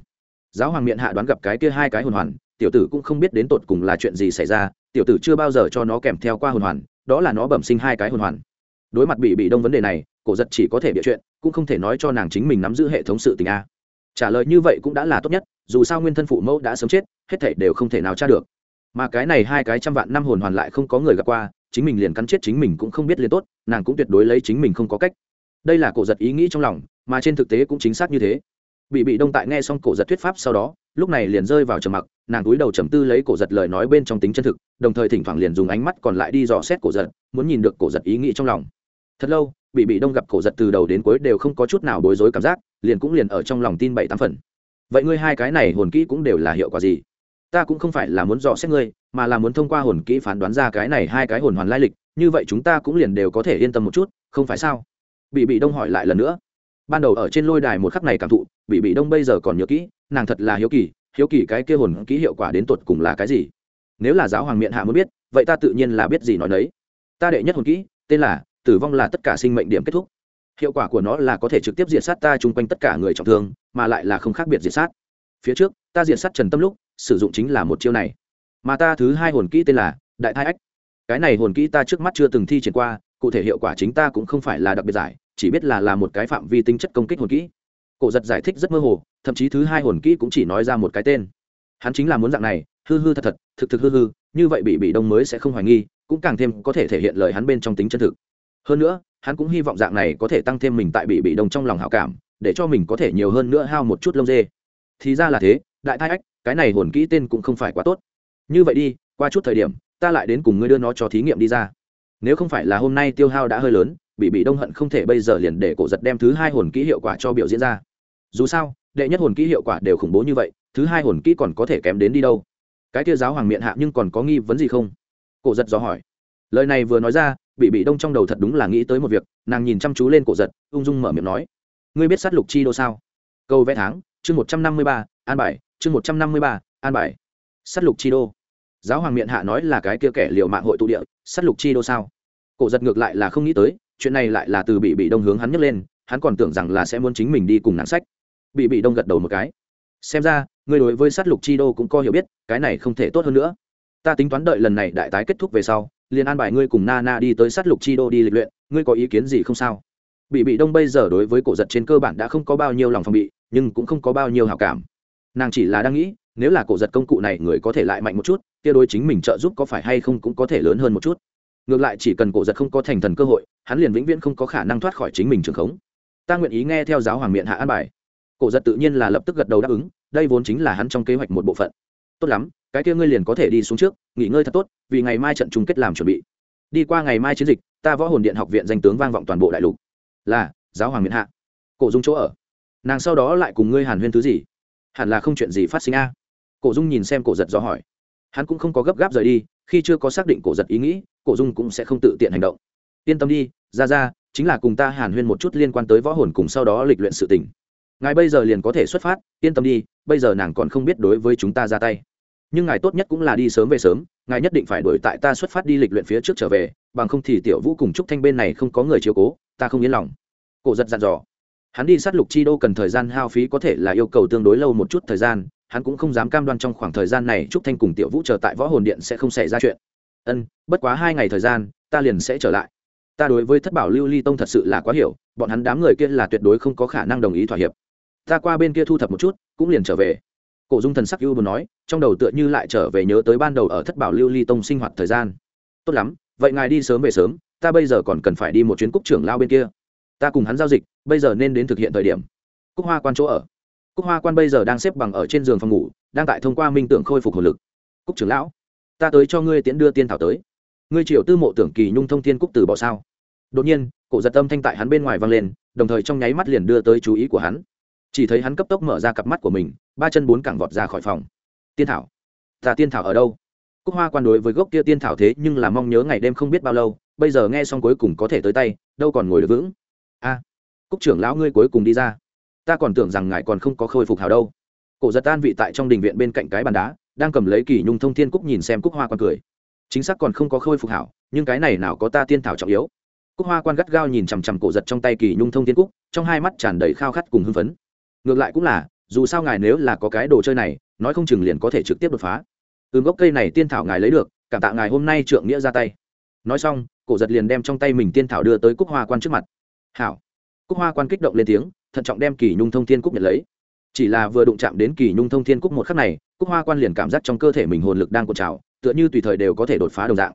Giáo hoàng miệng hạ đoán gặp cái kia hai cái hồn hoàn, tiểu tử cũng không biết đến tột cùng là chuyện gì xảy ra tiểu tử chưa bao giờ cho nó kèm theo qua hồn hoàn, đó là nó bẩm sinh hai cái hồn hoàn. Đối mặt bị bị đông vấn đề này, cổ giật chỉ có thể bịa chuyện, cũng không thể nói cho nàng chính mình nắm giữ hệ thống sự tình a. Trả lời như vậy cũng đã là tốt nhất, dù sao nguyên thân phụ mẫu đã sớm chết, hết thảy đều không thể nào tra được. Mà cái này hai cái trăm vạn năm hồn hoàn lại không có người gặp qua, chính mình liền cắn chết chính mình cũng không biết liền tốt, nàng cũng tuyệt đối lấy chính mình không có cách. Đây là cổ giật ý nghĩ trong lòng, mà trên thực tế cũng chính xác như thế. Bị bị đông tại nghe xong cổ giật thuyết pháp sau đó, lúc này liền rơi vào trầm mặc, nàng cúi đầu trầm tư lấy cổ giật lời nói bên trong tính chân thực đồng thời thỉnh thoảng liền dùng ánh mắt còn lại đi dò xét cổ giật, muốn nhìn được cổ giật ý nghĩ trong lòng. Thật lâu bị bị đông gặp cổ giật từ đầu đến cuối đều không có chút nào bối rối cảm giác, liền cũng liền ở trong lòng tin bảy tám phần. Vậy ngươi hai cái này hồn kỹ cũng đều là hiệu quả gì? Ta cũng không phải là muốn dò xét ngươi, mà là muốn thông qua hồn kỹ phán đoán ra cái này hai cái hồn hoàn lai lịch, như vậy chúng ta cũng liền đều có thể yên tâm một chút, không phải sao? Bị bị đông hỏi lại lần nữa. Ban đầu ở trên lôi đài một khắc này cảm thụ bị bị đông bây giờ còn nhớ kỹ, nàng thật là hiếu kỳ hiếu kỳ cái kia hồn kỹ hiệu quả đến tột cùng là cái gì? Nếu là giáo hoàng miệng hạ muốn biết, vậy ta tự nhiên là biết gì nói đấy ta đệ nhất hồn kỹ, tên là tử vong là tất cả sinh mệnh điểm kết thúc. Hiệu quả của nó là có thể trực tiếp diệt sát ta chung quanh tất cả người trọng thương, mà lại là không khác biệt diệt sát. Phía trước, ta diệt sát trần tâm lúc, sử dụng chính là một chiêu này. Mà ta thứ hai hồn kỹ tên là đại thai ách. Cái này hồn kỹ ta trước mắt chưa từng thi triển qua, cụ thể hiệu quả chính ta cũng không phải là đặc biệt giải, chỉ biết là là một cái phạm vi tính chất công kích hồn kỹ. Cổ giật giải thích rất mơ hồ, thậm chí thứ hai hồn kỹ cũng chỉ nói ra một cái tên hắn chính là muốn dạng này, hư hư thật thật, thực thực hư hư, như vậy bị bị đông mới sẽ không hoài nghi, cũng càng thêm có thể thể hiện lời hắn bên trong tính chân thực. Hơn nữa, hắn cũng hy vọng dạng này có thể tăng thêm mình tại bị bị đông trong lòng hảo cảm, để cho mình có thể nhiều hơn nữa hao một chút lông dê. Thì ra là thế, đại thai ách, cái này hồn kỹ tên cũng không phải quá tốt. Như vậy đi, qua chút thời điểm, ta lại đến cùng ngươi đưa nó cho thí nghiệm đi ra. Nếu không phải là hôm nay tiêu hao đã hơi lớn, bị bị đông hận không thể bây giờ liền để cổ giật đem thứ hai hồn kỹ hiệu quả cho biểu diễn ra. Dù sao, đệ nhất hồn kỹ hiệu quả đều khủng bố như vậy thứ hai hồn kỹ còn có thể kém đến đi đâu? Cái kia giáo hoàng miệng hạ nhưng còn có nghi vấn gì không? Cổ giật dò hỏi. Lời này vừa nói ra, bị bị đông trong đầu thật đúng là nghĩ tới một việc, nàng nhìn chăm chú lên cổ giật, ung dung mở miệng nói. Ngươi biết sát lục chi đô sao? Câu vẽ tháng, chương một trăm năm mươi ba, an bài, chương một trăm năm mươi ba, an bài. Sát lục chi đô. Giáo hoàng miệng hạ nói là cái kia kẻ liều mạng hội tụ địa, sát lục chi đô sao? Cổ giật ngược lại là không nghĩ tới, chuyện này lại là từ bị bị đông hướng hắn nhấc lên, hắn còn tưởng rằng là sẽ muốn chính mình đi cùng nàng sách. Bị bị đông gật đầu một cái. Xem ra Ngươi đối với sát lục chi đô cũng có hiểu biết, cái này không thể tốt hơn nữa. Ta tính toán đợi lần này đại tái kết thúc về sau, liền an bài ngươi cùng na na đi tới sát lục chi đô đi lịch luyện, ngươi có ý kiến gì không sao? Bị bị đông bây giờ đối với cổ giật trên cơ bản đã không có bao nhiêu lòng phòng bị, nhưng cũng không có bao nhiêu hào cảm. Nàng chỉ là đang nghĩ, nếu là cổ giật công cụ này người có thể lại mạnh một chút, kia đối chính mình trợ giúp có phải hay không cũng có thể lớn hơn một chút. Ngược lại chỉ cần cổ giật không có thành thần cơ hội, hắn liền vĩnh viễn không có khả năng thoát khỏi chính mình trường khống. Ta nguyện ý nghe theo giáo hoàng miệng hạ an bài. Cổ giật tự nhiên là lập tức gật đầu đáp ứng đây vốn chính là hắn trong kế hoạch một bộ phận. Tốt lắm, cái kia ngươi liền có thể đi xuống trước, nghỉ ngơi thật tốt, vì ngày mai trận chung kết làm chuẩn bị. Đi qua ngày mai chiến dịch, ta võ hồn điện học viện danh tướng vang vọng toàn bộ đại lục. Là, giáo hoàng miễn hạ. Cổ dung chỗ ở. Nàng sau đó lại cùng ngươi hàn huyên thứ gì? Hẳn là không chuyện gì phát sinh a. Cổ dung nhìn xem cổ giật do hỏi. Hắn cũng không có gấp gáp rời đi, khi chưa có xác định cổ giật ý nghĩ, cổ dung cũng sẽ không tự tiện hành động. Yên tâm đi, ra ra, chính là cùng ta hàn huyên một chút liên quan tới võ hồn cùng sau đó lịch luyện sự tình. Ngài bây giờ liền có thể xuất phát, yên tâm đi bây giờ nàng còn không biết đối với chúng ta ra tay. Nhưng ngài tốt nhất cũng là đi sớm về sớm, ngài nhất định phải đuổi tại ta xuất phát đi lịch luyện phía trước trở về, bằng không thì tiểu vũ cùng trúc thanh bên này không có người chiếu cố, ta không yên lòng. Cổ giật dặn dò. Hắn đi sát lục chi đô cần thời gian hao phí có thể là yêu cầu tương đối lâu một chút thời gian, hắn cũng không dám cam đoan trong khoảng thời gian này trúc thanh cùng tiểu vũ chờ tại võ hồn điện sẽ không xảy ra chuyện. Ân, bất quá hai ngày thời gian, ta liền sẽ trở lại. Ta đối với thất bảo lưu ly tông thật sự là quá hiểu, bọn hắn đám người kia là tuyệt đối không có khả năng đồng ý thỏa hiệp ta qua bên kia thu thập một chút, cũng liền trở về. Cổ dung thần sắc ưu buồn nói, trong đầu tựa như lại trở về nhớ tới ban đầu ở thất bảo lưu ly tông sinh hoạt thời gian. Tốt lắm, vậy ngài đi sớm về sớm, ta bây giờ còn cần phải đi một chuyến cúc trưởng lao bên kia. Ta cùng hắn giao dịch, bây giờ nên đến thực hiện thời điểm. Cúc hoa quan chỗ ở. Cúc hoa quan bây giờ đang xếp bằng ở trên giường phòng ngủ, đang tại thông qua minh tưởng khôi phục hồn lực. Cúc trưởng lão, ta tới cho ngươi tiễn đưa tiên thảo tới. Ngươi triệu tư mộ tưởng kỳ nhung thông thiên cúc từ bỏ sao? Đột nhiên, cổ giật tâm thanh tại hắn bên ngoài vang lên, đồng thời trong nháy mắt liền đưa tới chú ý của hắn chỉ thấy hắn cấp tốc mở ra cặp mắt của mình, ba chân bốn cẳng vọt ra khỏi phòng. Tiên thảo, ta tiên thảo ở đâu? Cúc hoa quan đối với gốc kia tiên thảo thế nhưng là mong nhớ ngày đêm không biết bao lâu, bây giờ nghe xong cuối cùng có thể tới tay, đâu còn ngồi được vững. A, cúc trưởng lão ngươi cuối cùng đi ra. Ta còn tưởng rằng ngài còn không có khôi phục hào đâu. Cổ giật tan vị tại trong đình viện bên cạnh cái bàn đá, đang cầm lấy kỳ nhung thông thiên cúc nhìn xem cúc hoa quan cười. Chính xác còn không có khôi phục hảo, nhưng cái này nào có ta tiên thảo trọng yếu. Cúc hoa quan gắt gao nhìn chằm chằm cổ giật trong tay kỳ nhung thông thiên cúc, trong hai mắt tràn đầy khao khát cùng hưng phấn ngược lại cũng là, dù sao ngài nếu là có cái đồ chơi này, nói không chừng liền có thể trực tiếp đột phá. Ừm gốc cây này tiên thảo ngài lấy được, cảm tạ ngài hôm nay trượng nghĩa ra tay. Nói xong, cổ giật liền đem trong tay mình tiên thảo đưa tới cúc hoa quan trước mặt. Hảo. Cúc hoa quan kích động lên tiếng, thận trọng đem kỳ nhung thông thiên cúc nhận lấy. Chỉ là vừa đụng chạm đến kỳ nhung thông thiên cúc một khắc này, cúc hoa quan liền cảm giác trong cơ thể mình hồn lực đang cột trào, tựa như tùy thời đều có thể đột phá đồng dạng.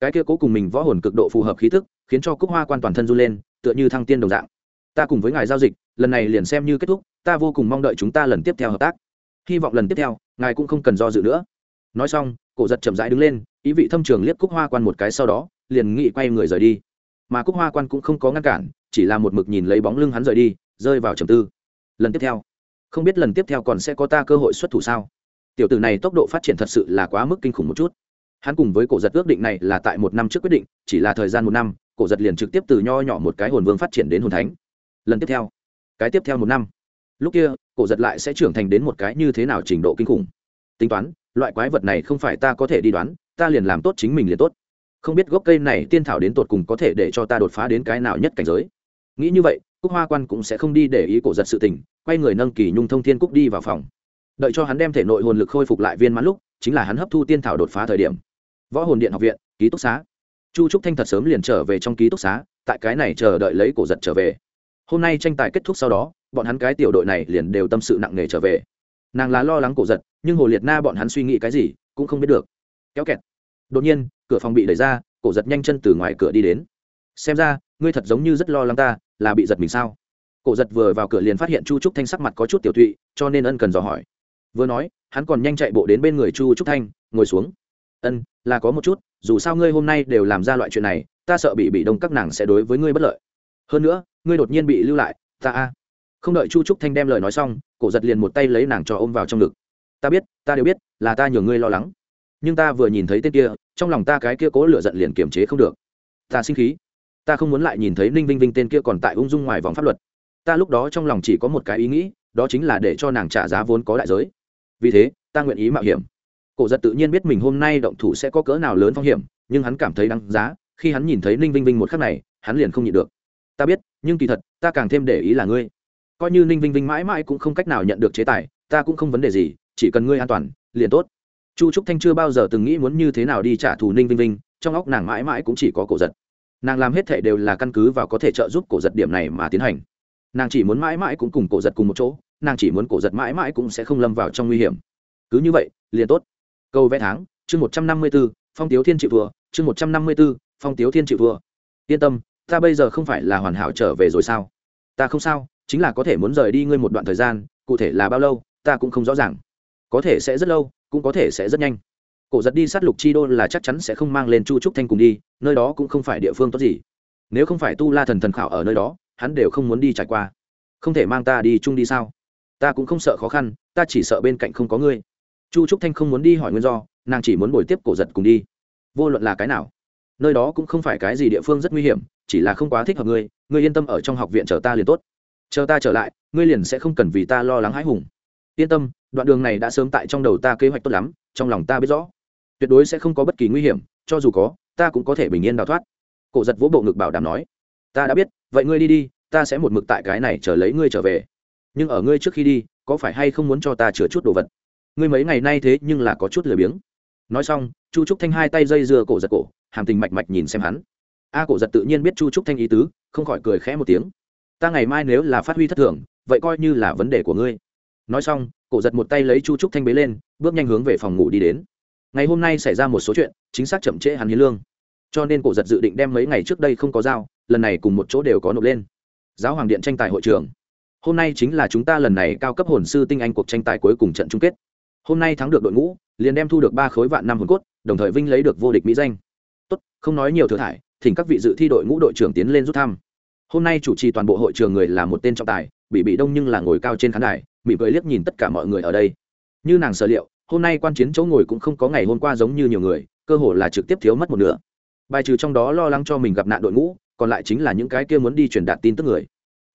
Cái kia cố cùng mình võ hồn cực độ phù hợp khí thức khiến cho cúc hoa quan toàn thân run lên, tựa như thăng tiên đồng dạng. Ta cùng với ngài giao dịch, lần này liền xem như kết thúc ta vô cùng mong đợi chúng ta lần tiếp theo hợp tác. Hy vọng lần tiếp theo, ngài cũng không cần do dự nữa. Nói xong, cổ giật chậm rãi đứng lên, ý vị thâm trường liếc cúc hoa quan một cái sau đó, liền nghị quay người rời đi. Mà cúc hoa quan cũng không có ngăn cản, chỉ là một mực nhìn lấy bóng lưng hắn rời đi, rơi vào trầm tư. Lần tiếp theo? Không biết lần tiếp theo còn sẽ có ta cơ hội xuất thủ sao? Tiểu tử này tốc độ phát triển thật sự là quá mức kinh khủng một chút. Hắn cùng với cổ giật ước định này là tại một năm trước quyết định, chỉ là thời gian một năm, cổ giật liền trực tiếp từ nho nhỏ một cái hồn vương phát triển đến hồn thánh. Lần tiếp theo? Cái tiếp theo một năm? Lúc kia, cổ giật lại sẽ trưởng thành đến một cái như thế nào trình độ kinh khủng. Tính toán, loại quái vật này không phải ta có thể đi đoán, ta liền làm tốt chính mình liền tốt. Không biết gốc cây này tiên thảo đến tột cùng có thể để cho ta đột phá đến cái nào nhất cảnh giới. Nghĩ như vậy, cúc hoa quan cũng sẽ không đi để ý cổ giật sự tình, quay người nâng kỳ nhung thông thiên cúc đi vào phòng. Đợi cho hắn đem thể nội hồn lực khôi phục lại viên mãn lúc, chính là hắn hấp thu tiên thảo đột phá thời điểm. Võ hồn điện học viện, ký túc xá. Chu trúc thanh thật sớm liền trở về trong ký túc xá, tại cái này chờ đợi lấy cổ giật trở về. Hôm nay tranh tài kết thúc sau đó bọn hắn cái tiểu đội này liền đều tâm sự nặng nề trở về. Nàng là lo lắng cổ giật, nhưng hồ liệt na bọn hắn suy nghĩ cái gì cũng không biết được. Kéo kẹt. Đột nhiên, cửa phòng bị đẩy ra, cổ giật nhanh chân từ ngoài cửa đi đến. Xem ra, ngươi thật giống như rất lo lắng ta, là bị giật mình sao? Cổ giật vừa vào cửa liền phát hiện chu trúc thanh sắc mặt có chút tiểu thụy cho nên ân cần dò hỏi. Vừa nói, hắn còn nhanh chạy bộ đến bên người chu trúc thanh, ngồi xuống. Ân, là có một chút, dù sao ngươi hôm nay đều làm ra loại chuyện này, ta sợ bị bị đông các nàng sẽ đối với ngươi bất lợi. Hơn nữa, ngươi đột nhiên bị lưu lại, ta a không đợi chu trúc thanh đem lời nói xong cổ giật liền một tay lấy nàng cho ôm vào trong ngực ta biết ta đều biết là ta nhờ ngươi lo lắng nhưng ta vừa nhìn thấy tên kia trong lòng ta cái kia cố lửa giận liền kiềm chế không được ta sinh khí ta không muốn lại nhìn thấy ninh vinh vinh tên kia còn tại ung dung ngoài vòng pháp luật ta lúc đó trong lòng chỉ có một cái ý nghĩ đó chính là để cho nàng trả giá vốn có đại giới vì thế ta nguyện ý mạo hiểm cổ giật tự nhiên biết mình hôm nay động thủ sẽ có cỡ nào lớn phong hiểm nhưng hắn cảm thấy đáng giá khi hắn nhìn thấy ninh vinh vinh một khắc này hắn liền không nhịn được ta biết nhưng kỳ thật ta càng thêm để ý là ngươi coi như ninh vinh vinh mãi mãi cũng không cách nào nhận được chế tài, ta cũng không vấn đề gì, chỉ cần ngươi an toàn, liền tốt. Chu trúc thanh chưa bao giờ từng nghĩ muốn như thế nào đi trả thù ninh vinh vinh, trong óc nàng mãi mãi cũng chỉ có cổ giật. Nàng làm hết thệ đều là căn cứ vào có thể trợ giúp cổ giật điểm này mà tiến hành. Nàng chỉ muốn mãi mãi cũng cùng cổ giật cùng một chỗ, nàng chỉ muốn cổ giật mãi mãi cũng sẽ không lâm vào trong nguy hiểm. Cứ như vậy, liền tốt. Câu vẽ tháng, chương một trăm năm mươi b ố phong tiếu thiên chịu vừa chương một trăm năm mươi b ố phong tiếu thiên chịu vừa yên tâm, ta bây giờ không phải là hoàn hảo trở về rồi sao? Ta không sao chính là có thể muốn rời đi ngươi một đoạn thời gian, cụ thể là bao lâu, ta cũng không rõ ràng. Có thể sẽ rất lâu, cũng có thể sẽ rất nhanh. Cổ giật đi sát lục chi đô là chắc chắn sẽ không mang lên chu trúc thanh cùng đi, nơi đó cũng không phải địa phương tốt gì. Nếu không phải tu la thần thần khảo ở nơi đó, hắn đều không muốn đi trải qua. Không thể mang ta đi chung đi sao? Ta cũng không sợ khó khăn, ta chỉ sợ bên cạnh không có ngươi. Chu trúc thanh không muốn đi hỏi nguyên do, nàng chỉ muốn bồi tiếp cổ giật cùng đi. Vô luận là cái nào, nơi đó cũng không phải cái gì địa phương rất nguy hiểm, chỉ là không quá thích hợp ngươi ngươi yên tâm ở trong học viện chờ ta liền tốt chờ ta trở lại, ngươi liền sẽ không cần vì ta lo lắng hãi hùng. Yên tâm, đoạn đường này đã sớm tại trong đầu ta kế hoạch tốt lắm, trong lòng ta biết rõ. Tuyệt đối sẽ không có bất kỳ nguy hiểm, cho dù có, ta cũng có thể bình yên đào thoát. Cổ giật vỗ bộ ngực bảo đảm nói. Ta đã biết, vậy ngươi đi đi, ta sẽ một mực tại cái này chờ lấy ngươi trở về. Nhưng ở ngươi trước khi đi, có phải hay không muốn cho ta chừa chút đồ vật? Ngươi mấy ngày nay thế nhưng là có chút lười biếng. Nói xong, chu trúc thanh hai tay dây dưa cổ giật cổ, hàm tình mạch mạch nhìn xem hắn. A cổ giật tự nhiên biết chu trúc thanh ý tứ, không khỏi cười khẽ một tiếng ta ngày mai nếu là phát huy thất thường, vậy coi như là vấn đề của ngươi. Nói xong, cổ giật một tay lấy chu trúc thanh bế lên, bước nhanh hướng về phòng ngủ đi đến. Ngày hôm nay xảy ra một số chuyện, chính xác chậm trễ hắn hiến lương. Cho nên cổ giật dự định đem mấy ngày trước đây không có dao lần này cùng một chỗ đều có nộp lên. Giáo hoàng điện tranh tài hội trường. Hôm nay chính là chúng ta lần này cao cấp hồn sư tinh anh cuộc tranh tài cuối cùng trận chung kết. Hôm nay thắng được đội ngũ, liền đem thu được ba khối vạn năm hồn cốt, đồng thời vinh lấy được vô địch mỹ danh. Tốt, không nói nhiều thừa thải, thỉnh các vị dự thi đội ngũ đội trưởng tiến lên rút thăm hôm nay chủ trì toàn bộ hội trường người là một tên trọng tài bị bị đông nhưng là ngồi cao trên khán đài bị cười liếc nhìn tất cả mọi người ở đây. Như nàng sở liệu, hôm nay quan chiến chỗ ngồi cũng không có ngày hôm qua giống như nhiều người, cơ hồ là trực tiếp thiếu mất một nửa. Bài trừ trong đó lo lắng cho mình gặp nạn đội ngũ, còn lại chính là những cái kia muốn đi truyền đạt tin tức người.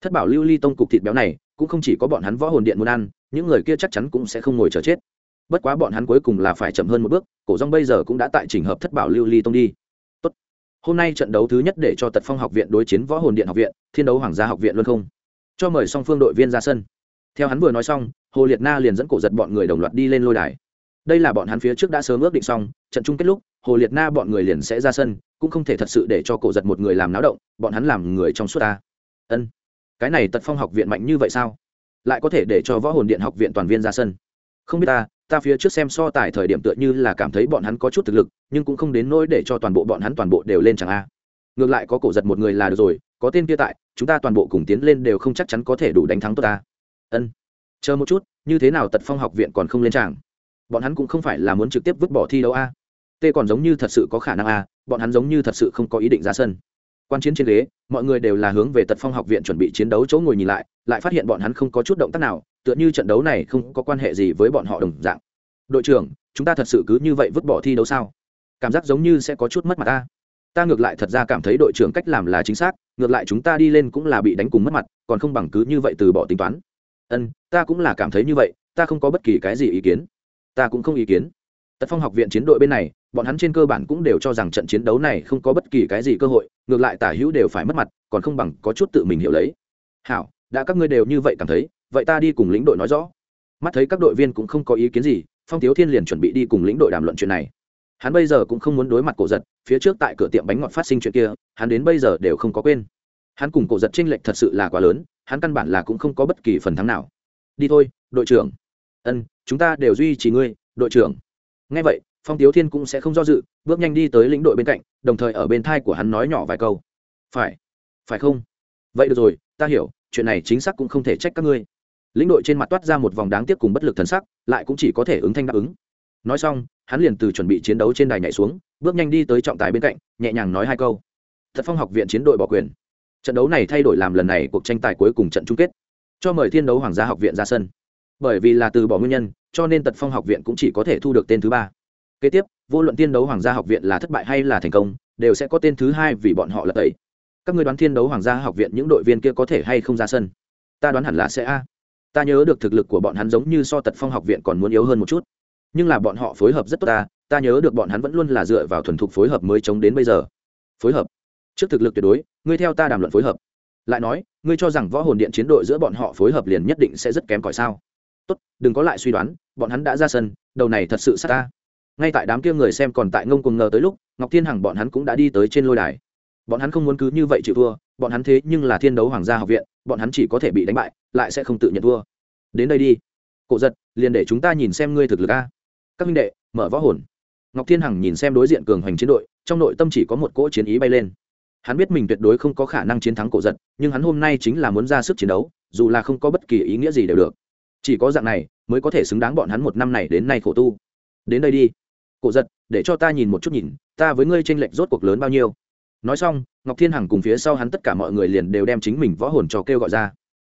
Thất bảo lưu ly tông cục thịt béo này, cũng không chỉ có bọn hắn võ hồn điện muốn ăn, những người kia chắc chắn cũng sẽ không ngồi chờ chết. Bất quá bọn hắn cuối cùng là phải chậm hơn một bước, cổ rong bây giờ cũng đã tại trình hợp thất bảo lưu ly tông đi hôm nay trận đấu thứ nhất để cho tật phong học viện đối chiến võ hồn điện học viện, thiên đấu hoàng gia học viện luôn không? Cho mời song phương đội viên ra sân. Theo hắn vừa nói xong, hồ liệt na liền dẫn cổ giật bọn người đồng loạt đi lên lôi đài. Đây là bọn hắn phía trước đã sớm ước định xong, trận chung kết lúc, hồ liệt na bọn người liền sẽ ra sân, cũng không thể thật sự để cho cổ giật một người làm náo động, bọn hắn làm người trong suốt ta. Ân. Cái này tật phong học viện mạnh như vậy sao? Lại có thể để cho võ hồn điện học viện toàn viên ra sân. Không biết ta ta phía trước xem so tài thời điểm tựa như là cảm thấy bọn hắn có chút thực lực, nhưng cũng không đến nỗi để cho toàn bộ bọn hắn toàn bộ đều lên chẳng a. Ngược lại có cổ giật một người là được rồi, có tên kia tại, chúng ta toàn bộ cùng tiến lên đều không chắc chắn có thể đủ đánh thắng tốt ta. Ân. Chờ một chút, như thế nào tật phong học viện còn không lên tràng? Bọn hắn cũng không phải là muốn trực tiếp vứt bỏ thi đấu a. T còn giống như thật sự có khả năng a, bọn hắn giống như thật sự không có ý định ra sân. Quan chiến trên ghế, mọi người đều là hướng về tật phong học viện chuẩn bị chiến đấu chỗ ngồi nhìn lại lại phát hiện bọn hắn không có chút động tác nào tựa như trận đấu này không có quan hệ gì với bọn họ đồng dạng. Đội trưởng, chúng ta thật sự cứ như vậy vứt bỏ thi đấu sao? Cảm giác giống như sẽ có chút mất mặt ta. Ta ngược lại thật ra cảm thấy đội trưởng cách làm là chính xác, ngược lại chúng ta đi lên cũng là bị đánh cùng mất mặt, còn không bằng cứ như vậy từ bỏ tính toán. Ân, ta cũng là cảm thấy như vậy, ta không có bất kỳ cái gì ý kiến. Ta cũng không ý kiến. Tật phong học viện chiến đội bên này, bọn hắn trên cơ bản cũng đều cho rằng trận chiến đấu này không có bất kỳ cái gì cơ hội, ngược lại tả hữu đều phải mất mặt, còn không bằng có chút tự mình hiểu lấy. Hảo, đã các ngươi đều như vậy cảm thấy vậy ta đi cùng lĩnh đội nói rõ. Mắt thấy các đội viên cũng không có ý kiến gì, phong thiếu thiên liền chuẩn bị đi cùng lĩnh đội đàm luận chuyện này. Hắn bây giờ cũng không muốn đối mặt cổ giật, phía trước tại cửa tiệm bánh ngọt phát sinh chuyện kia, hắn đến bây giờ đều không có quên. Hắn cùng cổ giật tranh lệch thật sự là quá lớn, hắn căn bản là cũng không có bất kỳ phần thắng nào. Đi thôi, đội trưởng. Ân, chúng ta đều duy trì ngươi, đội trưởng. Ngay vậy, phong tiếu thiên cũng sẽ không do dự, bước nhanh đi tới lĩnh đội bên cạnh, đồng thời ở bên thai của hắn nói nhỏ vài câu. Phải. Phải không? Vậy được rồi, ta hiểu, chuyện này chính xác cũng không thể trách các ngươi lĩnh đội trên mặt toát ra một vòng đáng tiếc cùng bất lực thần sắc, lại cũng chỉ có thể ứng thanh đáp ứng. Nói xong, hắn liền từ chuẩn bị chiến đấu trên đài nhảy xuống, bước nhanh đi tới trọng tài bên cạnh, nhẹ nhàng nói hai câu. Thật phong học viện chiến đội bỏ quyền. Trận đấu này thay đổi làm lần này cuộc tranh tài cuối cùng trận chung kết. Cho mời thiên đấu hoàng gia học viện ra sân. Bởi vì là từ bỏ nguyên nhân, cho nên tật phong học viện cũng chỉ có thể thu được tên thứ ba. Kế tiếp, vô luận thiên đấu hoàng gia học viện là thất bại hay là thành công, đều sẽ có tên thứ hai vì bọn họ là tẩy. Các người đoán thiên đấu hoàng gia học viện những đội viên kia có thể hay không ra sân? Ta đoán hẳn là sẽ a ta nhớ được thực lực của bọn hắn giống như so tật phong học viện còn muốn yếu hơn một chút. Nhưng là bọn họ phối hợp rất tốt ta ta nhớ được bọn hắn vẫn luôn là dựa vào thuần thục phối hợp mới chống đến bây giờ. Phối hợp? Trước thực lực tuyệt đối, ngươi theo ta đàm luận phối hợp. Lại nói, ngươi cho rằng võ hồn điện chiến đội giữa bọn họ phối hợp liền nhất định sẽ rất kém cỏi sao? Tốt, đừng có lại suy đoán, bọn hắn đã ra sân, đầu này thật sự sát ta. Ngay tại đám kia người xem còn tại ngông cuồng ngờ tới lúc, ngọc thiên hằng bọn hắn cũng đã đi tới trên lôi đài. Bọn hắn không muốn cứ như vậy chịu thua, bọn hắn thế nhưng là thiên đấu hoàng gia học viện, bọn hắn chỉ có thể bị đánh bại lại sẽ không tự nhận thua. Đến đây đi. Cổ giật, liền để chúng ta nhìn xem ngươi thực lực a. Các minh đệ, mở võ hồn. Ngọc thiên hằng nhìn xem đối diện cường hoành chiến đội, trong nội tâm chỉ có một cỗ chiến ý bay lên. Hắn biết mình tuyệt đối không có khả năng chiến thắng cổ giật, nhưng hắn hôm nay chính là muốn ra sức chiến đấu, dù là không có bất kỳ ý nghĩa gì đều được. Chỉ có dạng này, mới có thể xứng đáng bọn hắn một năm này đến nay khổ tu. Đến đây đi. Cổ giật, để cho ta nhìn một chút nhìn, ta với ngươi tranh lệch rốt cuộc lớn bao nhiêu. Nói xong, ngọc thiên hằng cùng phía sau hắn tất cả mọi người liền đều đem chính mình võ hồn cho kêu gọi ra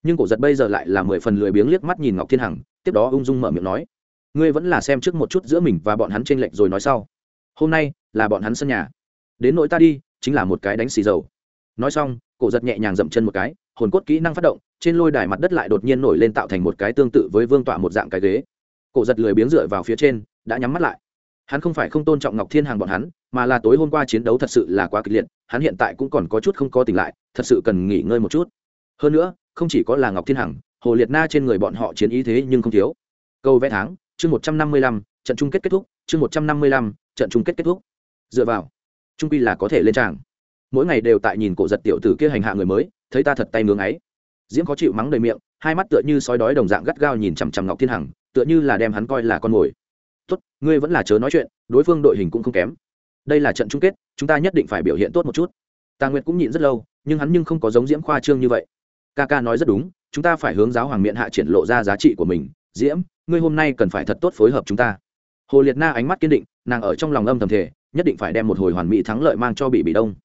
nhưng cổ giật bây giờ lại là mười phần lười biếng liếc mắt nhìn ngọc thiên hằng, tiếp đó ung dung mở miệng nói, ngươi vẫn là xem trước một chút giữa mình và bọn hắn tranh lệch rồi nói sau. Hôm nay là bọn hắn sân nhà. Đến nỗi ta đi, chính là một cái đánh xì dầu. Nói xong, cổ giật nhẹ nhàng dậm chân một cái, hồn cốt kỹ năng phát động, trên lôi đài mặt đất lại đột nhiên nổi lên tạo thành một cái tương tự với vương tọa một dạng cái ghế. Cổ giật lười biếng dựa vào phía trên, đã nhắm mắt lại. Hắn không phải không tôn trọng ngọc thiên hàng bọn hắn, mà là tối hôm qua chiến đấu thật sự là quá kịch liệt, hắn hiện tại cũng còn có chút không có tỉnh lại, thật sự cần nghỉ ngơi một chút. Hơn nữa không chỉ có là ngọc thiên hằng, hồ liệt na trên người bọn họ chiến ý thế nhưng không thiếu. Câu vẽ tháng, chương một trăm năm mươi lăm, trận chung kết kết thúc, chương một trăm năm mươi lăm, trận chung kết kết thúc. Dựa vào, trung pi là có thể lên tràng. Mỗi ngày đều tại nhìn cổ giật tiểu tử kia hành hạ người mới, thấy ta thật tay ngưỡng ấy diễm khó chịu mắng đầy miệng, hai mắt tựa như sói đói đồng dạng gắt gao nhìn chằm chằm ngọc thiên hằng, tựa như là đem hắn coi là con mồi. Tốt, ngươi vẫn là chớ nói chuyện, đối phương đội hình cũng không kém. Đây là trận chung kết, chúng ta nhất định phải biểu hiện tốt một chút. Tà nguyệt cũng nhịn rất lâu, nhưng hắn nhưng không có giống diễm khoa trương như vậy ca ca nói rất đúng, chúng ta phải hướng giáo hoàng miệng hạ triển lộ ra giá trị của mình. Diễm, ngươi hôm nay cần phải thật tốt phối hợp chúng ta. Hồ liệt na ánh mắt kiên định, nàng ở trong lòng âm thầm thể nhất định phải đem một hồi hoàn mỹ thắng lợi mang cho bị bị đông.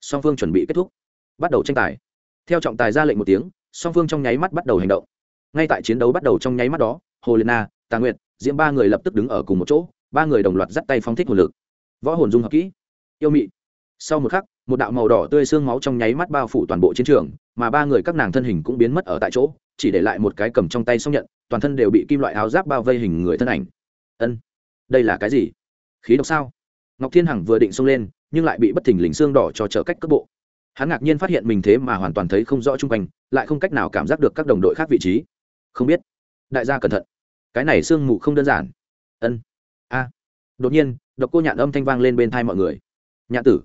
Song phương chuẩn bị kết thúc. Bắt đầu tranh tài. Theo trọng tài ra lệnh một tiếng, song phương trong nháy mắt bắt đầu hành động. Ngay tại chiến đấu bắt đầu trong nháy mắt đó, hồ liệt na, tà nguyệt, diễm ba người lập tức đứng ở cùng một chỗ, ba người đồng loạt dắt tay phóng thích hồn lực. Võ hồn dung hợp kỹ. Yêu mị. Sau một khắc một đạo màu đỏ tươi xương máu trong nháy mắt bao phủ toàn bộ chiến trường, mà ba người các nàng thân hình cũng biến mất ở tại chỗ, chỉ để lại một cái cầm trong tay xong nhận, toàn thân đều bị kim loại áo giáp bao vây hình người thân ảnh. Ân, đây là cái gì? Khí độc sao? Ngọc thiên hằng vừa định xông lên, nhưng lại bị bất thình lình xương đỏ cho trở cách cấp bộ. Hắn ngạc nhiên phát hiện mình thế mà hoàn toàn thấy không rõ chung quanh, lại không cách nào cảm giác được các đồng đội khác vị trí. Không biết. Đại gia cẩn thận. Cái này sương mù không đơn giản. Ân. A. Đột nhiên, độc cô nhạn âm thanh vang lên bên thai mọi người. Nhạn tử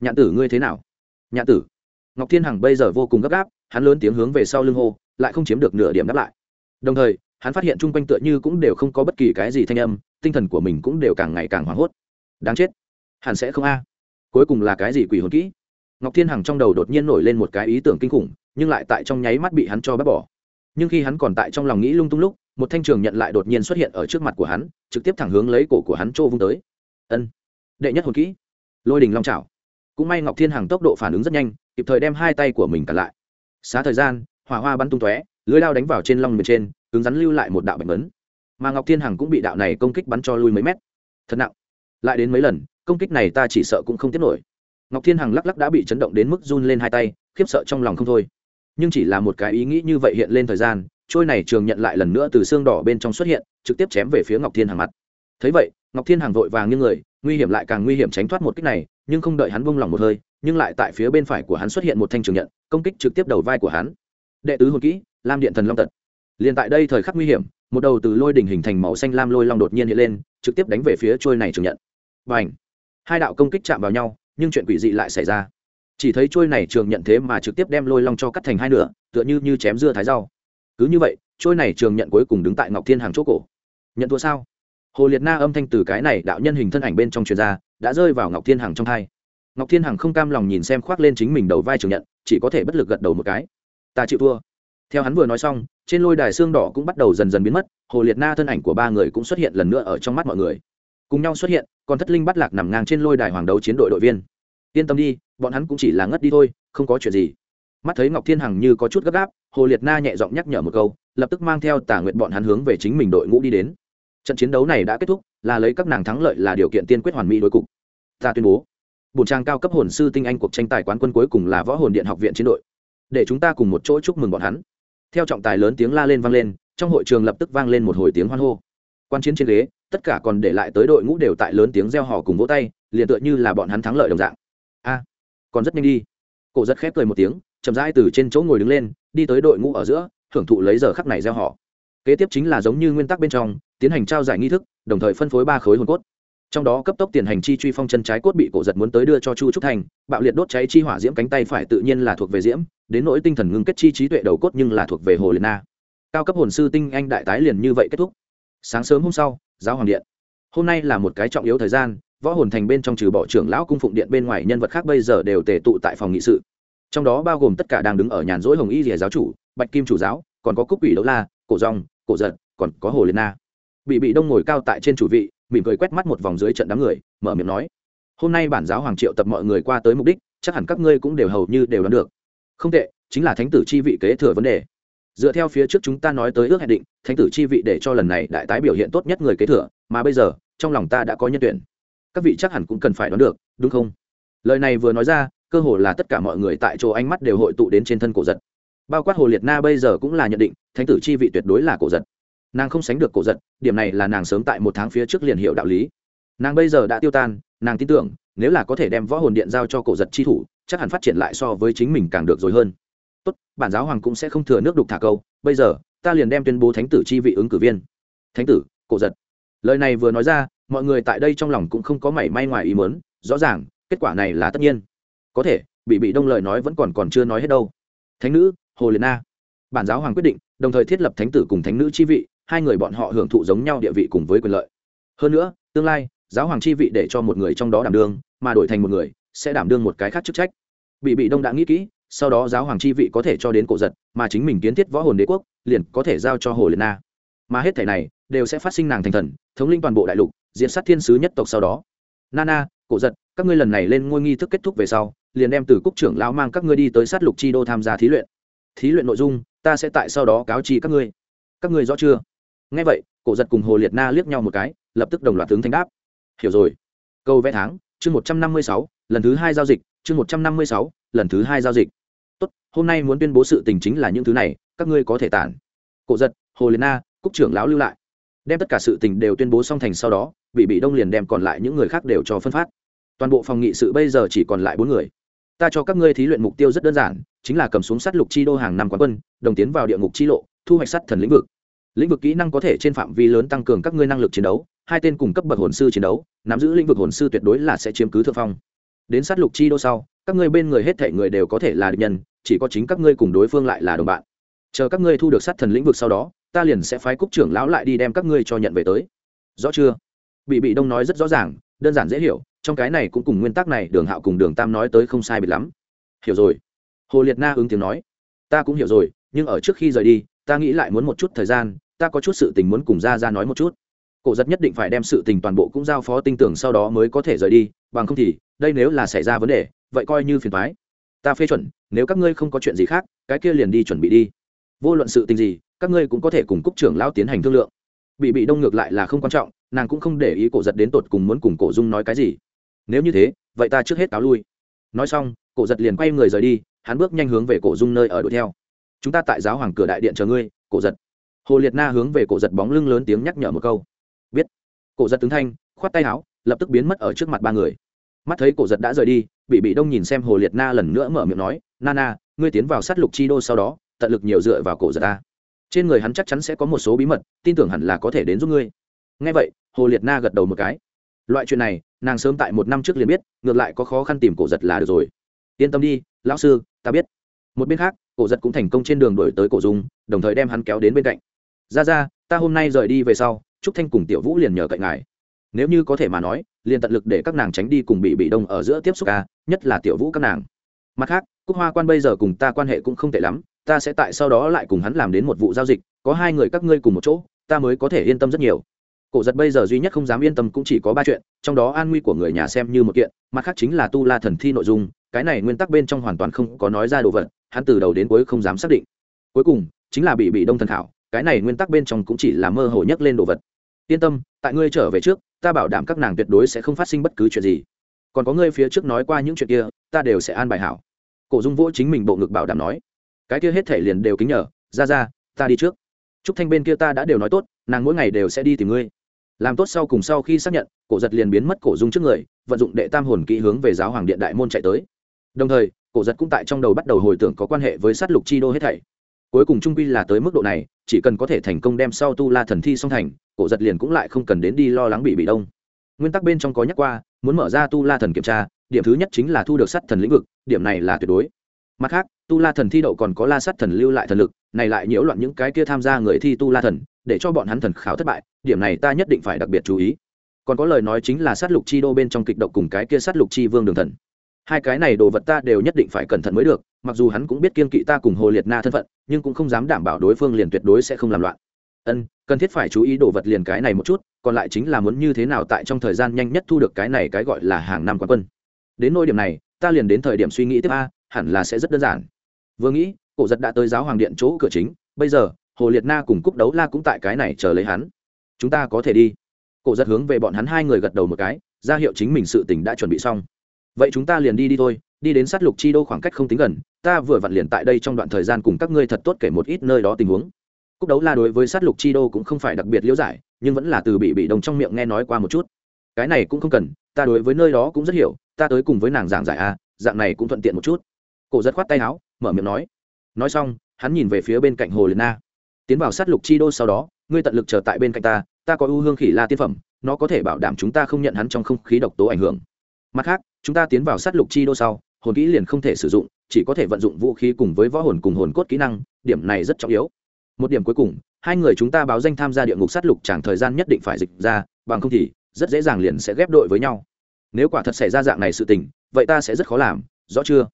nhạn tử ngươi thế nào? Nhạn tử. Ngọc thiên hằng bây giờ vô cùng gấp gáp, hắn lớn tiếng hướng về sau lưng hô, lại không chiếm được nửa điểm đáp lại. Đồng thời, hắn phát hiện chung quanh tựa như cũng đều không có bất kỳ cái gì thanh âm, tinh thần của mình cũng đều càng ngày càng hoảng hốt. Đáng chết. Hẳn sẽ không a. Cuối cùng là cái gì quỷ hồn kỹ? Ngọc thiên hằng trong đầu đột nhiên nổi lên một cái ý tưởng kinh khủng, nhưng lại tại trong nháy mắt bị hắn cho bác bỏ. Nhưng khi hắn còn tại trong lòng nghĩ lung tung lúc, một thanh trường nhận lại đột nhiên xuất hiện ở trước mặt của hắn, trực tiếp thẳng hướng lấy cổ của hắn trô vung tới. Ân. Đệ nhất hồn kỹ. Lôi đình long trào cũng may ngọc thiên hằng tốc độ phản ứng rất nhanh, kịp thời đem hai tay của mình cản lại. Xá thời gian, hỏa hoa bắn tung tóe, lưới lao đánh vào trên long miền trên, cứng rắn lưu lại một đạo bệnh vấn mà ngọc thiên hằng cũng bị đạo này công kích bắn cho lui mấy mét. Thật nặng. Lại đến mấy lần, công kích này ta chỉ sợ cũng không tiếp nổi. Ngọc thiên hằng lắc lắc đã bị chấn động đến mức run lên hai tay, khiếp sợ trong lòng không thôi. Nhưng chỉ là một cái ý nghĩ như vậy hiện lên thời gian, trôi này trường nhận lại lần nữa từ xương đỏ bên trong xuất hiện, trực tiếp chém về phía ngọc thiên hằng mặt. Thấy vậy, ngọc thiên hằng vội vàng như người, nguy hiểm lại càng nguy hiểm tránh thoát một kích này nhưng không đợi hắn buông lỏng một hơi, nhưng lại tại phía bên phải của hắn xuất hiện một thanh trường nhận, công kích trực tiếp đầu vai của hắn. Đệ tứ hồn kỹ, lam điện thần long tật. Liền tại đây thời khắc nguy hiểm, một đầu từ lôi đỉnh hình thành màu xanh lam lôi long đột nhiên hiện lên, trực tiếp đánh về phía trôi này trường nhận. Và ảnh hai đạo công kích chạm vào nhau, nhưng chuyện quỷ dị lại xảy ra. Chỉ thấy trôi này trường nhận thế mà trực tiếp đem lôi long cho cắt thành hai nửa, tựa như như chém dưa thái rau. Cứ như vậy, trôi này trường nhận cuối cùng đứng tại ngọc thiên hàng chỗ cổ. Nhận thua sao? Hồ liệt na âm thanh từ cái này đạo nhân hình thân ảnh bên trong truyền ra, đã rơi vào ngọc thiên hằng trong thai. Ngọc thiên hằng không cam lòng nhìn xem khoác lên chính mình đầu vai trường nhận, chỉ có thể bất lực gật đầu một cái. Ta chịu thua. Theo hắn vừa nói xong, trên lôi đài xương đỏ cũng bắt đầu dần dần biến mất, hồ liệt na thân ảnh của ba người cũng xuất hiện lần nữa ở trong mắt mọi người. Cùng nhau xuất hiện, còn thất linh bắt lạc nằm ngang trên lôi đài hoàng đấu chiến đội đội viên. Yên tâm đi, bọn hắn cũng chỉ là ngất đi thôi, không có chuyện gì. Mắt thấy ngọc thiên hằng như có chút gấp gáp, hồ liệt na nhẹ giọng nhắc nhở một câu, lập tức mang theo tả nguyện bọn hắn hướng về chính mình đội ngũ đi đến trận chiến đấu này đã kết thúc, là lấy các nàng thắng lợi là điều kiện tiên quyết hoàn mỹ đối cục. Ta tuyên bố, bổn trang cao cấp hồn sư tinh anh cuộc tranh tài quán quân cuối cùng là võ hồn điện học viện chiến đội. Để chúng ta cùng một chỗ chúc mừng bọn hắn. Theo trọng tài lớn tiếng la lên vang lên, trong hội trường lập tức vang lên một hồi tiếng hoan hô. Quan chiến trên ghế, tất cả còn để lại tới đội ngũ đều tại lớn tiếng reo hò cùng vỗ tay, liền tựa như là bọn hắn thắng lợi đồng dạng. A, còn rất nhanh đi. Cổ rất khép cười một tiếng, chậm rãi từ trên chỗ ngồi đứng lên, đi tới đội ngũ ở giữa, hưởng thụ lấy giờ khắc này reo hò kế tiếp chính là giống như nguyên tắc bên trong, tiến hành trao giải nghi thức, đồng thời phân phối ba khối hồn cốt. Trong đó cấp tốc tiền hành chi truy phong chân trái cốt bị cổ giật muốn tới đưa cho chu trúc thành, bạo liệt đốt cháy chi hỏa diễm cánh tay phải tự nhiên là thuộc về diễm, đến nỗi tinh thần ngưng kết chi trí tuệ đầu cốt nhưng là thuộc về hồ liệt na. Cao cấp hồn sư tinh anh đại tái liền như vậy kết thúc. Sáng sớm hôm sau, giáo hoàng điện. Hôm nay là một cái trọng yếu thời gian, võ hồn thành bên trong trừ bỏ trưởng lão cung phụng điện bên ngoài nhân vật khác bây giờ đều tề tụ tại phòng nghị sự. Trong đó bao gồm tất cả đang đứng ở nhàn rỗi hồng y rìa giáo chủ, bạch kim chủ giáo, còn có cúc ủy đấu la, cổ rong cổ giật, còn có hồ liệt na. Bị bị đông ngồi cao tại trên chủ vị, mỉm cười quét mắt một vòng dưới trận đám người, mở miệng nói, hôm nay bản giáo hoàng triệu tập mọi người qua tới mục đích, chắc hẳn các ngươi cũng đều hầu như đều đoán được. Không tệ, chính là thánh tử chi vị kế thừa vấn đề. Dựa theo phía trước chúng ta nói tới ước hẹn định, thánh tử chi vị để cho lần này đại tái biểu hiện tốt nhất người kế thừa, mà bây giờ, trong lòng ta đã có nhân tuyển. Các vị chắc hẳn cũng cần phải đoán được, đúng không? Lời này vừa nói ra, cơ hồ là tất cả mọi người tại chỗ ánh mắt đều hội tụ đến trên thân cổ giật bao quát hồ liệt na bây giờ cũng là nhận định, thánh tử chi vị tuyệt đối là cổ giật. Nàng không sánh được cổ giật, điểm này là nàng sớm tại một tháng phía trước liền hiệu đạo lý. Nàng bây giờ đã tiêu tan, nàng tin tưởng, nếu là có thể đem võ hồn điện giao cho cổ giật chi thủ, chắc hẳn phát triển lại so với chính mình càng được rồi hơn. Tốt, bản giáo hoàng cũng sẽ không thừa nước đục thả câu, bây giờ, ta liền đem tuyên bố thánh tử chi vị ứng cử viên. Thánh tử, cổ giật. Lời này vừa nói ra, mọi người tại đây trong lòng cũng không có mảy may ngoài ý mớn rõ ràng, kết quả này là tất nhiên. Có thể, bị bị đông lời nói vẫn còn còn chưa nói hết đâu. Thánh nữ hồ liệt na bản giáo hoàng quyết định, đồng thời thiết lập thánh tử cùng thánh nữ chi vị, hai người bọn họ hưởng thụ giống nhau địa vị cùng với quyền lợi. Hơn nữa, tương lai, giáo hoàng chi vị để cho một người trong đó đảm đương, mà đổi thành một người, sẽ đảm đương một cái khác chức trách. Bị bị đông đã nghĩ kỹ, sau đó giáo hoàng chi vị có thể cho đến cổ giật, mà chính mình kiến thiết võ hồn đế quốc, liền có thể giao cho hồ liệt na mà hết thể này, đều sẽ phát sinh nàng thành thần, thống linh toàn bộ đại lục diện sát thiên sứ nhất tộc sau đó. Nana, cổ giật, các ngươi lần này lên ngôi nghi thức kết thúc về sau, liền đem từ cúc trưởng lão mang các ngươi đi tới sát lục chi đô tham gia thí luyện thí luyện nội dung, ta sẽ tại sau đó cáo trì các ngươi. Các ngươi rõ chưa? Nghe vậy, cổ giật cùng hồ liệt na liếc nhau một cái, lập tức đồng loạt tướng thanh đáp. Hiểu rồi. Câu vẽ tháng, chương một trăm năm mươi sáu, lần thứ hai giao dịch, chương một trăm năm mươi sáu, lần thứ hai giao dịch. Tốt, hôm nay muốn tuyên bố sự tình chính là những thứ này, các ngươi có thể tản. Cổ giật, hồ liệt na, cúc trưởng lão lưu lại. Đem tất cả sự tình đều tuyên bố xong thành sau đó, bị bị đông liền đem còn lại những người khác đều cho phân phát. Toàn bộ phòng nghị sự bây giờ chỉ còn lại bốn người ta cho các ngươi thí luyện mục tiêu rất đơn giản, chính là cầm xuống sắt lục chi đô hàng năm quán quân, đồng tiến vào địa ngục chi lộ, thu hoạch sắt thần lĩnh vực. Lĩnh vực kỹ năng có thể trên phạm vi lớn tăng cường các ngươi năng lực chiến đấu, hai tên cùng cấp bậc hồn sư chiến đấu, nắm giữ lĩnh vực hồn sư tuyệt đối là sẽ chiếm cứ thượng phong. Đến sát lục chi đô sau, các ngươi bên người hết thể người đều có thể là địch nhân, chỉ có chính các ngươi cùng đối phương lại là đồng bạn. Chờ các ngươi thu được sát thần lĩnh vực sau đó, ta liền sẽ phái cúc trưởng lão lại đi đem các ngươi cho nhận về tới. Rõ chưa? Bị bị đông nói rất rõ ràng, đơn giản dễ hiểu trong cái này cũng cùng nguyên tắc này, đường hạo cùng đường tam nói tới không sai biệt lắm. Hiểu rồi. Hồ liệt na ứng tiếng nói. Ta cũng hiểu rồi, nhưng ở trước khi rời đi, ta nghĩ lại muốn một chút thời gian, ta có chút sự tình muốn cùng ra ra nói một chút. Cổ giật nhất định phải đem sự tình toàn bộ cũng giao phó tinh tưởng sau đó mới có thể rời đi, bằng không thì, đây nếu là xảy ra vấn đề, vậy coi như phiền thoái ta phê chuẩn, nếu các ngươi không có chuyện gì khác, cái kia liền đi chuẩn bị đi. Vô luận sự tình gì, các ngươi cũng có thể cùng cúc trưởng lão tiến hành thương lượng. Bị bị đông ngược lại là không quan trọng, nàng cũng không để ý cổ giật đến tột cùng muốn cùng cổ dung nói cái gì nếu như thế, vậy ta trước hết cáo lui. Nói xong, cổ giật liền quay người rời đi, hắn bước nhanh hướng về cổ dung nơi ở đuổi theo. Chúng ta tại giáo hoàng cửa đại điện chờ ngươi, cổ giật. Hồ liệt na hướng về cổ giật bóng lưng lớn tiếng nhắc nhở một câu. Biết. Cổ giật tướng thanh, khoát tay áo, lập tức biến mất ở trước mặt ba người. Mắt thấy cổ giật đã rời đi, bị bị đông nhìn xem hồ liệt na lần nữa mở miệng nói, na na, ngươi tiến vào sát lục chi đô sau đó, tận lực nhiều dựa vào cổ giật ta. Trên người hắn chắc chắn sẽ có một số bí mật, tin tưởng hẳn là có thể đến giúp ngươi. Ngay vậy, hồ liệt na gật đầu một cái. Loại chuyện này nàng sớm tại một năm trước liền biết, ngược lại có khó khăn tìm cổ giật là được rồi. Yên tâm đi, lão sư, ta biết. Một bên khác, cổ giật cũng thành công trên đường đổi tới cổ dung, đồng thời đem hắn kéo đến bên cạnh. Ra ra, ta hôm nay rời đi về sau trúc thanh cùng tiểu vũ liền nhờ cạnh ngài. Nếu như có thể mà nói, liền tận lực để các nàng tránh đi cùng bị bị đông ở giữa tiếp xúc ca nhất là tiểu vũ các nàng. Mặt khác, cúc hoa quan bây giờ cùng ta quan hệ cũng không tệ lắm, ta sẽ tại sau đó lại cùng hắn làm đến một vụ giao dịch, có hai người các ngươi cùng một chỗ, ta mới có thể yên tâm rất nhiều cổ giật bây giờ duy nhất không dám yên tâm cũng chỉ có ba chuyện, trong đó an nguy của người nhà xem như một kiện, mặt khác chính là tu la thần thi nội dung, cái này nguyên tắc bên trong hoàn toàn không có nói ra đồ vật, hắn từ đầu đến cuối không dám xác định. Cuối cùng, chính là bị bị đông thần thảo cái này nguyên tắc bên trong cũng chỉ là mơ hồ nhấc lên đồ vật. Yên tâm, tại ngươi trở về trước, ta bảo đảm các nàng tuyệt đối sẽ không phát sinh bất cứ chuyện gì. Còn có ngươi phía trước nói qua những chuyện kia, ta đều sẽ an bài hảo. Cổ dung vỗ chính mình bộ ngực bảo đảm nói. Cái kia hết thể liền đều kính nhờ. Ra ra, ta đi trước. Trúc thanh bên kia ta đã đều nói tốt, nàng mỗi ngày đều sẽ đi tìm ngươi làm tốt sau cùng sau khi xác nhận, cổ giật liền biến mất cổ dung trước người, vận dụng đệ tam hồn kỹ hướng về giáo hoàng điện đại môn chạy tới. Đồng thời, cổ giật cũng tại trong đầu bắt đầu hồi tưởng có quan hệ với sát lục chi đô hết thảy. Cuối cùng trung quy là tới mức độ này, chỉ cần có thể thành công đem sau tu la thần thi song thành, cổ giật liền cũng lại không cần đến đi lo lắng bị bị đông. Nguyên tắc bên trong có nhắc qua, muốn mở ra tu la thần kiểm tra, điểm thứ nhất chính là thu được sắt thần lĩnh vực, điểm này là tuyệt đối. Mặt khác, tu la thần thi đậu còn có la sắt thần lưu lại thần lực, này lại nhiễu loạn những cái kia tham gia người thi tu la thần, để cho bọn hắn thần khảo thất bại điểm này ta nhất định phải đặc biệt chú ý. Còn có lời nói chính là sát lục chi đô bên trong kịch độc cùng cái kia sát lục chi vương đường thần. Hai cái này đồ vật ta đều nhất định phải cẩn thận mới được, mặc dù hắn cũng biết kiên kỵ ta cùng hồ liệt na thân phận, nhưng cũng không dám đảm bảo đối phương liền tuyệt đối sẽ không làm loạn. Ân, cần thiết phải chú ý đồ vật liền cái này một chút, còn lại chính là muốn như thế nào tại trong thời gian nhanh nhất thu được cái này cái gọi là hàng năm quán quân. Đến nỗi điểm này, ta liền đến thời điểm suy nghĩ tiếp a, hẳn là sẽ rất đơn giản. Vừa nghĩ, cổ giật đã tới giáo hoàng điện chỗ cửa chính, bây giờ, hồ liệt na cùng cúc đấu la cũng tại cái này chờ lấy hắn chúng ta có thể đi. Cổ giật hướng về bọn hắn hai người gật đầu một cái, ra hiệu chính mình sự tình đã chuẩn bị xong. Vậy chúng ta liền đi đi thôi, đi đến sát lục chi đô khoảng cách không tính gần, ta vừa vặn liền tại đây trong đoạn thời gian cùng các ngươi thật tốt kể một ít nơi đó tình huống. Cúc đấu la đối với sát lục chi đô cũng không phải đặc biệt liễu giải, nhưng vẫn là từ bị bị đồng trong miệng nghe nói qua một chút. Cái này cũng không cần, ta đối với nơi đó cũng rất hiểu, ta tới cùng với nàng giảng giải a, dạng này cũng thuận tiện một chút. Cổ giật khoát tay áo, mở miệng nói. Nói xong, hắn nhìn về phía bên cạnh hồ liệt na. Tiến vào sát lục chi đô sau đó ngươi tận lực chờ tại bên cạnh ta ta có ưu hương khỉ la tiên phẩm, nó có thể bảo đảm chúng ta không nhận hắn trong không khí độc tố ảnh hưởng. Mặt khác, chúng ta tiến vào sát lục chi đô sau, hồn kỹ liền không thể sử dụng, chỉ có thể vận dụng vũ khí cùng với võ hồn cùng hồn cốt kỹ năng, điểm này rất trọng yếu. Một điểm cuối cùng, hai người chúng ta báo danh tham gia địa ngục sát lục chẳng thời gian nhất định phải dịch ra, bằng không thì rất dễ dàng liền sẽ ghép đội với nhau. Nếu quả thật xảy ra dạng này sự tình, vậy ta sẽ rất khó làm, rõ chưa?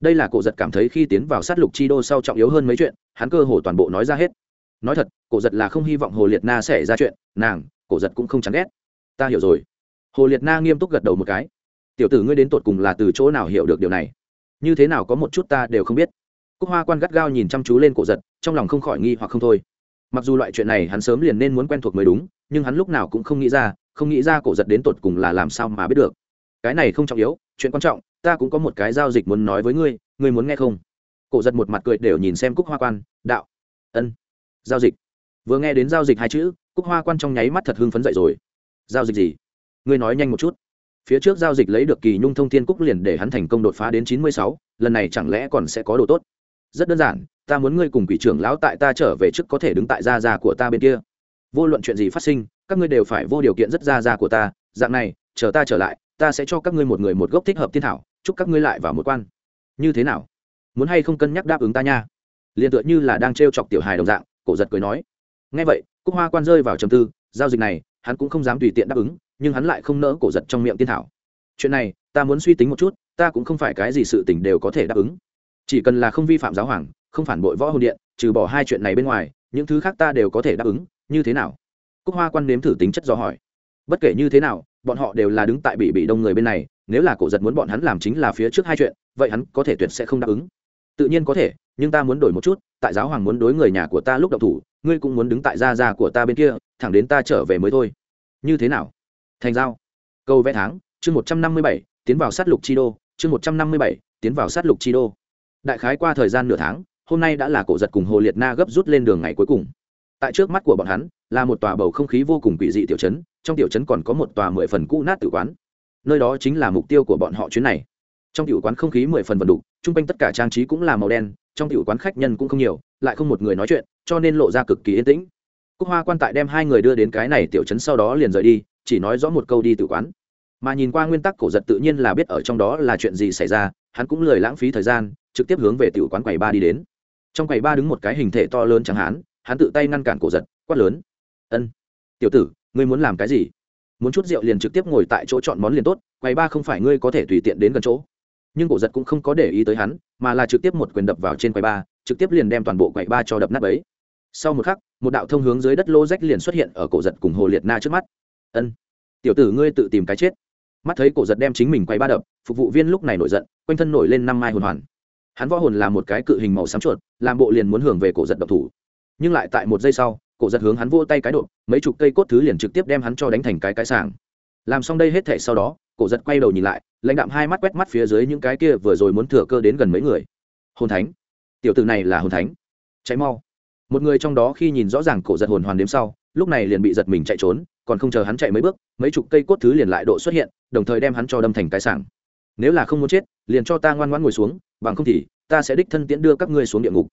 Đây là cổ giật cảm thấy khi tiến vào sát lục chi đô sau trọng yếu hơn mấy chuyện, hắn cơ hồ toàn bộ nói ra hết nói thật, cổ giật là không hy vọng hồ liệt na sẽ ra chuyện, nàng, cổ giật cũng không chán ghét. Ta hiểu rồi. Hồ liệt na nghiêm túc gật đầu một cái. Tiểu tử ngươi đến tột cùng là từ chỗ nào hiểu được điều này? Như thế nào có một chút ta đều không biết. Cúc hoa quan gắt gao nhìn chăm chú lên cổ giật, trong lòng không khỏi nghi hoặc không thôi. Mặc dù loại chuyện này hắn sớm liền nên muốn quen thuộc mới đúng, nhưng hắn lúc nào cũng không nghĩ ra, không nghĩ ra cổ giật đến tột cùng là làm sao mà biết được. Cái này không trọng yếu, chuyện quan trọng, ta cũng có một cái giao dịch muốn nói với ngươi ngươi muốn nghe không? Cổ giật một mặt cười đều nhìn xem cúc hoa quan, đạo, ân giao dịch. Vừa nghe đến giao dịch hai chữ, cúc hoa quan trong nháy mắt thật hưng phấn dậy rồi. Giao dịch gì? Ngươi nói nhanh một chút. Phía trước giao dịch lấy được kỳ nhung thông thiên cúc liền để hắn thành công đột phá đến chín mươi sáu, lần này chẳng lẽ còn sẽ có đồ tốt? Rất đơn giản, ta muốn ngươi cùng quỷ trưởng lão tại ta trở về trước có thể đứng tại gia gia của ta bên kia. Vô luận chuyện gì phát sinh, các ngươi đều phải vô điều kiện rất gia gia của ta. Dạng này, chờ ta trở lại, ta sẽ cho các ngươi một người một gốc thích hợp thiên thảo, chúc các ngươi lại vào một quan. Như thế nào? Muốn hay không cân nhắc đáp ứng ta nha? Liền tựa như là đang t chọc tiểu hài đồng dạng cổ giật cười nói. Ngay vậy, cúc hoa quan rơi vào trầm tư, giao dịch này, hắn cũng không dám tùy tiện đáp ứng, nhưng hắn lại không nỡ cổ giật trong miệng tiên thảo. Chuyện này, ta muốn suy tính một chút, ta cũng không phải cái gì sự t ì n h đều có thể đáp ứng. Chỉ cần là không vi phạm giáo hoàng, không phản bội võ hồn điện, trừ bỏ hai chuyện này bên ngoài, những thứ khác ta đều có thể đáp ứng, như thế nào? Cúc hoa quan nếm thử tính chất do hỏi. Bất kể như thế nào, bọn họ đều là đứng tại bị bị đông người bên này, nếu là cổ giật muốn bọn hắn làm chính là phía trước hai chuyện, vậy hắn có thể tuyệt sẽ không đáp ứng tự nhiên có thể, nhưng ta muốn đổi một chút, tại giáo hoàng muốn đối người nhà của ta lúc đọc thủ, ngươi cũng muốn đứng tại gia gia của ta bên kia, thẳng đến ta trở về mới thôi. Như thế nào? Thành giao. Câu vẽ tháng, chương một trăm năm mươi bảy, tiến vào sát lục chi đô, chương một trăm năm mươi bảy, tiến vào sát lục chi đô. Đại khái qua thời gian nửa tháng, hôm nay đã là cổ giật cùng hồ liệt na gấp rút lên đường ngày cuối cùng. Tại trước mắt của bọn hắn, là một tòa bầu không khí vô cùng quỷ dị tiểu chấn trong tiểu chấn còn có một tòa mười phần cũ nát tự quán. Nơi đó chính là mục tiêu của bọn họ chuyến này trong tiểu quán không khí mười phần vần đục, chung quanh tất cả trang trí cũng là màu đen, trong tiểu quán khách nhân cũng không nhiều, lại không một người nói chuyện, cho nên lộ ra cực kỳ yên tĩnh. Cúc hoa quan tại đem hai người đưa đến cái này tiểu trấn sau đó liền rời đi, chỉ nói rõ một câu đi tự quán. Mà nhìn qua nguyên tắc cổ giật tự nhiên là biết ở trong đó là chuyện gì xảy ra, hắn cũng lười lãng phí thời gian, trực tiếp hướng về tiểu quán quầy ba đi đến. Trong quầy ba đứng một cái hình thể to lớn chẳng hắn hắn tự tay ngăn cản cổ giật, quát lớn. Ân, tiểu tử, ngươi muốn làm cái gì? Muốn chút rượu liền trực tiếp ngồi tại chỗ chọn món liền tốt, quầy ba không phải ngươi có thể tùy tiện đến gần chỗ nhưng cổ giật cũng không có để ý tới hắn, mà là trực tiếp một quyền đập vào trên quầy ba, trực tiếp liền đem toàn bộ quầy ba cho đập nát ấy sau một khắc, một đạo thông hướng dưới đất lô rách liền xuất hiện ở cổ giật cùng hồ liệt na trước mắt. Ân, tiểu tử ngươi tự tìm cái chết. Mắt thấy cổ giật đem chính mình quay ba đập, phục vụ viên lúc này nổi giận, quanh thân nổi lên năm mai hồn hoàn. Hắn võ hồn là một cái cự hình màu xám chuột, làm bộ liền muốn hưởng về cổ giật độc thủ. Nhưng lại tại một giây sau, cổ giật hướng hắn vô tay cái độ, mấy chục cây cốt thứ liền trực tiếp đem hắn cho đánh thành cái cái sàng làm xong đây hết thể sau đó cổ giật quay đầu nhìn lại, lãnh đạm hai mắt quét mắt phía dưới những cái kia vừa rồi muốn thừa cơ đến gần mấy người. Hồn thánh. Tiểu tử này là hồn thánh. Cháy mau. Một người trong đó khi nhìn rõ ràng cổ giật hồn hoàn đếm sau, lúc này liền bị giật mình chạy trốn, còn không chờ hắn chạy mấy bước, mấy chục cây cốt thứ liền lại độ xuất hiện, đồng thời đem hắn cho đâm thành cái sảng. Nếu là không muốn chết, liền cho ta ngoan ngoãn ngồi xuống, bằng không thì ta sẽ đích thân tiễn đưa các ngươi xuống địa ngục.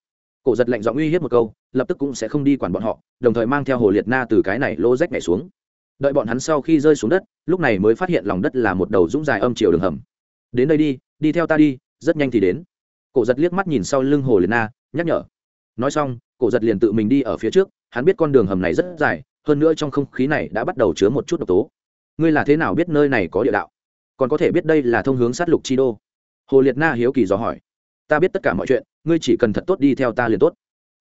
Cổ giật lạnh giọng uy hiếp một câu, lập tức cũng sẽ không đi quản bọn họ, đồng thời mang theo hồ liệt na từ cái này lô rách nhảy xuống đợi bọn hắn sau khi rơi xuống đất, lúc này mới phát hiện lòng đất là một đầu dũng dài âm chiều đường hầm. Đến đây đi đi theo ta đi, rất nhanh thì đến. Cổ giật liếc mắt nhìn sau lưng hồ liệt na, nhắc nhở. Nói xong, cổ giật liền tự mình đi ở phía trước, hắn biết con đường hầm này rất dài, hơn nữa trong không khí này đã bắt đầu chứa một chút độc tố. Ngươi là thế nào biết nơi này có địa đạo? Còn có thể biết đây là thông hướng sát lục chi đô? Hồ liệt na hiếu kỳ dò hỏi. Ta biết tất cả mọi chuyện, ngươi chỉ cần thật tốt đi theo ta liền tốt.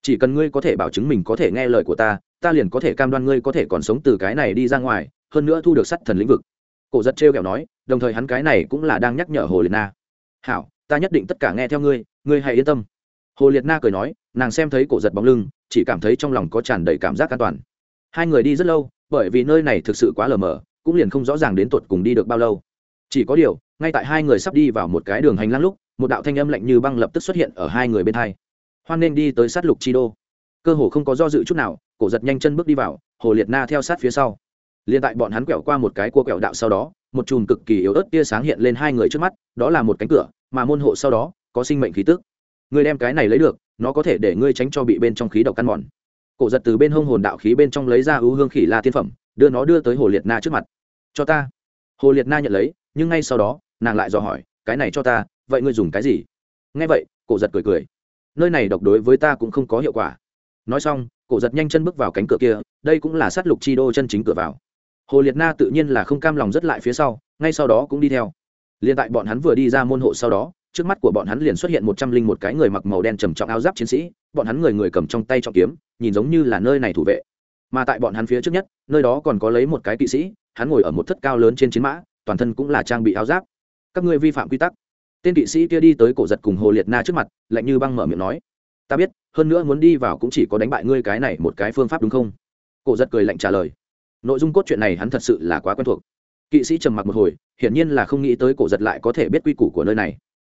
Chỉ cần ngươi có thể bảo chứng mình có thể nghe lời của ta ta liền có thể cam đoan ngươi có thể còn sống từ cái này đi ra ngoài, hơn nữa thu được sắt thần lĩnh vực. Cổ giật trêu kẹo nói, đồng thời hắn cái này cũng là đang nhắc nhở hồ liệt na. Hảo, ta nhất định tất cả nghe theo ngươi ngươi hãy yên tâm. Hồ liệt na cười nói, nàng xem thấy cổ giật bóng lưng, chỉ cảm thấy trong lòng có tràn đầy cảm giác an toàn. Hai người đi rất lâu, bởi vì nơi này thực sự quá lờ mờ, cũng liền không rõ ràng đến tột cùng đi được bao lâu. Chỉ có điều, ngay tại hai người sắp đi vào một cái đường hành lang lúc, một đạo thanh âm lạnh như băng lập tức xuất hiện ở hai người bên hai. Hoan nên đi tới sát lục chi đô. Cơ hồ không có do dự chút nào cổ giật nhanh chân bước đi vào, hồ liệt na theo sát phía sau. Liền tại bọn hắn quẹo qua một cái cua quẹo đạo sau đó, một chùm cực kỳ yếu ớt tia sáng hiện lên hai người trước mắt, đó là một cánh cửa, mà môn hộ sau đó, có sinh mệnh khí tức. Ngươi đem cái này lấy được, nó có thể để ngươi tránh cho bị bên trong khí độc căn mòn. Cổ giật từ bên hông hồn đạo khí bên trong lấy ra ưu hương khỉ la tiên phẩm, đưa nó đưa tới hồ liệt na trước mặt. Cho ta. Hồ liệt na nhận lấy, nhưng ngay sau đó, nàng lại dò hỏi, cái này cho ta, vậy ngươi dùng cái gì? Nghe vậy, cổ giật cười cười. Nơi này độc đối với ta cũng không có hiệu quả nói xong, cổ giật nhanh chân bước vào cánh cửa kia, đây cũng là sát lục chi đô chân chính cửa vào. Hồ liệt na tự nhiên là không cam lòng rất lại phía sau, ngay sau đó cũng đi theo. Liền tại bọn hắn vừa đi ra môn hộ sau đó, trước mắt của bọn hắn liền xuất hiện một trăm linh một cái người mặc màu đen trầm trọng áo giáp chiến sĩ, bọn hắn người người cầm trong tay trọng kiếm, nhìn giống như là nơi này thủ vệ. Mà tại bọn hắn phía trước nhất, nơi đó còn có lấy một cái kỵ sĩ, hắn ngồi ở một thất cao lớn trên chiến mã, toàn thân cũng là trang bị áo giáp. Các ngươi vi phạm quy tắc. Tên kỵ sĩ kia đi tới cổ giật cùng hồ liệt na trước mặt, lạnh như băng mở miệng nói ta biết, hơn nữa muốn đi vào cũng chỉ có đánh bại ngươi cái này một cái phương pháp đúng không? Cổ giật cười lạnh trả lời. Nội dung cốt truyện này hắn thật sự là quá quen thuộc. Kỵ sĩ trầm mặc một hồi, hiển nhiên là không nghĩ tới cổ giật lại có thể biết quy củ của nơi này.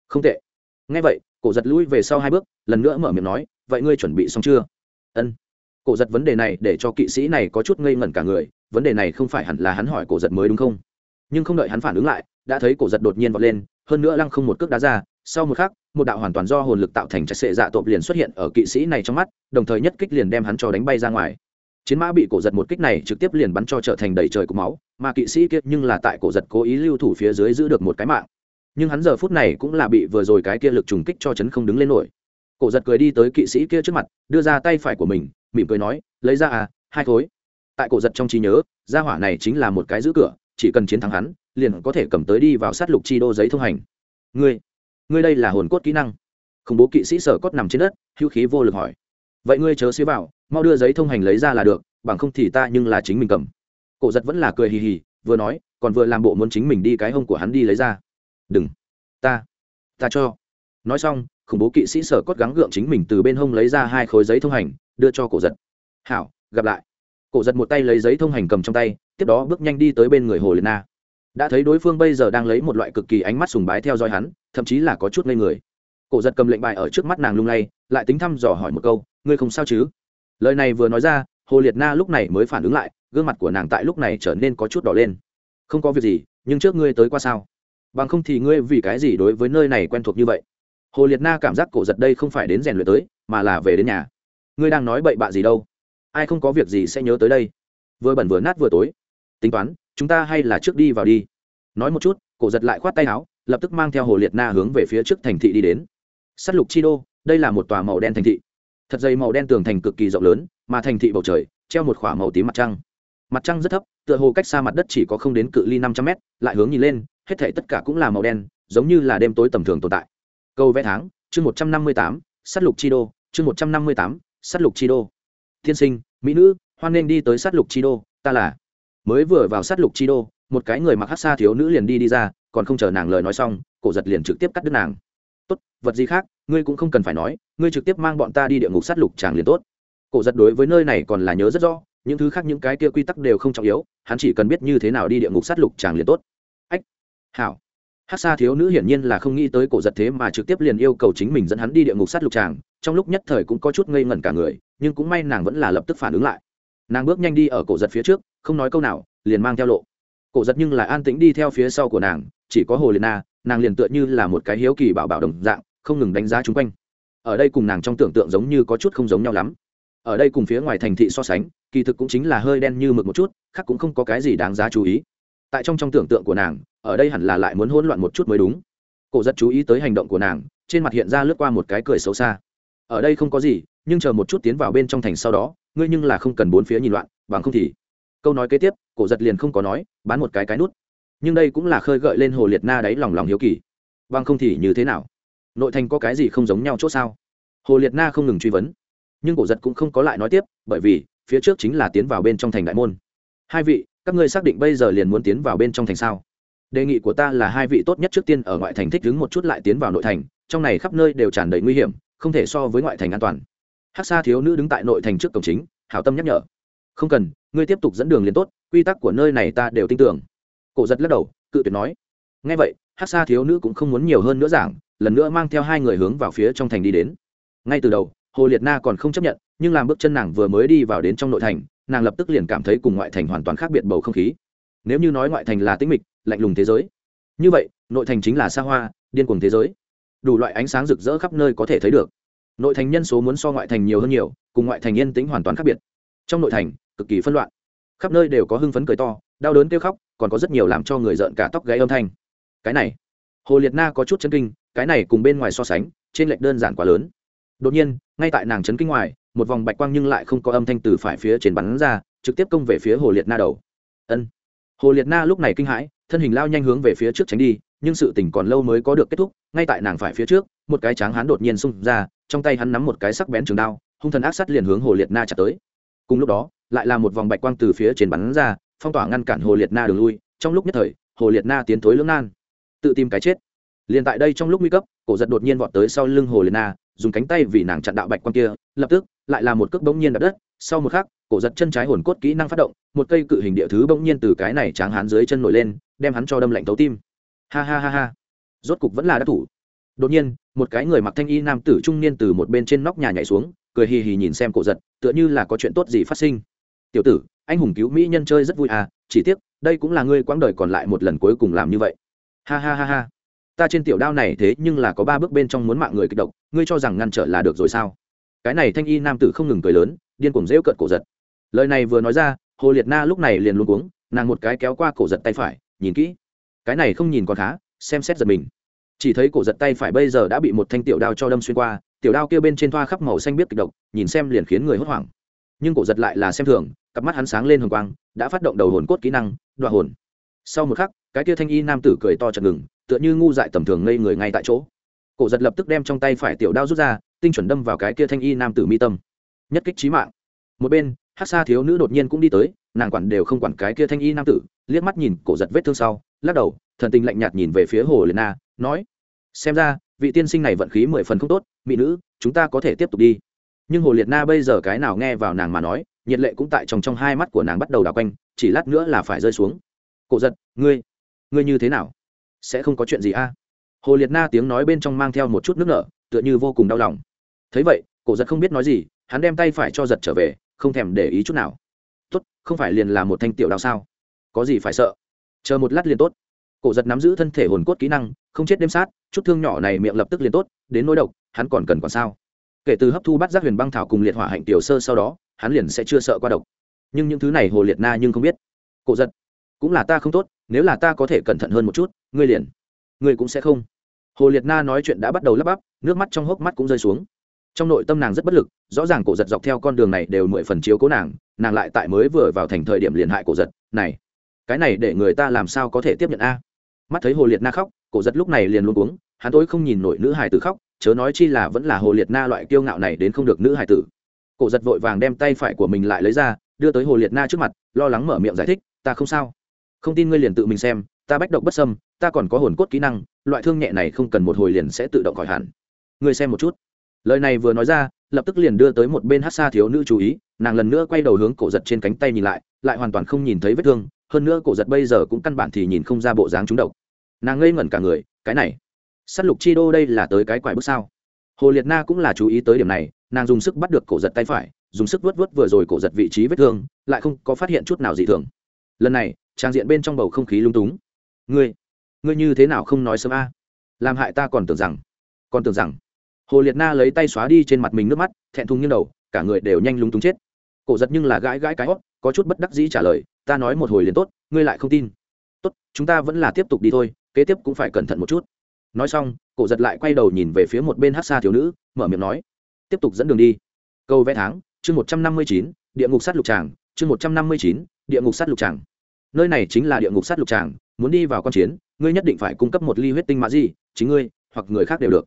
Không tệ. Ngay vậy, cổ giật lui về sau hai bước, lần nữa mở miệng nói, vậy ngươi chuẩn bị xong chưa? Ân. Cổ giật vấn đề này để cho kỵ sĩ này có chút ngây ngẩn cả người, vấn đề này không phải hẳn là hắn hỏi cổ giật mới đúng không? Nhưng không đợi hắn phản ứng lại, đã thấy cổ giật đột nhiên vọt lên, hơn nữa lăng không một cước đá ra, sau một khắc một đạo hoàn toàn do hồn lực tạo thành trạch sệ dạ tộp liền xuất hiện ở kỵ sĩ này trong mắt, đồng thời nhất kích liền đem hắn cho đánh bay ra ngoài. Chiến mã bị cổ giật một kích này trực tiếp liền bắn cho trở thành đầy trời của máu, mà kỵ sĩ kia nhưng là tại cổ giật cố ý lưu thủ phía dưới giữ được một cái mạng. Nhưng hắn giờ phút này cũng là bị vừa rồi cái kia lực trùng kích cho chấn không đứng lên nổi. Cổ giật cười đi tới kỵ sĩ kia trước mặt, đưa ra tay phải của mình, mỉm cười nói, lấy ra à hai khối. Tại cổ giật trong trí nhớ, gia hỏa này chính là một cái giữ cửa, chỉ cần chiến thắng hắn, liền có thể cầm tới đi vào sát lục chi đô giấy thông hành. Ngươi ngươi đây là hồn cốt kỹ năng. Khủng bố kỵ sĩ sở cốt nằm trên đất, hữu khí vô lực hỏi. Vậy ngươi chớ xế vào, mau đưa giấy thông hành lấy ra là được, bằng không thì ta nhưng là chính mình cầm. Cổ giật vẫn là cười hì hì, vừa nói, còn vừa làm bộ muốn chính mình đi cái hông của hắn đi lấy ra. Đừng. Ta. Ta cho. Nói xong, khủng bố kỵ sĩ sở cốt gắng gượng chính mình từ bên hông lấy ra hai khối giấy thông hành, đưa cho cổ giật. Hảo, gặp lại. Cổ giật một tay lấy giấy thông hành cầm trong tay, tiếp đó bước nhanh đi tới bên người hồ liệt na đã thấy đối phương bây giờ đang lấy một loại cực kỳ ánh mắt sùng bái theo dõi hắn, thậm chí là có chút ngây người. Cổ giật cầm lệnh bài ở trước mắt nàng lung lay, lại tính thăm dò hỏi một câu, ngươi không sao chứ? Lời này vừa nói ra, hồ liệt na lúc này mới phản ứng lại, gương mặt của nàng tại lúc này trở nên có chút đỏ lên. Không có việc gì, nhưng trước ngươi tới qua sao? Bằng không thì ngươi vì cái gì đối với nơi này quen thuộc như vậy? Hồ liệt na cảm giác cổ giật đây không phải đến rèn luyện tới, mà là về đến nhà. Ngươi đang nói bậy bạ gì đâu? Ai không có việc gì sẽ nhớ tới đây? Vừa bẩn vừa nát vừa tối. Tính toán chúng ta hay là trước đi vào đi. Nói một chút, cổ giật lại khoát tay áo, lập tức mang theo hồ liệt na hướng về phía trước thành thị đi đến. S á t lục chi đô, đây là một tòa màu đen thành thị. Thật dày màu đen tường thành cực kỳ rộng lớn, mà thành thị bầu trời, treo một k h ỏ a màu tím mặt trăng. Mặt trăng rất thấp, tựa hồ cách xa mặt đất chỉ có không đến cự ly năm trăm mét, lại hướng nhìn lên, hết thể tất cả cũng là màu đen, giống như là đêm tối tầm thường tồn tại. Câu vẽ tháng, chương một trăm năm mươi tám s á t lục chi đô, chương một trăm năm mươi tám s á t lục chi đô. Thiên sinh, mỹ nữ, hoan nghênh đi tới s á t lục chi đô, ta là mới vừa vào sát lục chi đô, một cái người mặc hát xa thiếu nữ liền đi đi ra, còn không chờ nàng lời nói xong, cổ giật liền trực tiếp cắt đứt nàng. Tốt, vật gì khác, ngươi cũng không cần phải nói, ngươi trực tiếp mang bọn ta đi địa ngục sát lục chàng liền tốt. Cổ giật đối với nơi này còn là nhớ rất rõ, những thứ khác những cái kia quy tắc đều không trọng yếu, hắn chỉ cần biết như thế nào đi địa ngục sát lục chàng liền tốt. Ách, hảo. Hát xa thiếu nữ hiển nhiên là không nghĩ tới cổ giật thế mà trực tiếp liền yêu cầu chính mình dẫn hắn đi địa ngục sát lục tràng trong lúc nhất thời cũng có chút ngây ngẩn cả người, nhưng cũng may nàng vẫn là lập tức phản ứng lại. Nàng bước nhanh đi ở cổ giật phía trước không nói câu nào, liền mang theo lộ. Cổ giật nhưng lại an tĩnh đi theo phía sau của nàng, chỉ có hồ liệt na, nàng liền tựa như là một cái hiếu kỳ bảo bảo đồng dạng, không ngừng đánh giá chung quanh. Ở đây cùng nàng trong tưởng tượng giống như có chút không giống nhau lắm. Ở đây cùng phía ngoài thành thị so sánh, kỳ thực cũng chính là hơi đen như mực một chút, khác cũng không có cái gì đáng giá chú ý. Tại trong trong tưởng tượng của nàng, ở đây hẳn là lại muốn hỗn loạn một chút mới đúng. Cổ rất chú ý tới hành động của nàng, trên mặt hiện ra lướt qua một cái cười xấu xa. Ở đây không có gì, nhưng chờ một chút tiến vào bên trong thành sau đó, ngươi nhưng là không cần bốn phía nhìn loạn, bằng không thì câu nói kế tiếp, cổ giật liền không có nói, bán một cái cái nút. Nhưng đây cũng là khơi gợi lên hồ liệt na đáy lòng lòng hiếu kỳ. Vâng không thì như thế nào? Nội thành có cái gì không giống nhau c h ỗ sao? Hồ liệt na không ngừng truy vấn. Nhưng cổ giật cũng không có lại nói tiếp, bởi vì, phía trước chính là tiến vào bên trong thành đại môn. Hai vị, các ngươi xác định bây giờ liền muốn tiến vào bên trong thành sao? Đề nghị của ta là hai vị tốt nhất trước tiên ở ngoại thành thích đứng một chút lại tiến vào nội thành, trong này khắp nơi đều tràn đầy nguy hiểm, không thể so với ngoại thành an toàn. Hát xa thiếu nữ đứng tại nội thành trước cổng chính, hảo tâm nhắc nhở. Không cần ngươi tiếp tục dẫn đường liền tốt, quy tắc của nơi này ta đều tin tưởng. Cổ giật lắc đầu, cự tuyệt nói. Ngay vậy, hát xa thiếu nữ cũng không muốn nhiều hơn nữa giảng, lần nữa mang theo hai người hướng vào phía trong thành đi đến. Ngay từ đầu, hồ liệt na còn không chấp nhận, nhưng làm bước chân nàng vừa mới đi vào đến trong nội thành, nàng lập tức liền cảm thấy cùng ngoại thành hoàn toàn khác biệt bầu không khí. Nếu như nói ngoại thành là tĩnh mịch, lạnh lùng thế giới, như vậy, nội thành chính là xa hoa, điên cuồng thế giới. Đủ loại ánh sáng rực rỡ khắp nơi có thể thấy được. Nội thành nhân số muốn so ngoại thành nhiều hơn nhiều, cùng ngoại thành yên tĩnh hoàn toàn khác biệt. Trong nội thành cực kỳ phân loạn. Khắp nơi đều có hưng phấn cười to, đau đớn kêu khóc, còn có rất nhiều làm cho người rợn cả tóc gáy âm thanh. Cái này, hồ liệt na có chút chấn kinh, cái này cùng bên ngoài so sánh, trên lệch đơn giản quá lớn. Đột nhiên, ngay tại nàng chấn kinh ngoài, một vòng bạch quang nhưng lại không có âm thanh từ phải phía trên bắn ra, trực tiếp công về phía hồ liệt na đầu. Ân. Hồ liệt na lúc này kinh hãi, thân hình lao nhanh hướng về phía trước tránh đi, nhưng sự tỉnh còn lâu mới có được kết thúc, ngay tại nàng phải phía trước, một cái tráng hán đột nhiên xung ra, trong tay hắn nắm một cái sắc bén trường đao, hung thần ác sắt liền hướng hồ liệt na chặt tới. Cùng lúc đó lại là một vòng bạch quang từ phía trên bắn ra, phong tỏa ngăn cản hồ liệt na đường lui. Trong lúc nhất thời, hồ liệt na tiến thối lưỡng nan, tự tìm cái chết. Liền tại đây trong lúc nguy cấp, cổ giật đột nhiên vọt tới sau lưng hồ liệt na, dùng cánh tay vì nàng chặn đạo bạch quang kia, lập tức, lại là một cước bỗng nhiên đập đất. Sau một khắc, cổ giật chân trái hồn cốt kỹ năng phát động, một cây cự hình địa thứ bỗng nhiên từ cái này tráng hắn dưới chân nổi lên, đem hắn cho đâm lạnh thấu tim. Ha ha ha ha. Rốt cục vẫn là đắc thủ. Đột nhiên, một cái người mặc thanh y nam tử trung niên từ một bên trên nóc nhà nhảy xuống, cười hì hì nhìn xem cổ giật, tựa như là có chuyện tốt gì phát sinh tiểu tử, anh hùng cứu mỹ nhân chơi rất vui à chỉ tiếc, đây cũng là ngươi quãng đời còn lại một lần cuối cùng làm như vậy. Ha ha ha ha. Ta trên tiểu đao này thế nhưng là có ba bước bên trong muốn mạng người kích động ngươi cho rằng ngăn trở là được rồi sao? Cái này thanh y nam tử không ngừng cười lớn, điên cuồng rêu cợt cổ giật. Lời này vừa nói ra, hồ liệt na lúc này liền luôn cuống, nàng một cái kéo qua cổ giật tay phải, nhìn kỹ. Cái này không nhìn còn khá, xem xét giật mình. Chỉ thấy cổ giật tay phải bây giờ đã bị một thanh tiểu đao cho đâm xuyên qua, tiểu đao kia bên trên thoa khắp màu xanh biết kịch độc, nhìn xem liền khiến người hốt hoảng nhưng cổ giật lại là xem thường, cặp mắt hắn sáng lên hồng quang, đã phát động đầu hồn cốt kỹ năng đoạn hồn. Sau một khắc, cái kia thanh y nam tử cười to chật ngừng, tựa như ngu dại tầm thường ngây người ngay tại chỗ. Cổ giật lập tức đem trong tay phải tiểu đao rút ra, tinh chuẩn đâm vào cái kia thanh y nam tử mi tâm. Nhất kích trí mạng. Một bên, hát xa thiếu nữ đột nhiên cũng đi tới, nàng quản đều không quản cái kia thanh y nam tử, liếc mắt nhìn cổ giật vết thương sau, lắc đầu, thần tình lạnh nhạt nhìn về phía hồ liệt na, nói, xem ra, vị tiên sinh này vận khí mười phần không tốt, mỹ nữ, chúng ta có thể tiếp tục đi nhưng hồ liệt na bây giờ cái nào nghe vào nàng mà nói, nhiệt lệ cũng tại trong trong hai mắt của nàng bắt đầu đào quanh, chỉ lát nữa là phải rơi xuống. Cổ giật, ngươi ngươi như thế nào? Sẽ không có chuyện gì a? Hồ liệt na tiếng nói bên trong mang theo một chút nước nở, tựa như vô cùng đau lòng. Thấy vậy, cổ giật không biết nói gì, hắn đem tay phải cho giật trở về, không thèm để ý chút nào. Tốt, không phải liền là một thanh tiểu đao sao? Có gì phải sợ? Chờ một lát liền tốt. Cổ giật nắm giữ thân thể hồn cốt kỹ năng, không chết đêm sát, chút thương nhỏ này miệng lập tức liền tốt, đến nỗi độc, hắn còn cần còn sao? Kể từ hấp thu bắt giác huyền băng thảo cùng liệt hỏa hạnh tiểu sơ sau đó, hắn liền sẽ chưa sợ qua độc. Nhưng những thứ này hồ liệt na nhưng không biết. Cổ giật, cũng là ta không tốt, nếu là ta có thể cẩn thận hơn một chút, ngươi liền, ngươi cũng sẽ không. Hồ liệt na nói chuyện đã bắt đầu lắp bắp, nước mắt trong hốc mắt cũng rơi xuống. Trong nội tâm nàng rất bất lực, rõ ràng cổ giật dọc theo con đường này đều mười phần chiếu cố nàng nàng lại tại mới vừa vào thành thời điểm liền hại cổ giật, này, cái này để người ta làm sao có thể tiếp nhận a? Mắt thấy hồ liệt na khóc, cổ giật lúc này liền luôn uống hắn tối không nhìn nổi nữ hài tử khóc chớ nói chi là vẫn là hồ liệt na loại kiêu ngạo này đến không được nữ hải tử. Cổ giật vội vàng đem tay phải của mình lại lấy ra, đưa tới hồ liệt na trước mặt, lo lắng mở miệng giải thích, ta không sao. Không tin ngươi liền tự mình xem, ta bách độc bất sâm ta còn có hồn cốt kỹ năng, loại thương nhẹ này không cần một hồi liền sẽ tự động khỏi hẳn. Ngươi xem một chút. Lời này vừa nói ra, lập tức liền đưa tới một bên hát xa thiếu nữ chú ý, nàng lần nữa quay đầu hướng cổ giật trên cánh tay nhìn lại lại hoàn toàn không nhìn thấy vết thương, hơn nữa cổ giật bây giờ cũng căn bản thì nhìn không ra bộ dáng trúng độc. Nàng ngây ngẩn cả người, cái này s á t lục chi đô đây là tới cái quải bước sao? Hồ liệt na cũng là chú ý tới điểm này, nàng dùng sức bắt được cổ giật tay phải, dùng sức vớt vớt vừa rồi cổ giật vị trí vết thương, lại không có phát hiện chút nào dị thường. Lần này, trang diện bên trong bầu không khí lung túng. Ngươi ngươi như thế nào không nói sớm a? Làm hại ta còn tưởng rằng, còn tưởng rằng. Hồ liệt na lấy tay xóa đi trên mặt mình nước mắt, thẹn thùng như đầu, cả người đều nhanh lúng túng chết. Cổ giật nhưng là gãi gãi cái hót, có chút bất đắc dĩ trả lời, ta nói một hồi liền tốt, ngươi lại không tin. Tốt, chúng ta vẫn là tiếp tục đi thôi, kế tiếp cũng phải cẩn thận một chút nói xong, cổ giật lại quay đầu nhìn về phía một bên hát xa thiếu nữ, mở miệng nói, tiếp tục dẫn đường đi. Câu vẽ tháng, chương một trăm năm mươi chín, địa ngục sát lục tràng, chương một trăm năm mươi chín, địa ngục sát lục tràng. Nơi này chính là địa ngục sát lục tràng, muốn đi vào q chiến, ngươi nhất định phải cung cấp một ly huyết tinh mã gì chính ngươi hoặc người khác đều được.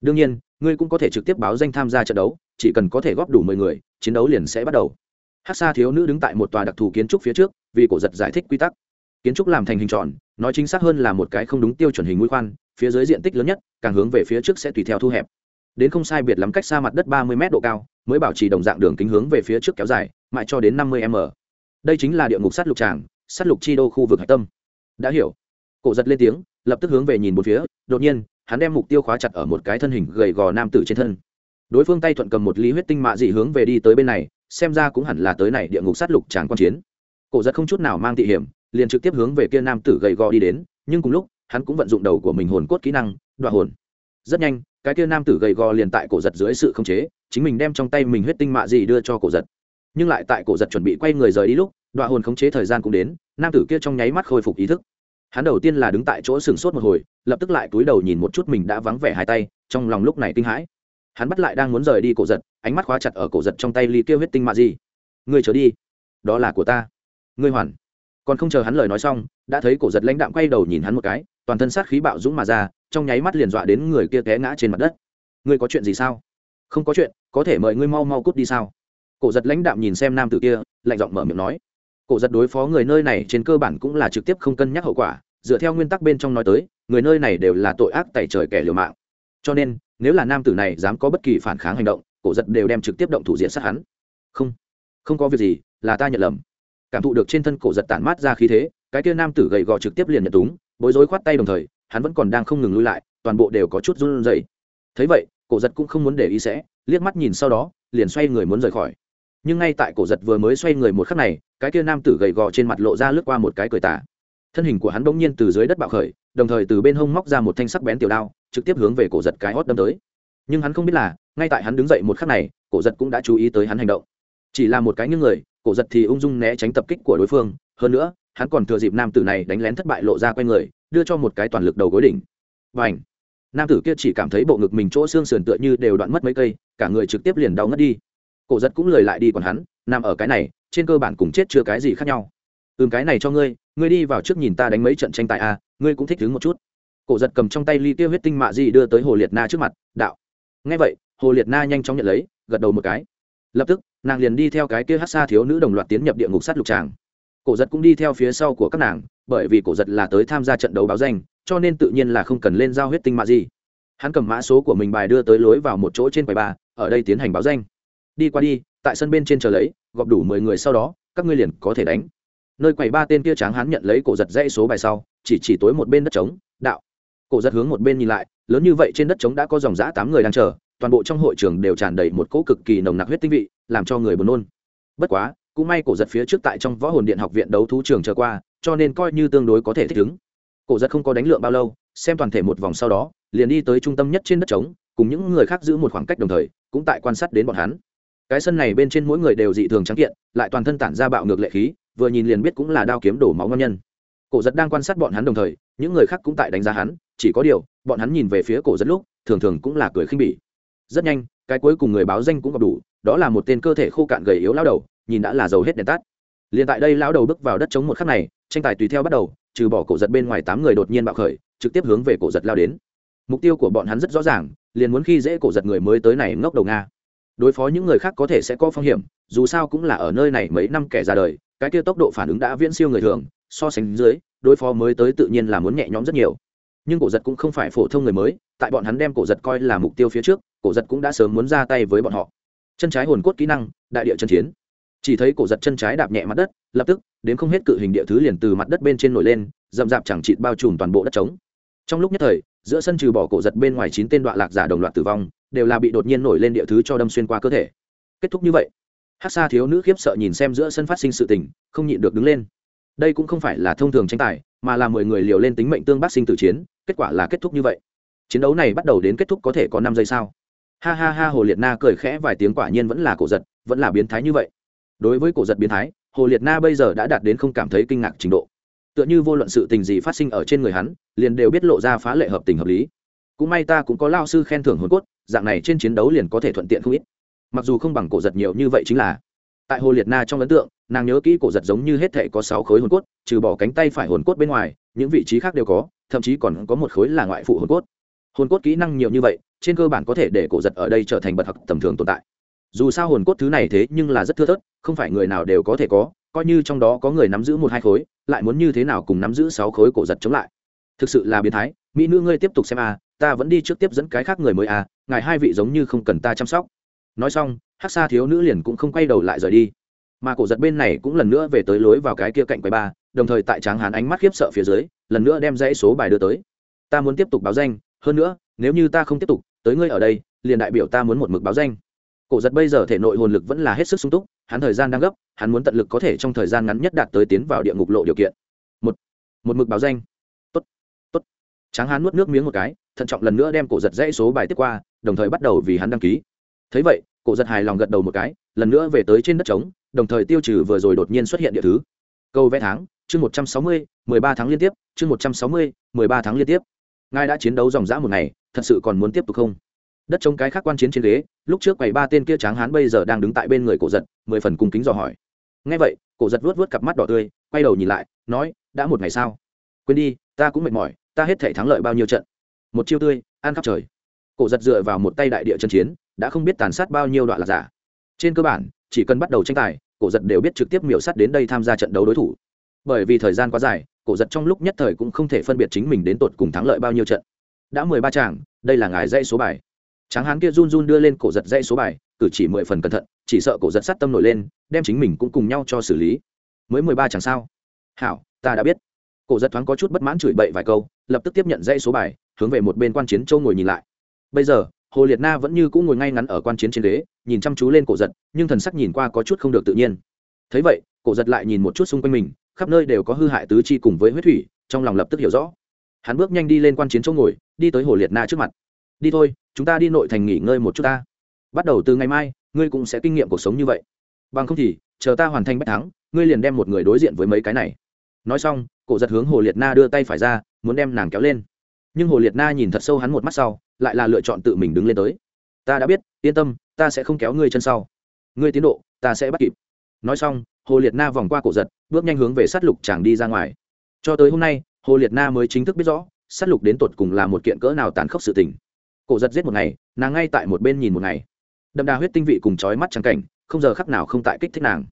Đương nhiên, ngươi cũng có thể trực tiếp báo danh tham gia trận đấu, chỉ cần có thể góp đủ mười người, chiến đấu liền sẽ bắt đầu. Hát xa thiếu nữ đứng tại một tòa đặc thù kiến trúc phía trước, vì cổ giật giải thích quy tắc. Kiến trúc làm thành hình tròn nói chính xác hơn là một cái không đúng tiêu chuẩn hình mũi khoan, phía dưới diện tích lớn nhất, càng hướng về phía trước sẽ tùy theo thu hẹp. Đến không sai biệt lắm cách xa mặt đất ba mươi m độ cao, mới bảo trì đồng dạng đường kính hướng về phía trước kéo dài, mãi cho đến năm mươi m. Đây chính là địa ngục sát lục tràng, sát lục chi đô khu vực hạch tâm. Đã hiểu. Cổ giật lên tiếng, lập tức hướng về nhìn một phía, đột nhiên, hắn đem mục tiêu khóa chặt ở một cái thân hình gầy gò nam tử trên thân. Đối phương tay thuận cầm một lý huyết tinh mạ dị hướng về đi tới bên này, xem ra cũng hẳn là tới này địa ngục sát lục tràng quan chiến. Cổ giật không chút nào mang tị hiểm liền trực tiếp hướng về kia nam tử gầy gò đi đến, nhưng cùng lúc, hắn cũng vận dụng đầu của mình hồn cốt kỹ năng, đoạ hồn. Rất nhanh, cái kia nam tử gầy gò liền tại cổ giật dưới sự khống chế, chính mình đem trong tay mình huyết tinh mạ gì đưa cho cổ giật. Nhưng lại tại cổ giật chuẩn bị quay người rời đi lúc, đoạ hồn khống chế thời gian cũng đến, nam tử kia trong nháy mắt khôi phục ý thức. Hắn đầu tiên là đứng tại chỗ sừng sốt một hồi, lập tức lại túi đầu nhìn một chút mình đã vắng vẻ hai tay, trong lòng lúc này kinh hãi. Hắn bắt lại đang muốn rời đi cổ giật, ánh mắt khóa chặt ở cổ giật trong tay ly kia huyết tinh mạ gì. Người trở đi. Đó là của ta. Ngươi hoàn còn không chờ hắn lời nói xong, đã thấy cổ giật lãnh đạm quay đầu nhìn hắn một cái, toàn thân sát khí bạo dũng mà ra, trong nháy mắt liền dọa đến người kia té ngã trên mặt đất. Ngươi có chuyện gì sao? Không có chuyện, có thể mời ngươi mau mau cút đi sao? Cổ giật lãnh đạm nhìn xem nam tử kia, lạnh giọng mở miệng nói. Cổ giật đối phó người nơi này trên cơ bản cũng là trực tiếp không cân nhắc hậu quả, dựa theo nguyên tắc bên trong nói tới, người nơi này đều là tội ác tại trời kẻ liều mạng. Cho nên, nếu là nam tử này dám có bất kỳ phản kháng hành động, cổ giật đều đem trực tiếp động thủ diện sát hắn. Không không có việc gì, là ta nhận lầm cảm thụ được trên thân cổ giật tản mát ra khí thế, cái kia nam tử gầy gò trực tiếp liền nhận túng, bối rối khoát tay đồng thời, hắn vẫn còn đang không ngừng lui lại, toàn bộ đều có chút run rẩy. Thấy vậy, cổ giật cũng không muốn để ý sẽ, liếc mắt nhìn sau đó, liền xoay người muốn rời khỏi. Nhưng ngay tại cổ giật vừa mới xoay người một khắc này, cái kia nam tử gầy gò trên mặt lộ ra lướt qua một cái cười tả thân hình của hắn bỗng nhiên từ dưới đất bạo khởi, đồng thời từ bên hông móc ra một thanh sắc bén tiểu đao, trực tiếp hướng về cổ giật cái hót đâm tới. Nhưng hắn không biết là, ngay tại hắn đứng dậy một khắc này, cổ giật cũng đã chú ý tới hắn hành động. Chỉ là một cái những người cổ giật thì ung dung né tránh tập kích của đối phương. Hơn nữa hắn còn thừa dịp nam tử này đánh lén thất bại lộ ra q u a n người đưa cho một cái toàn lực đầu gối đỉnh. Và ảnh nam tử kia chỉ cảm thấy bộ ngực mình chỗ xương sườn tựa như đều đoạn mất mấy cây cả người trực tiếp liền đau ngất đi. Cổ giật cũng lời lại đi còn hắn nằm ở cái này trên cơ bản cùng chết chưa cái gì khác nhau. Ừm cái này cho ngươi ngươi đi vào trước nhìn ta đánh mấy trận tranh tài a à, ngươi cũng thích đứng một chút. Cổ giật cầm trong tay ly tiêu huyết tinh mạ gì đưa tới hồ liệt na trước mặt đạo. Ngay vậy hồ liệt na nhanh chóng nhận lấy gật đầu một cái. Lập tức nàng liền đi theo cái kia hát xa thiếu nữ đồng loạt tiến nhập địa ngục sát lục tràng. Cổ giật cũng đi theo phía sau của các nàng, bởi vì cổ giật là tới tham gia trận đấu báo danh, cho nên tự nhiên là không cần lên giao huyết tinh mạ gì. Hắn cầm mã số của mình bài đưa tới lối vào một chỗ trên quầy ba ở đây tiến hành báo danh. Đi qua đi, tại sân bên trên chờ lấy, gọp đủ mười người sau đó, các ngươi liền có thể đánh. Nơi quầy ba tên kia tráng hắn nhận lấy cổ giật dãy số bài sau, chỉ chỉ tối một bên đất trống, đạo. Cổ giật hướng một bên nhìn lại, lớn như vậy trên đất trống đã có dòng giã tám người đang chờ toàn bộ trong hội trường đều tràn đầy một cỗ cực kỳ nồng nặc huyết tinh vị, làm cho người buồn nôn. Bất quá, cũng may cổ giật phía trước tại trong võ hồn điện học viện đấu thú trường chờ qua, cho nên coi như tương đối có thể thích ứng. Cổ giật không có đánh lượng bao lâu, xem toàn thể một vòng sau đó, liền đi tới trung tâm nhất trên đất trống, cùng những người khác giữ một khoảng cách đồng thời, cũng tại quan sát đến bọn hắn. Cái sân này bên trên mỗi người đều dị thường trắng kiện, lại toàn thân tản ra bạo ngược lệ khí, vừa nhìn liền biết cũng là đao kiếm đổ máu ngon nhân. Cổ giật đang quan sát bọn hắn đồng thời, những người khác cũng tại đánh giá hắn, chỉ có điều, bọn hắn nhìn về phía cổ giật lúc, thường thường cũng là cười khinh bỉ rất nhanh, cái cuối cùng người báo danh cũng gặp đủ, đó là một tên cơ thể khô cạn gầy yếu lao đầu, nhìn đã là dầu hết đèn tắt. Liền tại đây lão đầu bước vào đất chống một khắc này, tranh tài tùy theo bắt đầu, trừ bỏ cổ giật bên ngoài tám người đột nhiên bạo khởi, trực tiếp hướng về cổ giật lao đến. Mục tiêu của bọn hắn rất rõ ràng, liền muốn khi dễ cổ giật người mới tới này ngốc đầu nga. Đối phó những người khác có thể sẽ có phong hiểm, dù sao cũng là ở nơi này mấy năm kẻ ra đời, cái kia tốc độ phản ứng đã viễn siêu người thường, so sánh dưới, đối phó mới tới tự nhiên là muốn nhẹ nhõm rất nhiều nhưng cổ giật cũng không phải phổ thông người mới, tại bọn hắn đem cổ giật coi là mục tiêu phía trước, cổ giật cũng đã sớm muốn ra tay với bọn họ. Chân trái hồn cốt kỹ năng, đại địa chân chiến. Chỉ thấy cổ giật chân trái đạp nhẹ mặt đất, lập tức, đến không hết cự hình địa thứ liền từ mặt đất bên trên nổi lên rậm rạp chẳng chịt bao trùm toàn bộ đất trống. Trong lúc nhất thời, giữa sân trừ bỏ cổ giật bên ngoài chín tên đoạn lạc giả đồng loạt tử vong, đều là bị đột nhiên nổi lên địa thứ cho đâm xuyên qua cơ thể. Kết thúc như vậy, hát xa thiếu nữ khiếp sợ nhìn xem giữa sân phát sinh sự tình, không nhịn được đứng lên. Đây cũng không phải là thông thường tranh tài mà là mười người liều lên tính mệnh tương bác sinh tử chiến, kết quả là kết thúc như vậy. Chiến đấu này bắt đầu đến kết thúc có thể có năm giây sao? Ha ha ha, hồ liệt na cười khẽ vài tiếng quả nhiên vẫn là cổ giật, vẫn là biến thái như vậy. Đối với cổ giật biến thái, hồ liệt na bây giờ đã đạt đến không cảm thấy kinh ngạc trình độ. Tựa như vô luận sự tình gì phát sinh ở trên người hắn, liền đều biết lộ ra phá lệ hợp tình hợp lý. Cũng may ta cũng có lao sư khen thưởng hồn cốt, dạng này trên chiến đấu liền có thể thuận tiện không ít. Mặc dù không bằng cổ giật nhiều như vậy chính là, tại hồ liệt na trong ấn tượng nàng nhớ kỹ cổ giật giống như hết thể có sáu khối hồn cốt, trừ bỏ cánh tay phải hồn cốt bên ngoài, những vị trí khác đều có, thậm chí còn có một khối là ngoại phụ hồn cốt. Hồn cốt kỹ năng nhiều như vậy, trên cơ bản có thể để cổ giật ở đây trở thành bậc học tầm thường tồn tại. Dù sao hồn cốt thứ này thế nhưng là rất thưa thớt, không phải người nào đều có thể có, coi như trong đó có người nắm giữ một hai khối, lại muốn như thế nào cùng nắm giữ sáu khối cổ giật chống lại? Thực sự là biến thái, mỹ nữ ngươi tiếp tục xem a, ta vẫn đi trước tiếp dẫn cái khác người mới a, ngài hai vị giống như không cần ta chăm sóc. Nói xong hắc xa thiếu nữ liền cũng không quay đầu lại rời đi mà cổ giật bên này cũng lần nữa về tới lối vào cái kia cạnh quầy ba, đồng thời tại tráng hán ánh mắt khiếp sợ phía dưới, lần nữa đem dãy số bài đưa tới. Ta muốn tiếp tục báo danh, hơn nữa, nếu như ta không tiếp tục, tới ngươi ở đây, liền đại biểu ta muốn một mực báo danh. Cổ giật bây giờ thể nội hồn lực vẫn là hết sức sung túc, hắn thời gian đang gấp, hắn muốn tận lực có thể trong thời gian ngắn nhất đạt tới tiến vào địa ngục lộ điều kiện. Một một mực báo danh. Tốt tốt. Tráng hán nuốt nước miếng một cái, thận trọng lần nữa đem cổ giật dãy số bài tiếp qua, đồng thời bắt đầu vì hắn đăng ký. Thấy vậy, cổ giật hài lòng gật đầu một cái, lần nữa về tới trên đất trống đồng thời tiêu trừ vừa rồi đột nhiên xuất hiện địa thứ. Câu vẽ tháng, chương một trăm sáu mươi, mười ba tháng liên tiếp, chương một trăm sáu mươi, mười ba tháng liên tiếp. Ngài đã chiến đấu dòng dã một ngày, thật sự còn muốn tiếp tục không? Đất chống cái khác quan chiến trên ghế, lúc trước quầy ba tên kia tráng hán bây giờ đang đứng tại bên người cổ giật, mười phần cung kính dò hỏi. Ngay vậy, cổ giật vuốt vuốt cặp mắt đỏ tươi, quay đầu nhìn lại, nói, đã một ngày sao? Quên đi, ta cũng mệt mỏi, ta hết thể thắng lợi bao nhiêu trận? Một chiêu tươi, ăn khắp trời. Cổ giật dựa vào một tay đại địa chân chiến, đã không biết tàn sát bao nhiêu đoạn là giả trên cơ bản, chỉ cần bắt đầu tranh tài, cổ giật đều biết trực tiếp miểu sát đến đây tham gia trận đấu đối thủ. Bởi vì thời gian quá dài, cổ giật trong lúc nhất thời cũng không thể phân biệt chính mình đến tột cùng thắng lợi bao nhiêu trận. Đã mười ba tràng, đây là ngài dãy số bài. Tráng hán kia run run đưa lên cổ giật dãy số bài, cử chỉ mười phần cẩn thận, chỉ sợ cổ giật sát tâm nổi lên, đem chính mình cũng cùng nhau cho xử lý. Mới mười ba chẳng sao? Hảo, ta đã biết. Cổ giật thoáng có chút bất mãn chửi bậy vài câu, lập tức tiếp nhận dãy số bài, hướng về một bên quan chiến châu ngồi nhìn lại. Bây giờ hồ liệt na vẫn như cũng ngồi ngay ngắn ở quan chiến trên đế, nhìn chăm chú lên cổ giật nhưng thần sắc nhìn qua có chút không được tự nhiên. Thấy vậy cổ giật lại nhìn một chút xung quanh mình khắp nơi đều có hư hại tứ chi cùng với huyết thủy trong lòng lập tức hiểu rõ. Hắn bước nhanh đi lên quan chiến chỗ ngồi đi tới hồ liệt na trước mặt. Đi thôi chúng ta đi nội thành nghỉ ngơi một chút ta. Bắt đầu từ ngày mai ngươi cũng sẽ kinh nghiệm cuộc sống như vậy. Bằng không thì chờ ta hoàn thành bách thắng ngươi liền đem một người đối diện với mấy cái này. Nói xong cổ giật hướng hồ liệt na đưa tay phải ra muốn đem nàng kéo lên nhưng hồ liệt na nhìn thật sâu hắn một mắt sau, lại là lựa chọn tự mình đứng lên tới. Ta đã biết, yên tâm, ta sẽ không kéo ngươi chân sau. Ngươi tiến độ, ta sẽ bắt kịp. Nói xong, hồ liệt na vòng qua cổ giật, bước nhanh hướng về sát lục chàng đi ra ngoài. Cho tới hôm nay, hồ liệt na mới chính thức biết rõ, sát lục đến tột cùng là một kiện cỡ nào tàn khốc sự tình. Cổ giật giết một ngày, nàng ngay tại một bên nhìn một ngày. Đậm đà huyết tinh vị cùng trói mắt trắng cảnh, không giờ khắc nào không tại kích thích nàng.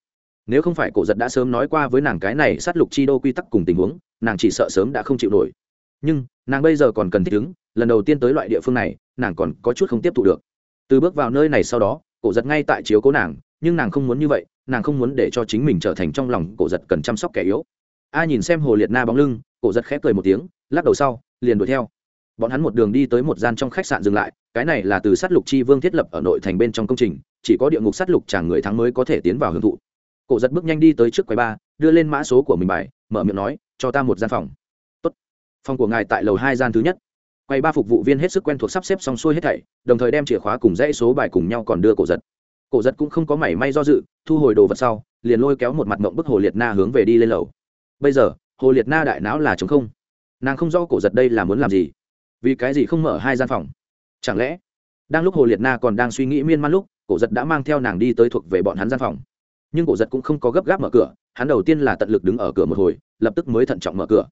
Nếu không phải cổ giật đã sớm nói qua với nàng cái này, sát lục chi đô quy tắc cùng tình huống, nàng chỉ sợ sớm đã không chịu nổi. Nhưng nàng bây giờ còn cần thích ứng, lần đầu tiên tới loại địa phương này, nàng còn có chút không tiếp thu được. Từ bước vào nơi này sau đó, cổ giật ngay tại chiếu cố nàng, nhưng nàng không muốn như vậy, nàng không muốn để cho chính mình trở thành trong lòng cổ giật cần chăm sóc kẻ yếu. A nhìn xem hồ liệt na bóng lưng, cổ giật khép cười một tiếng, lắc đầu sau, liền đuổi theo. Bọn hắn một đường đi tới một gian trong khách sạn dừng lại, cái này là từ sát lục chi vương thiết lập ở nội thành bên trong công trình, chỉ có địa ngục sát lục chàng người thắng mới có thể tiến vào hưởng thụ. Cổ giật bước nhanh đi tới trước quầy ba, đưa lên mã số của mình bài, mở miệng nói, cho ta một gian phòng phòng của ngài tại lầu hai gian thứ nhất. Quầy ba phục vụ viên hết sức quen thuộc sắp xếp xong xuôi hết thảy, đồng thời đem chìa khóa cùng dãy số bài cùng nhau còn đưa cổ giật. Cổ giật cũng không có mảy may do dự, thu hồi đồ vật sau, liền lôi kéo một mặt mộng bức hồ liệt na hướng về đi lên lầu. Bây giờ, hồ liệt na đại não là chống không. Nàng không rõ cổ giật đây là muốn làm gì. Vì cái gì không mở hai gian phòng? Chẳng lẽ, đang lúc hồ liệt na còn đang suy nghĩ miên man lúc, cổ giật đã mang theo nàng đi tới thuộc về bọn hắn gian phòng. Nhưng cổ giật cũng không có gấp gáp mở cửa, hắn đầu tiên là tận lực đứng ở cửa một hồi, lập tức mới thận trọng mở cửa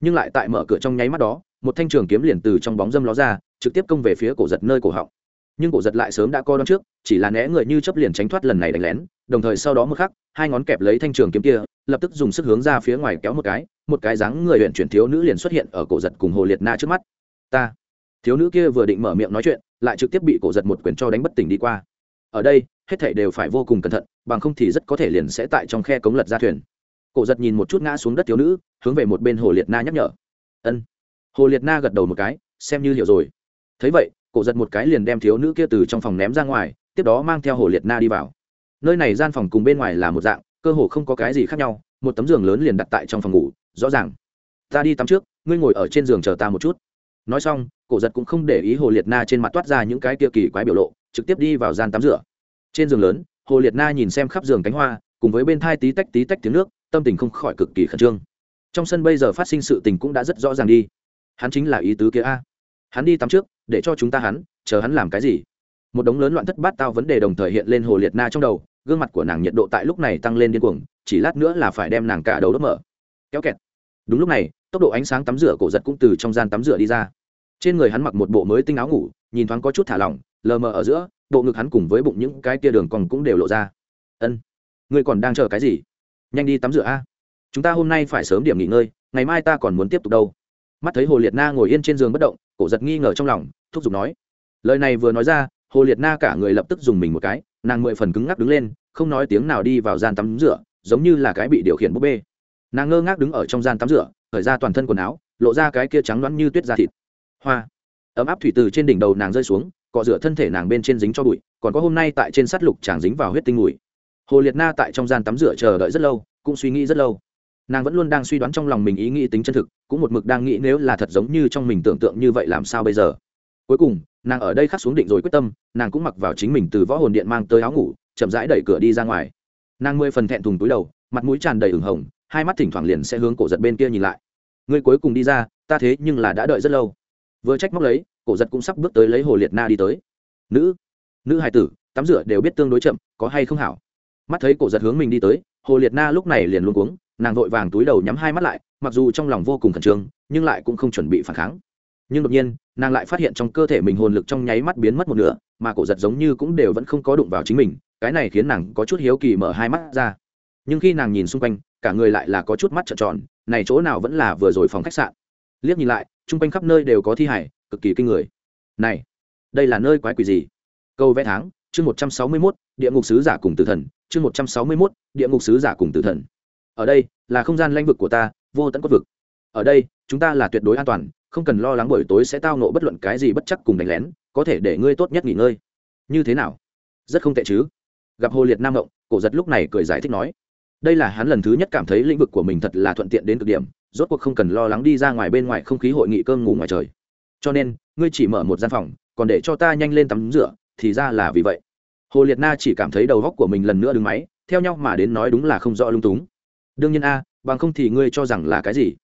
nhưng lại tại mở cửa trong nháy mắt đó, một thanh trường kiếm liền từ trong bóng dâm ló ra, trực tiếp công về phía cổ giật nơi cổ họng. Nhưng cổ giật lại sớm đã co đón trước, chỉ là né người như chấp liền tránh thoát lần này đánh lén, đồng thời sau đó mực khắc, hai ngón kẹp lấy thanh trường kiếm kia, lập tức dùng sức hướng ra phía ngoài kéo một cái một cái dáng người huyện chuyển thiếu nữ liền xuất hiện ở cổ giật cùng hồ liệt na trước mắt. Ta. Thiếu nữ kia vừa định mở miệng nói chuyện, lại trực tiếp bị cổ giật một quyền cho đánh bất tỉnh đi qua. Ở đây, hết thảy đều phải vô cùng cẩn thận, bằng không thì rất có thể liền sẽ tại trong khe cống lật ra thuyền cổ giật nhìn một chút ngã xuống đất thiếu nữ, hướng về một bên hồ liệt na nhắc nhở. Ân. Hồ liệt na gật đầu một cái, xem như hiểu rồi. Thấy vậy, cổ giật một cái liền đem thiếu nữ kia từ trong phòng ném ra ngoài, tiếp đó mang theo hồ liệt na đi vào. Nơi này gian phòng cùng bên ngoài là một dạng, cơ hồ không có cái gì khác nhau, một tấm giường lớn liền đặt tại trong phòng ngủ, rõ ràng. Ta đi tắm trước, ngươi ngồi ở trên giường chờ ta một chút. Nói xong, cổ giật cũng không để ý hồ liệt na trên mặt toát ra những cái kia kỳ quái biểu lộ, trực tiếp đi vào gian tắm rửa. Trên giường lớn, hồ liệt na nhìn xem khắp giường cánh hoa, cùng với bên thai tí tách tí tách tiếng nước tâm tình không khỏi cực kỳ khẩn trương. Trong sân bây giờ phát sinh sự tình cũng đã rất rõ ràng đi. Hắn chính là ý tứ kia a. Hắn đi tắm trước, để cho chúng ta hắn, chờ hắn làm cái gì? Một đống lớn loạn thất bát tao vấn đề đồng thời hiện lên hồ liệt na trong đầu, gương mặt của nàng nhiệt độ tại lúc này tăng lên điên cuồng, chỉ lát nữa là phải đem nàng cả đầu đốt mở. Kéo kẹt. Đúng lúc này, tốc độ ánh sáng tắm rửa cổ giật cũng từ trong gian tắm rửa đi ra. Trên người hắn mặc một bộ mới tinh áo ngủ, nhìn thoáng có chút thả lỏng, lờ mờ ở giữa, bộ ngực hắn cùng với bụng những cái kia đường còn cũng đều lộ ra. Ân, ngươi còn đang chờ cái gì? Nhanh đi tắm rửa a. Chúng ta hôm nay phải sớm điểm nghỉ ngơi, ngày mai ta còn muốn tiếp tục đâu. Mắt thấy hồ liệt na ngồi yên trên giường bất động, cổ giật nghi ngờ trong lòng, thúc giục nói. Lời này vừa nói ra, hồ liệt na cả người lập tức dùng mình một cái, nàng mười phần cứng ngắc đứng lên, không nói tiếng nào đi vào gian tắm rửa, giống như là cái bị điều khiển búp bê. Nàng ngơ ngác đứng ở trong gian tắm rửa khởi ra toàn thân quần áo, lộ ra cái kia trắng loãng như tuyết da thịt. Hoa. Ấm áp thủy từ trên đỉnh đầu nàng rơi xuống, cọ rửa thân thể nàng bên trên dính cho bụi, còn có hôm nay tại trên sắt lục chàng dính vào huyết tinh mùi hồ liệt na tại trong gian tắm rửa chờ đợi rất lâu, cũng suy nghĩ rất lâu. Nàng vẫn luôn đang suy đoán trong lòng mình ý nghĩ tính chân thực, cũng một mực đang nghĩ nếu là thật giống như trong mình tưởng tượng như vậy làm sao bây giờ. Cuối cùng, nàng ở đây khắc xuống định rồi quyết tâm, nàng cũng mặc vào chính mình từ võ hồn điện mang tới áo ngủ, chậm rãi đẩy cửa đi ra ngoài. Nàng mười phần thẹn thùng túi đầu, mặt mũi tràn đầy ửng hồng, hai mắt thỉnh thoảng liền sẽ hướng cổ giật bên kia nhìn lại. Người cuối cùng đi ra, ta thế nhưng là đã đợi rất lâu. Vừa trách móc lấy, cổ giật cũng sắp bước tới lấy hồ liệt na đi tới. Nữ nữ hài tử, tắm rửa đều biết tương đối chậm, có hay không hảo? Mắt thấy cổ giật hướng mình đi tới, hồ liệt na lúc này liền luôn cuống, nàng vội vàng túi đầu nhắm hai mắt lại, mặc dù trong lòng vô cùng khẩn trương, nhưng lại cũng không chuẩn bị phản kháng. Nhưng đột nhiên, nàng lại phát hiện trong cơ thể mình hồn lực trong nháy mắt biến mất một nửa, mà cổ giật giống như cũng đều vẫn không có đụng vào chính mình, cái này khiến nàng có chút hiếu kỳ mở hai mắt ra. Nhưng khi nàng nhìn xung quanh, cả người lại là có chút mắt trợn tròn, này chỗ nào vẫn là vừa rồi phòng khách sạn. Liếc nhìn lại, chung quanh khắp nơi đều có thi hải cực kỳ kinh người. Này, đây là nơi quái quỷ gì? Câu vẽ tháng, chương một trăm sáu mươi mốt, địa ngục sứ giả cùng tử thần chương một trăm sáu mươi mốt, địa ngục sứ giả cùng tử thần. Ở đây là không gian lãnh vực của ta, vô tận cốt vực. Ở đây, chúng ta là tuyệt đối an toàn, không cần lo lắng buổi tối sẽ tao nộ bất luận cái gì bất chắc cùng đánh lén, có thể để ngươi tốt nhất nghỉ ngơi. Như thế nào? Rất không tệ chứ? Gặp hồ liệt nam ngộng, cổ giật lúc này cười giải thích nói. Đây là hắn lần thứ nhất cảm thấy lĩnh vực của mình thật là thuận tiện đến cực điểm, rốt cuộc không cần lo lắng đi ra ngoài bên ngoài không khí hội nghị cơm ngủ ngoài trời. Cho nên, ngươi chỉ mở một gian phòng, còn để cho ta nhanh lên tắm rửa, thì ra là vì vậy hồ liệt na chỉ cảm thấy đầu góc của mình lần nữa đứng máy, theo nhau mà đến nói đúng là không rõ lung túng. Đương nhiên a, bằng không thì ngươi cho rằng là cái gì?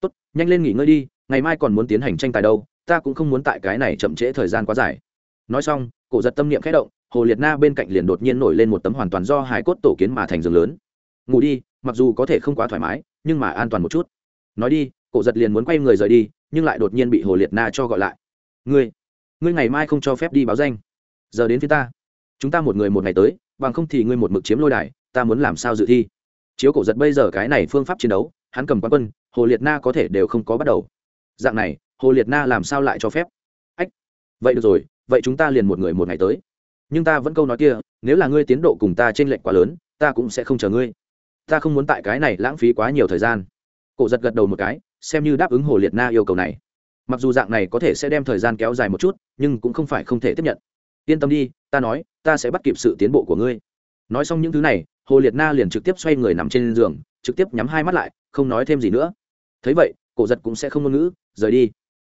Tốt, nhanh lên nghỉ ngơi đi, ngày mai còn muốn tiến hành tranh tài đâu, ta cũng không muốn tại cái này chậm trễ thời gian quá dài. Nói xong, cổ giật tâm niệm khẽ động, hồ liệt na bên cạnh liền đột nhiên nổi lên một tấm hoàn toàn do hải cốt tổ kiến mà thành giường lớn. Ngủ đi, mặc dù có thể không quá thoải mái, nhưng mà an toàn một chút. Nói đi, cổ giật liền muốn quay người rời đi, nhưng lại đột nhiên bị hồ liệt na cho gọi lại. Ngươi ngươi ngày mai không cho phép đi báo danh. Giờ đến phía ta chúng ta một người một ngày tới, bằng không thì ngươi một mực chiếm lôi đài, ta muốn làm sao dự thi? Chiếu cổ giật bây giờ cái này phương pháp chiến đấu, hắn cầm quán quân, hồ liệt na có thể đều không có bắt đầu. Dạng này, hồ liệt na làm sao lại cho phép? Ách, vậy được rồi, vậy chúng ta liền một người một ngày tới. Nhưng ta vẫn câu nói kia, nếu là ngươi tiến độ cùng ta t r ê n lệch quá lớn, ta cũng sẽ không chờ ngươi. Ta không muốn tại cái này lãng phí quá nhiều thời gian. Cổ giật gật đầu một cái, xem như đáp ứng hồ liệt na yêu cầu này. Mặc dù dạng này có thể sẽ đem thời gian kéo dài một chút, nhưng cũng không phải không thể tiếp nhận. Yên tâm đi, ta nói ta sẽ bắt kịp sự tiến bộ của ngươi. Nói xong những thứ này, hồ liệt na liền trực tiếp xoay người nằm trên giường, trực tiếp nhắm hai mắt lại, không nói thêm gì nữa. Thấy vậy, cổ giật cũng sẽ không ngôn ngữ, rời đi.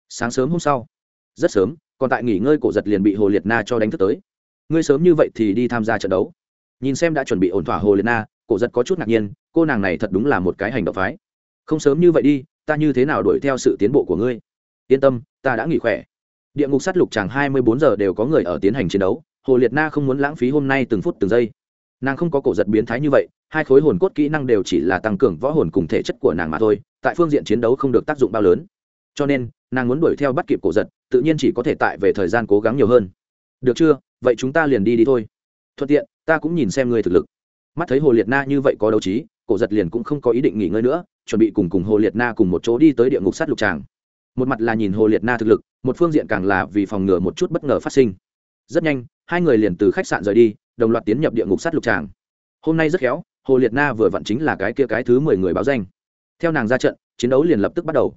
Sáng sớm hôm sau, rất sớm, còn tại nghỉ ngơi cổ giật liền bị hồ liệt na cho đánh thức tới. Ngươi sớm như vậy thì đi tham gia trận đấu. Nhìn xem đã chuẩn bị ổn thỏa hồ liệt na, cổ giật có chút ngạc nhiên, cô nàng này thật đúng là một cái hành động phái. Không sớm như vậy đi, ta như thế nào đuổi theo sự tiến bộ của ngươi? Yên tâm, ta đã nghỉ khỏe. Địa ngục sát lục chàng hai mươi bốn giờ đều có người ở tiến hành chiến đấu hồ liệt na không muốn lãng phí hôm nay từng phút từng giây. Nàng không có cổ giật biến thái như vậy, hai khối hồn cốt kỹ năng đều chỉ là tăng cường võ hồn cùng thể chất của nàng mà thôi, tại phương diện chiến đấu không được tác dụng bao lớn. Cho nên, nàng muốn đuổi theo bắt kịp cổ giật, tự nhiên chỉ có thể tại về thời gian cố gắng nhiều hơn. Được chưa? Vậy chúng ta liền đi đi thôi. Thuận tiện, ta cũng nhìn xem ngươi thực lực. Mắt thấy hồ liệt na như vậy có đấu trí, cổ giật liền cũng không có ý định nghỉ ngơi nữa, chuẩn bị cùng cùng hồ liệt na cùng một chỗ đi tới địa ngục sát lục tràng. Một mặt là nhìn hồ liệt na thực lực, một phương diện càng là vì phòng ngừa một chút bất ngờ phát sinh rất nhanh, hai người liền từ khách sạn rời đi, đồng loạt tiến nhập địa ngục sát lục tràng. Hôm nay rất khéo, hồ liệt na vừa vặn chính là cái kia cái thứ mười người báo danh. Theo nàng ra trận, chiến đấu liền lập tức bắt đầu.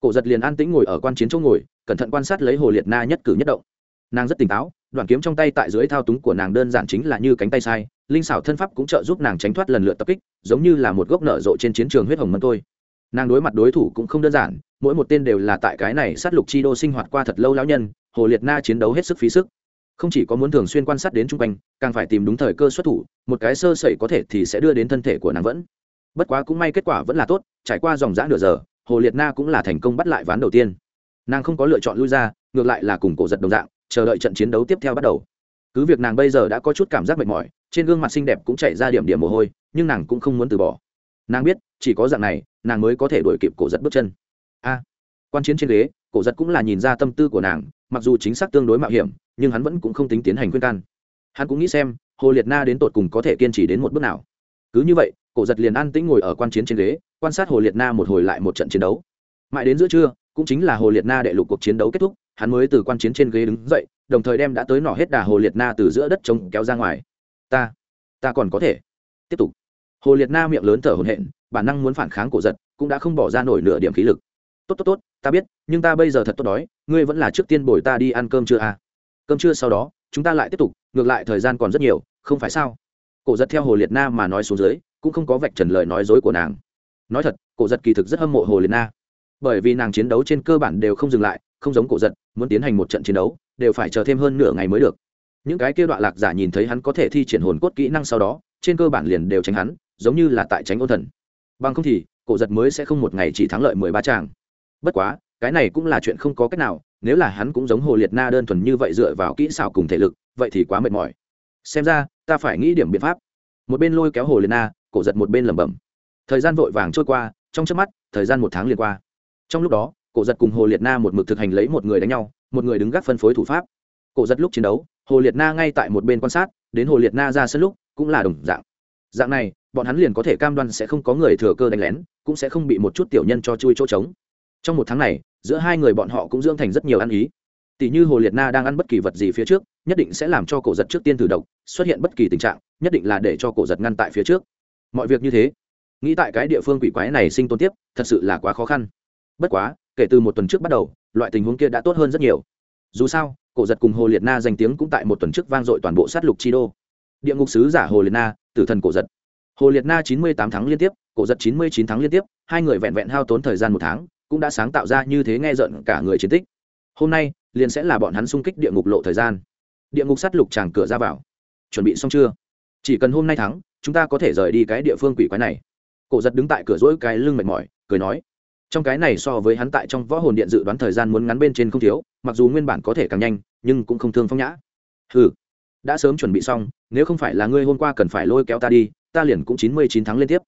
Cổ giật liền an tĩnh ngồi ở quan chiến chỗ ngồi, cẩn thận quan sát lấy hồ liệt na nhất cử nhất động. Nàng rất tỉnh táo, đoạn kiếm trong tay tại dưới thao túng của nàng đơn giản chính là như cánh tay sai, linh xảo thân pháp cũng trợ giúp nàng tránh thoát lần lượt tập kích, giống như là một gốc nở rộ trên chiến trường huyết hồng mân tôi nàng đối mặt đối thủ cũng không đơn giản, mỗi một tên đều là tại cái này sát lục chi đô sinh hoạt qua thật lâu lão nhân, hồ liệt na chiến đấu hết sức phí sức không chỉ có muốn thường xuyên quan sát đến chung quanh, càng phải tìm đúng thời cơ xuất thủ, một cái sơ sẩy có thể thì sẽ đưa đến thân thể của nàng vẫn. Bất quá cũng may kết quả vẫn là tốt, trải qua dòng dã nửa giờ, hồ liệt na cũng là thành công bắt lại ván đầu tiên. Nàng không có lựa chọn lui ra, ngược lại là cùng cổ giật đồng dạng, chờ đợi trận chiến đấu tiếp theo bắt đầu. Cứ việc nàng bây giờ đã có chút cảm giác mệt mỏi, trên gương mặt xinh đẹp cũng chạy ra điểm điểm mồ hôi, nhưng nàng cũng không muốn từ bỏ. Nàng biết, chỉ có dạng này, nàng mới có thể đuổi kịp cổ giật bước chân. A, quan chiến trên ghế, cổ giật cũng là nhìn ra tâm tư của nàng mặc dù chính xác tương đối mạo hiểm, nhưng hắn vẫn cũng không tính tiến hành khuyên can. Hắn cũng nghĩ xem, hồ liệt na đến tột cùng có thể kiên trì đến một bước nào. Cứ như vậy, cổ giật liền an tĩnh ngồi ở quan chiến trên ghế, quan sát hồ liệt na một hồi lại một trận chiến đấu. Mãi đến giữa trưa, cũng chính là hồ liệt na đệ lục cuộc chiến đấu kết thúc, hắn mới từ quan chiến trên ghế đứng dậy, đồng thời đem đã tới nỏ hết đà hồ liệt na từ giữa đất trống kéo ra ngoài. Ta ta còn có thể. Tiếp tục. Hồ liệt na miệng lớn thở hổn hển, bản năng muốn phản kháng cổ giật, cũng đã không bỏ ra nổi nửa điểm khí lực. Tốt tốt tốt ta biết, nhưng ta bây giờ thật tốt đói, ngươi vẫn là trước tiên bồi ta đi ăn cơm trưa à. cơm trưa sau đó, chúng ta lại tiếp tục, ngược lại thời gian còn rất nhiều, không phải sao? Cổ giật theo hồ liệt na mà nói xuống dưới, cũng không có vạch trần lời nói dối của nàng. Nói thật, cổ giật kỳ thực rất hâm mộ hồ liệt na. Bởi vì nàng chiến đấu trên cơ bản đều không dừng lại, không giống cổ giật, muốn tiến hành một trận chiến đấu, đều phải chờ thêm hơn nửa ngày mới được. Những cái kia đoạn lạc giả nhìn thấy hắn có thể thi triển hồn cốt kỹ năng sau đó, trên cơ bản liền đều tránh hắn, giống như là tại tránh ôn thần. Bằng không thì, cổ giật mới sẽ không một ngày chỉ thắng lợi mười ba tràng bất quá, cái này cũng là chuyện không có cách nào, nếu là hắn cũng giống hồ liệt na đơn thuần như vậy dựa vào kỹ xảo cùng thể lực, vậy thì quá mệt mỏi. Xem ra, ta phải nghĩ điểm biện pháp. Một bên lôi kéo hồ liệt na, cổ giật một bên lẩm bẩm. Thời gian vội vàng trôi qua, trong trước mắt, thời gian một tháng liền qua. Trong lúc đó, cổ giật cùng hồ liệt na một mực thực hành lấy một người đánh nhau, một người đứng gác phân phối thủ pháp. Cổ giật lúc chiến đấu, hồ liệt na ngay tại một bên quan sát, đến hồ liệt na ra sân lúc, cũng là đồng dạng. Dạng này, bọn hắn liền có thể cam đoan sẽ không có người thừa cơ đánh lén, cũng sẽ không bị một chút tiểu nhân cho chui chỗ trống trong một tháng này, giữa hai người bọn họ cũng dưỡng thành rất nhiều ăn ý. Tỷ như hồ liệt na đang ăn bất kỳ vật gì phía trước, nhất định sẽ làm cho cổ giật trước tiên thử độc, xuất hiện bất kỳ tình trạng, nhất định là để cho cổ giật ngăn tại phía trước. Mọi việc như thế, nghĩ tại cái địa phương quỷ quái này sinh tồn tiếp, thật sự là quá khó khăn. Bất quá, kể từ một tuần trước bắt đầu, loại tình huống kia đã tốt hơn rất nhiều. Dù sao, cổ giật cùng hồ liệt na danh tiếng cũng tại một tuần trước vang dội toàn bộ sát lục chi đô. Địa ngục sứ giả hồ liệt na, tử thần cổ giật. Hồ liệt na chín mươi tám tháng liên tiếp, cổ giật chín mươi chín tháng liên tiếp, hai người vẹn vẹn hao tốn thời gian một tháng cũng đã sáng tạo ra như thế nghe giận cả người chiến tích. Hôm nay, liền sẽ là bọn hắn xung kích địa ngục lộ thời gian. Địa ngục sát lục tràng cửa ra vào. Chuẩn bị xong chưa? Chỉ cần hôm nay thắng, chúng ta có thể rời đi cái địa phương quỷ quái này. Cổ giật đứng tại cửa rỗi cái lưng mệt mỏi, cười nói. Trong cái này so với hắn tại trong võ hồn điện dự đoán thời gian muốn ngắn bên trên không thiếu, mặc dù nguyên bản có thể càng nhanh, nhưng cũng không thương phong nhã. Ừ đã sớm chuẩn bị xong, nếu không phải là ngươi hôm qua cần phải lôi kéo ta đi, ta liền cũng chín mươi chín tháng liên tiếp.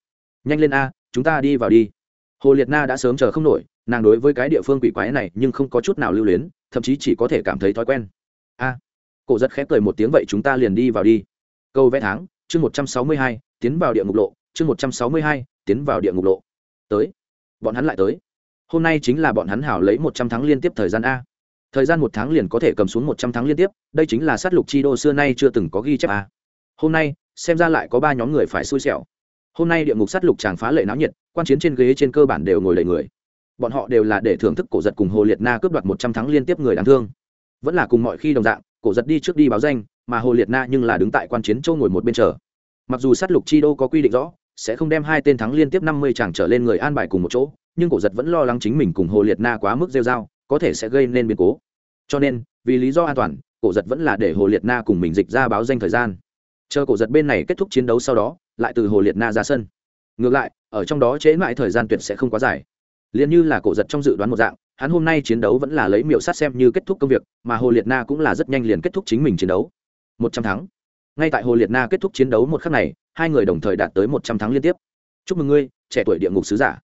Nhanh lên a, chúng ta đi vào đi hồ liệt na đã sớm chờ không nổi, nàng đối với cái địa phương quỷ quái này nhưng không có chút nào lưu luyến, thậm chí chỉ có thể cảm thấy thói quen. A, cổ giật khép cười một tiếng, vậy chúng ta liền đi vào đi. Câu vẽ tháng, chương một trăm sáu mươi hai, tiến vào địa ngục lộ, chương một trăm sáu mươi hai, tiến vào địa ngục lộ. Tới, bọn hắn lại tới. Hôm nay chính là bọn hắn hảo lấy một trăm tháng liên tiếp thời gian a. Thời gian một tháng liền có thể cầm xuống một trăm tháng liên tiếp, đây chính là sát lục chi đô xưa nay chưa từng có ghi chép a. Hôm nay, xem ra lại có ba nhóm người phải xui xẻo hôm nay địa ngục sát lục chàng phá lệ náo nhiệt, quan chiến trên ghế trên cơ bản đều ngồi lầy người. Bọn họ đều là để thưởng thức cổ giật cùng hồ liệt na cướp đoạt một trăm thắng liên tiếp người đáng thương. Vẫn là cùng mọi khi đồng dạng, cổ giật đi trước đi báo danh, mà hồ liệt na nhưng là đứng tại quan chiến châu ngồi một bên chờ. Mặc dù sát lục chi đô có quy định rõ, sẽ không đem hai tên thắng liên tiếp năm mươi chàng trở lên người an bài cùng một chỗ, nhưng cổ giật vẫn lo lắng chính mình cùng hồ liệt na quá mức rêu r a o có thể sẽ gây nên biến cố. Cho nên, vì lý do an toàn, cổ giật vẫn là để hồ liệt na cùng mình dịch ra báo danh thời gian. Chờ cổ giật bên này kết thúc chiến đấu sau đó lại từ hồ liệt na ra sân. Ngược lại, ở trong đó chế mãi thời gian tuyệt sẽ không quá dài. Liền như là cổ giật trong dự đoán một dạng, hắn hôm nay chiến đấu vẫn là lấy miệu sát xem như kết thúc công việc, mà hồ liệt na cũng là rất nhanh liền kết thúc chính mình chiến đấu. Một trăm thắng. Ngay tại hồ liệt na kết thúc chiến đấu một khắc này, hai người đồng thời đạt tới một trăm thắng liên tiếp. Chúc mừng ngươi, trẻ tuổi địa ngục sứ giả.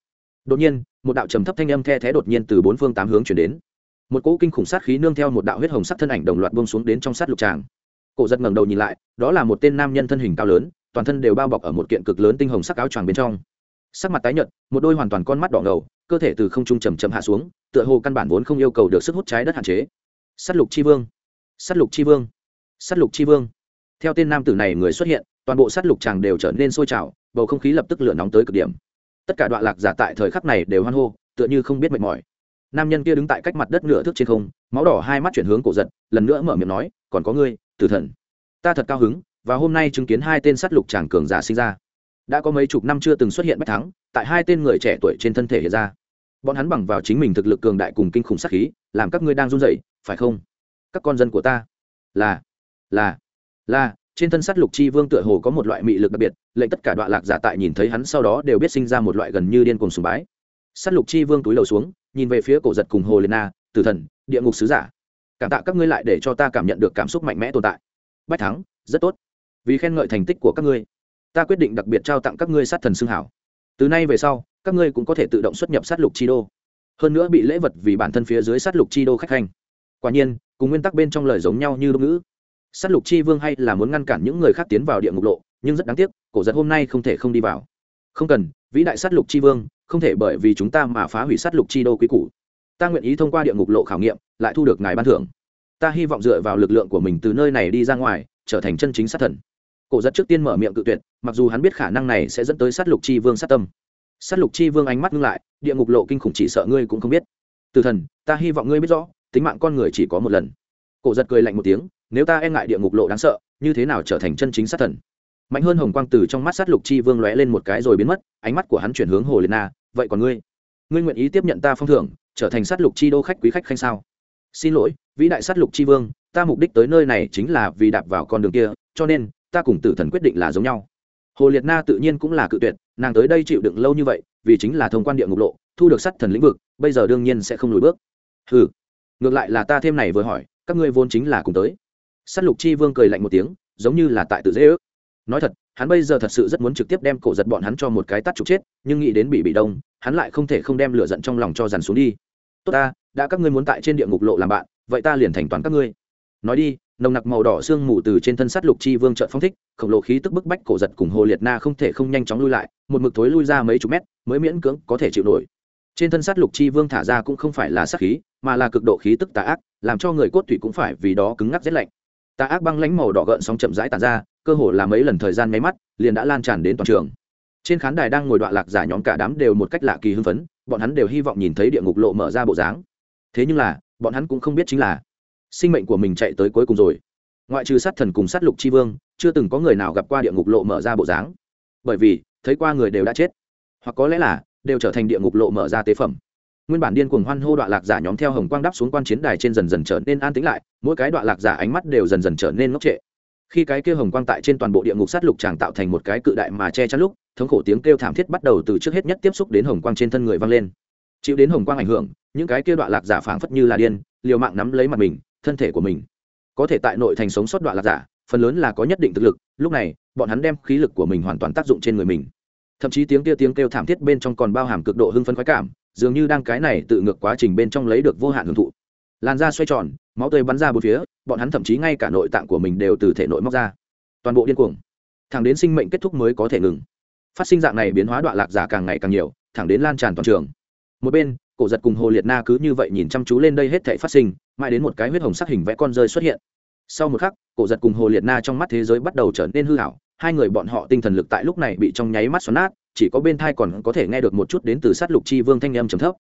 Đột nhiên, một đạo trầm thấp thanh âm the thé đột nhiên từ bốn phương tám hướng chuyển đến. Một cỗ kinh khủng sát khí nương theo một đạo huyết hồng sắc thân ảnh đồng loạt bông xuống đến trong sát lục tràng. Cổ giật ngẩng đầu nhìn lại, đó là một tên nam nhân thân hình cao lớn toàn thân đều bao bọc ở một kiện cực lớn tinh hồng sắc áo choàng bên trong. Sắc mặt tái nhợt, một đôi hoàn toàn con mắt đỏ ngầu, cơ thể từ không trung chầm chậm hạ xuống, tựa hồ căn bản vốn không yêu cầu được sức hút trái đất hạn chế. Sắt lục chi vương, Sắt lục chi vương, Sắt lục chi vương. Theo tên nam tử này người xuất hiện, toàn bộ sắt lục chàng đều trở nên sôi trào, bầu không khí lập tức lửa nóng tới cực điểm. Tất cả đoạn lạc giả tại thời khắc này đều hoan hô, tựa như không biết mệt mỏi. Nam nhân kia đứng tại cách mặt đất nửa thước trên không, máu đỏ hai mắt chuyển hướng cổ giật, lần nữa mở miệng nói, còn có ngươi, tử thần. Ta thật cao hứng và hôm nay chứng kiến hai tên sát lục tràng cường giả sinh ra. Đã có mấy chục năm chưa từng xuất hiện bách thắng, tại hai tên người trẻ tuổi trên thân thể hiện ra. Bọn hắn bằng vào chính mình thực lực cường đại cùng kinh khủng sát khí, làm các ngươi đang run rẩy, phải không? Các con dân của ta. Là là là, trên thân sát lục chi vương tựa hồ có một loại mị lực đặc biệt, lệnh tất cả đoạn lạc giả tại nhìn thấy hắn sau đó đều biết sinh ra một loại gần như điên cuồng sùng bái. Sát lục chi vương túi lầu xuống, nhìn về phía cổ giật cùng hồ lena tử thần, địa ngục sứ giả. Cảm tạ các ngươi lại để cho ta cảm nhận được cảm xúc mạnh mẽ tồn tại. Bách thắng, rất tốt vì khen ngợi thành tích của các ngươi. Ta quyết định đặc biệt trao tặng các ngươi sát thần xương hảo. Từ nay về sau, các ngươi cũng có thể tự động xuất nhập sát lục chi đô. Hơn nữa bị lễ vật vì bản thân phía dưới sát lục chi đô khách hành quả nhiên, cùng nguyên tắc bên trong lời giống nhau như đ ngữ. Sát lục chi vương hay là muốn ngăn cản những người khác tiến vào địa ngục lộ, nhưng rất đáng tiếc, cổ giật hôm nay không thể không đi vào. Không cần, vĩ đại sát lục chi vương, không thể bởi vì chúng ta mà phá hủy sát lục chi đô quý cũ ta nguyện ý thông qua địa ngục lộ khảo nghiệm, lại thu được ngài ban thưởng. Ta hy vọng dựa vào lực lượng của mình từ nơi này đi ra ngoài, trở thành chân chính sát thần cổ giật trước tiên mở miệng cự tuyệt, mặc dù hắn biết khả năng này sẽ dẫn tới sát lục chi vương sát tâm. Sát lục chi vương ánh mắt ngưng lại, địa ngục lộ kinh khủng chỉ sợ ngươi cũng không biết. Từ thần, ta hy vọng ngươi biết rõ, tính mạng con người chỉ có một lần. Cổ giật cười lạnh một tiếng, nếu ta e ngại địa ngục lộ đáng sợ, như thế nào trở thành chân chính sát thần? Mạnh hơn hồng quang từ trong mắt sát lục chi vương lóe lên một cái rồi biến mất, ánh mắt của hắn chuyển hướng hồ liệt na, vậy còn ngươi? Ngươi nguyện ý tiếp nhận ta phong thưởng, trở thành sát lục chi đô khách quý khách khanh sao? Xin lỗi, vĩ đại sát lục chi vương, ta mục đích tới nơi này chính là vì đạp vào con đường kia, cho nên ta cùng tử thần quyết định là giống nhau. Hồ liệt na tự nhiên cũng là cự tuyệt, nàng tới đây chịu đựng lâu như vậy, vì chính là thông quan địa ngục lộ, thu được sát thần lĩnh vực, bây giờ đương nhiên sẽ không lùi bước. Ừ ngược lại là ta thêm này vừa hỏi, các ngươi vốn chính là cùng tới. Sát lục chi vương cười lạnh một tiếng, giống như là tại tự dễ ước. Nói thật, hắn bây giờ thật sự rất muốn trực tiếp đem cổ giật bọn hắn cho một cái tắt trục chết, nhưng nghĩ đến bị bị đông, hắn lại không thể không đem lửa giận trong lòng cho dằn xuống đi. Tốt ta, đã các ngươi muốn tại trên địa ngục lộ làm bạn, vậy ta liền thành toàn các ngươi nói đi, nồng nặc màu đỏ sương mù từ trên thân sắt lục chi vương trợn phong thích, khổng lồ khí tức bức bách cổ giật cùng hồ liệt na không thể không nhanh chóng lui lại, một mực thối lui ra mấy chục mét, mới miễn cưỡng có thể chịu nổi. Trên thân sắt lục chi vương thả ra cũng không phải là sát khí, mà là cực độ khí tức tà ác, làm cho người cốt thủy cũng phải vì đó cứng ngắc rét lạnh. Tà ác băng lánh màu đỏ gợn sóng chậm rãi tàn ra, cơ hồ là mấy lần thời gian máy mắt, liền đã lan tràn đến toàn trường. Trên khán đài đang ngồi đoạn lạc giả nhóm cả đám đều một cách lạ kỳ hưng phấn, bọn hắn đều hy vọng nhìn thấy địa ngục lộ mở ra bộ dáng. Thế nhưng là, bọn hắn cũng không biết chính là sinh mệnh của mình chạy tới cuối cùng rồi. Ngoại trừ sát thần cùng sát lục c h i vương, chưa từng có người nào gặp qua địa ngục lộ mở ra bộ dáng. Bởi vì, thấy qua người đều đã chết. Hoặc có lẽ là, đều trở thành địa ngục lộ mở ra tế phẩm. Nguyên bản điên cuồng hoan hô đoạn lạc giả nhóm theo hồng quang đắp xuống quan chiến đài trên dần dần trở nên an tĩnh lại, mỗi cái đoạn lạc giả ánh mắt đều dần dần trở nên ngốc trệ. Khi cái kia hồng quang tại trên toàn bộ địa ngục sát lục tràng tạo thành một cái cự đại mà che chắn lúc, thống khổ tiếng kêu thảm thiết bắt đầu từ trước hết nhất tiếp xúc đến hồng quang trên thân người vang lên. Chịu đến hồng quang ảnh hưởng, những cái kia đoạn lạc giả phảng phất như là điên, liều mạng nắm lấy mặt mình thân thể của mình. Có thể tại nội thành sống sót đoạn lạc giả, phần lớn là có nhất định thực lực, lúc này, bọn hắn đem khí lực của mình hoàn toàn tác dụng trên người mình. Thậm chí tiếng kia tiếng kêu thảm thiết bên trong còn bao hàm cực độ hưng phấn khoái cảm, dường như đang cái này tự ngược quá trình bên trong lấy được vô hạn hưởng thụ. Làn da xoay tròn, máu tươi bắn ra bốn phía, bọn hắn thậm chí ngay cả nội tạng của mình đều từ thể nội móc ra. Toàn bộ điên cuồng. Thẳng đến sinh mệnh kết thúc mới có thể ngừng. Phát sinh dạng này biến hóa đoạn lạc giả càng ngày càng nhiều, thẳng đến lan tràn toàn trường. Một bên cổ giật cùng hồ liệt na cứ như vậy nhìn chăm chú lên đây hết thể phát sinh, mãi đến một cái huyết hồng sắc hình vẽ con rơi xuất hiện. Sau một khắc, cổ giật cùng hồ liệt na trong mắt thế giới bắt đầu trở nên hư hảo hai người bọn họ tinh thần lực tại lúc này bị trong nháy mắt xoắn nát, chỉ có bên thai còn có thể nghe được một chút đến từ sát lục chi vương thanh âm trầm thấp.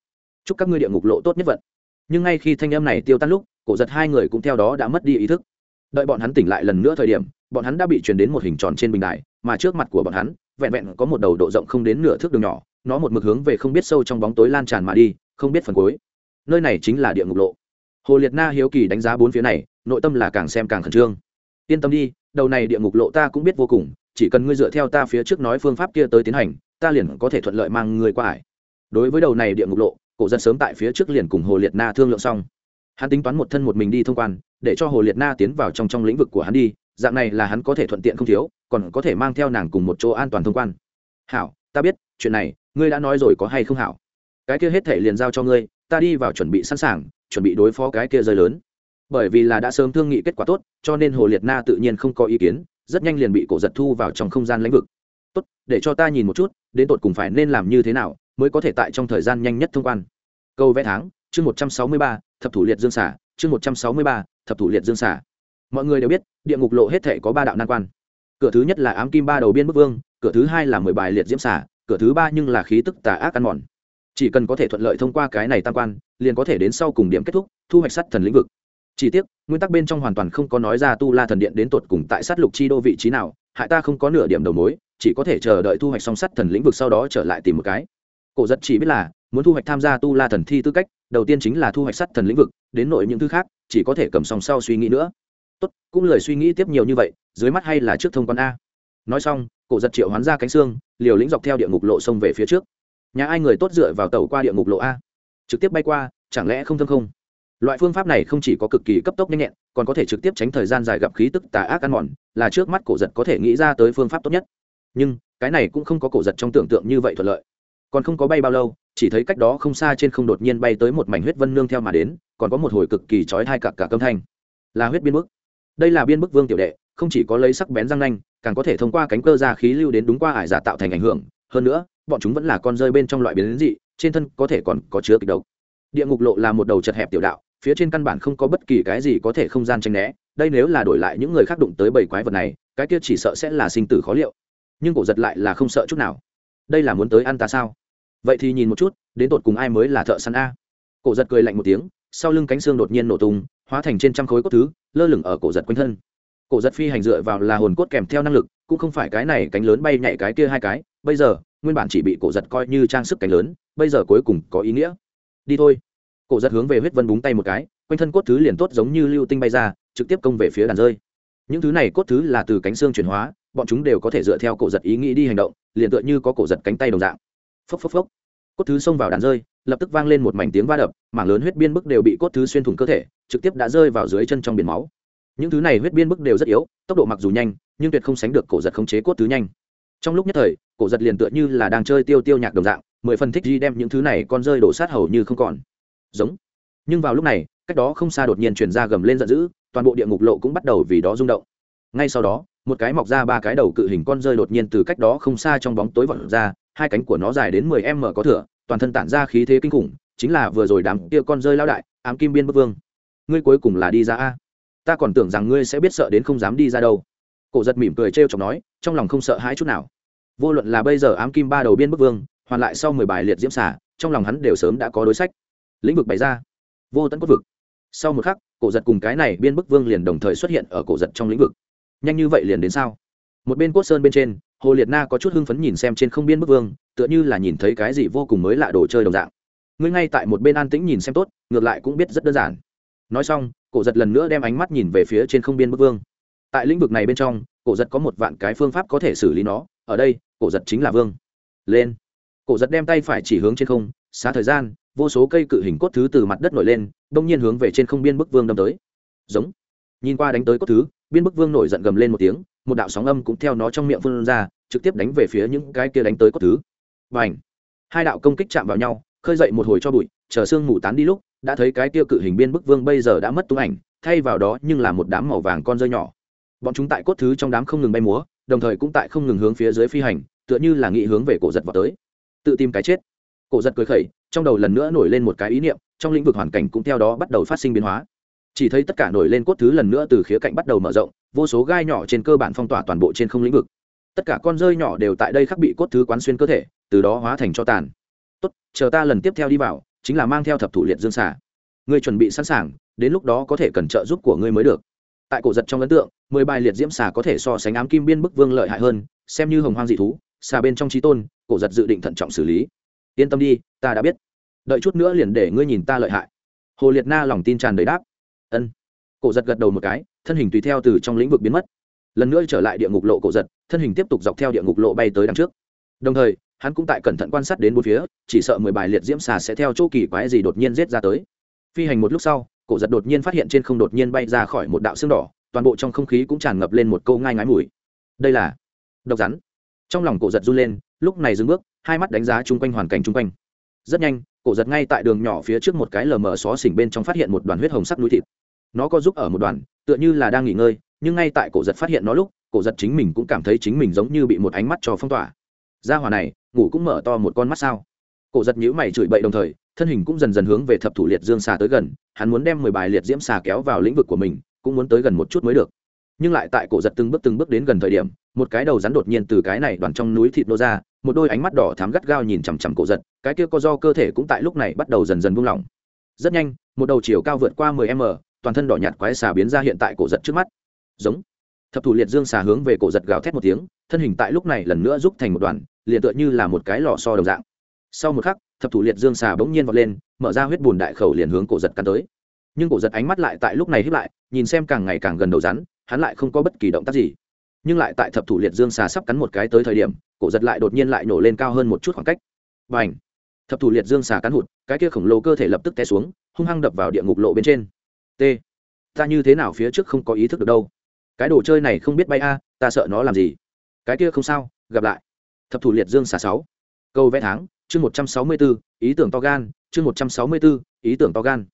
Chúc các ngươi địa ngục lộ tốt nhất vận. Nhưng ngay khi thanh âm này tiêu tan lúc, cổ giật hai người cũng theo đó đã mất đi ý thức. Đợi bọn hắn tỉnh lại lần nữa thời điểm, bọn hắn đã bị truyền đến một hình tròn trên bình đài, mà trước mặt của bọn hắn, vẹn vẹn có một đầu độ rộng không đến nửa thước đường nhỏ nó một mực hướng về không biết sâu trong bóng tối lan tràn mà đi, không biết phần cuối. Nơi này chính là địa ngục lộ. Hồ liệt na hiếu kỳ đánh giá bốn phía này, nội tâm là càng xem càng khẩn trương. Yên tâm đi, đầu này địa ngục lộ ta cũng biết vô cùng, chỉ cần ngươi dựa theo ta phía trước nói phương pháp kia tới tiến hành, ta liền có thể thuận lợi mang ngươi qua ải. Đối với đầu này địa ngục lộ, cổ dân sớm tại phía trước liền cùng hồ liệt na thương lượng xong. Hắn tính toán một thân một mình đi thông quan, để cho hồ liệt na tiến vào trong trong lĩnh vực của hắn đi, dạng này là hắn có thể thuận tiện không thiếu, còn có thể mang theo nàng cùng một chỗ an toàn thông quan. Hảo, ta biết, chuyện này ngươi đã nói rồi có hay không hảo? Cái kia hết thể liền giao cho ngươi, ta đi vào chuẩn bị sẵn sàng, chuẩn bị đối phó cái kia rơi lớn. Bởi vì là đã sớm thương nghị kết quả tốt, cho nên hồ liệt na tự nhiên không có ý kiến, rất nhanh liền bị cổ giật thu vào trong không gian lãnh vực. Tốt, để cho ta nhìn một chút, đến tột cùng phải nên làm như thế nào mới có thể tại trong thời gian nhanh nhất thông quan. Câu vẽ tháng, chương một trăm sáu mươi ba, thập thủ liệt dương xả chương một trăm sáu mươi ba, thập thủ liệt dương xả mọi người đều biết, địa ngục lộ hết thể có ba đạo nan quan. Cửa thứ nhất là ám kim ba đầu biên bức vương, cửa thứ hai là mười bài liệt diễm xả cửa thứ ba nhưng là khí tức tà ác ăn mòn. Chỉ cần có thể thuận lợi thông qua cái này tam quan, liền có thể đến sau cùng điểm kết thúc, thu hoạch sắt thần lĩnh vực. Chỉ tiếc, nguyên tắc bên trong hoàn toàn không có nói ra tu la thần điện đến tột cùng tại sát lục chi đô vị trí nào, hại ta không có nửa điểm đầu mối, chỉ có thể chờ đợi thu hoạch song sắt thần lĩnh vực sau đó trở lại tìm một cái. Cổ giật chỉ biết là, muốn thu hoạch tham gia tu la thần thi tư cách, đầu tiên chính là thu hoạch sắt thần lĩnh vực, đến nội những thứ khác, chỉ có thể cầm song sau suy nghĩ nữa. Tốt, cũng lời suy nghĩ tiếp nhiều như vậy, dưới mắt hay là trước thông quan a. Nói xong, cổ giật triệu hoán ra cánh xương liều lĩnh dọc theo địa ngục lộ sông về phía trước. Nhà ai người tốt dựa vào tàu qua địa ngục lộ a? Trực tiếp bay qua, chẳng lẽ không thâm không? Loại phương pháp này không chỉ có cực kỳ cấp tốc nhanh nhẹn, còn có thể trực tiếp tránh thời gian dài gặp khí tức tà ác ăn mòn, là trước mắt cổ giật có thể nghĩ ra tới phương pháp tốt nhất. Nhưng, cái này cũng không có cổ giật trong tưởng tượng như vậy thuận lợi. Còn không có bay bao lâu, chỉ thấy cách đó không xa trên không đột nhiên bay tới một mảnh huyết vân nương theo mà đến, còn có một hồi cực kỳ trói thai cặp cả câm thanh. Là huyết biên bức. Đây là biên bức vương tiểu đệ, không chỉ có lấy sắc bén răng nanh càng có thể thông qua cánh cơ ra khí lưu đến đúng qua ải giả tạo thành ảnh hưởng. Hơn nữa, bọn chúng vẫn là con rơi bên trong loại biến dị, trên thân có thể còn có chứa kịch độc. Địa ngục lộ là một đầu chật hẹp tiểu đạo, phía trên căn bản không có bất kỳ cái gì có thể không gian tranh né. Đây nếu là đổi lại những người khác đụng tới bảy quái vật này, cái kia chỉ sợ sẽ là sinh tử khó liệu. Nhưng cổ giật lại là không sợ chút nào. Đây là muốn tới ăn ta sao? Vậy thì nhìn một chút, đến tột cùng ai mới là thợ săn a? Cổ giật cười lạnh một tiếng, sau lưng cánh xương đột nhiên nổ tung, hóa thành trên trăm khối cốt thứ, lơ lửng ở cổ giật quanh thân cổ giật phi hành dựa vào là hồn cốt kèm theo năng lực, cũng không phải cái này cánh lớn bay nhảy cái kia hai cái, bây giờ, nguyên bản chỉ bị cổ giật coi như trang sức cánh lớn, bây giờ cuối cùng có ý nghĩa. Đi thôi. Cổ giật hướng về huyết vân búng tay một cái, quanh thân cốt thứ liền tốt giống như lưu tinh bay ra, trực tiếp công về phía đàn rơi. Những thứ này cốt thứ là từ cánh xương chuyển hóa, bọn chúng đều có thể dựa theo cổ giật ý nghĩ đi hành động, liền tựa như có cổ giật cánh tay đồng dạng. Phốc phốc phốc. Cốt thứ xông vào đàn rơi, lập tức vang lên một mảnh tiếng va đập, mảng lớn huyết biên bức đều bị cốt thứ xuyên thủng cơ thể, trực tiếp đã rơi vào dưới chân trong biển máu những thứ này huyết biên bức đều rất yếu, tốc độ mặc dù nhanh, nhưng tuyệt không sánh được cổ giật khống chế cốt thứ nhanh. Trong lúc nhất thời, cổ giật liền tựa như là đang chơi tiêu tiêu nhạc đồng dạng, mười phần thích di đem những thứ này con rơi đổ sát hầu như không còn. Giống. Nhưng vào lúc này, cách đó không xa đột nhiên chuyển ra gầm lên giận dữ, toàn bộ địa ngục lộ cũng bắt đầu vì đó rung động. Ngay sau đó, một cái mọc ra ba cái đầu cự hình con rơi đột nhiên từ cách đó không xa trong bóng tối vọt ra, hai cánh của nó dài đến mười m có thửa toàn thân tản ra khí thế kinh khủng, chính là vừa rồi đám kia con rơi lao đại, ám kim biên bức vương. Ngươi cuối cùng là đi ra a ta còn tưởng rằng ngươi sẽ biết sợ đến không dám đi ra đâu. Cổ giật mỉm cười trêu chọc nói, trong lòng không sợ hãi chút nào. Vô luận là bây giờ ám kim ba đầu biên bức vương, hoàn lại sau mười bài liệt diễm xả trong lòng hắn đều sớm đã có đối sách. Lĩnh vực bày ra. Vô tận quốc vực. Sau một khắc, cổ giật cùng cái này biên bức vương liền đồng thời xuất hiện ở cổ giật trong lĩnh vực. Nhanh như vậy liền đến sao? Một bên cốt sơn bên trên, hồ liệt na có chút hưng phấn nhìn xem trên không biên bức vương, tựa như là nhìn thấy cái gì vô cùng mới lạ đồ chơi đồng dạng. Ngươi ngay tại một bên an tĩnh nhìn xem tốt, ngược lại cũng biết rất đơn giản nói xong, cổ giật lần nữa đem ánh mắt nhìn về phía trên không biên bức vương. Tại lĩnh vực này bên trong, cổ giật có một vạn cái phương pháp có thể xử lý nó, ở đây, cổ giật chính là vương. Lên. Cổ giật đem tay phải chỉ hướng trên không, xá thời gian, vô số cây cự hình cốt thứ từ mặt đất nổi lên, đông nhiên hướng về trên không biên bức vương đâm tới. Giống. Nhìn qua đánh tới cốt thứ, biên bức vương nổi giận gầm lên một tiếng, một đạo sóng âm cũng theo nó trong miệng phun ra, trực tiếp đánh về phía những cái kia đánh tới cốt thứ. Và ảnh hai đạo công kích chạm vào nhau, khơi dậy một hồi cho bụi, chờ xương mù tán đi lúc đã thấy cái kia cự hình biên bức vương bây giờ đã mất tung ảnh, thay vào đó nhưng là một đám màu vàng con rơi nhỏ. Bọn chúng tại cốt thứ trong đám không ngừng bay múa, đồng thời cũng tại không ngừng hướng phía dưới phi hành, tựa như là nghị hướng về cổ giật vào tới. Tự tìm cái chết. Cổ giật cười khẩy, trong đầu lần nữa nổi lên một cái ý niệm, trong lĩnh vực hoàn cảnh cũng theo đó bắt đầu phát sinh biến hóa. Chỉ thấy tất cả nổi lên cốt thứ lần nữa từ khía cạnh bắt đầu mở rộng, vô số gai nhỏ trên cơ bản phong tỏa toàn bộ trên không lĩnh vực. Tất cả con rơi nhỏ đều tại đây khắc bị cốt thứ quán xuyên cơ thể, từ đó hóa thành cho tàn. Tốt, chờ ta lần tiếp theo đi vào chính là mang theo thập thủ liệt dương xả ngươi chuẩn bị sẵn sàng, đến lúc đó có thể cần trợ giúp của ngươi mới được. Tại cổ giật trong ấn tượng, mười bài liệt diễm xà có thể so sánh ám kim biên bức vương lợi hại hơn, xem như hồng hoang dị thú, xà bên trong trí tôn, cổ giật dự định thận trọng xử lý. Yên tâm đi, ta đã biết. Đợi chút nữa liền để ngươi nhìn ta lợi hại. Hồ liệt na lòng tin tràn đầy đáp. Ân. Cổ giật gật đầu một cái, thân hình tùy theo từ trong lĩnh vực biến mất. Lần nữa trở lại địa ngục lộ cổ giật, thân hình tiếp tục dọc theo địa ngục lộ bay tới đằng trước. Đồng thời hắn cũng tại cẩn thận quan sát đến bốn phía, chỉ sợ mười bài liệt diễm xà sẽ theo chỗ kỳ quái gì đột nhiên giết ra tới. Phi hành một lúc sau, cổ giật đột nhiên phát hiện trên không đột nhiên bay ra khỏi một đạo xương đỏ, toàn bộ trong không khí cũng tràn ngập lên một câu ngai ngái mùi. Đây là độc rắn. Trong lòng cổ giật run lên, lúc này dừng bước, hai mắt đánh giá chung quanh hoàn cảnh chung quanh. Rất nhanh, cổ giật ngay tại đường nhỏ phía trước một cái lờ mờ xó xỉnh bên trong phát hiện một đoàn huyết hồng sắc núi thịt. Nó có giúp ở một đoàn, tựa như là đang nghỉ ngơi, nhưng ngay tại cổ giật phát hiện nó lúc, cổ giật chính mình cũng cảm thấy chính mình giống như bị một ánh mắt cho phong tỏa ra hòa này, ngủ cũng mở to một con mắt sao? Cổ giật nhữ mày chửi bậy đồng thời, thân hình cũng dần dần hướng về thập thủ liệt dương xà tới gần, hắn muốn đem mười bài liệt diễm xà kéo vào lĩnh vực của mình, cũng muốn tới gần một chút mới được. Nhưng lại tại cổ giật từng bước từng bước đến gần thời điểm, một cái đầu rắn đột nhiên từ cái này đoàn trong núi thịt nô ra, một đôi ánh mắt đỏ thám gắt gao nhìn chằm chằm cổ giật, cái kia có do cơ thể cũng tại lúc này bắt đầu dần dần buông lỏng. Rất nhanh, một đầu chiều cao vượt qua mười m, toàn thân đỏ nhạt quái xà biến ra hiện tại cổ giật trước mắt. Giống. Thập thủ liệt dương xà hướng về cổ giật gào thét một tiếng, thân hình tại lúc này lần nữa rút thành một đoàn liền tựa như là một cái lò so đồng dạng. Sau một khắc, thập thủ liệt dương xà bỗng nhiên vọt lên, mở ra huyết bùn đại khẩu liền hướng cổ giật cắn tới. Nhưng cổ giật ánh mắt lại tại lúc này hiếp lại, nhìn xem càng ngày càng gần đầu rắn, hắn lại không có bất kỳ động tác gì. Nhưng lại tại thập thủ liệt dương xà sắp cắn một cái tới thời điểm, cổ giật lại đột nhiên lại nổ lên cao hơn một chút khoảng cách. Và ảnh thập thủ liệt dương xà cắn hụt, cái kia khổng lồ cơ thể lập tức té xuống, hung hăng đập vào địa ngục lộ bên trên. T! Ta như thế nào phía trước không có ý thức được đâu? Cái đồ chơi này không biết bay a, ta sợ nó làm gì? Cái kia không sao, gặp lại thập thủ liệt dương xà sáu. Câu vẽ tháng, chương một trăm sáu mươi bốn ý tưởng to gan, chương một trăm sáu mươi bốn ý tưởng to gan.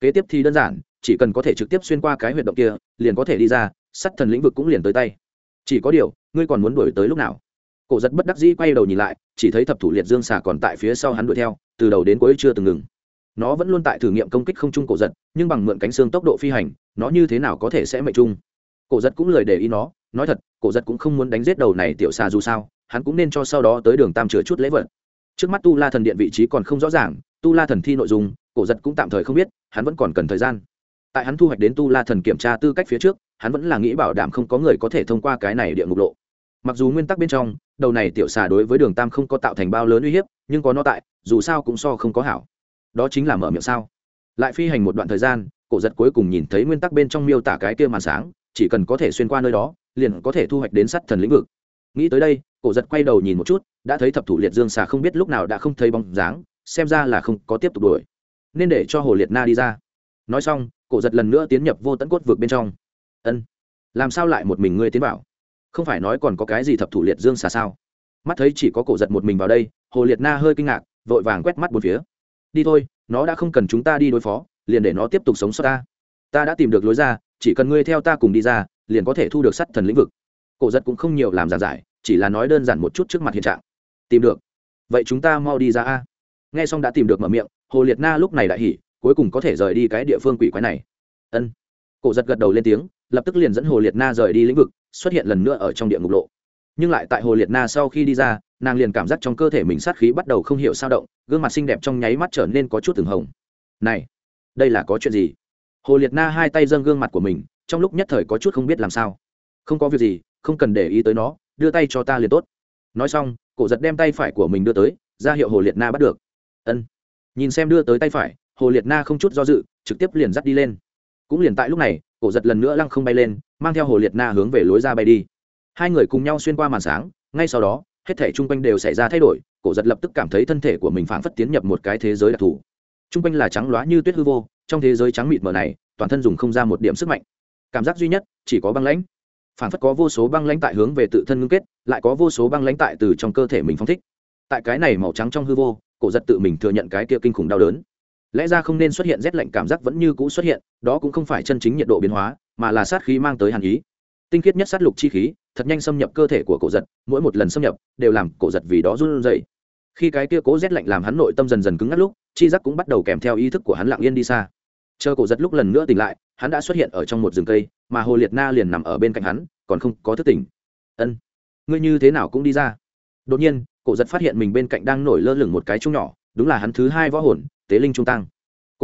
Kế tiếp thì đơn giản, chỉ cần có thể trực tiếp xuyên qua cái huyệt động kia, liền có thể đi ra, sắt thần lĩnh vực cũng liền tới tay. Chỉ có điều, ngươi còn muốn đuổi tới lúc nào? Cổ giật bất đắc dĩ quay đầu nhìn lại, chỉ thấy thập thủ liệt dương xà còn tại phía sau hắn đuổi theo, từ đầu đến cuối chưa từng ngừng. Nó vẫn luôn tại thử nghiệm công kích không trung cổ giật, nhưng bằng mượn cánh xương tốc độ phi hành, nó như thế nào có thể sẽ mệnh trung cổ giật cũng lời để ý nó, nói thật, cổ giật cũng không muốn đánh giết đầu này tiểu xà dù sao hắn cũng nên cho sau đó tới đường tam chứa chút lễ vật. Trước mắt tu la thần điện vị trí còn không rõ ràng, tu la thần thi nội dung, cổ giật cũng tạm thời không biết, hắn vẫn còn cần thời gian. Tại hắn thu hoạch đến tu la thần kiểm tra tư cách phía trước, hắn vẫn là nghĩ bảo đảm không có người có thể thông qua cái này địa ngục lộ. Mặc dù nguyên tắc bên trong, đầu này tiểu xà đối với đường tam không có tạo thành bao lớn uy hiếp, nhưng có nó tại, dù sao cũng so không có hảo. Đó chính là mở miệng sao. Lại phi hành một đoạn thời gian, cổ giật cuối cùng nhìn thấy nguyên tắc bên trong miêu tả cái kia màn sáng, chỉ cần có thể xuyên qua nơi đó, liền có thể thu hoạch đến sắt thần lĩnh vực nghĩ tới đây, cổ giật quay đầu nhìn một chút, đã thấy thập thủ liệt dương xà không biết lúc nào đã không thấy bóng dáng, xem ra là không có tiếp tục đuổi. Nên để cho hồ liệt na đi ra. Nói xong, cổ giật lần nữa tiến nhập vô tận cốt vực bên trong. Ân, làm sao lại một mình ngươi tiến vào? Không phải nói còn có cái gì thập thủ liệt dương xà sao? Mắt thấy chỉ có cổ giật một mình vào đây, hồ liệt na hơi kinh ngạc, vội vàng quét mắt một phía. Đi thôi, nó đã không cần chúng ta đi đối phó, liền để nó tiếp tục sống sót ta. Ta đã tìm được lối ra, chỉ cần ngươi theo ta cùng đi ra, liền có thể thu được sắt thần lĩnh vực cổ giật cũng không nhiều làm giản giải, chỉ là nói đơn giản một chút trước mặt hiện trạng. Tìm được. Vậy chúng ta mau đi ra a. Nghe xong đã tìm được mở miệng, hồ liệt na lúc này đại hỉ, cuối cùng có thể rời đi cái địa phương quỷ quái này. Ân. Cổ giật gật đầu lên tiếng, lập tức liền dẫn hồ liệt na rời đi lĩnh vực, xuất hiện lần nữa ở trong địa ngục lộ. Nhưng lại tại hồ liệt na sau khi đi ra, nàng liền cảm giác trong cơ thể mình sát khí bắt đầu không hiểu sao động, gương mặt xinh đẹp trong nháy mắt trở nên có chút từng hồng. Này, đây là có chuyện gì? Hồ liệt na hai tay dâng gương mặt của mình, trong lúc nhất thời có chút không biết làm sao. Không có việc gì không cần để ý tới nó, đưa tay cho ta liền tốt. Nói xong, cổ giật đem tay phải của mình đưa tới, ra hiệu hồ liệt na bắt được. Ân. Nhìn xem đưa tới tay phải, hồ liệt na không chút do dự, trực tiếp liền dắt đi lên. Cũng liền tại lúc này, cổ giật lần nữa lăng không bay lên, mang theo hồ liệt na hướng về lối ra bay đi. Hai người cùng nhau xuyên qua màn sáng, ngay sau đó, hết thể chung quanh đều xảy ra thay đổi, cổ giật lập tức cảm thấy thân thể của mình phảng phất tiến nhập một cái thế giới đặc thù. Chung quanh là trắng loá như tuyết hư vô, trong thế giới trắng mịt mờ này, toàn thân dùng không ra một điểm sức mạnh. Cảm giác duy nhất, chỉ có băng lãnh. Phản phất có vô số băng lãnh tại hướng về tự thân ngưng kết, lại có vô số băng lãnh tại từ trong cơ thể mình phong thích. Tại cái này màu trắng trong hư vô, cổ giật tự mình thừa nhận cái kia kinh khủng đau đớn. Lẽ ra không nên xuất hiện rét lạnh cảm giác vẫn như cũ xuất hiện, đó cũng không phải chân chính nhiệt độ biến hóa, mà là sát khí mang tới hàn ý. Tinh khiết nhất sát lục chi khí, thật nhanh xâm nhập cơ thể của cổ giật, mỗi một lần xâm nhập, đều làm cổ giật vì đó run rẩy. Khi cái kia cố rét lạnh làm hắn nội tâm dần dần cứng ngắt lúc, chi giác cũng bắt đầu kèm theo ý thức của hắn lặng yên đi xa chờ cổ giật lúc lần nữa tỉnh lại, hắn đã xuất hiện ở trong một rừng cây, mà hồ liệt na liền nằm ở bên cạnh hắn, còn không có thức tỉnh. Ân, ngươi như thế nào cũng đi ra. Đột nhiên, cổ giật phát hiện mình bên cạnh đang nổi lơ lửng một cái chung nhỏ, đúng là hắn thứ hai võ hồn, tế linh trung tăng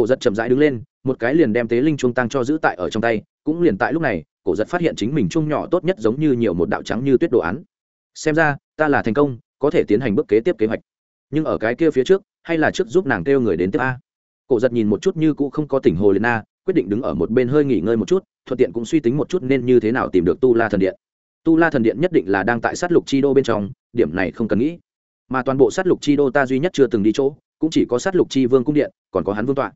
cổ giật chậm rãi đứng lên, một cái liền đem tế linh trung tăng cho giữ tại ở trong tay, cũng liền tại lúc này, cổ giật phát hiện chính mình chung nhỏ tốt nhất giống như nhiều một đạo trắng như tuyết đồ án. Xem ra, ta là thành công, có thể tiến hành bước kế tiếp kế hoạch. Nhưng ở cái kia phía trước, hay là trước giúp nàng kêu người đến tiếp a cổ giật nhìn một chút như cũ không có tỉnh hồ liệt na, quyết định đứng ở một bên hơi nghỉ ngơi một chút, thuận tiện cũng suy tính một chút nên như thế nào tìm được tu la thần điện. Tu la thần điện nhất định là đang tại sát lục chi đô bên trong, điểm này không cần nghĩ. Mà toàn bộ sát lục chi đô ta duy nhất chưa từng đi chỗ, cũng chỉ có sát lục chi vương cung điện, còn có hắn vương tọa.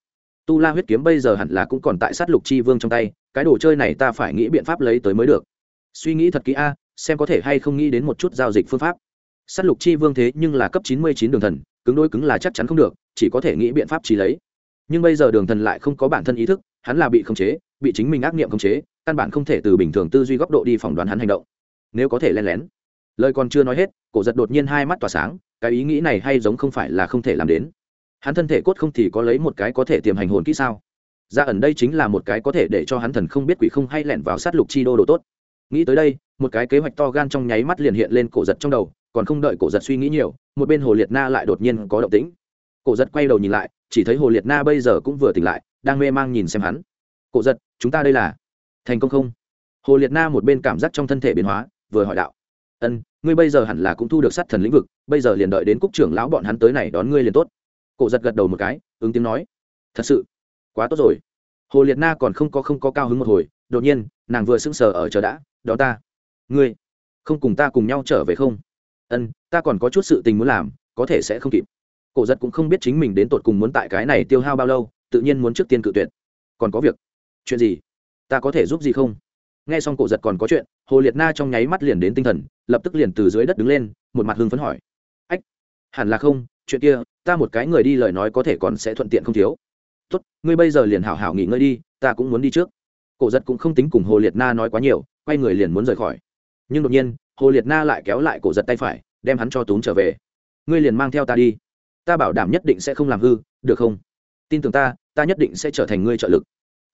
Tu la huyết kiếm bây giờ hẳn là cũng còn tại sát lục chi vương trong tay, cái đồ chơi này ta phải nghĩ biện pháp lấy tới mới được. Suy nghĩ thật kỹ a, xem có thể hay không nghĩ đến một chút giao dịch phương pháp. Sát lục chi vương thế nhưng là cấp chín mươi chín đường thần, cứng đôi cứng là chắc chắn không được, chỉ có thể nghĩ biện pháp trí lấy nhưng bây giờ đường thần lại không có bản thân ý thức, hắn là bị khống chế, bị chính mình ác nghiệm khống chế, căn bản không thể từ bình thường tư duy góc độ đi phỏng đoán hắn hành động. Nếu có thể len lén. Lời còn chưa nói hết, cổ giật đột nhiên hai mắt tỏa sáng, cái ý nghĩ này hay giống không phải là không thể làm đến. Hắn thân thể cốt không thì có lấy một cái có thể tiềm hành hồn kỹ sao? Ra ẩn đây chính là một cái có thể để cho hắn thần không biết quỷ không hay lẻn vào sát lục chi đô đồ tốt. Nghĩ tới đây, một cái kế hoạch to gan trong nháy mắt liền hiện lên cổ giật trong đầu, còn không đợi cổ giật suy nghĩ nhiều, một bên hồ liệt na lại đột nhiên có động tĩnh cổ giật quay đầu nhìn lại, chỉ thấy hồ liệt na bây giờ cũng vừa tỉnh lại, đang mê mang nhìn xem hắn. Cổ giật, chúng ta đây là thành công không? Hồ liệt na một bên cảm giác trong thân thể biến hóa, vừa hỏi đạo. Ân, ngươi bây giờ hẳn là cũng thu được sát thần lĩnh vực, bây giờ liền đợi đến cúc trưởng lão bọn hắn tới này đón ngươi liền tốt. Cổ giật gật đầu một cái, ứng tiếng nói. Thật sự? Quá tốt rồi. Hồ liệt na còn không có không có cao hứng một hồi, đột nhiên, nàng vừa sững sờ ở chờ đã, đó ta, ngươi, không cùng ta cùng nhau trở về không? Ân, ta còn có chút sự tình muốn làm, có thể sẽ không kịp cổ giật cũng không biết chính mình đến tột cùng muốn tại cái này tiêu hao bao lâu, tự nhiên muốn trước tiên cự tuyệt. Còn có việc. Chuyện gì? Ta có thể giúp gì không? Nghe xong cổ giật còn có chuyện, hồ liệt na trong nháy mắt liền đến tinh thần, lập tức liền từ dưới đất đứng lên, một mặt hưng phấn hỏi. Ách, hẳn là không, chuyện kia, ta một cái người đi lời nói có thể còn sẽ thuận tiện không thiếu. Tốt, ngươi bây giờ liền hảo hảo nghỉ ngơi đi, ta cũng muốn đi trước. Cổ giật cũng không tính cùng hồ liệt na nói quá nhiều, quay người liền muốn rời khỏi. Nhưng đột nhiên, hồ liệt na lại kéo lại cổ giật tay phải, đem hắn cho tốn trở về. Ngươi liền mang theo ta đi ta bảo đảm nhất định sẽ không làm hư, được không? Tin tưởng ta ta nhất định sẽ trở thành ngươi trợ lực.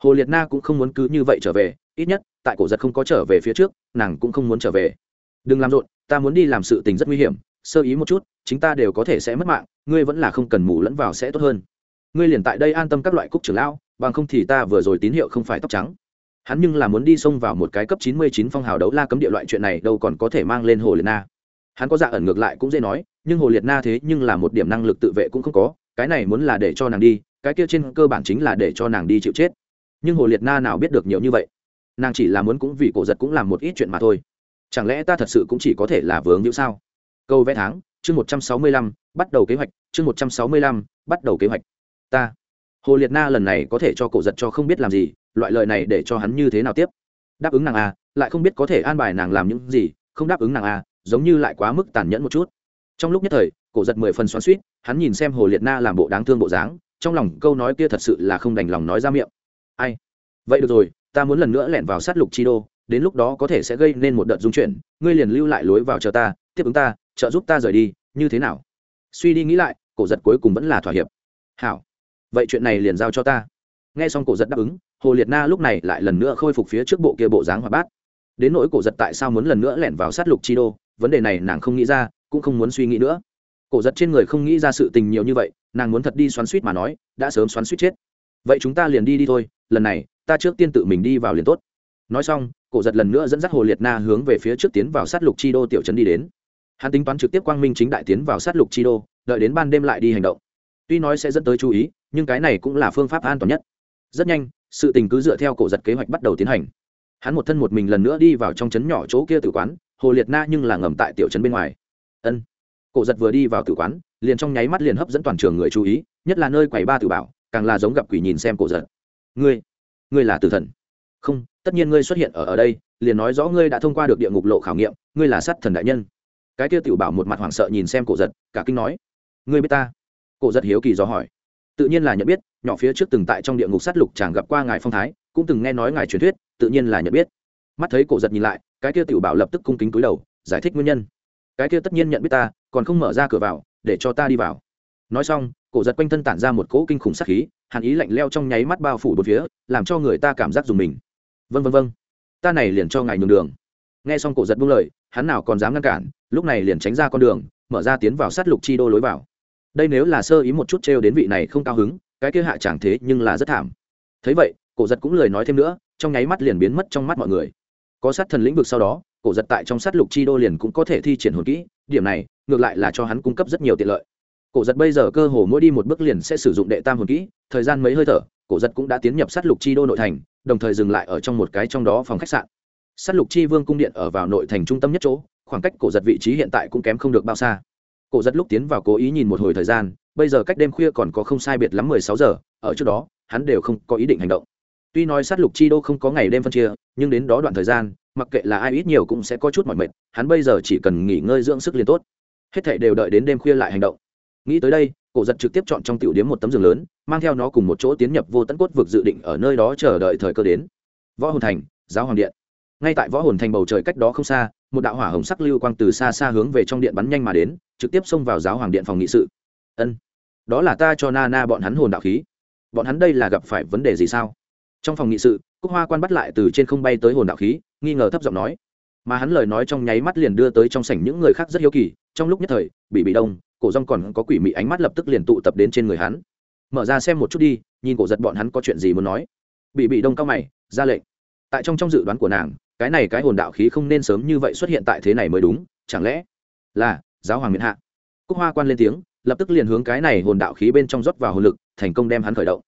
Hồ liệt na cũng không muốn cứ như vậy trở về, ít nhất, tại cổ giật không có trở về phía trước, nàng cũng không muốn trở về. Đừng làm rộn, ta muốn đi làm sự tình rất nguy hiểm, sơ ý một chút, chính ta đều có thể sẽ mất mạng, ngươi vẫn là không cần mù lẫn vào sẽ tốt hơn. Ngươi liền tại đây an tâm các loại cúc trưởng lão, bằng không thì ta vừa rồi tín hiệu không phải tóc trắng. Hắn nhưng là muốn đi xông vào một cái cấp chín mươi chín phong hào đấu la cấm địa loại chuyện này đâu còn có thể mang lên hồ liệt na. Hắn có dạ ẩn ngược lại cũng dễ nói nhưng hồ liệt na thế nhưng là một điểm năng lực tự vệ cũng không có, cái này muốn là để cho nàng đi, cái kia trên cơ bản chính là để cho nàng đi chịu chết. Nhưng hồ liệt na nào biết được nhiều như vậy? Nàng chỉ là muốn cũng vì cổ giật cũng làm một ít chuyện mà thôi. Chẳng lẽ ta thật sự cũng chỉ có thể là vướng như sao? Câu vẽ tháng, chương một trăm sáu mươi lăm, bắt đầu kế hoạch, chương một trăm sáu mươi lăm, bắt đầu kế hoạch. Ta. Hồ liệt na lần này có thể cho cổ giật cho không biết làm gì, loại lời này để cho hắn như thế nào tiếp? Đáp ứng nàng a lại không biết có thể an bài nàng làm những gì, không đáp ứng nàng a giống như lại quá mức tàn nhẫn một chút trong lúc nhất thời, cổ giật mười phần xoắn suýt hắn nhìn xem hồ liệt na làm bộ đáng thương bộ dáng, trong lòng câu nói kia thật sự là không đành lòng nói ra miệng. Ai? Vậy được rồi, ta muốn lần nữa lẻn vào sát lục chi đô, đến lúc đó có thể sẽ gây nên một đợt dung chuyển, ngươi liền lưu lại lối vào chờ ta, tiếp ứng ta, trợ giúp ta rời đi, như thế nào? Suy đi nghĩ lại, cổ giật cuối cùng vẫn là thỏa hiệp. Hảo, vậy chuyện này liền giao cho ta. Nghe xong cổ giật đáp ứng, hồ liệt na lúc này lại lần nữa khôi phục phía trước bộ kia bộ dáng hoạt bát. Đến nỗi cổ giật tại sao muốn lần nữa lẻn vào sát lục chi đô, vấn đề này nàng không nghĩ ra cũng không muốn suy nghĩ nữa. Cổ giật trên người không nghĩ ra sự tình nhiều như vậy, nàng muốn thật đi xoắn suýt mà nói, đã sớm xoắn suýt chết. Vậy chúng ta liền đi đi thôi, lần này, ta trước tiên tự mình đi vào liền tốt. Nói xong, cổ giật lần nữa dẫn dắt hồ liệt na hướng về phía trước tiến vào sát lục chi đô tiểu trấn đi đến. Hắn tính toán trực tiếp quang minh chính đại tiến vào sát lục chi đô, đợi đến ban đêm lại đi hành động. Tuy nói sẽ dẫn tới chú ý, nhưng cái này cũng là phương pháp an toàn nhất. Rất nhanh, sự tình cứ dựa theo cổ giật kế hoạch bắt đầu tiến hành. Hắn một thân một mình lần nữa đi vào trong trấn nhỏ chỗ kia tử quán, hồ liệt na nhưng là ngầm tại tiểu trấn bên ngoài ân. Cổ giật vừa đi vào tử quán, liền trong nháy mắt liền hấp dẫn toàn trường người chú ý, nhất là nơi quầy ba tử bảo, càng là giống gặp quỷ nhìn xem cổ giật. Ngươi ngươi là tử thần. Không, tất nhiên ngươi xuất hiện ở ở đây, liền nói rõ ngươi đã thông qua được địa ngục lộ khảo nghiệm, ngươi là sát thần đại nhân. Cái kia tiểu bảo một mặt hoảng sợ nhìn xem cổ giật, cả kinh nói. Ngươi biết ta? Cổ giật hiếu kỳ do hỏi. Tự nhiên là nhận biết, nhỏ phía trước từng tại trong địa ngục sát lục chàng gặp qua ngài phong thái, cũng từng nghe nói ngài truyền thuyết, tự nhiên là nhận biết. Mắt thấy cổ giật nhìn lại, cái kia tiểu bảo lập tức cung kính túi đầu, giải thích nguyên nhân cái kia tất nhiên nhận biết ta, còn không mở ra cửa vào, để cho ta đi vào. Nói xong, cổ giật quanh thân tản ra một cỗ kinh khủng sắc khí, hàn ý lạnh leo trong nháy mắt bao phủ bốn phía, làm cho người ta cảm giác dùng mình. Vân vân vân ta này liền cho ngài nhường đường. Nghe xong cổ giật buông lời, hắn nào còn dám ngăn cản, lúc này liền tránh ra con đường, mở ra tiến vào sát lục chi đô lối vào. Đây nếu là sơ ý một chút trêu đến vị này không cao hứng, cái kia hạ chẳng thế nhưng là rất thảm. Thấy vậy, cổ giật cũng lời nói thêm nữa, trong nháy mắt liền biến mất trong mắt mọi người. Có sát thần lĩnh vực sau đó cổ giật tại trong sát lục chi đô liền cũng có thể thi triển hồn kỹ, điểm này, ngược lại là cho hắn cung cấp rất nhiều tiện lợi. Cổ giật bây giờ cơ hồ mỗi đi một bước liền sẽ sử dụng đệ tam hồn kỹ, thời gian mấy hơi thở, cổ giật cũng đã tiến nhập sát lục chi đô nội thành, đồng thời dừng lại ở trong một cái trong đó phòng khách sạn. Sát lục chi vương cung điện ở vào nội thành trung tâm nhất chỗ, khoảng cách cổ giật vị trí hiện tại cũng kém không được bao xa. Cổ giật lúc tiến vào cố ý nhìn một hồi thời gian, bây giờ cách đêm khuya còn có không sai biệt lắm mười sáu giờ, ở trước đó, hắn đều không có ý định hành động tuy nói sát lục chi đô không có ngày đêm phân chia, nhưng đến đó đoạn thời gian, mặc kệ là ai ít nhiều cũng sẽ có chút mỏi mệt, hắn bây giờ chỉ cần nghỉ ngơi dưỡng sức liền tốt. Hết thảy đều đợi đến đêm khuya lại hành động. Nghĩ tới đây, cổ giật trực tiếp chọn trong tiểu điếm một tấm giường lớn, mang theo nó cùng một chỗ tiến nhập vô tận cốt vực dự định ở nơi đó chờ đợi thời cơ đến. Võ hồn thành, giáo hoàng điện. Ngay tại võ hồn thành bầu trời cách đó không xa, một đạo hỏa hồng sắc lưu quang từ xa xa hướng về trong điện bắn nhanh mà đến, trực tiếp xông vào giáo hoàng điện phòng nghị sự. Ân, đó là ta cho na na bọn hắn hồn đạo khí. Bọn hắn đây là gặp phải vấn đề gì sao? Trong phòng nghị sự, cúc hoa quan bắt lại từ trên không bay tới hồn đạo khí, nghi ngờ thấp giọng nói. Mà hắn lời nói trong nháy mắt liền đưa tới trong sảnh những người khác rất hiếu kỳ, trong lúc nhất thời bị bị đông, cổ rong còn có quỷ mị ánh mắt lập tức liền tụ tập đến trên người hắn. Mở ra xem một chút đi, nhìn cổ giật bọn hắn có chuyện gì muốn nói. Bị bị đông cao mày, ra lệnh. Tại trong trong dự đoán của nàng, cái này cái hồn đạo khí không nên sớm như vậy xuất hiện tại thế này mới đúng, chẳng lẽ là giáo hoàng miền hạ? Cúc hoa quan lên tiếng, lập tức liền hướng cái này hồn đạo khí bên trong rót vào hồn lực, thành công đem hắn khởi động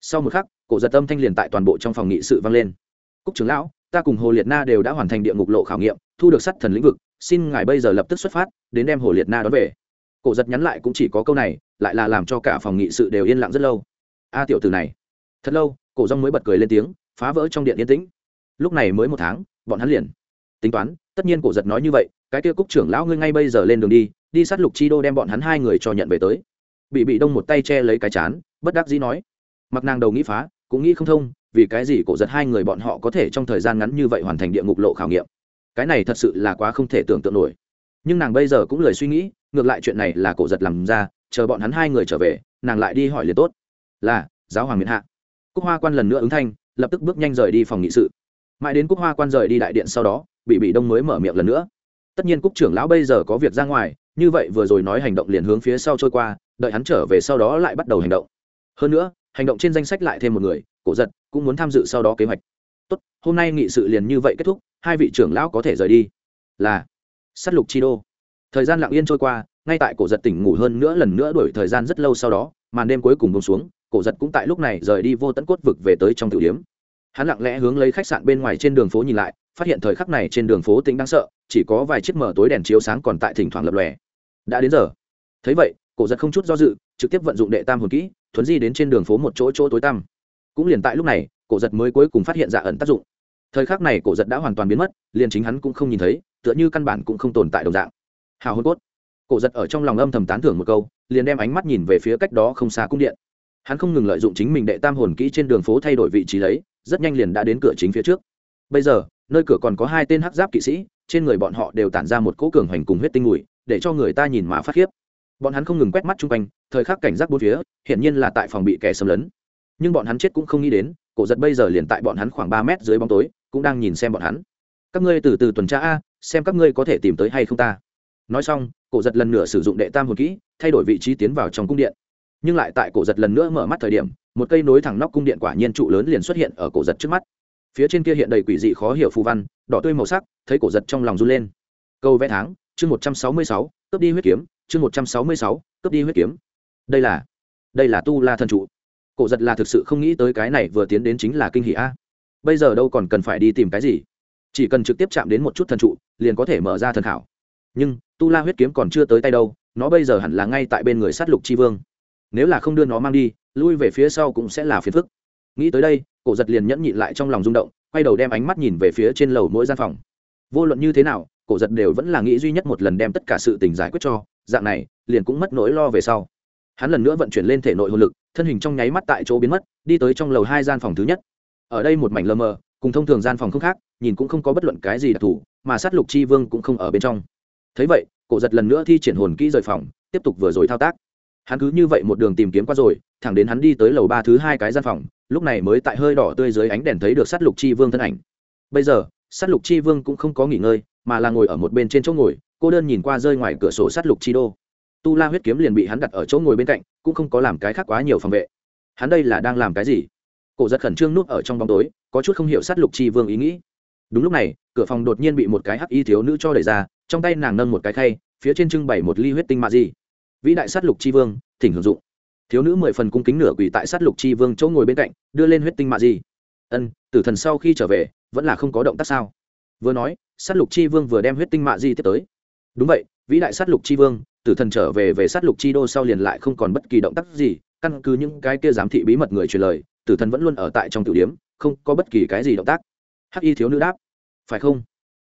sau một khắc, cổ giật âm thanh liền tại toàn bộ trong phòng nghị sự vang lên. Cúc trưởng lão, ta cùng hồ liệt na đều đã hoàn thành địa ngục lộ khảo nghiệm, thu được sắt thần lĩnh vực, xin ngài bây giờ lập tức xuất phát, đến đem hồ liệt na đón về. Cổ giật nhắn lại cũng chỉ có câu này, lại là làm cho cả phòng nghị sự đều yên lặng rất lâu. A tiểu từ này. Thật lâu, cổ rong mới bật cười lên tiếng, phá vỡ trong điện yên tĩnh. Lúc này mới một tháng, bọn hắn liền tính toán, tất nhiên cổ giật nói như vậy, cái kia cúc trưởng lão ngươi ngay bây giờ lên đường đi đi sát lục chi đô đem bọn hắn hai người cho nhận về tới. Bị bị đông một tay che lấy cái chán, bất đắc dĩ nói mặc nàng đầu nghĩ phá, cũng nghĩ không thông, vì cái gì cổ giật hai người bọn họ có thể trong thời gian ngắn như vậy hoàn thành địa ngục lộ khảo nghiệm? Cái này thật sự là quá không thể tưởng tượng nổi. Nhưng nàng bây giờ cũng lời suy nghĩ, ngược lại chuyện này là cổ giật làm ra, chờ bọn hắn hai người trở về, nàng lại đi hỏi liền tốt. Là, giáo hoàng miền hạ. Cúc hoa quan lần nữa ứng thanh, lập tức bước nhanh rời đi phòng nghị sự. Mãi đến cúc hoa quan rời đi đại điện sau đó bị bị đông mới mở miệng lần nữa. Tất nhiên cúc trưởng lão bây giờ có việc ra ngoài, như vậy vừa rồi nói hành động liền hướng phía sau trôi qua, đợi hắn trở về sau đó lại bắt đầu hành động. Hơn nữa hành động trên danh sách lại thêm một người, cổ giật, cũng muốn tham dự sau đó kế hoạch. Tốt, hôm nay nghị sự liền như vậy kết thúc, hai vị trưởng lão có thể rời đi. Là s á t lục chi đô. Thời gian lặng yên trôi qua, ngay tại cổ giật tỉnh ngủ hơn nữa lần nữa đổi thời gian rất lâu sau đó, màn đêm cuối cùng bông xuống, cổ giật cũng tại lúc này rời đi vô tận cốt vực về tới trong tử điếm. Hắn lặng lẽ hướng lấy khách sạn bên ngoài trên đường phố nhìn lại, phát hiện thời khắc này trên đường phố tính đáng sợ, chỉ có vài chiếc mở tối đèn chiếu sáng còn tại thỉnh thoảng lập lòe. Đã đến giờ. Thấy vậy, cổ giật không chút do dự, trực tiếp vận dụng đệ tam hồn kỹ thuấn di đến trên đường phố một chỗ chỗ tối tăm. Cũng liền tại lúc này, cổ giật mới cuối cùng phát hiện dạ ẩn tác dụng. Thời khắc này cổ giật đã hoàn toàn biến mất, liền chính hắn cũng không nhìn thấy, tựa như căn bản cũng không tồn tại đồng dạng. Hào hôn cốt. Cổ giật ở trong lòng âm thầm tán thưởng một câu, liền đem ánh mắt nhìn về phía cách đó không xa cung điện. Hắn không ngừng lợi dụng chính mình đệ tam hồn kỹ trên đường phố thay đổi vị trí lấy, rất nhanh liền đã đến cửa chính phía trước. Bây giờ, nơi cửa còn có hai tên hắc giáp kỵ sĩ, trên người bọn họ đều tản ra một cỗ cường hoành cùng huyết tinh mùi, để cho người ta nhìn mà phát khiếp. Bọn hắn không ngừng quét mắt chung quanh thời khắc cảnh giác bốn phía, hiển nhiên là tại phòng bị kẻ xâm lấn. Nhưng bọn hắn chết cũng không nghĩ đến, cổ giật bây giờ liền tại bọn hắn khoảng ba mét dưới bóng tối, cũng đang nhìn xem bọn hắn. Các ngươi từ từ tuần tra a, xem các ngươi có thể tìm tới hay không ta. Nói xong, cổ giật lần nữa sử dụng đệ tam hồn kỹ, thay đổi vị trí tiến vào trong cung điện. Nhưng lại tại cổ giật lần nữa mở mắt thời điểm, một cây nối thẳng nóc cung điện quả nhiên trụ lớn liền xuất hiện ở cổ giật trước mắt. Phía trên kia hiện đầy quỷ dị khó hiểu phù văn, đỏ tươi màu sắc, thấy cổ giật trong lòng run lên. Câu vẽ tháng, chương một trăm sáu mươi sáu, cướp đi huyết kiếm, chương một trăm sáu mươi sáu, cướp đi huyết kiếm đây là đây là tu la thần trụ. Cổ giật là thực sự không nghĩ tới cái này vừa tiến đến chính là kinh hỷ a. Bây giờ đâu còn cần phải đi tìm cái gì? Chỉ cần trực tiếp chạm đến một chút thần trụ, liền có thể mở ra thần khảo. Nhưng, tu la huyết kiếm còn chưa tới tay đâu, nó bây giờ hẳn là ngay tại bên người sát lục chi vương. Nếu là không đưa nó mang đi, lui về phía sau cũng sẽ là phiền phức. Nghĩ tới đây, cổ giật liền nhẫn nhịn lại trong lòng rung động, quay đầu đem ánh mắt nhìn về phía trên lầu mỗi gian phòng. Vô luận như thế nào, cổ giật đều vẫn là nghĩ duy nhất một lần đem tất cả sự tình giải quyết cho, dạng này, liền cũng mất nỗi lo về sau hắn lần nữa vận chuyển lên thể nội hồn lực, thân hình trong nháy mắt tại chỗ biến mất, đi tới trong lầu hai gian phòng thứ nhất. Ở đây một mảnh lơ mờ, cùng thông thường gian phòng không khác, nhìn cũng không có bất luận cái gì đặc thù, mà sát lục chi vương cũng không ở bên trong. Thấy vậy, cổ giật lần nữa thi triển hồn kỹ rời phòng, tiếp tục vừa rồi thao tác. Hắn cứ như vậy một đường tìm kiếm qua rồi, thẳng đến hắn đi tới lầu ba thứ hai cái gian phòng, lúc này mới tại hơi đỏ tươi dưới ánh đèn thấy được sát lục chi vương thân ảnh. Bây giờ, sát lục chi vương cũng không có nghỉ ngơi, mà là ngồi ở một bên trên chỗ ngồi, cô đơn nhìn qua rơi ngoài cửa sổ sát lục chi đô tu la huyết kiếm liền bị hắn đặt ở chỗ ngồi bên cạnh, cũng không có làm cái khác quá nhiều phòng vệ. Hắn đây là đang làm cái gì? Cổ giật khẩn trương núp ở trong bóng tối, có chút không hiểu sát lục chi vương ý nghĩ. Đúng lúc này, cửa phòng đột nhiên bị một cái hắc y thiếu nữ cho đẩy ra, trong tay nàng nâng một cái khay, phía trên trưng bày một ly huyết tinh mạ di vĩ đại sát lục chi vương, thỉnh hưởng dụng. Thiếu nữ mười phần cung kính nửa quỳ tại sát lục chi vương chỗ ngồi bên cạnh, đưa lên huyết tinh mạ di ân, tử thần sau khi trở về, vẫn là không có động tác sao? Vừa nói, sát lục chi vương vừa đem huyết tinh mạ di tiếp tới. Đúng vậy, vĩ đại sát lục chi vương tử thần trở về về sát lục chi đô sau liền lại không còn bất kỳ động tác gì, căn cứ những cái kia giám thị bí mật người truyền lời, tử thần vẫn luôn ở tại trong tiểu điếm, không có bất kỳ cái gì động tác. Hắc y thiếu nữ đáp, phải không?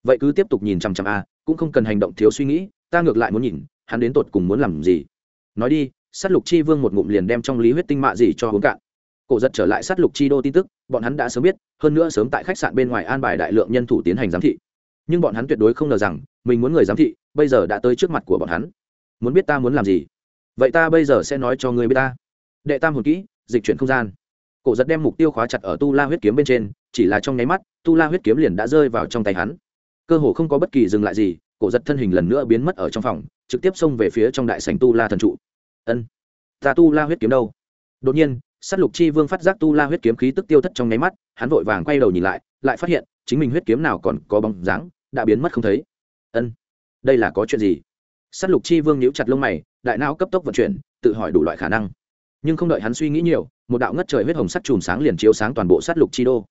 Vậy cứ tiếp tục nhìn chằm chằm a, cũng không cần hành động thiếu suy nghĩ, ta ngược lại muốn nhìn, hắn đến tột cùng muốn làm gì? Nói đi, sát lục chi vương một ngụm liền đem trong lý huyết tinh mạ gì cho uống cạn. Cổ giật trở lại sát lục chi đô tin tức, bọn hắn đã sớm biết, hơn nữa sớm tại khách sạn bên ngoài an bài đại lượng nhân thủ tiến hành giám thị. Nhưng bọn hắn tuyệt đối không ngờ rằng, mình muốn người giám thị, bây giờ đã tới trước mặt của bọn hắn muốn biết ta muốn làm gì? Vậy ta bây giờ sẽ nói cho người biết ta. Đệ tam hồn kỹ, dịch chuyển không gian. Cổ giật đem mục tiêu khóa chặt ở tu la huyết kiếm bên trên, chỉ là trong nháy mắt, tu la huyết kiếm liền đã rơi vào trong tay hắn. Cơ hồ không có bất kỳ dừng lại gì, cổ giật thân hình lần nữa biến mất ở trong phòng, trực tiếp xông về phía trong đại sành tu la thần trụ. Ân, ta tu la huyết kiếm đâu? Đột nhiên s á t lục chi vương phát giác tu la huyết kiếm khí tức tiêu thất trong nháy mắt, hắn vội vàng quay đầu nhìn lại lại phát hiện, chính mình huyết kiếm nào còn có bóng dáng, đã biến mất không thấy. Ân, đây là có chuyện gì? S á t lục chi vương nhíu chặt lông mày, đại não cấp tốc vận chuyển, tự hỏi đủ loại khả năng. Nhưng không đợi hắn suy nghĩ nhiều, một đạo ngất trời huyết hồng sắt chùm sáng liền chiếu sáng toàn bộ s á t lục chi đô.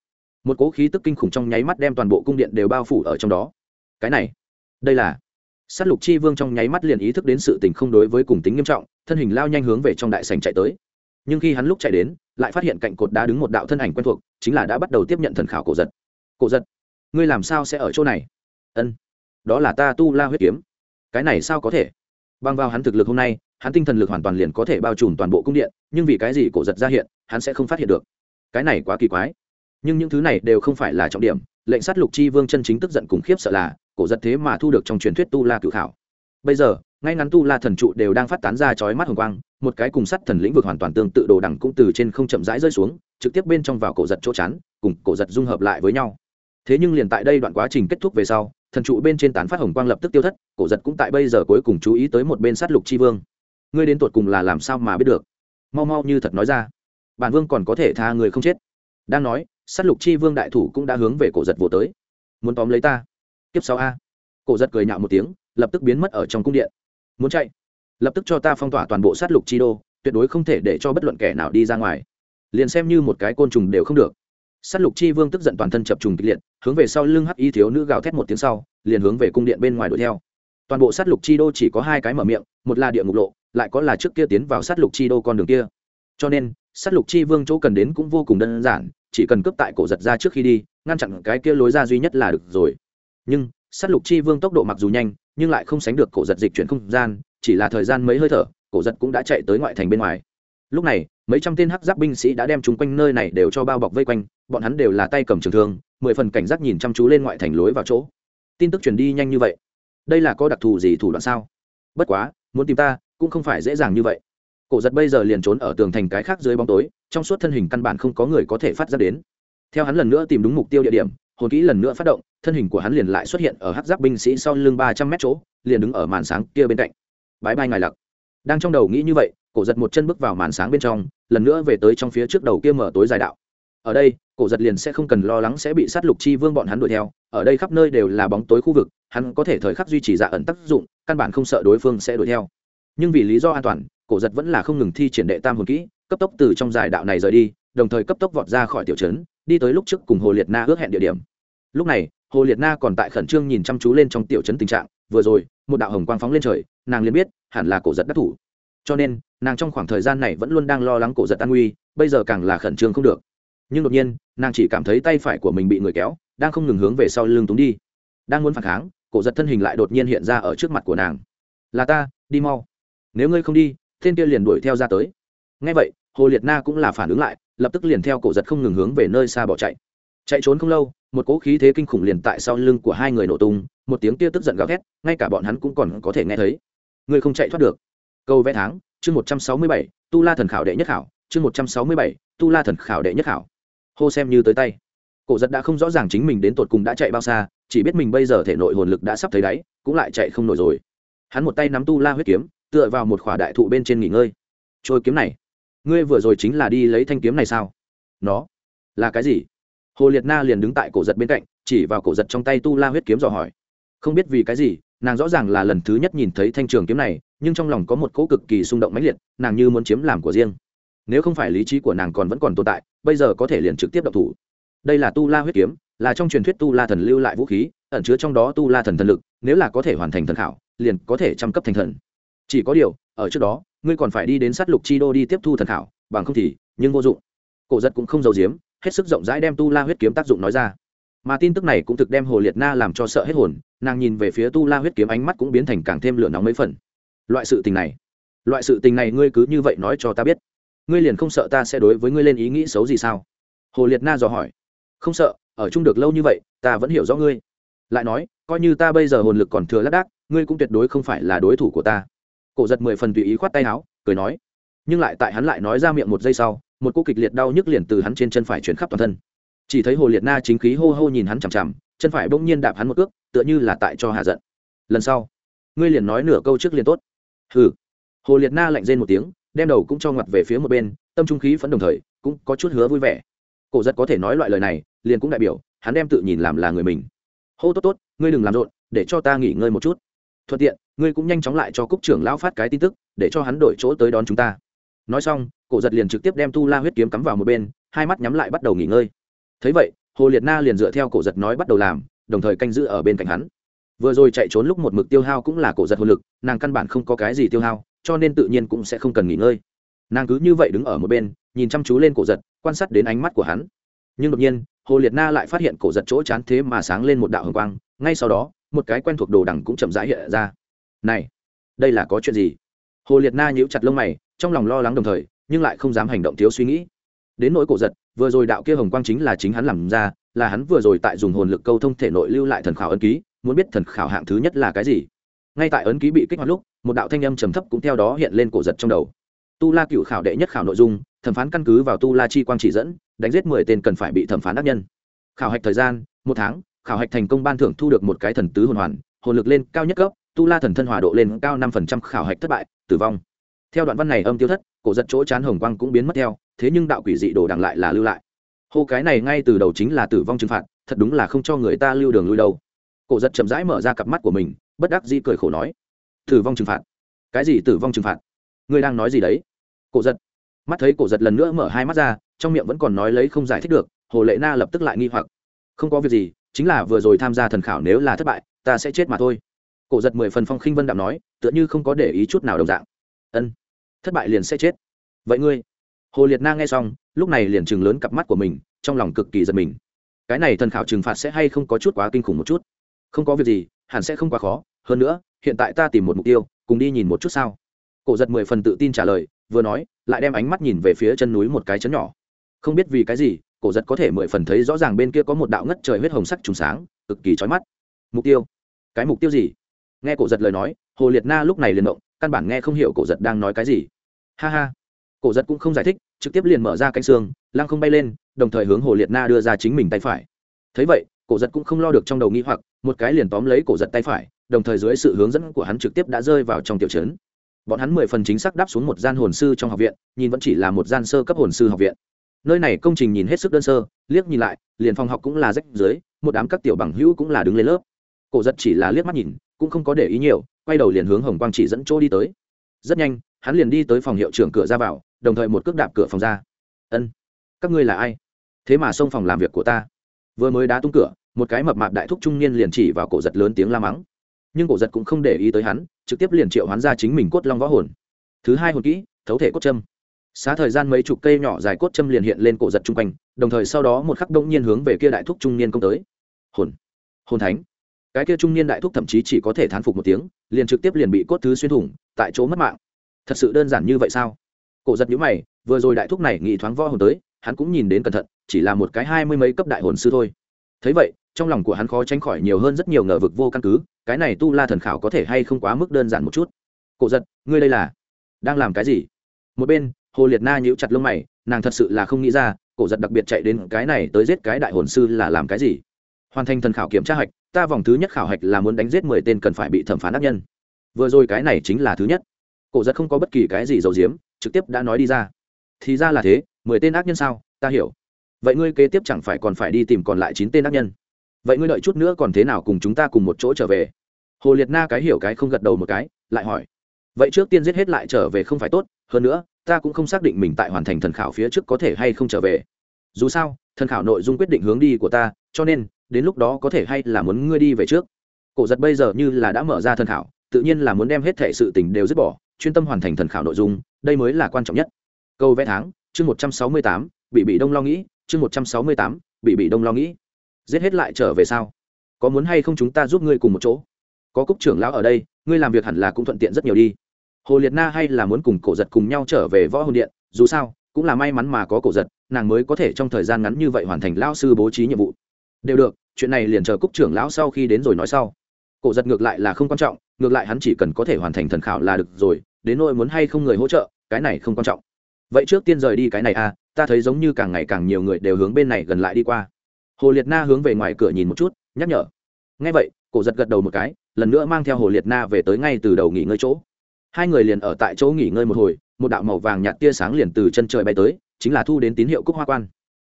Một cố khí tức kinh khủng trong nháy mắt đem toàn bộ cung điện đều bao phủ ở trong đó. Cái này, đây là s á t lục chi vương trong nháy mắt liền ý thức đến sự tình không đối với cùng tính nghiêm trọng, thân hình lao nhanh hướng về trong đại sành chạy tới. Nhưng khi hắn lúc chạy đến, lại phát hiện cạnh cột đá đứng một đạo thân ảnh quen thuộc, chính là đã bắt đầu tiếp nhận thần khảo cổ giật. Cổ giật, ngươi làm sao sẽ ở chỗ này? Ân, đó là ta tu la huyết kiếm cái này sao có thể? Bằng vào hắn thực lực hôm nay, hắn tinh thần lực hoàn toàn liền có thể bao trùm toàn bộ cung điện, nhưng vì cái gì cổ giật ra hiện, hắn sẽ không phát hiện được? Cái này quá kỳ quái. Nhưng những thứ này đều không phải là trọng điểm, lệnh sát lục chi vương chân chính tức giận cùng khiếp sợ là, cổ giật thế mà thu được trong truyền thuyết tu la cự khảo. Bây giờ, ngay ngắn tu la thần trụ đều đang phát tán ra chói mắt hồng quang, một cái cùng sắt thần lĩnh vực hoàn toàn tương tự đồ đẳng cũng từ trên không chậm rãi rơi xuống, trực tiếp bên trong vào cổ giật chỗ chắn cùng cổ giật dung hợp lại với nhau. Thế nhưng liền tại đây đoạn quá trình kết thúc về sau thần trụ bên trên tán phát hồng quang lập tức tiêu thất, cổ giật cũng tại bây giờ cuối cùng chú ý tới một bên sát lục chi vương. Ngươi đến tột cùng là làm sao mà biết được? Mau mau như thật nói ra. Bản vương còn có thể tha người không chết. Đang nói, sát lục chi vương đại thủ cũng đã hướng về cổ giật vô tới. Muốn tóm lấy ta? Tiếp sau a. Cổ giật cười nhạo một tiếng, lập tức biến mất ở trong cung điện. Muốn chạy? Lập tức cho ta phong tỏa toàn bộ sát lục chi đô, tuyệt đối không thể để cho bất luận kẻ nào đi ra ngoài. Liền xem như một cái côn trùng đều không được sát lục chi vương tức giận toàn thân chập trùng kịch liệt, hướng về sau lưng hắc y thiếu nữ gào thét một tiếng sau, liền hướng về cung điện bên ngoài đuổi theo. Toàn bộ sát lục chi đô chỉ có hai cái mở miệng, một là địa ngục lộ, lại có là trước kia tiến vào sát lục chi đô con đường kia. Cho nên, sát lục chi vương chỗ cần đến cũng vô cùng đơn giản, chỉ cần cướp tại cổ giật ra trước khi đi, ngăn chặn cái kia lối ra duy nhất là được rồi. Nhưng, sát lục chi vương tốc độ mặc dù nhanh, nhưng lại không sánh được cổ giật dịch chuyển không gian, chỉ là thời gian mấy hơi thở, cổ giật cũng đã chạy tới ngoại thành bên ngoài lúc này, mấy trăm tên hắc giáp binh sĩ đã đem chúng quanh nơi này đều cho bao bọc vây quanh, bọn hắn đều là tay cầm trường thương, mười phần cảnh giác nhìn chăm chú lên ngoại thành lối vào chỗ. Tin tức truyền đi nhanh như vậy, đây là có đặc thù gì thủ đoạn sao? Bất quá, muốn tìm ta, cũng không phải dễ dàng như vậy. Cổ giật bây giờ liền trốn ở tường thành cái khác dưới bóng tối, trong suốt thân hình căn bản không có người có thể phát ra đến. Theo hắn lần nữa tìm đúng mục tiêu địa điểm, hồn kỹ lần nữa phát động, thân hình của hắn liền lại xuất hiện ở hát giáp binh sĩ sau lưng ba trăm mét chỗ, liền đứng ở màn sáng kia bên cạnh. Bãi bay ngài lặc. Đang trong đầu nghĩ như vậy cổ giật một chân bước vào màn sáng bên trong, lần nữa về tới trong phía trước đầu kia mở tối dài đạo. Ở đây, cổ giật liền sẽ không cần lo lắng sẽ bị sát lục chi vương bọn hắn đuổi theo, ở đây khắp nơi đều là bóng tối khu vực, hắn có thể thời khắc duy trì dạ ẩn tác dụng, căn bản không sợ đối phương sẽ đuổi theo. Nhưng vì lý do an toàn, cổ giật vẫn là không ngừng thi triển đệ tam hồn kỹ, cấp tốc từ trong dài đạo này rời đi, đồng thời cấp tốc vọt ra khỏi tiểu trấn, đi tới lúc trước cùng hồ liệt na ước hẹn địa điểm. Lúc này, hồ liệt na còn tại khẩn trương nhìn chăm chú lên trong tiểu trấn tình trạng, vừa rồi, một đạo hồng quang phóng lên trời, nàng liền biết, hẳn là cổ giật đắc thủ cho nên, nàng trong khoảng thời gian này vẫn luôn đang lo lắng cổ giật an nguy, bây giờ càng là khẩn trương không được. Nhưng đột nhiên, nàng chỉ cảm thấy tay phải của mình bị người kéo, đang không ngừng hướng về sau lưng túng đi. Đang muốn phản kháng, cổ giật thân hình lại đột nhiên hiện ra ở trước mặt của nàng. Là ta, đi mau. Nếu ngươi không đi, thiên kia liền đuổi theo ra tới. Ngay vậy, hồ liệt na cũng là phản ứng lại, lập tức liền theo cổ giật không ngừng hướng về nơi xa bỏ chạy. Chạy trốn không lâu, một cỗ khí thế kinh khủng liền tại sau lưng của hai người nổ tung, một tiếng kia tức giận gào thét, ngay cả bọn hắn cũng còn có thể nghe thấy. Ngươi không chạy thoát được câu vẽ tháng, chương một trăm sáu mươi bảy, tu la thần khảo đệ nhất khảo, chương một trăm sáu mươi bảy, tu la thần khảo đệ nhất khảo. Hô xem như tới tay. Cổ giật đã không rõ ràng chính mình đến tột cùng đã chạy bao xa, chỉ biết mình bây giờ thể nội hồn lực đã sắp thấy đáy, cũng lại chạy không nổi rồi. Hắn một tay nắm tu la huyết kiếm, tựa vào một khỏa đại thụ bên trên nghỉ ngơi. Trôi kiếm này, ngươi vừa rồi chính là đi lấy thanh kiếm này sao? Nó, là cái gì? Hồ liệt na liền đứng tại cổ giật bên cạnh, chỉ vào cổ giật trong tay tu la huyết kiếm dò hỏi. Không biết vì cái gì nàng rõ ràng là lần thứ nhất nhìn thấy thanh trường kiếm này, nhưng trong lòng có một cỗ cực kỳ xung động mãnh liệt, nàng như muốn chiếm làm của riêng. Nếu không phải lý trí của nàng còn vẫn còn tồn tại, bây giờ có thể liền trực tiếp đập thủ. Đây là tu la huyết kiếm, là trong truyền thuyết tu la thần lưu lại vũ khí, ẩn chứa trong đó tu la thần thần lực, nếu là có thể hoàn thành thần khảo, liền có thể chăm cấp thành thần. Chỉ có điều, ở trước đó, ngươi còn phải đi đến sát lục chi đô đi tiếp thu thần khảo, bằng không thì, nhưng vô dụng. Cổ giật cũng không giàu giếm, hết sức rộng rãi đem tu la huyết kiếm tác dụng nói ra mà tin tức này cũng thực đem hồ liệt na làm cho sợ hết hồn, nàng nhìn về phía tu la huyết kiếm ánh mắt cũng biến thành càng thêm lửa nóng mấy phần. Loại sự tình này, loại sự tình này ngươi cứ như vậy nói cho ta biết. Ngươi liền không sợ ta sẽ đối với ngươi lên ý nghĩ xấu gì sao? Hồ liệt na dò hỏi. Không sợ, ở chung được lâu như vậy, ta vẫn hiểu rõ ngươi. Lại nói, coi như ta bây giờ hồn lực còn thừa lác đác, ngươi cũng tuyệt đối không phải là đối thủ của ta. Cổ giật mười phần tùy ý khoát tay áo, cười nói. Nhưng lại tại hắn lại nói ra miệng một giây sau, một cô kịch liệt đau nhức liền từ hắn trên chân phải chuyển khắp toàn thân chỉ thấy hồ liệt na chính khí hô hô nhìn hắn chằm chằm, chân phải bỗng nhiên đạp hắn một cước, tựa như là tại cho hạ giận. Lần sau, ngươi liền nói nửa câu trước liền tốt. Hừ. Hồ liệt na lạnh rên một tiếng, đem đầu cũng cho ngoặt về phía một bên, tâm trung khí phấn đồng thời, cũng có chút hứa vui vẻ. Cổ giật có thể nói loại lời này, liền cũng đại biểu, hắn đem tự nhìn làm là người mình. Hô, tốt tốt, ngươi đừng làm rộn, để cho ta nghỉ ngơi một chút. Thuận tiện, ngươi cũng nhanh chóng lại cho cúc trưởng lão phát cái tin tức, để cho hắn đổi chỗ tới đón chúng ta. Nói xong, cổ giật liền trực tiếp đem tu la huyết kiếm cắm vào một bên, hai mắt nhắm lại bắt đầu nghỉ ngơi thấy vậy, hồ liệt na liền dựa theo cổ giật nói bắt đầu làm, đồng thời canh giữ ở bên cạnh hắn. Vừa rồi chạy trốn lúc một mực tiêu hao cũng là cổ giật hồn lực, nàng căn bản không có cái gì tiêu hao, cho nên tự nhiên cũng sẽ không cần nghỉ ngơi. Nàng cứ như vậy đứng ở một bên, nhìn chăm chú lên cổ giật, quan sát đến ánh mắt của hắn. Nhưng đột nhiên, hồ liệt na lại phát hiện cổ giật chỗ chán thế mà sáng lên một đạo hồng quang, ngay sau đó, một cái quen thuộc đồ đằng cũng chậm rãi hiện ra. Này, đây là có chuyện gì? Hồ liệt na nhíu chặt lông mày, trong lòng lo lắng đồng thời, nhưng lại không dám hành động thiếu suy nghĩ đến nỗi cổ giật, vừa rồi đạo kia hồng quang chính là chính hắn làm ra, là hắn vừa rồi tại dùng hồn lực câu thông thể nội lưu lại thần khảo ấn ký, muốn biết thần khảo hạng thứ nhất là cái gì. Ngay tại ấn ký bị kích hoạt lúc, một đạo thanh âm trầm thấp cũng theo đó hiện lên cổ giật trong đầu. Tu la cựu khảo đệ nhất khảo nội dung, thẩm phán căn cứ vào tu la chi quang chỉ dẫn, đánh giết mười tên cần phải bị thẩm phán đắc nhân. Khảo hạch thời gian, một tháng, khảo hạch thành công ban thưởng thu được một cái thần tứ hồn hoàn, hồn lực lên cao nhất cấp, tu la thần thân hòa độ lên cao năm phần trăm khảo hạch thất bại, tử vong. Theo đoạn văn này âm tiêu thất, cổ giật chỗ chán hồng quang cũng biến mất theo thế nhưng đạo quỷ dị đồ đằng lại là lưu lại. Hô, cái này ngay từ đầu chính là tử vong trừng phạt, thật đúng là không cho người ta lưu đường lui đâu. Cổ giật chậm rãi mở ra cặp mắt của mình, bất đắc dĩ cười khổ nói, tử vong trừng phạt? Cái gì tử vong trừng phạt? Ngươi đang nói gì đấy? Cổ giật, mắt thấy cổ giật lần nữa mở hai mắt ra, trong miệng vẫn còn nói lấy không giải thích được, hồ lệ na lập tức lại nghi hoặc, không có việc gì, chính là vừa rồi tham gia thần khảo nếu là thất bại, ta sẽ chết mà thôi. Cổ giật mười phần phong khinh vân đạm nói, tựa như không có để ý chút nào đồng dạng. Ân, thất bại liền sẽ chết. Vậy ngươi hồ liệt na nghe xong, lúc này liền chừng lớn cặp mắt của mình, trong lòng cực kỳ giật mình. Cái này thần khảo trừng phạt sẽ hay không có chút quá kinh khủng một chút? Không có việc gì, hẳn sẽ không quá khó. Hơn nữa, hiện tại ta tìm một mục tiêu, cùng đi nhìn một chút sao? Cổ giật mười phần tự tin trả lời, vừa nói, lại đem ánh mắt nhìn về phía chân núi một cái chấn nhỏ. Không biết vì cái gì, cổ giật có thể mười phần thấy rõ ràng bên kia có một đạo ngất trời huyết hồng sắc trùng sáng, cực kỳ trói mắt. Mục tiêu? Cái mục tiêu gì? Nghe cổ giật lời nói, hồ liệt na lúc này liền động, căn bản nghe không hiểu cổ giật đang nói cái gì. Ha ha cổ giật cũng không giải thích, trực tiếp liền mở ra cánh xương, lăng không bay lên, đồng thời hướng hồ liệt na đưa ra chính mình tay phải. Thấy vậy, cổ giật cũng không lo được trong đầu nghi hoặc, một cái liền tóm lấy cổ giật tay phải, đồng thời dưới sự hướng dẫn của hắn trực tiếp đã rơi vào trong tiểu trấn. Bọn hắn mười phần chính xác đáp xuống một gian hồn sư trong học viện, nhìn vẫn chỉ là một gian sơ cấp hồn sư học viện. Nơi này công trình nhìn hết sức đơn sơ, liếc nhìn lại, liền phòng học cũng là rách dưới, một đám các tiểu bằng hữu cũng là đứng lên lớp. Cổ giật chỉ là liếc mắt nhìn, cũng không có để ý nhiều, quay đầu liền hướng hồng quang chỉ dẫn chỗ đi tới. Rất nhanh, hắn liền đi tới phòng hiệu trưởng cửa ra vào đồng thời một cước đạp cửa phòng ra. Ân, các ngươi là ai? Thế mà xông phòng làm việc của ta. Vừa mới đá tung cửa, một cái mập mạp đại thúc trung niên liền chỉ vào cổ giật lớn tiếng la mắng. Nhưng cổ giật cũng không để ý tới hắn, trực tiếp liền triệu hắn ra chính mình cốt long võ hồn. Thứ hai hồn kỹ, thấu thể cốt châm. Xá thời gian mấy chục cây nhỏ dài cốt châm liền hiện lên cổ giật chung quanh, đồng thời sau đó một khắc đông nhiên hướng về kia đại thúc trung niên công tới. Hồn hồn thánh. Cái kia trung niên đại thúc thậm chí chỉ có thể thán phục một tiếng, liền trực tiếp liền bị cốt thứ xuyên thủng, tại chỗ mất mạng. Thật sự đơn giản như vậy sao? Cổ giật nhữ mày, vừa rồi đại thúc này nghĩ thoáng võ hồn tới, hắn cũng nhìn đến cẩn thận, chỉ là một cái hai mươi mấy cấp đại hồn sư thôi. Thấy vậy, trong lòng của hắn khó tránh khỏi nhiều hơn rất nhiều ngờ vực vô căn cứ, cái này tu la thần khảo có thể hay không quá mức đơn giản một chút. Cổ giật, ngươi đây là đang làm cái gì? Một bên, hồ liệt na nhíu chặt lông mày, nàng thật sự là không nghĩ ra, cổ giật đặc biệt chạy đến cái này tới giết cái đại hồn sư là làm cái gì? Hoàn thành thần khảo kiểm tra hạch, ta vòng thứ nhất khảo hạch là muốn đánh giết mười tên cần phải bị thẩm phán ác nhân. Vừa rồi cái này chính là thứ nhất. Cổ giật không có bất kỳ cái gì giấu giếm trực tiếp đã nói đi ra. Thì ra là thế, mười tên ác nhân sao? Ta hiểu. Vậy ngươi kế tiếp chẳng phải còn phải đi tìm còn lại chín tên ác nhân? Vậy ngươi đợi chút nữa còn thế nào cùng chúng ta cùng một chỗ trở về? Hồ liệt na cái hiểu cái không gật đầu một cái, lại hỏi. Vậy trước tiên giết hết lại trở về không phải tốt, hơn nữa, ta cũng không xác định mình tại hoàn thành thần khảo phía trước có thể hay không trở về. Dù sao, thần khảo nội dung quyết định hướng đi của ta, cho nên, đến lúc đó có thể hay là muốn ngươi đi về trước. Cổ giật bây giờ như là đã mở ra thần khảo, tự nhiên là muốn đem hết thể sự tình đều dứt bỏ, chuyên tâm hoàn thành thần khảo nội dung đây mới là quan trọng nhất. Câu vẽ tháng, chương một trăm sáu mươi tám, bị bị đông lo nghĩ, chương một trăm sáu mươi tám, bị bị đông lo nghĩ. Giết hết lại trở về sao? Có muốn hay không chúng ta giúp ngươi cùng một chỗ? Có cúc trưởng lão ở đây, ngươi làm việc hẳn là cũng thuận tiện rất nhiều đi. Hồ liệt na hay là muốn cùng cổ giật cùng nhau trở về võ hồn điện, dù sao, cũng là may mắn mà có cổ giật, nàng mới có thể trong thời gian ngắn như vậy hoàn thành lão sư bố trí nhiệm vụ. Đều được, chuyện này liền chờ cúc trưởng lão sau khi đến rồi nói sau. Cổ giật ngược lại là không quan trọng, ngược lại hắn chỉ cần có thể hoàn thành thần khảo là được rồi đến nỗi muốn hay không người hỗ trợ, cái này không quan trọng. Vậy trước tiên rời đi cái này à ta thấy giống như càng ngày càng nhiều người đều hướng bên này gần lại đi qua. Hồ liệt na hướng về ngoài cửa nhìn một chút, nhắc nhở. Ngay vậy, cổ giật gật đầu một cái, lần nữa mang theo hồ liệt na về tới ngay từ đầu nghỉ ngơi chỗ. Hai người liền ở tại chỗ nghỉ ngơi một hồi, một đạo màu vàng nhạt tia sáng liền từ chân trời bay tới, chính là thu đến tín hiệu cúc hoa quan.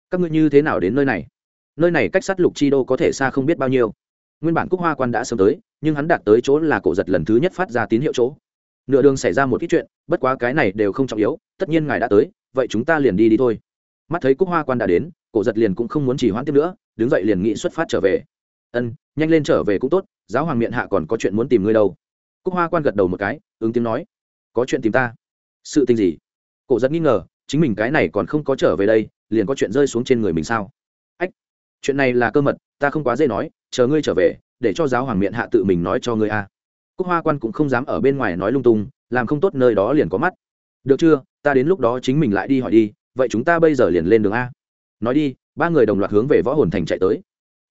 Các ngươi như thế nào đến nơi này? Nơi này cách sát lục chi đô có thể xa không biết bao nhiêu. Nguyên bản cúc hoa quan đã sớm tới, nhưng hắn đạt tới chỗ là cổ giật lần thứ nhất phát ra tín hiệu chỗ nửa đường xảy ra một ít chuyện, bất quá cái này đều không trọng yếu, tất nhiên ngài đã tới, vậy chúng ta liền đi đi thôi. Mắt thấy cúc hoa quan đã đến, cổ giật liền cũng không muốn chỉ hoãn tiếp nữa, đứng dậy liền nghị xuất phát trở về. Ân, nhanh lên trở về cũng tốt, giáo hoàng miệng hạ còn có chuyện muốn tìm ngươi đâu. Cúc hoa quan gật đầu một cái, ứng tiếng nói. Có chuyện tìm ta. Sự tình gì? Cổ giật nghi ngờ, chính mình cái này còn không có trở về đây, liền có chuyện rơi xuống trên người mình sao? Ách, chuyện này là cơ mật, ta không quá dễ nói, chờ ngươi trở về, để cho giáo hoàng miệng hạ tự mình nói cho ngươi a cúc hoa quan cũng không dám ở bên ngoài nói lung tung, làm không tốt nơi đó liền có mắt. Được chưa, ta đến lúc đó chính mình lại đi hỏi đi, vậy chúng ta bây giờ liền lên đường a. Nói đi, ba người đồng loạt hướng về võ hồn thành chạy tới.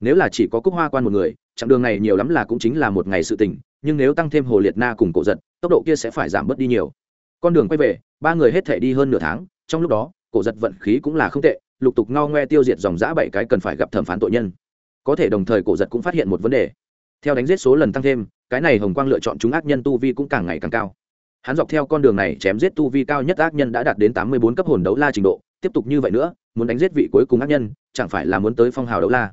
Nếu là chỉ có cúc hoa quan một người, chặng đường này nhiều lắm là cũng chính là một ngày sự tình, nhưng nếu tăng thêm hồ liệt na cùng cổ giật, tốc độ kia sẽ phải giảm bớt đi nhiều. Con đường quay về, ba người hết thể đi hơn nửa tháng, trong lúc đó, cổ giật vận khí cũng là không tệ, lục tục ngao ngoe tiêu diệt dòng giã bảy cái cần phải gặp thẩm phán tội nhân. Có thể đồng thời cổ giật cũng phát hiện một vấn đề. Theo đánh giết số lần tăng thêm cái này hồng quang lựa chọn chúng ác nhân tu vi cũng càng ngày càng cao. Hắn dọc theo con đường này chém giết tu vi cao nhất ác nhân đã đạt đến tám mươi bốn cấp hồn đấu la trình độ, tiếp tục như vậy nữa, muốn đánh giết vị cuối cùng ác nhân, chẳng phải là muốn tới phong hào đấu la.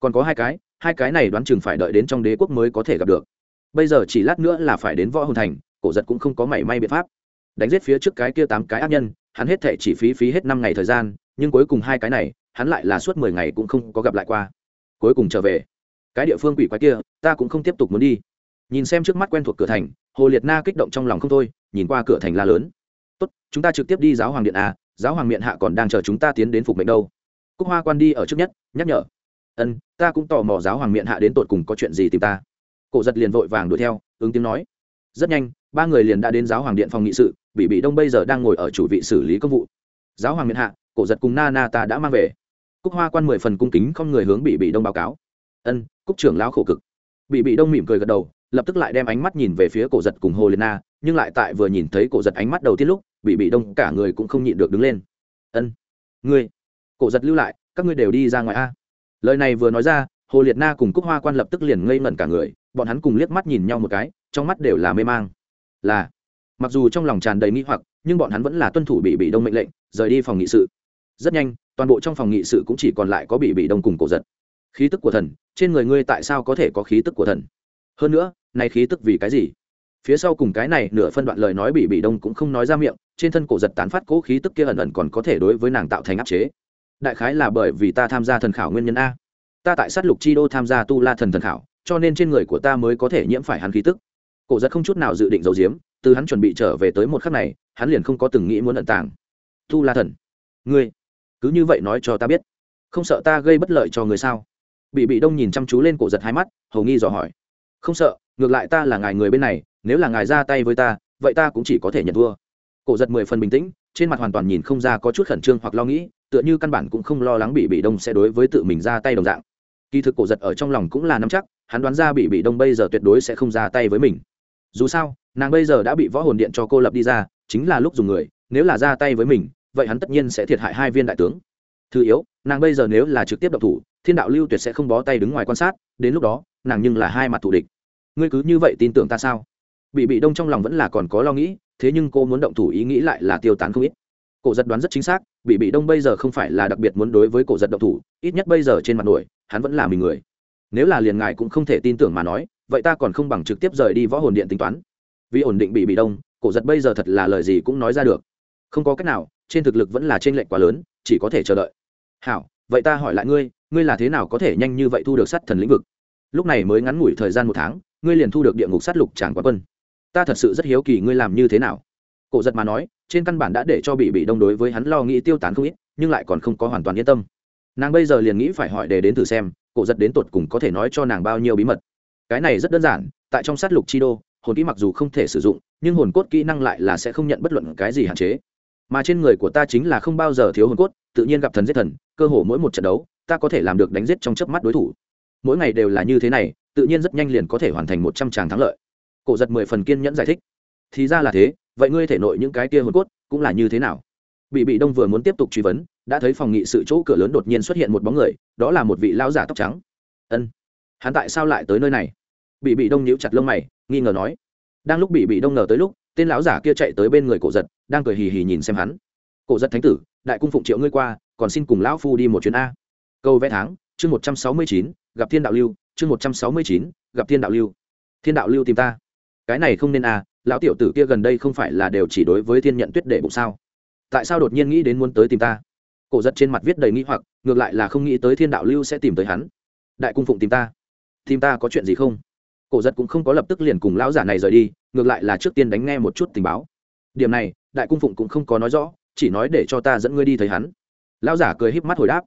Còn có hai cái hai cái này đoán chừng phải đợi đến trong đế quốc mới có thể gặp được. Bây giờ chỉ lát nữa là phải đến võ hồn thành, cổ giật cũng không có mảy may biện pháp. Đánh giết phía trước cái kia tám cái ác nhân, hắn hết thể chỉ phí phí hết năm ngày thời gian, nhưng cuối cùng hai cái này, hắn lại là suốt mười ngày cũng không có gặp lại qua. Cuối cùng trở về. Cái địa phương quỷ quái kia, ta cũng không tiếp tục muốn đi nhìn xem trước mắt quen thuộc cửa thành, hồ liệt na kích động trong lòng không thôi, nhìn qua cửa thành la lớn. Tốt, chúng ta trực tiếp đi giáo hoàng điện à giáo hoàng miệng hạ còn đang chờ chúng ta tiến đến phục mệnh đâu. Cúc hoa quan đi ở trước nhất, nhắc nhở. Ân, ta cũng tò mò giáo hoàng miệng hạ đến tột cùng có chuyện gì tìm ta. Cổ giật liền vội vàng đuổi theo, ứng tiếng nói. Rất nhanh, ba người liền đã đến giáo hoàng điện phòng nghị sự bị bị đông bây giờ đang ngồi ở chủ vị xử lý công vụ. Giáo hoàng miệng hạ, cổ giật cùng na na ta đã mang về. Cúc hoa quan mười phần cung kính không người hướng bị bị đông báo cáo. Ân, cúc trưởng lão khổ cực. Bị bị đông mỉm cười gật đầu lập tức lại đem ánh mắt nhìn về phía cổ giật cùng hồ liệt na nhưng lại tại vừa nhìn thấy cổ giật ánh mắt đầu tiên lúc, bị bị đông cả người cũng không nhịn được đứng lên. Ân, ngươi, cổ giật lưu lại, các ngươi đều đi ra ngoài a. Lời này vừa nói ra hồ liệt na cùng cúc hoa quan lập tức liền ngây ngẩn cả người, bọn hắn cùng liếc mắt nhìn nhau một cái, trong mắt đều là mê mang. Là, mặc dù trong lòng tràn đầy nghi hoặc, nhưng bọn hắn vẫn là tuân thủ bị bị đông mệnh lệnh, rời đi phòng nghị sự. Rất nhanh, toàn bộ trong phòng nghị sự cũng chỉ còn lại có bị bị đông cùng cổ giật. Khí tức của thần, trên người ngươi tại sao có thể có khí tức của thần? Hơn nữa này khí tức vì cái gì? Phía sau cùng cái này nửa phân đoạn lời nói bị bị đông cũng không nói ra miệng, trên thân cổ giật tán phát cố khí tức kia ẩn ẩn còn có thể đối với nàng tạo thành áp chế. Đại khái là bởi vì ta tham gia thần khảo nguyên nhân a. Ta tại sát lục chi đô tham gia tu la thần thần khảo, cho nên trên người của ta mới có thể nhiễm phải hắn khí tức. Cổ giật không chút nào dự định giấu giếm, từ hắn chuẩn bị trở về tới một khắc này, hắn liền không có từng nghĩ muốn ẩn tàng. Tu la thần. Ngươi, cứ như vậy nói cho ta biết. Không sợ ta gây bất lợi cho người sao? Bị bị đông nhìn chăm chú lên cổ giật hai mắt, hầu nghi dò hỏi không sợ, ngược lại ta là ngài người bên này, nếu là ngài ra tay với ta, vậy ta cũng chỉ có thể nhận thua. Cổ giật mười phần bình tĩnh, trên mặt hoàn toàn nhìn không ra có chút khẩn trương hoặc lo nghĩ, tựa như căn bản cũng không lo lắng bị bị đông sẽ đối với tự mình ra tay đồng dạng. Kỳ thực cổ giật ở trong lòng cũng là nắm chắc, hắn đoán ra bị bị đông bây giờ tuyệt đối sẽ không ra tay với mình. Dù sao, nàng bây giờ đã bị võ hồn điện cho cô lập đi ra, chính là lúc dùng người, nếu là ra tay với mình, vậy hắn tất nhiên sẽ thiệt hại hai viên đại tướng. Thứ yếu, nàng bây giờ nếu là trực tiếp độc thủ, thiên đạo lưu tuyệt sẽ không bó tay đứng ngoài quan sát, đến lúc đó, nàng nhưng là hai mặt thủ địch ngươi cứ như vậy tin tưởng ta sao? Bị bị đông trong lòng vẫn là còn có lo nghĩ, thế nhưng cô muốn động thủ ý nghĩ lại là tiêu tán không ít. Cổ giật đoán rất chính xác, bị bị đông bây giờ không phải là đặc biệt muốn đối với cổ giật động thủ, ít nhất bây giờ trên mặt nổi, hắn vẫn là mình người. Nếu là liền ngài cũng không thể tin tưởng mà nói, vậy ta còn không bằng trực tiếp rời đi võ hồn điện tính toán. Vì ổn định bị bị đông, cổ giật bây giờ thật là lời gì cũng nói ra được. Không có cách nào, trên thực lực vẫn là trên lệnh quá lớn, chỉ có thể chờ đợi. Hảo, vậy ta hỏi lại ngươi ngươi là thế nào có thể nhanh như vậy thu được sát thần lĩnh vực? Lúc này mới ngắn ngủi thời gian một tháng ngươi liền thu được địa ngục sát lục tràng quá quân. Ta thật sự rất hiếu kỳ ngươi làm như thế nào. Cổ giật mà nói, trên căn bản đã để cho bị bị đông đối với hắn lo nghĩ tiêu tán không ít, nhưng lại còn không có hoàn toàn yên tâm. Nàng bây giờ liền nghĩ phải hỏi để đến thử xem, cổ giật đến tột cùng có thể nói cho nàng bao nhiêu bí mật. Cái này rất đơn giản, tại trong sát lục chi đô, hồn kỹ mặc dù không thể sử dụng, nhưng hồn cốt kỹ năng lại là sẽ không nhận bất luận cái gì hạn chế. Mà trên người của ta chính là không bao giờ thiếu hồn cốt, tự nhiên gặp thần giết thần, cơ hồ mỗi một trận đấu, ta có thể làm được đánh giết trong chớp mắt đối thủ mỗi ngày đều là như thế này, tự nhiên rất nhanh liền có thể hoàn thành một trăm tràng thắng lợi. Cổ giật mười phần kiên nhẫn giải thích. Thì ra là thế, vậy ngươi thể nội những cái kia hồn cốt cũng là như thế nào? Bị bị đông vừa muốn tiếp tục truy vấn, đã thấy phòng nghị sự chỗ cửa lớn đột nhiên xuất hiện một bóng người, đó là một vị lão giả tóc trắng. Ân, hắn tại sao lại tới nơi này? Bị bị đông nhíu chặt lông mày, nghi ngờ nói. Đang lúc bị bị đông ngờ tới lúc, tên lão giả kia chạy tới bên người cổ giật, đang cười hì hì nhìn xem hắn. Cổ giật thánh tử, đại cung phụng triệu ngươi qua, còn xin cùng lão phu đi một chuyến a. Câu vẽ tháng, chương một trăm sáu mươi chín gặp thiên đạo lưu chương một trăm sáu mươi chín gặp thiên đạo lưu. Thiên đạo lưu tìm ta. Cái này không nên à, lão tiểu tử kia gần đây không phải là đều chỉ đối với thiên nhận tuyết đệ bụng sao? Tại sao đột nhiên nghĩ đến muốn tới tìm ta? Cổ giật trên mặt viết đầy nghĩ hoặc ngược lại là không nghĩ tới thiên đạo lưu sẽ tìm tới hắn. Đại cung phụng tìm ta. Tìm ta có chuyện gì không? Cổ giật cũng không có lập tức liền cùng lão giả này rời đi ngược lại là trước tiên đánh nghe một chút tình báo. Điểm này đại cung phụng cũng không có nói rõ chỉ nói để cho ta dẫn ngươi đi thấy hắn. Lão giả cười híp mắt hồi đáp.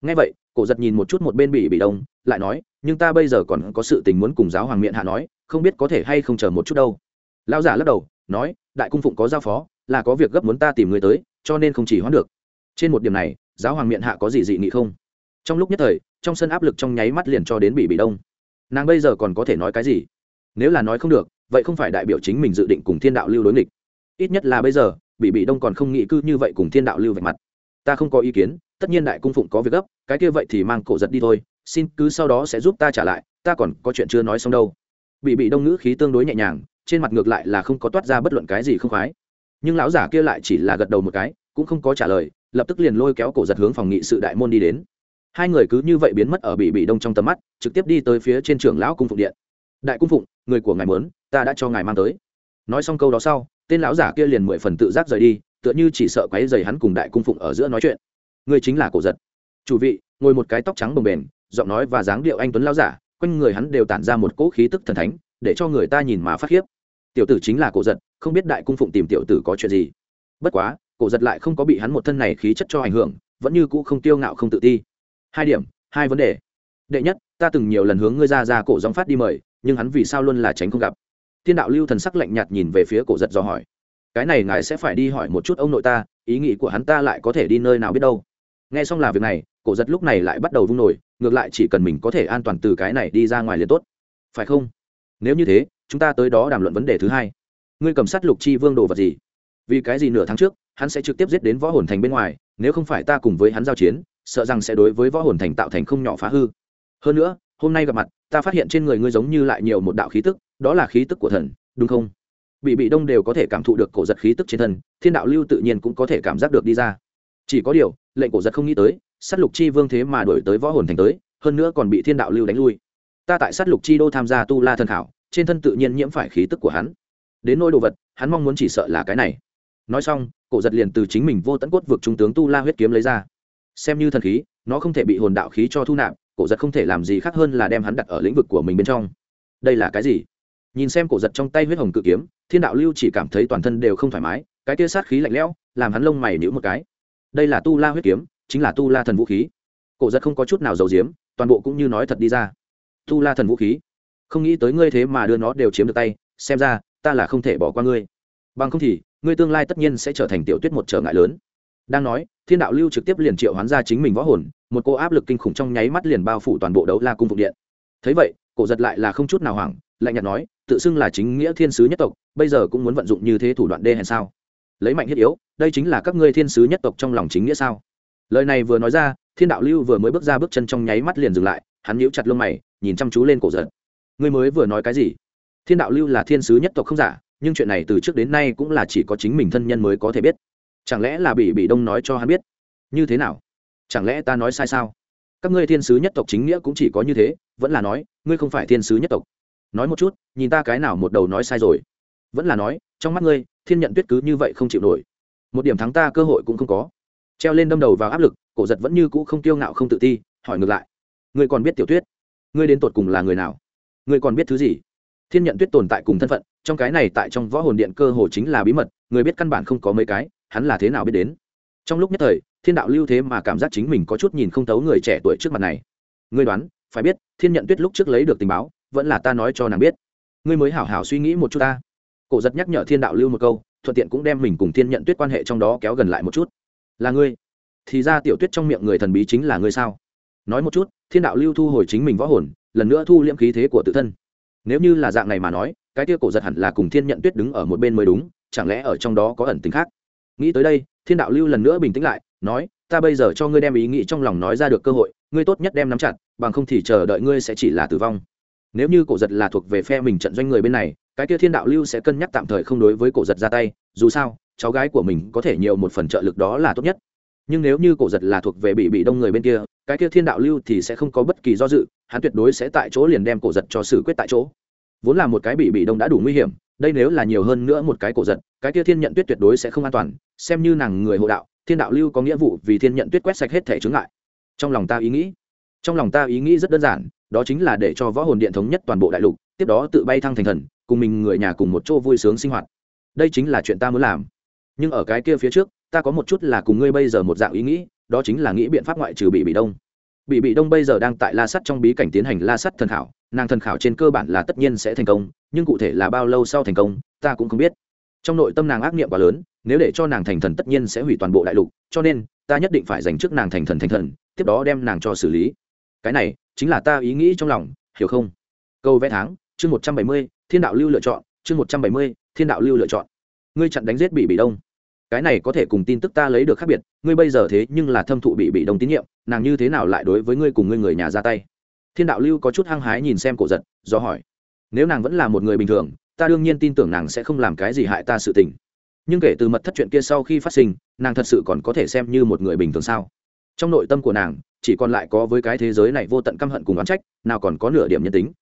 Nghe vậy cổ giật nhìn một chút một bên bị bị đông lại nói, nhưng ta bây giờ còn có sự tình muốn cùng giáo hoàng miệng hạ nói, không biết có thể hay không chờ một chút đâu. Lão giả lắc đầu, nói, đại cung phụng có giao phó, là có việc gấp muốn ta tìm người tới, cho nên không chỉ hoãn được. Trên một điểm này, giáo hoàng miệng hạ có gì dị nghị không? Trong lúc nhất thời, trong sân áp lực trong nháy mắt liền cho đến bị bị đông. Nàng bây giờ còn có thể nói cái gì? Nếu là nói không được, vậy không phải đại biểu chính mình dự định cùng thiên đạo lưu đối nghịch. Ít nhất là bây giờ, bị bị đông còn không nghĩ cư như vậy cùng thiên đạo lưu vạch mặt. Ta không có ý kiến, tất nhiên đại cung phụng có việc gấp, cái kia vậy thì mang cổ giật đi thôi xin cứ sau đó sẽ giúp ta trả lại, ta còn có chuyện chưa nói xong đâu. Bị bị đông ngữ khí tương đối nhẹ nhàng, trên mặt ngược lại là không có toát ra bất luận cái gì không khoái. Nhưng lão giả kia lại chỉ là gật đầu một cái, cũng không có trả lời, lập tức liền lôi kéo cổ giật hướng phòng nghị sự đại môn đi đến. Hai người cứ như vậy biến mất ở bị bị đông trong tầm mắt, trực tiếp đi tới phía trên trường lão cung phụng điện. Đại cung phụng, người của ngài muốn, ta đã cho ngài mang tới. Nói xong câu đó sau, tên lão giả kia liền mười phần tự giác rời đi, tựa như chỉ sợ quấy dày hắn cùng đại cung phụng ở giữa nói chuyện. Người chính là cổ giật. Chủ vị, ngồi một cái tóc trắng bồng bềnh giọng nói và dáng điệu anh tuấn lão giả, quanh người hắn đều tản ra một cỗ khí tức thần thánh, để cho người ta nhìn mà phát khiếp. Tiểu tử chính là cổ giật, không biết đại cung phụng tìm tiểu tử có chuyện gì. Bất quá, cổ giật lại không có bị hắn một thân này khí chất cho ảnh hưởng, vẫn như cũ không tiêu ngạo không tự ti. Hai điểm, hai vấn đề. Đệ nhất, ta từng nhiều lần hướng ngươi ra ra cổ gióng phát đi mời, nhưng hắn vì sao luôn là tránh không gặp? Thiên đạo lưu thần sắc lạnh nhạt nhìn về phía cổ giật do hỏi. Cái này ngài sẽ phải đi hỏi một chút ông nội ta, ý nghĩ của hắn ta lại có thể đi nơi nào biết đâu. Nghe xong là việc này cổ giật lúc này lại bắt đầu vung nổi, ngược lại chỉ cần mình có thể an toàn từ cái này đi ra ngoài liền tốt. Phải không? Nếu như thế, chúng ta tới đó đàm luận vấn đề thứ hai. Ngươi cầm sát lục chi vương đồ vật gì? Vì cái gì nửa tháng trước, hắn sẽ trực tiếp giết đến võ hồn thành bên ngoài, nếu không phải ta cùng với hắn giao chiến, sợ rằng sẽ đối với võ hồn thành tạo thành không nhỏ phá hư. Hơn nữa, hôm nay gặp mặt, ta phát hiện trên người ngươi giống như lại nhiều một đạo khí tức, đó là khí tức của thần, đúng không? Bị bị đông đều có thể cảm thụ được cổ giật khí tức trên thân, thiên đạo lưu tự nhiên cũng có thể cảm giác được đi ra. Chỉ có điều, lệnh cổ giật không nghĩ tới s á t lục chi vương thế mà đổi tới võ hồn thành tới, hơn nữa còn bị thiên đạo lưu đánh lui. Ta tại s á t lục chi đô tham gia tu la thần khảo, trên thân tự nhiên nhiễm phải khí tức của hắn. Đến nỗi đồ vật, hắn mong muốn chỉ sợ là cái này. Nói xong, cổ giật liền từ chính mình vô tận cốt vực trung tướng tu la huyết kiếm lấy ra. Xem như thần khí, nó không thể bị hồn đạo khí cho thu nạp, cổ giật không thể làm gì khác hơn là đem hắn đặt ở lĩnh vực của mình bên trong. Đây là cái gì? Nhìn xem cổ giật trong tay huyết hồng cự kiếm, thiên đạo lưu chỉ cảm thấy toàn thân đều không thoải mái, cái tia sát khí lạnh lẽo, làm hắn lông mày nhữ một cái. Đây là tu la huyết kiếm chính là tu la thần vũ khí. Cổ giật không có chút nào giàu diếm toàn bộ cũng như nói thật đi ra. Tu la thần vũ khí. Không nghĩ tới ngươi thế mà đưa nó đều chiếm được tay, xem ra, ta là không thể bỏ qua ngươi. Bằng không thì, ngươi tương lai tất nhiên sẽ trở thành tiểu tuyết một trở ngại lớn. Đang nói, thiên đạo lưu trực tiếp liền triệu hoán ra chính mình võ hồn, một cô áp lực kinh khủng trong nháy mắt liền bao phủ toàn bộ đấu la cung phục điện. Thấy vậy, cổ giật lại là không chút nào hoảng, lạnh nhạt nói, tự xưng là chính nghĩa thiên sứ nhất tộc, bây giờ cũng muốn vận dụng như thế thủ đoạn đê hèn sao? Lấy mạnh thiết yếu, đây chính là các ngươi thiên sứ nhất tộc trong lòng chính nghĩa sao? Lời này vừa nói ra, thiên đạo lưu vừa mới bước ra bước chân trong nháy mắt liền dừng lại, hắn nhíu chặt lông mày, nhìn chăm chú lên cổ giật. Ngươi mới vừa nói cái gì? Thiên đạo lưu là thiên sứ nhất tộc không giả, nhưng chuyện này từ trước đến nay cũng là chỉ có chính mình thân nhân mới có thể biết. Chẳng lẽ là bị bị đông nói cho hắn biết? Như thế nào? Chẳng lẽ ta nói sai sao? Các ngươi thiên sứ nhất tộc chính nghĩa cũng chỉ có như thế, vẫn là nói, ngươi không phải thiên sứ nhất tộc. Nói một chút, nhìn ta cái nào một đầu nói sai rồi. Vẫn là nói, trong mắt ngươi, thiên nhận tuyết cứ như vậy không chịu nổi. Một điểm thắng ta cơ hội cũng không có treo lên đâm đầu vào áp lực, cổ giật vẫn như cũ không kiêu ngạo không tự ti, hỏi ngược lại. Ngươi còn biết tiểu tuyết ngươi đến tột cùng là người nào? Ngươi còn biết thứ gì? Thiên nhận tuyết tồn tại cùng thân phận, trong cái này tại trong võ hồn điện cơ hồ chính là bí mật, người biết căn bản không có mấy cái, hắn là thế nào biết đến? Trong lúc nhất thời, thiên đạo lưu thế mà cảm giác chính mình có chút nhìn không thấu người trẻ tuổi trước mặt này. Ngươi đoán, phải biết, thiên nhận tuyết lúc trước lấy được tình báo, vẫn là ta nói cho nàng biết. Ngươi mới hảo hảo suy nghĩ một chút ta. Cổ giật nhắc nhở thiên đạo lưu một câu, thuận tiện cũng đem mình cùng thiên nhận tuyết quan hệ trong đó kéo gần lại một chút là ngươi? Thì ra tiểu tuyết trong miệng người thần bí chính là ngươi sao? Nói một chút, thiên đạo lưu thu hồi chính mình võ hồn, lần nữa thu liễm khí thế của tự thân. Nếu như là dạng này mà nói, cái kia cổ giật hẳn là cùng thiên nhận tuyết đứng ở một bên mới đúng, chẳng lẽ ở trong đó có ẩn tính khác? Nghĩ tới đây, thiên đạo lưu lần nữa bình tĩnh lại, nói, ta bây giờ cho ngươi đem ý nghĩ trong lòng nói ra được cơ hội, ngươi tốt nhất đem nắm chặt, bằng không thì chờ đợi ngươi sẽ chỉ là tử vong. Nếu như cổ giật là thuộc về phe mình trận doanh người bên này cái kia thiên đạo lưu sẽ cân nhắc tạm thời không đối với cổ giật ra tay, dù sao, cháu gái của mình có thể nhiều một phần trợ lực đó là tốt nhất. Nhưng nếu như cổ giật là thuộc về bị bị đông người bên kia, cái kia thiên đạo lưu thì sẽ không có bất kỳ do dự, hắn tuyệt đối sẽ tại chỗ liền đem cổ giật cho xử quyết tại chỗ. Vốn là một cái bị bị đông đã đủ nguy hiểm, đây nếu là nhiều hơn nữa một cái cổ giật, cái kia thiên nhận tuyết tuyệt đối sẽ không an toàn, xem như nàng người hộ đạo, thiên đạo lưu có nghĩa vụ vì thiên nhận tuyết quét sạch hết thể chướng ngại. Trong lòng ta ý nghĩ, trong lòng ta ý nghĩ rất đơn giản, đó chính là để cho võ hồn điện thống nhất toàn bộ đại lục, tiếp đó tự bay thăng thành thần cùng mình người nhà cùng một chỗ vui sướng sinh hoạt. Đây chính là chuyện ta muốn làm. Nhưng ở cái kia phía trước, ta có một chút là cùng ngươi bây giờ một dạng ý nghĩ, đó chính là nghĩ biện pháp ngoại trừ bị bị đông. Bị bị đông bây giờ đang tại la sắt trong bí cảnh tiến hành la sắt thần khảo, nàng thần khảo trên cơ bản là tất nhiên sẽ thành công, nhưng cụ thể là bao lâu sau thành công, ta cũng không biết. Trong nội tâm nàng ác niệm quá lớn, nếu để cho nàng thành thần tất nhiên sẽ hủy toàn bộ đại lục, cho nên, ta nhất định phải dành trước nàng thành thần thành thần, tiếp đó đem nàng cho xử lý. Cái này, chính là ta ý nghĩ trong lòng, hiểu không? Câu vẽ tháng, chương một trăm bảy mươi thiên đạo lưu lựa chọn, chương một trăm bảy mươi, thiên đạo lưu lựa chọn. Ngươi chặn đánh giết bị bị đông. Cái này có thể cùng tin tức ta lấy được khác biệt, ngươi bây giờ thế nhưng là thâm thụ bị bị đông tín nhiệm, nàng như thế nào lại đối với ngươi cùng ngươi người nhà ra tay? Thiên đạo lưu có chút hăng hái nhìn xem cổ giật, do hỏi. Nếu nàng vẫn là một người bình thường, ta đương nhiên tin tưởng nàng sẽ không làm cái gì hại ta sự tình. Nhưng kể từ mật thất chuyện kia sau khi phát sinh, nàng thật sự còn có thể xem như một người bình thường sao? Trong nội tâm của nàng, chỉ còn lại có với cái thế giới này vô tận căm hận cùng oán trách, nào còn có nửa điểm nhân tính.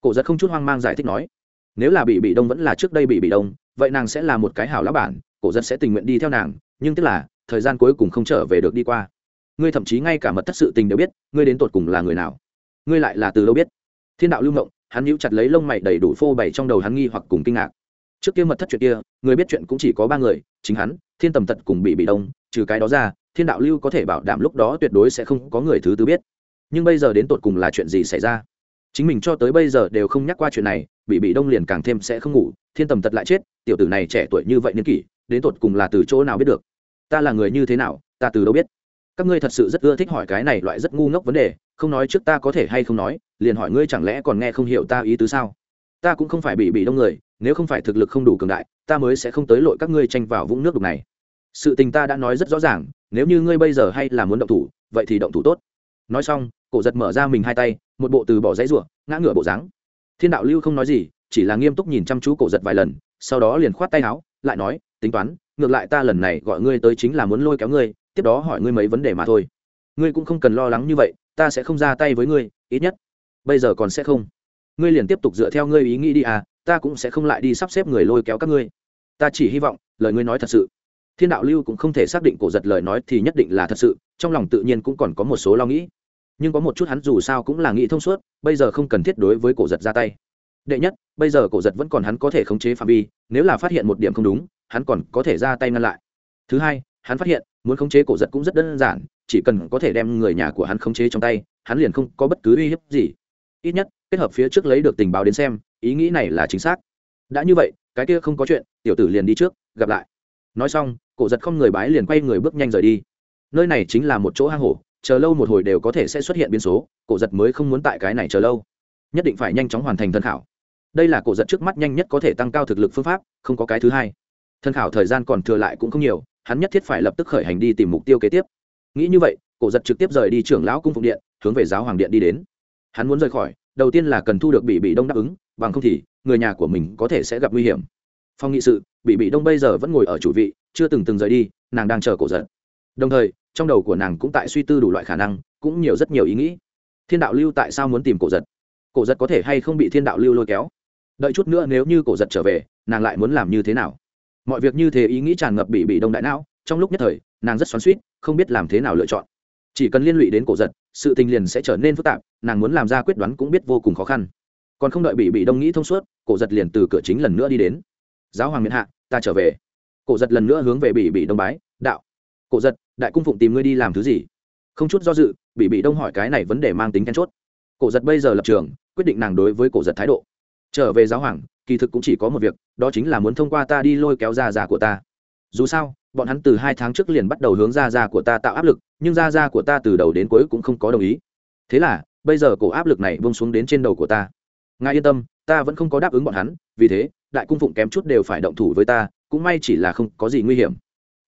Cổ giật không chút hoang mang giải thích nói nếu là bị bị đông vẫn là trước đây bị bị đông, vậy nàng sẽ là một cái hảo lão bản, cổ dân sẽ tình nguyện đi theo nàng, nhưng tức là, thời gian cuối cùng không trở về được đi qua. Ngươi thậm chí ngay cả mật thất sự tình đều biết, ngươi đến tột cùng là người nào? Ngươi lại là từ đâu biết? Thiên đạo lưu mộng, hắn nhíu chặt lấy lông mày đầy đủ phô bày trong đầu hắn nghi hoặc cùng kinh ngạc. Trước kia mật thất chuyện kia, người biết chuyện cũng chỉ có ba người, chính hắn, thiên tầm tật cùng bị bị đông, trừ cái đó ra, thiên đạo lưu có thể bảo đảm lúc đó tuyệt đối sẽ không có người thứ tư biết. Nhưng bây giờ đến tột cùng là chuyện gì xảy ra? Chính mình cho tới bây giờ đều không nhắc qua chuyện này, bị bị đông liền càng thêm sẽ không ngủ, thiên tầm tật lại chết, tiểu tử này trẻ tuổi như vậy niên kỷ, đến tột cùng là từ chỗ nào biết được? Ta là người như thế nào, ta từ đâu biết? Các ngươi thật sự rất ưa thích hỏi cái này loại rất ngu ngốc vấn đề, không nói trước ta có thể hay không nói, liền hỏi ngươi chẳng lẽ còn nghe không hiểu ta ý tứ sao? Ta cũng không phải bị bị đông người, nếu không phải thực lực không đủ cường đại, ta mới sẽ không tới lội các ngươi tranh vào vũng nước đục này. Sự tình ta đã nói rất rõ ràng, nếu như ngươi bây giờ hay là muốn động thủ, vậy thì động thủ tốt nói xong, cổ giật mở ra mình hai tay, một bộ từ bỏ dãy ruộng ngã ngửa bộ dáng. Thiên đạo lưu không nói gì, chỉ là nghiêm túc nhìn chăm chú cổ giật vài lần, sau đó liền khoát tay áo, lại nói, tính toán, ngược lại ta lần này gọi ngươi tới chính là muốn lôi kéo ngươi, tiếp đó hỏi ngươi mấy vấn đề mà thôi. Ngươi cũng không cần lo lắng như vậy, ta sẽ không ra tay với ngươi, ít nhất bây giờ còn sẽ không. Ngươi liền tiếp tục dựa theo ngươi ý nghĩ đi à ta cũng sẽ không lại đi sắp xếp người lôi kéo các ngươi. Ta chỉ hy vọng, lời ngươi nói thật sự. Thiên đạo lưu cũng không thể xác định cổ giật lời nói thì nhất định là thật sự, trong lòng tự nhiên cũng còn có một số lo nghĩ nhưng có một chút hắn dù sao cũng là nghĩ thông suốt, bây giờ không cần thiết đối với cổ giật ra tay. Đệ nhất, bây giờ cổ giật vẫn còn hắn có thể khống chế phạm vi, nếu là phát hiện một điểm không đúng, hắn còn có thể ra tay ngăn lại. Thứ hai, hắn phát hiện, muốn khống chế cổ giật cũng rất đơn giản, chỉ cần có thể đem người nhà của hắn khống chế trong tay, hắn liền không có bất cứ uy hiếp gì. Ít nhất, kết hợp phía trước lấy được tình báo đến xem, ý nghĩ này là chính xác. Đã như vậy, cái kia không có chuyện, tiểu tử liền đi trước, gặp lại. Nói xong, cổ giật không người bái liền quay người bước nhanh rời đi. Nơi này chính là một chỗ hang hổ chờ lâu một hồi đều có thể sẽ xuất hiện biến số, cổ giật mới không muốn tại cái này chờ lâu. Nhất định phải nhanh chóng hoàn thành thân khảo. Đây là cổ giật trước mắt nhanh nhất có thể tăng cao thực lực phương pháp, không có cái thứ hai. Thân khảo thời gian còn thừa lại cũng không nhiều, hắn nhất thiết phải lập tức khởi hành đi tìm mục tiêu kế tiếp. Nghĩ như vậy, cổ giật trực tiếp rời đi trưởng lão cung phụng điện, hướng về giáo hoàng điện đi đến. Hắn muốn rời khỏi, đầu tiên là cần thu được bị bị đông đáp ứng, bằng không thì, người nhà của mình có thể sẽ gặp nguy hiểm. Phong nghị sự, bị bị đông bây giờ vẫn ngồi ở chủ vị, chưa từng từng rời đi, nàng đang chờ cổ giật. Đồng thời trong đầu của nàng cũng tại suy tư đủ loại khả năng, cũng nhiều rất nhiều ý nghĩ. Thiên đạo lưu tại sao muốn tìm cổ giật? Cổ giật có thể hay không bị thiên đạo lưu lôi kéo? Đợi chút nữa nếu như cổ giật trở về, nàng lại muốn làm như thế nào? Mọi việc như thế ý nghĩ tràn ngập bị bị đông đại não, trong lúc nhất thời, nàng rất xoắn suýt không biết làm thế nào lựa chọn. Chỉ cần liên lụy đến cổ giật, sự tình liền sẽ trở nên phức tạp, nàng muốn làm ra quyết đoán cũng biết vô cùng khó khăn. Còn không đợi bị bị đông nghĩ thông suốt, cổ giật liền từ cửa chính lần nữa đi đến. Giáo hoàng miền hạ, ta trở về. Cổ giật lần nữa hướng về bị bị đông bái, đạo. Cổ giật đại cung phụng tìm ngươi đi làm thứ gì? Không chút do dự bị bị đông hỏi cái này vấn đề mang tính then chốt. Cổ giật bây giờ lập trường, quyết định nàng đối với cổ giật thái độ. Trở về giáo hoàng, kỳ thực cũng chỉ có một việc, đó chính là muốn thông qua ta đi lôi kéo ra già của ta. Dù sao, bọn hắn từ hai tháng trước liền bắt đầu hướng ra ra của ta tạo áp lực, nhưng ra ra của ta từ đầu đến cuối cũng không có đồng ý. Thế là, bây giờ cổ áp lực này bông xuống đến trên đầu của ta. Ngài yên tâm, ta vẫn không có đáp ứng bọn hắn, vì thế, đại cung phụng kém chút đều phải động thủ với ta, cũng may chỉ là không có gì nguy hiểm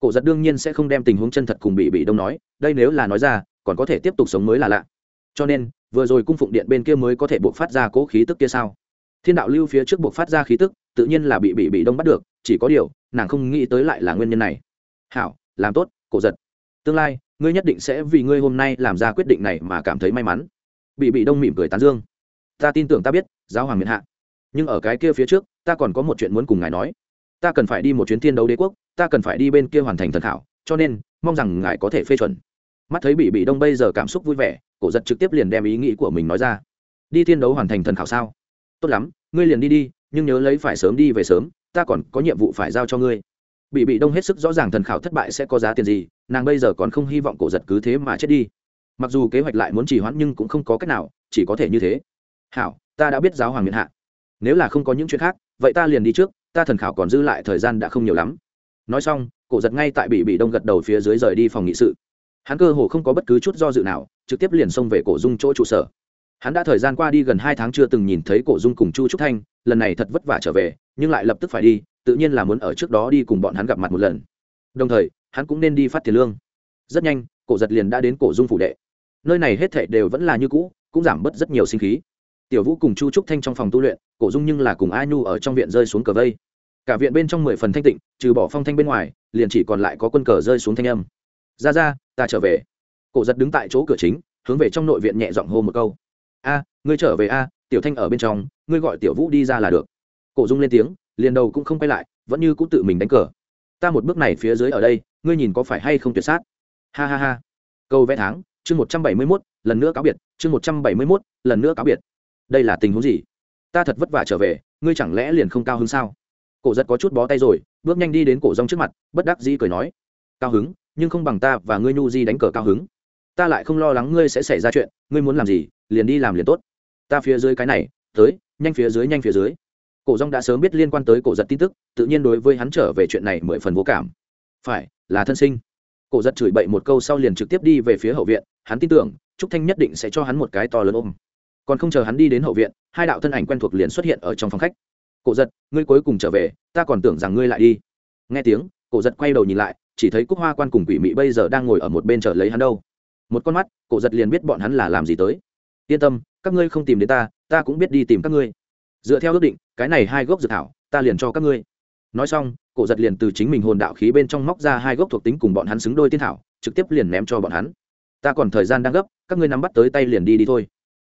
cổ giật đương nhiên sẽ không đem tình huống chân thật cùng bị bị đông nói, đây nếu là nói ra, còn có thể tiếp tục sống mới là lạ. Cho nên, vừa rồi cung phụng điện bên kia mới có thể buộc phát ra cố khí tức kia sao? Thiên đạo lưu phía trước buộc phát ra khí tức, tự nhiên là bị bị bị đông bắt được, chỉ có điều, nàng không nghĩ tới lại là nguyên nhân này. Hảo, làm tốt, cổ giật. Tương lai, ngươi nhất định sẽ vì ngươi hôm nay làm ra quyết định này mà cảm thấy may mắn. Bị bị đông mỉm cười tán dương. Ta tin tưởng ta biết, giáo hoàng miền hạ. Nhưng ở cái kia phía trước, ta còn có một chuyện muốn cùng ngài nói ta cần phải đi một chuyến thiên đấu đế quốc, ta cần phải đi bên kia hoàn thành thần thảo cho nên, mong rằng ngài có thể phê chuẩn. Mắt thấy bị bị đông bây giờ cảm xúc vui vẻ, cổ giật trực tiếp liền đem ý nghĩ của mình nói ra. Đi thiên đấu hoàn thành thần khảo sao? Tốt lắm, ngươi liền đi đi, nhưng nhớ lấy phải sớm đi về sớm, ta còn có nhiệm vụ phải giao cho ngươi. Bị bị đông hết sức rõ ràng thần khảo thất bại sẽ có giá tiền gì, nàng bây giờ còn không hy vọng cổ giật cứ thế mà chết đi. Mặc dù kế hoạch lại muốn trì hoãn nhưng cũng không có cách nào, chỉ có thể như thế. Hảo, ta đã biết giáo hoàng miền hạ. Nếu là không có những chuyện khác, vậy ta liền đi trước ta thần khảo còn dư lại thời gian đã không nhiều lắm. Nói xong, cổ giật ngay tại bị bị đông gật đầu phía dưới rời đi phòng nghị sự. Hắn cơ hồ không có bất cứ chút do dự nào, trực tiếp liền xông về cổ dung chỗ trụ sở. Hắn đã thời gian qua đi gần hai tháng chưa từng nhìn thấy cổ dung cùng chu trúc thanh, lần này thật vất vả trở về, nhưng lại lập tức phải đi, tự nhiên là muốn ở trước đó đi cùng bọn hắn gặp mặt một lần. Đồng thời, hắn cũng nên đi phát tiền lương. Rất nhanh, cổ giật liền đã đến cổ dung phủ đệ. Nơi này hết thệ đều vẫn là như cũ, cũng giảm bớt rất nhiều sinh khí tiểu vũ cùng chu trúc thanh trong phòng tu luyện, cổ dung nhưng là cùng a nhu ở trong viện rơi xuống cờ vây. Cả viện bên trong mười phần thanh tịnh, trừ bỏ phong thanh bên ngoài, liền chỉ còn lại có quân cờ rơi xuống thanh âm. Ra ra, ta trở về. Cổ giật đứng tại chỗ cửa chính, hướng về trong nội viện nhẹ giọng hô một câu. A, ngươi trở về a, tiểu thanh ở bên trong, ngươi gọi tiểu vũ đi ra là được. Cổ dung lên tiếng, liền đầu cũng không quay lại, vẫn như cũng tự mình đánh cờ. Ta một bước này phía dưới ở đây, ngươi nhìn có phải hay không tuyệt sát? Ha ha ha. Câu vẽ tháng, chương một trăm bảy mươi mốt, lần nữa cáo biệt, chương một trăm bảy mươi mốt, lần nữa cáo biệt đây là tình huống gì? Ta thật vất vả trở về, ngươi chẳng lẽ liền không cao hứng sao? Cổ giật có chút bó tay rồi, bước nhanh đi đến cổ rong trước mặt, bất đắc dĩ cười nói. Cao hứng, nhưng không bằng ta và ngươi nhu di đánh cờ cao hứng. Ta lại không lo lắng ngươi sẽ xảy ra chuyện, ngươi muốn làm gì, liền đi làm liền tốt. Ta phía dưới cái này, tới, nhanh phía dưới, nhanh phía dưới. Cổ rong đã sớm biết liên quan tới cổ giật tin tức, tự nhiên đối với hắn trở về chuyện này mười phần vô cảm. Phải, là thân sinh. Cổ giật chửi bậy một câu sau liền trực tiếp đi về phía hậu viện, hắn tin tưởng, trúc thanh nhất định sẽ cho hắn một cái to lớn ôm còn không chờ hắn đi đến hậu viện, hai đạo thân ảnh quen thuộc liền xuất hiện ở trong phòng khách. Cổ giật, ngươi cuối cùng trở về, ta còn tưởng rằng ngươi lại đi. Nghe tiếng, cổ giật quay đầu nhìn lại, chỉ thấy cúc hoa quan cùng quỷ mị bây giờ đang ngồi ở một bên chờ lấy hắn đâu. Một con mắt, cổ giật liền biết bọn hắn là làm gì tới. Yên tâm, các ngươi không tìm đến ta ta cũng biết đi tìm các ngươi. Dựa theo ước định, cái này hai gốc dược thảo, ta liền cho các ngươi. Nói xong, cổ giật liền từ chính mình hồn đạo khí bên trong móc ra hai gốc thuộc tính cùng bọn hắn xứng đôi tiên thảo, trực tiếp liền ném cho bọn hắn. Ta còn thời gian đang gấp, các ngươi nắm bắt tới tay liền đi đi thôi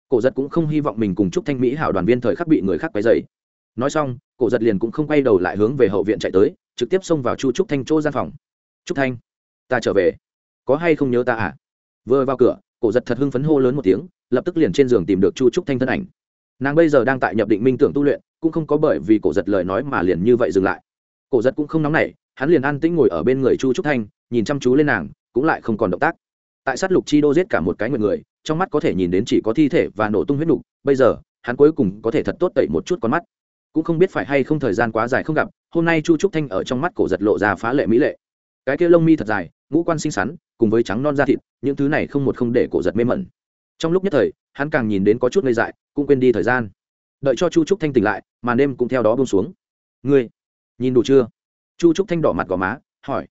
cổ giật cũng không hy vọng mình cùng chúc thanh mỹ hảo đoàn viên thời khắc bị người khác quấy dày nói xong, cổ giật liền cũng không quay đầu lại hướng về hậu viện chạy tới, trực tiếp xông vào chu trúc thanh chỗ gian phòng. Trúc thanh, ta trở về. Có hay không nhớ ta à? Vừa vào cửa, cổ giật thật hưng phấn hô lớn một tiếng, lập tức liền trên giường tìm được chu trúc thanh thân ảnh. Nàng bây giờ đang tại nhập định minh tưởng tu luyện, cũng không có bởi vì cổ giật lời nói mà liền như vậy dừng lại. Cổ giật cũng không nóng nảy, hắn liền an tĩnh ngồi ở bên người chu trúc thanh, nhìn chăm chú lên nàng, cũng lại không còn động tác tại sát lục chi đô giết cả một cái người người, trong mắt có thể nhìn đến chỉ có thi thể và nổ tung huyết nục, bây giờ, hắn cuối cùng có thể thật tốt tẩy một chút con mắt. Cũng không biết phải hay không thời gian quá dài không gặp, hôm nay chu trúc thanh ở trong mắt cổ giật lộ ra phá lệ mỹ lệ. Cái kia lông mi thật dài, ngũ quan xinh xắn, cùng với trắng non da thịt, những thứ này không một không để cổ giật mê mẩn. Trong lúc nhất thời, hắn càng nhìn đến có chút ngây dại, cũng quên đi thời gian. Đợi cho chu trúc thanh tỉnh lại, màn đêm cũng theo đó bông xuống. Ngươi, nhìn đủ chưa? Chu trúc thanh đỏ mặt gò má, hỏi.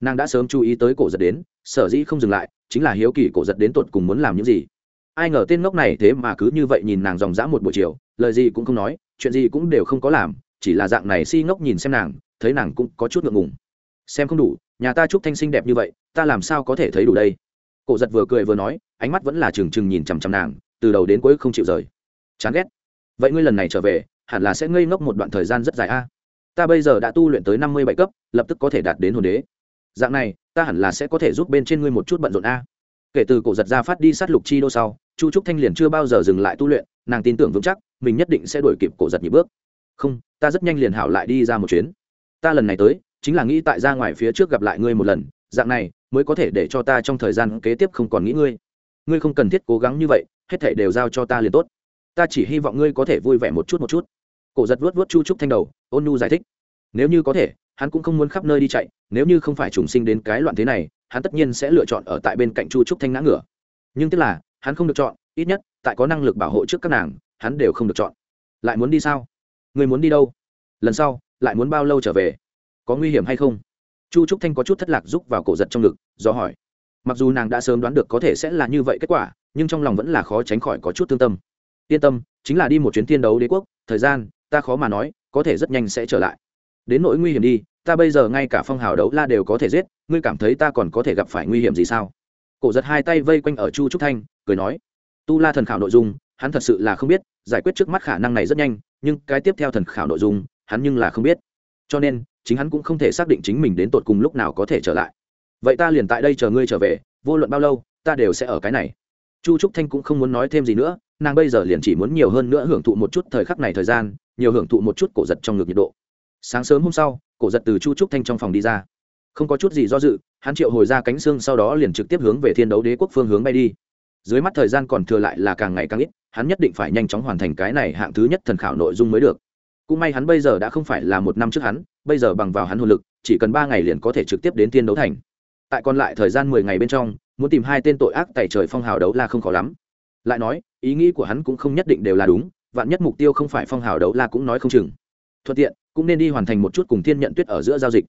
Nàng đã sớm chú ý tới cổ giật đến, sở dĩ không dừng lại chính là hiếu kỳ cổ giật đến tột cùng muốn làm những gì. Ai ngờ tên ngốc này thế mà cứ như vậy nhìn nàng dòng dã một buổi chiều, lời gì cũng không nói, chuyện gì cũng đều không có làm, chỉ là dạng này si ngốc nhìn xem nàng, thấy nàng cũng có chút ngượng ngùng. Xem không đủ, nhà ta chúc thanh sinh đẹp như vậy, ta làm sao có thể thấy đủ đây? Cổ giật vừa cười vừa nói, ánh mắt vẫn là trừng trừng nhìn chằm chằm nàng, từ đầu đến cuối không chịu rời. Chán ghét. Vậy ngươi lần này trở về, hẳn là sẽ ngây ngốc một đoạn thời gian rất dài a. Ta bây giờ đã tu luyện tới năm mươi bảy cấp, lập tức có thể đạt đến hồn đế dạng này, ta hẳn là sẽ có thể giúp bên trên ngươi một chút bận rộn a. Kể từ cổ giật ra phát đi sát lục chi đô sau, chu trúc thanh liền chưa bao giờ dừng lại tu luyện, nàng tin tưởng vững chắc, mình nhất định sẽ đuổi kịp cổ giật nhịp bước. Không, ta rất nhanh liền hảo lại đi ra một chuyến. Ta lần này tới, chính là nghĩ tại ra ngoài phía trước gặp lại ngươi một lần, dạng này mới có thể để cho ta trong thời gian kế tiếp không còn nghĩ ngươi. Ngươi không cần thiết cố gắng như vậy, hết thể đều giao cho ta liền tốt. Ta chỉ hy vọng ngươi có thể vui vẻ một chút một chút. Cổ giật vuốt vuốt chu trúc thanh đầu, ôn nhu giải thích. Nếu như có thể hắn cũng không muốn khắp nơi đi chạy, nếu như không phải trùng sinh đến cái loạn thế này, hắn tất nhiên sẽ lựa chọn ở tại bên cạnh chu trúc thanh ngã ngửa. Nhưng tức là, hắn không được chọn, ít nhất, tại có năng lực bảo hộ trước các nàng, hắn đều không được chọn. Lại muốn đi sao? Người muốn đi đâu? Lần sau, lại muốn bao lâu trở về? Có nguy hiểm hay không? Chu trúc thanh có chút thất lạc rúc vào cổ giật trong ngực, do hỏi. Mặc dù nàng đã sớm đoán được có thể sẽ là như vậy kết quả, nhưng trong lòng vẫn là khó tránh khỏi có chút thương tâm. Yên tâm, chính là đi một chuyến thiên đấu đế quốc, thời gian, ta khó mà nói, có thể rất nhanh sẽ trở lại. Đến nỗi nguy hiểm đi ta bây giờ ngay cả phong hào đấu la đều có thể giết, ngươi cảm thấy ta còn có thể gặp phải nguy hiểm gì sao? Cổ giật hai tay vây quanh ở chu trúc thanh, cười nói, tu la thần khảo nội dung, hắn thật sự là không biết, giải quyết trước mắt khả năng này rất nhanh, nhưng cái tiếp theo thần khảo nội dung, hắn nhưng là không biết. Cho nên, chính hắn cũng không thể xác định chính mình đến tột cùng lúc nào có thể trở lại. Vậy ta liền tại đây chờ ngươi trở về, vô luận bao lâu, ta đều sẽ ở cái này. Chu trúc thanh cũng không muốn nói thêm gì nữa, nàng bây giờ liền chỉ muốn nhiều hơn nữa hưởng thụ một chút thời khắc này thời gian, nhiều hưởng thụ một chút cổ giật trong ngực nhiệt độ. Sáng sớm hôm sau cổ giật từ chu trúc thanh trong phòng đi ra. Không có chút gì do dự, hắn triệu hồi ra cánh xương sau đó liền trực tiếp hướng về thiên đấu đế quốc phương hướng bay đi. Dưới mắt thời gian còn thừa lại là càng ngày càng ít, hắn nhất định phải nhanh chóng hoàn thành cái này hạng thứ nhất thần khảo nội dung mới được. Cũng may hắn bây giờ đã không phải là một năm trước hắn, bây giờ bằng vào hắn hồn lực, chỉ cần ba ngày liền có thể trực tiếp đến thiên đấu thành. Tại còn lại thời gian mười ngày bên trong, muốn tìm hai tên tội ác tại trời phong hào đấu la không khó lắm. Lại nói, ý nghĩ của hắn cũng không nhất định đều là đúng, vạn nhất mục tiêu không phải phong hào đấu la cũng nói không chừng. Thuận tiện cũng nên đi hoàn thành một chút cùng thiên nhận tuyết ở giữa giao dịch.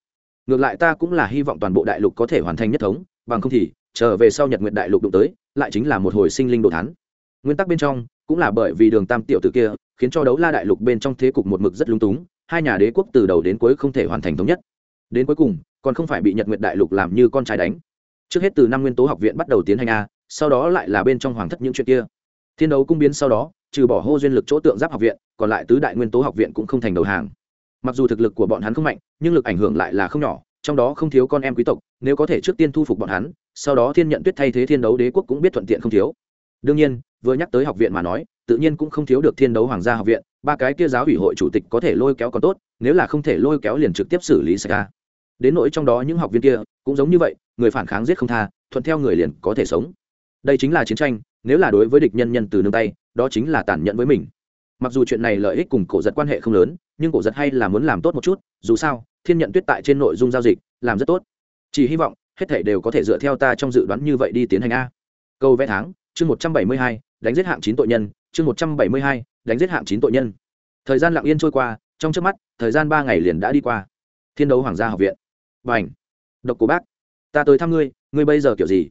Ngược lại ta cũng là hy vọng toàn bộ đại lục có thể hoàn thành nhất thống, bằng không thì trở về sau nhật nguyện đại lục đụng tới, lại chính là một hồi sinh linh đồ thán. Nguyên tắc bên trong, cũng là bởi vì đường tam tiểu t kia, khiến cho đấu la đại lục bên trong thế cục một mực rất lung túng, hai nhà đế quốc từ đầu đến cuối không thể hoàn thành thống nhất. Đến cuối cùng, còn không phải bị nhật nguyện đại lục làm như con trai đánh. Trước hết từ năm nguyên tố học viện bắt đầu tiến hành a, sau đó lại là bên trong hoàng thất những chuyện kia. Thiên đấu cung biến sau đó, trừ bỏ hô duyên lực chỗ tượng giáp học viện, còn lại tứ đại nguyên tố học viện cũng không thành đầu hàng mặc dù thực lực của bọn hắn không mạnh, nhưng lực ảnh hưởng lại là không nhỏ, trong đó không thiếu con em quý tộc, nếu có thể trước tiên thu phục bọn hắn, sau đó thiên nhận tuyết thay thế thiên đấu đế quốc cũng biết thuận tiện không thiếu. Đương nhiên, vừa nhắc tới học viện mà nói, tự nhiên cũng không thiếu được thiên đấu hoàng gia học viện, ba cái kia giáo ủy hội chủ tịch có thể lôi kéo còn tốt, nếu là không thể lôi kéo liền trực tiếp xử lý xảy đến nỗi trong đó những học viên kia, cũng giống như vậy, người phản kháng giết không tha, thuận theo người liền có thể sống. Đây chính là chiến tranh, nếu là đối với địch nhân nhân từ nương tay, đó chính là tàn nhẫn với mình. Mặc dù chuyện này lợi ích cùng cổ giật quan hệ không lớn nhưng cổ giật hay là muốn làm tốt một chút, dù sao, thiên nhận tuyết tại trên nội dung giao dịch, làm rất tốt. Chỉ hy vọng, hết thể đều có thể dựa theo ta trong dự đoán như vậy đi tiến hành a. Câu vẽ tháng, chương một trăm bảy mươi hai, đánh giết hạng chín tội nhân, chương một trăm bảy mươi hai, đánh giết hạng chín tội nhân. Thời gian lặng yên trôi qua, trong trước mắt, thời gian ba ngày liền đã đi qua. Thiên đấu hoàng gia học viện. B à n h độc cổ bác, ta tới thăm ngươi ngươi bây giờ kiểu gì?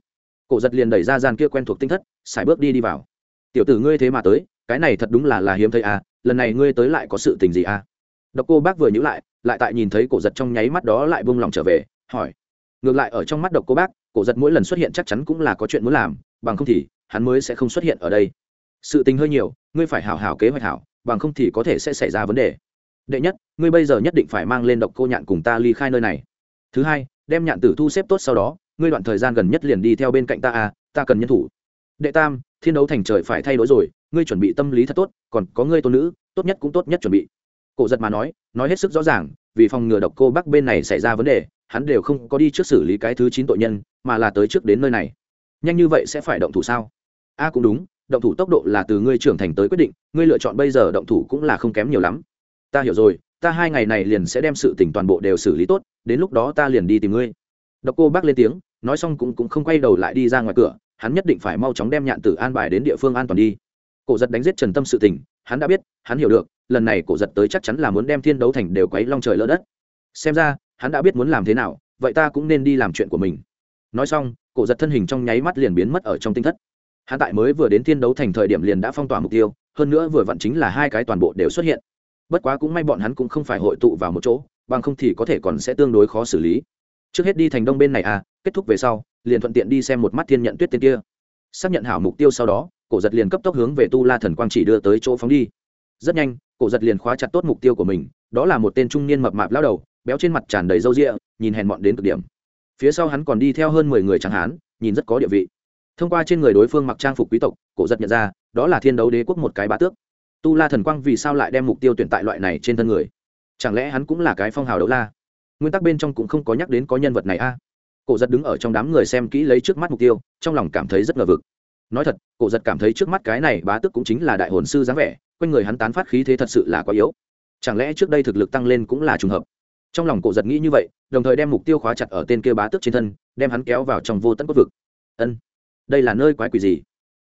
Cổ giật liền đẩy ra gian kia quen thuộc tinh thất xài bước đi đi vào. Tiểu tử ngươi thế mà tới, cái này thật đúng là là hiếm thấy à lần này ngươi tới lại có sự tình gì à? Độc cô bác vừa nhữ lại lại tại nhìn thấy cổ giật trong nháy mắt đó lại buông lòng trở về, hỏi. Ngược lại ở trong mắt độc cô bác, cổ giật mỗi lần xuất hiện chắc chắn cũng là có chuyện muốn làm, bằng không thì hắn mới sẽ không xuất hiện ở đây. Sự tình hơi nhiều, ngươi phải hảo hảo kế hoạch hảo, bằng không thì có thể sẽ xảy ra vấn đề. Đệ nhất, ngươi bây giờ nhất định phải mang lên độc cô nhạn cùng ta ly khai nơi này. Thứ hai, đem nhạn tử thu xếp tốt sau đó, ngươi đoạn thời gian gần nhất liền đi theo bên cạnh ta à ta cần nhân thủ. Đệ tam, thiên đấu thành trời phải thay đổi rồi, ngươi chuẩn bị tâm lý thật tốt, còn có ngươi tôn nữ, tốt nhất cũng tốt nhất chuẩn bị cổ giật mà nói nói hết sức rõ ràng vì phòng ngừa độc cô bắc bên này xảy ra vấn đề hắn đều không có đi trước xử lý cái thứ chín tội nhân mà là tới trước đến nơi này. Nhanh như vậy sẽ phải động thủ sao? A cũng đúng động thủ tốc độ là từ ngươi trưởng thành tới quyết định ngươi lựa chọn bây giờ động thủ cũng là không kém nhiều lắm. Ta hiểu rồi ta hai ngày này liền sẽ đem sự tỉnh toàn bộ đều xử lý tốt đến lúc đó ta liền đi tìm ngươi. Độc cô bác lên tiếng nói xong cũng, cũng không quay đầu lại đi ra ngoài cửa hắn nhất định phải mau chóng đem nhạn tử an bài đến địa phương an toàn đi cổ giật đánh giết trần tâm sự tình, hắn đã biết, hắn hiểu được, lần này cổ giật tới chắc chắn là muốn đem thiên đấu thành đều quấy long trời lỡ đất. Xem ra, hắn đã biết muốn làm thế nào, vậy ta cũng nên đi làm chuyện của mình. Nói xong, cổ giật thân hình trong nháy mắt liền biến mất ở trong tinh thất. Hắn tại mới vừa đến thiên đấu thành thời điểm liền đã phong tỏa mục tiêu, hơn nữa vừa vặn chính là hai cái toàn bộ đều xuất hiện. Bất quá cũng may bọn hắn cũng không phải hội tụ vào một chỗ, bằng không thì có thể còn sẽ tương đối khó xử lý. Trước hết đi thành đông bên này à kết thúc về sau, liền thuận tiện đi xem một mắt thiên nhận tuyết tên kia. Xác nhận hảo mục tiêu sau đó cổ giật liền cấp tốc hướng về tu la thần quang chỉ đưa tới chỗ phóng đi. Rất nhanh, cổ giật liền khóa chặt tốt mục tiêu của mình, đó là một tên trung niên mập mạp lao đầu, béo trên mặt tràn đầy râu rịa nhìn hèn mọn đến cực điểm. Phía sau hắn còn đi theo hơn mười người chẳng hán nhìn rất có địa vị. Thông qua trên người đối phương mặc trang phục quý tộc, cổ giật nhận ra, đó là thiên đấu đế quốc một cái bá tước. Tu la thần quang vì sao lại đem mục tiêu tuyển tại loại này trên thân người? Chẳng lẽ hắn cũng là cái phong hào đấu la? Nguyên tắc bên trong cũng không có nhắc đến có nhân vật này a. Cổ giật đứng ở trong đám người xem kỹ lấy trước mắt mục tiêu, trong lòng cảm thấy rất ngờ vực nói thật, cổ giật cảm thấy trước mắt cái này bá tức cũng chính là đại hồn sư dáng vẻ, quanh người hắn tán phát khí thế thật sự là quá yếu. Chẳng lẽ trước đây thực lực tăng lên cũng là trùng hợp? Trong lòng cổ giật nghĩ như vậy, đồng thời đem mục tiêu khóa chặt ở tên kia bá tước trên thân, đem hắn kéo vào trong vô tận cốt vực. Ân, đây là nơi quái quỷ gì?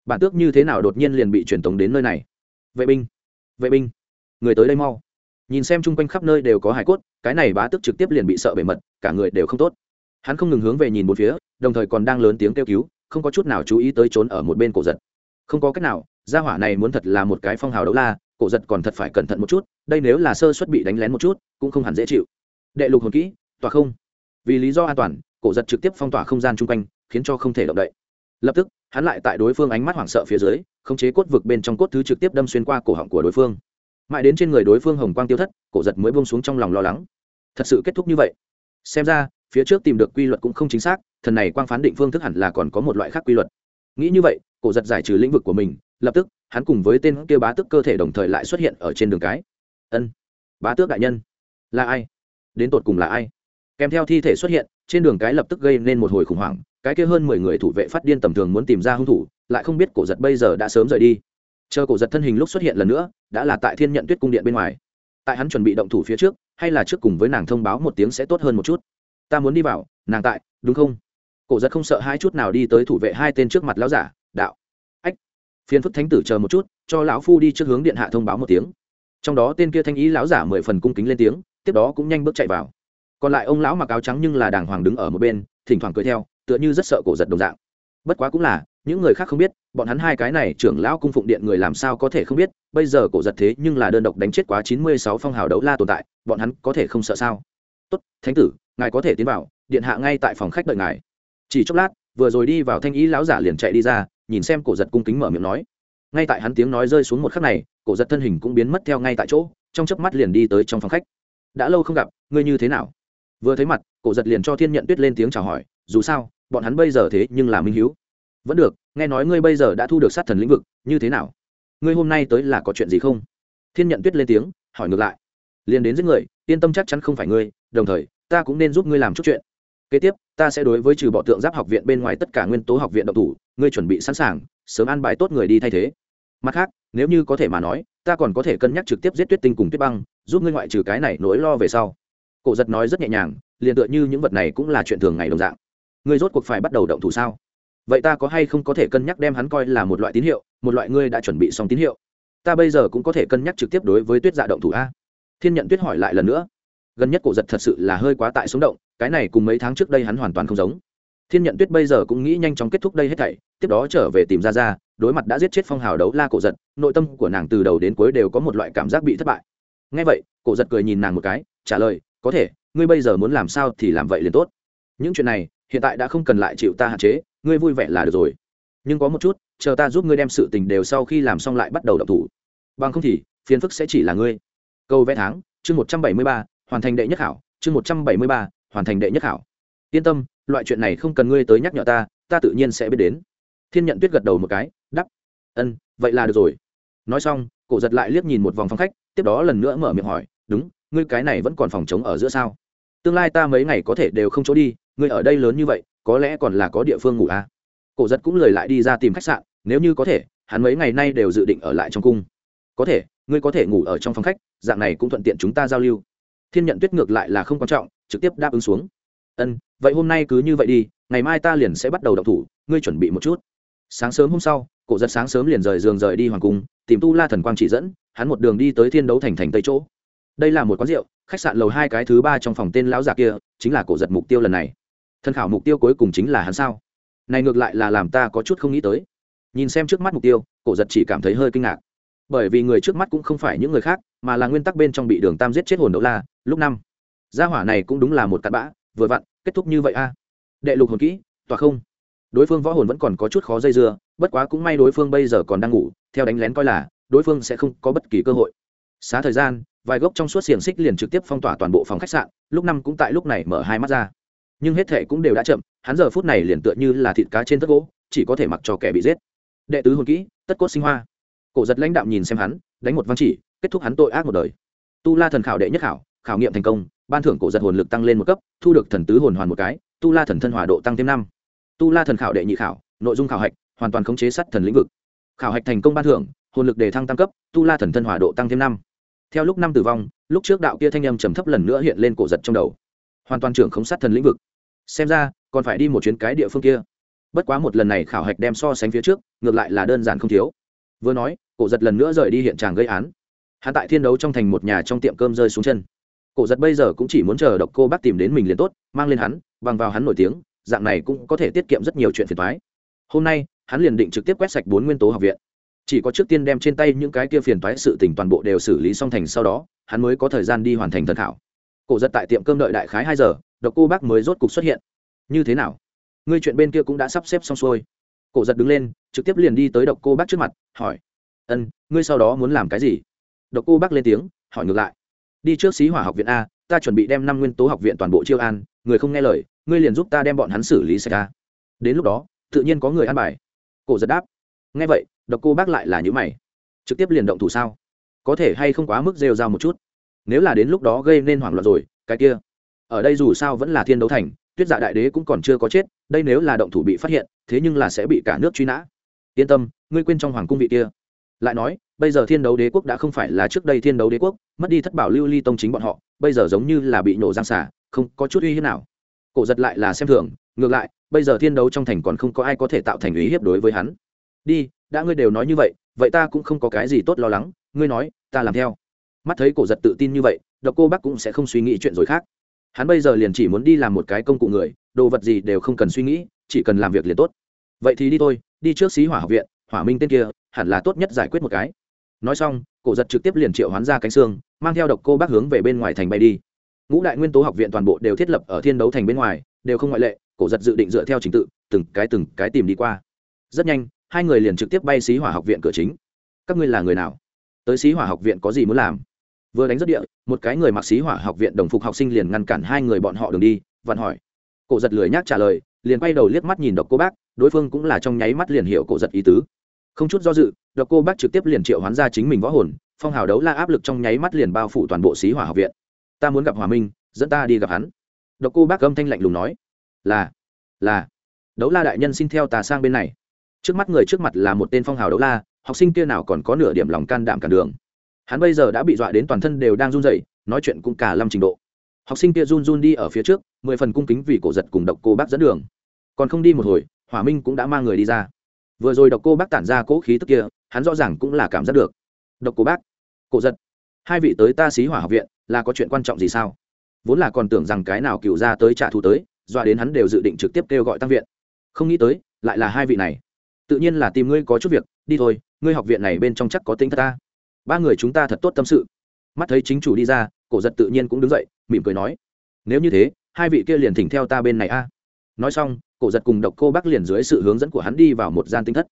Bản tước như thế nào đột nhiên liền bị truyền tống đến nơi này? Vệ binh vệ binh, người tới đây mau. Nhìn xem chung quanh khắp nơi đều có hải cốt, cái này bá tước trực tiếp liền bị sợ bề mật, cả người đều không tốt. Hắn không ngừng hướng về nhìn một phía, đồng thời còn đang lớn tiếng kêu cứu không có chút nào chú ý tới trốn ở một bên cổ giật. Không có cách nào, gia hỏa này muốn thật là một cái phong hào đấu la, cổ giật còn thật phải cẩn thận một chút, đây nếu là sơ suất bị đánh lén một chút, cũng không hẳn dễ chịu. Đệ lục hồn kỹ tòa không. Vì lý do an toàn, cổ giật trực tiếp phong tỏa không gian chung quanh, khiến cho không thể động đậy. Lập tức, hắn lại tại đối phương ánh mắt hoảng sợ phía dưới, khống chế cốt vực bên trong cốt thứ trực tiếp đâm xuyên qua cổ họng của đối phương. Mãi đến trên người đối phương hồng quang tiêu thất, cổ giật mới bông xuống trong lòng lo lắng. Thật sự kết thúc như vậy. Xem ra, phía trước tìm được quy luật cũng không chính xác thần này quang phán định phương thức hẳn là còn có một loại khác quy luật. Nghĩ như vậy, cổ giật giải trừ lĩnh vực của mình, lập tức, hắn cùng với tên kia bá tước cơ thể đồng thời lại xuất hiện ở trên đường cái. Ân, bá tước đại nhân, là ai? Đến tột cùng là ai? Kèm theo thi thể xuất hiện, trên đường cái lập tức gây nên một hồi khủng hoảng, cái kia hơn mười người thủ vệ phát điên tầm thường muốn tìm ra hung thủ, lại không biết cổ giật bây giờ đã sớm rời đi. Chờ cổ giật thân hình lúc xuất hiện lần nữa, đã là tại thiên nhận tuyết cung điện bên ngoài. Tại hắn chuẩn bị động thủ phía trước, hay là trước cùng với nàng thông báo một tiếng sẽ tốt hơn một chút. Ta muốn đi vào, nàng tại, đúng không? Cổ giật không sợ hai chút nào đi tới thủ vệ hai tên trước mặt lão giả, đạo. Ách. Phiền phức thánh tử chờ một chút, cho lão phu đi trước hướng điện hạ thông báo một tiếng. Trong đó tên kia thanh ý lão giả mười phần cung kính lên tiếng, tiếp đó cũng nhanh bước chạy vào. Còn lại ông lão mặc áo trắng nhưng là đàng hoàng đứng ở một bên, thỉnh thoảng cười theo, tựa như rất sợ cổ giật đồng dạng. Bất quá cũng là, những người khác không biết, bọn hắn hai cái này trưởng lão cung phụng điện người làm sao có thể không biết, bây giờ cổ giật thế nhưng là đơn độc đánh chết quá chín mươi sáu phong hào đấu la tồn tại, bọn hắn có thể không sợ sao? Tốt, thánh tử, ngài có thể tiến vào, điện hạ ngay tại phòng khách đợi ngài chỉ chốc lát, vừa rồi đi vào thanh ý lão giả liền chạy đi ra, nhìn xem cổ giật cung kính mở miệng nói. Ngay tại hắn tiếng nói rơi xuống một khắc này, cổ giật thân hình cũng biến mất theo ngay tại chỗ, trong chớp mắt liền đi tới trong phòng khách. Đã lâu không gặp, ngươi như thế nào? Vừa thấy mặt, cổ giật liền cho thiên nhận tuyết lên tiếng chào hỏi, dù sao, bọn hắn bây giờ thế nhưng là minh hiếu. Vẫn được, nghe nói ngươi bây giờ đã thu được sát thần lĩnh vực, như thế nào? Ngươi hôm nay tới là có chuyện gì không? Thiên nhận tuyết lên tiếng, hỏi ngược lại. Liền đến giết người, yên tâm chắc chắn không phải ngươi, đồng thời, ta cũng nên giúp ngươi làm chút chuyện kế tiếp, ta sẽ đối với trừ bỏ tượng giáp học viện bên ngoài tất cả nguyên tố học viện độc thủ, ngươi chuẩn bị sẵn sàng, sớm an bài tốt người đi thay thế. Mặt khác, nếu như có thể mà nói, ta còn có thể cân nhắc trực tiếp giết tuyết tinh cùng tuyết băng, giúp ngươi ngoại trừ cái này nỗi lo về sau. Cổ giật nói rất nhẹ nhàng, liền tựa như những vật này cũng là chuyện thường ngày đồng dạng. Ngươi rốt cuộc phải bắt đầu động thủ sao? Vậy ta có hay không có thể cân nhắc đem hắn coi là một loại tín hiệu, một loại ngươi đã chuẩn bị xong tín hiệu? Ta bây giờ cũng có thể cân nhắc trực tiếp đối với tuyết dạ động thủ a. Thiên nhận tuyết hỏi lại lần nữa. Gần nhất cổ giật thật sự là hơi quá tại sống động cái này cùng mấy tháng trước đây hắn hoàn toàn không giống. Thiên nhận tuyết bây giờ cũng nghĩ nhanh chóng kết thúc đây hết thảy, tiếp đó trở về tìm ra ra đối mặt đã giết chết phong hào đấu la cổ giật, nội tâm của nàng từ đầu đến cuối đều có một loại cảm giác bị thất bại. Ngay vậy, cổ giật cười nhìn nàng một cái, trả lời, có thể, ngươi bây giờ muốn làm sao thì làm vậy liền tốt. Những chuyện này, hiện tại đã không cần lại chịu ta hạn chế, ngươi vui vẻ là được rồi. Nhưng có một chút, chờ ta giúp ngươi đem sự tình đều sau khi làm xong lại bắt đầu đọc thủ. Bằng không thì, phiền phức sẽ chỉ là ngươi. Câu vẽ tháng, chương một trăm bảy mươi ba, hoàn thành đệ nhất hảo chương một trăm bảy mươi ba hoàn thành đệ nhất hảo yên tâm, loại chuyện này không cần ngươi tới nhắc nhở ta ta tự nhiên sẽ biết đến. Thiên nhận tuyết gật đầu một cái đắp ân, vậy là được rồi. Nói xong, cổ giật lại liếc nhìn một vòng phòng khách, tiếp đó lần nữa mở miệng hỏi, đúng, ngươi cái này vẫn còn phòng chống ở giữa sao? Tương lai ta mấy ngày có thể đều không chỗ đi, ngươi ở đây lớn như vậy, có lẽ còn là có địa phương ngủ à? Cổ giật cũng lời lại đi ra tìm khách sạn, nếu như có thể, hắn mấy ngày nay đều dự định ở lại trong cung. Có thể, ngươi có thể ngủ ở trong phòng khách, dạng này cũng thuận tiện chúng ta giao lưu. Thiên nhận tuyết ngược lại là không quan trọng trực tiếp đáp ứng xuống. Ân, vậy hôm nay cứ như vậy đi, ngày mai ta liền sẽ bắt đầu đọc thủ, ngươi chuẩn bị một chút. Sáng sớm hôm sau, cổ giật sáng sớm liền rời giường rời đi hoàng cung, tìm tu la thần quang chỉ dẫn, hắn một đường đi tới thiên đấu thành thành tây chỗ. Đây là một quán rượu, khách sạn lầu hai cái thứ ba trong phòng tên lão già kia, chính là cổ giật mục tiêu lần này. Thân khảo mục tiêu cuối cùng chính là hắn sao? Này ngược lại là làm ta có chút không nghĩ tới. Nhìn xem trước mắt mục tiêu, cổ giật chỉ cảm thấy hơi kinh ngạc. Bởi vì người trước mắt cũng không phải những người khác, mà là nguyên tắc bên trong bị đường tam giết chết hồn đấu la, lúc năm gia hỏa này cũng đúng là một cặn bã, vừa vặn, kết thúc như vậy a. À. Đệ lục hồn kỹ tòa không. Đối phương võ hồn vẫn còn có chút khó dây dưa, bất quá cũng may đối phương bây giờ còn đang ngủ, theo đánh lén coi là, đối phương sẽ không có bất kỳ cơ hội. Xá thời gian, vài gốc trong suốt xiềng xích liền trực tiếp phong tỏa toàn bộ phòng khách sạn, lúc năm cũng tại lúc này mở hai mắt ra. Nhưng hết thệ cũng đều đã chậm, hắn giờ phút này liền tựa như là thịt cá trên tất gỗ, chỉ có thể mặc cho kẻ bị giết. Đệ tứ hồn kỹ, tất cốt sinh hoa. Cổ giật lãnh đạo nhìn xem hắn, đánh một văn chỉ, kết thúc hắn tội ác một đời. Tu la thần khảo đệ nhất khảo khảo nghiệm thành công, ban thưởng cổ giật hồn lực tăng lên một cấp, thu được thần tứ hồn hoàn một cái, tu la thần thân hòa độ tăng thêm năm. Tu la thần khảo đệ nhị khảo, nội dung khảo hạch, hoàn toàn khống chế sắt thần lĩnh vực. Khảo hạch thành công ban thưởng, hồn lực đề thăng tăng cấp, tu la thần thân hòa độ tăng thêm năm. Theo lúc năm tử vong, lúc trước đạo kia thanh âm trầm thấp lần nữa hiện lên cổ giật trong đầu. Hoàn toàn trưởng khống sát thần lĩnh vực. Xem ra, còn phải đi một chuyến cái địa phương kia. Bất quá một lần này khảo hạch đem so sánh phía trước, ngược lại là đơn giản không thiếu. Vừa nói, cổ giật lần nữa rời đi hiện tràng gây án. Hắn tại thiên đấu trong thành một nhà trong tiệm cơm rơi xuống chân cổ giật bây giờ cũng chỉ muốn chờ độc cô bác tìm đến mình liền tốt, mang lên hắn, bằng vào hắn nổi tiếng, dạng này cũng có thể tiết kiệm rất nhiều chuyện phiền thoái hôm nay, hắn liền định trực tiếp quét sạch bốn nguyên tố học viện. Chỉ có trước tiên đem trên tay những cái kia phiền toái sự tình toàn bộ đều xử lý xong thành sau đó, hắn mới có thời gian đi hoàn thành thần thảo cổ giật tại tiệm cơm đợi đại khái hai giờ, độc cô bác mới rốt cục xuất hiện. Như thế nào? Ngươi chuyện bên kia cũng đã sắp xếp xong xuôi. Cổ giật đứng lên, trực tiếp liền đi tới độc cô bác trước mặt, hỏi, ân, ngươi sau đó muốn làm cái gì? Độc cô bác lên tiếng, hỏi ngược lại đi trước xí hỏa học viện a, ta chuẩn bị đem năm nguyên tố học viện toàn bộ chiêu an, người không nghe lời, ngươi liền giúp ta đem bọn hắn xử lý sạch a. Đến lúc đó, tự nhiên có người ăn bài. Cổ giật đáp. Nghe vậy, độc cô bác lại là những mày. Trực tiếp liền động thủ sao? Có thể hay không quá mức rêu ra một chút? Nếu là đến lúc đó gây nên hoảng loạn rồi, cái kia. Ở đây dù sao vẫn là thiên đấu thành, tuyết dạ đại đế cũng còn chưa có chết, đây nếu là động thủ bị phát hiện, thế nhưng là sẽ bị cả nước truy nã. Yên tâm, ngươi quên trong hoàng cung vị kia. Lại nói bây giờ thiên đấu đế quốc đã không phải là trước đây thiên đấu đế quốc, mất đi thất bảo lưu ly tông chính bọn họ, bây giờ giống như là bị nổ giang xả không có chút uy hiếp nào. Cổ giật lại là xem thường, ngược lại, bây giờ thiên đấu trong thành còn không có ai có thể tạo thành uy hiếp đối với hắn. Đi, đã ngươi đều nói như vậy vậy ta cũng không có cái gì tốt lo lắng, ngươi nói, ta làm theo. Mắt thấy cổ giật tự tin như vậy, độc cô bác cũng sẽ không suy nghĩ chuyện rồi khác. Hắn bây giờ liền chỉ muốn đi làm một cái công cụ người, đồ vật gì đều không cần suy nghĩ, chỉ cần làm việc liền tốt. Vậy thì đi thôi, đi trước xí hỏa học viện, hỏa minh tên kia, hẳn là tốt nhất giải quyết một cái nói xong, cổ giật trực tiếp liền triệu hoán ra cánh xương, mang theo độc cô bác hướng về bên ngoài thành bay đi. Ngũ đại nguyên tố học viện toàn bộ đều thiết lập ở thiên đấu thành bên ngoài, đều không ngoại lệ, cổ giật dự định dựa theo trình tự, từng cái từng cái tìm đi qua. Rất nhanh, hai người liền trực tiếp bay xí hỏa học viện cửa chính. Các ngươi là người nào? Tới xí hỏa học viện có gì muốn làm? Vừa đánh rất địa, một cái người mặc xí hỏa học viện đồng phục học sinh liền ngăn cản hai người bọn họ đường đi, vặn hỏi. Cổ giật lười nhác trả lời, liền quay đầu liếc mắt nhìn độc cô bác, đối phương cũng là trong nháy mắt liền hiểu cổ giật ý tứ không chút do dự, độc cô bác trực tiếp liền triệu hoán ra chính mình võ hồn, phong hào đấu la áp lực trong nháy mắt liền bao phủ toàn bộ xí hỏa học viện. Ta muốn gặp hòa minh, dẫn ta đi gặp hắn. Độc cô bác âm thanh lạnh lùng nói. Là là. Đấu la đại nhân xin theo ta sang bên này. Trước mắt người trước mặt là một tên phong hào đấu la, học sinh kia nào còn có nửa điểm lòng can đảm cản đường. Hắn bây giờ đã bị dọa đến toàn thân đều đang run rẩy, nói chuyện cũng cả lâm trình độ. Học sinh kia run run đi ở phía trước, mười phần cung kính vì cổ giật cùng độc cô bác dẫn đường. Còn không đi một hồi, hỏa minh cũng đã mang người đi ra vừa rồi độc cô bác tản ra cỗ khí tức kia, hắn rõ ràng cũng là cảm giác được. Độc cô bác, cổ giật, hai vị tới ta xí hỏa học viện, là có chuyện quan trọng gì sao? Vốn là còn tưởng rằng cái nào cựu ra tới trả thù tới, dọa đến hắn đều dự định trực tiếp kêu gọi tăng viện. Không nghĩ tới, lại là hai vị này. Tự nhiên là tìm ngươi có chút việc, đi thôi, ngươi học viện này bên trong chắc có tính thật ta. Ba người chúng ta thật tốt tâm sự. Mắt thấy chính chủ đi ra, cổ giật tự nhiên cũng đứng dậy, mỉm cười nói, nếu như thế, hai vị kia liền thỉnh theo ta bên này a. Nói xong cổ giật cùng độc cô bác liền dưới sự hướng dẫn của hắn đi vào một gian tinh thất.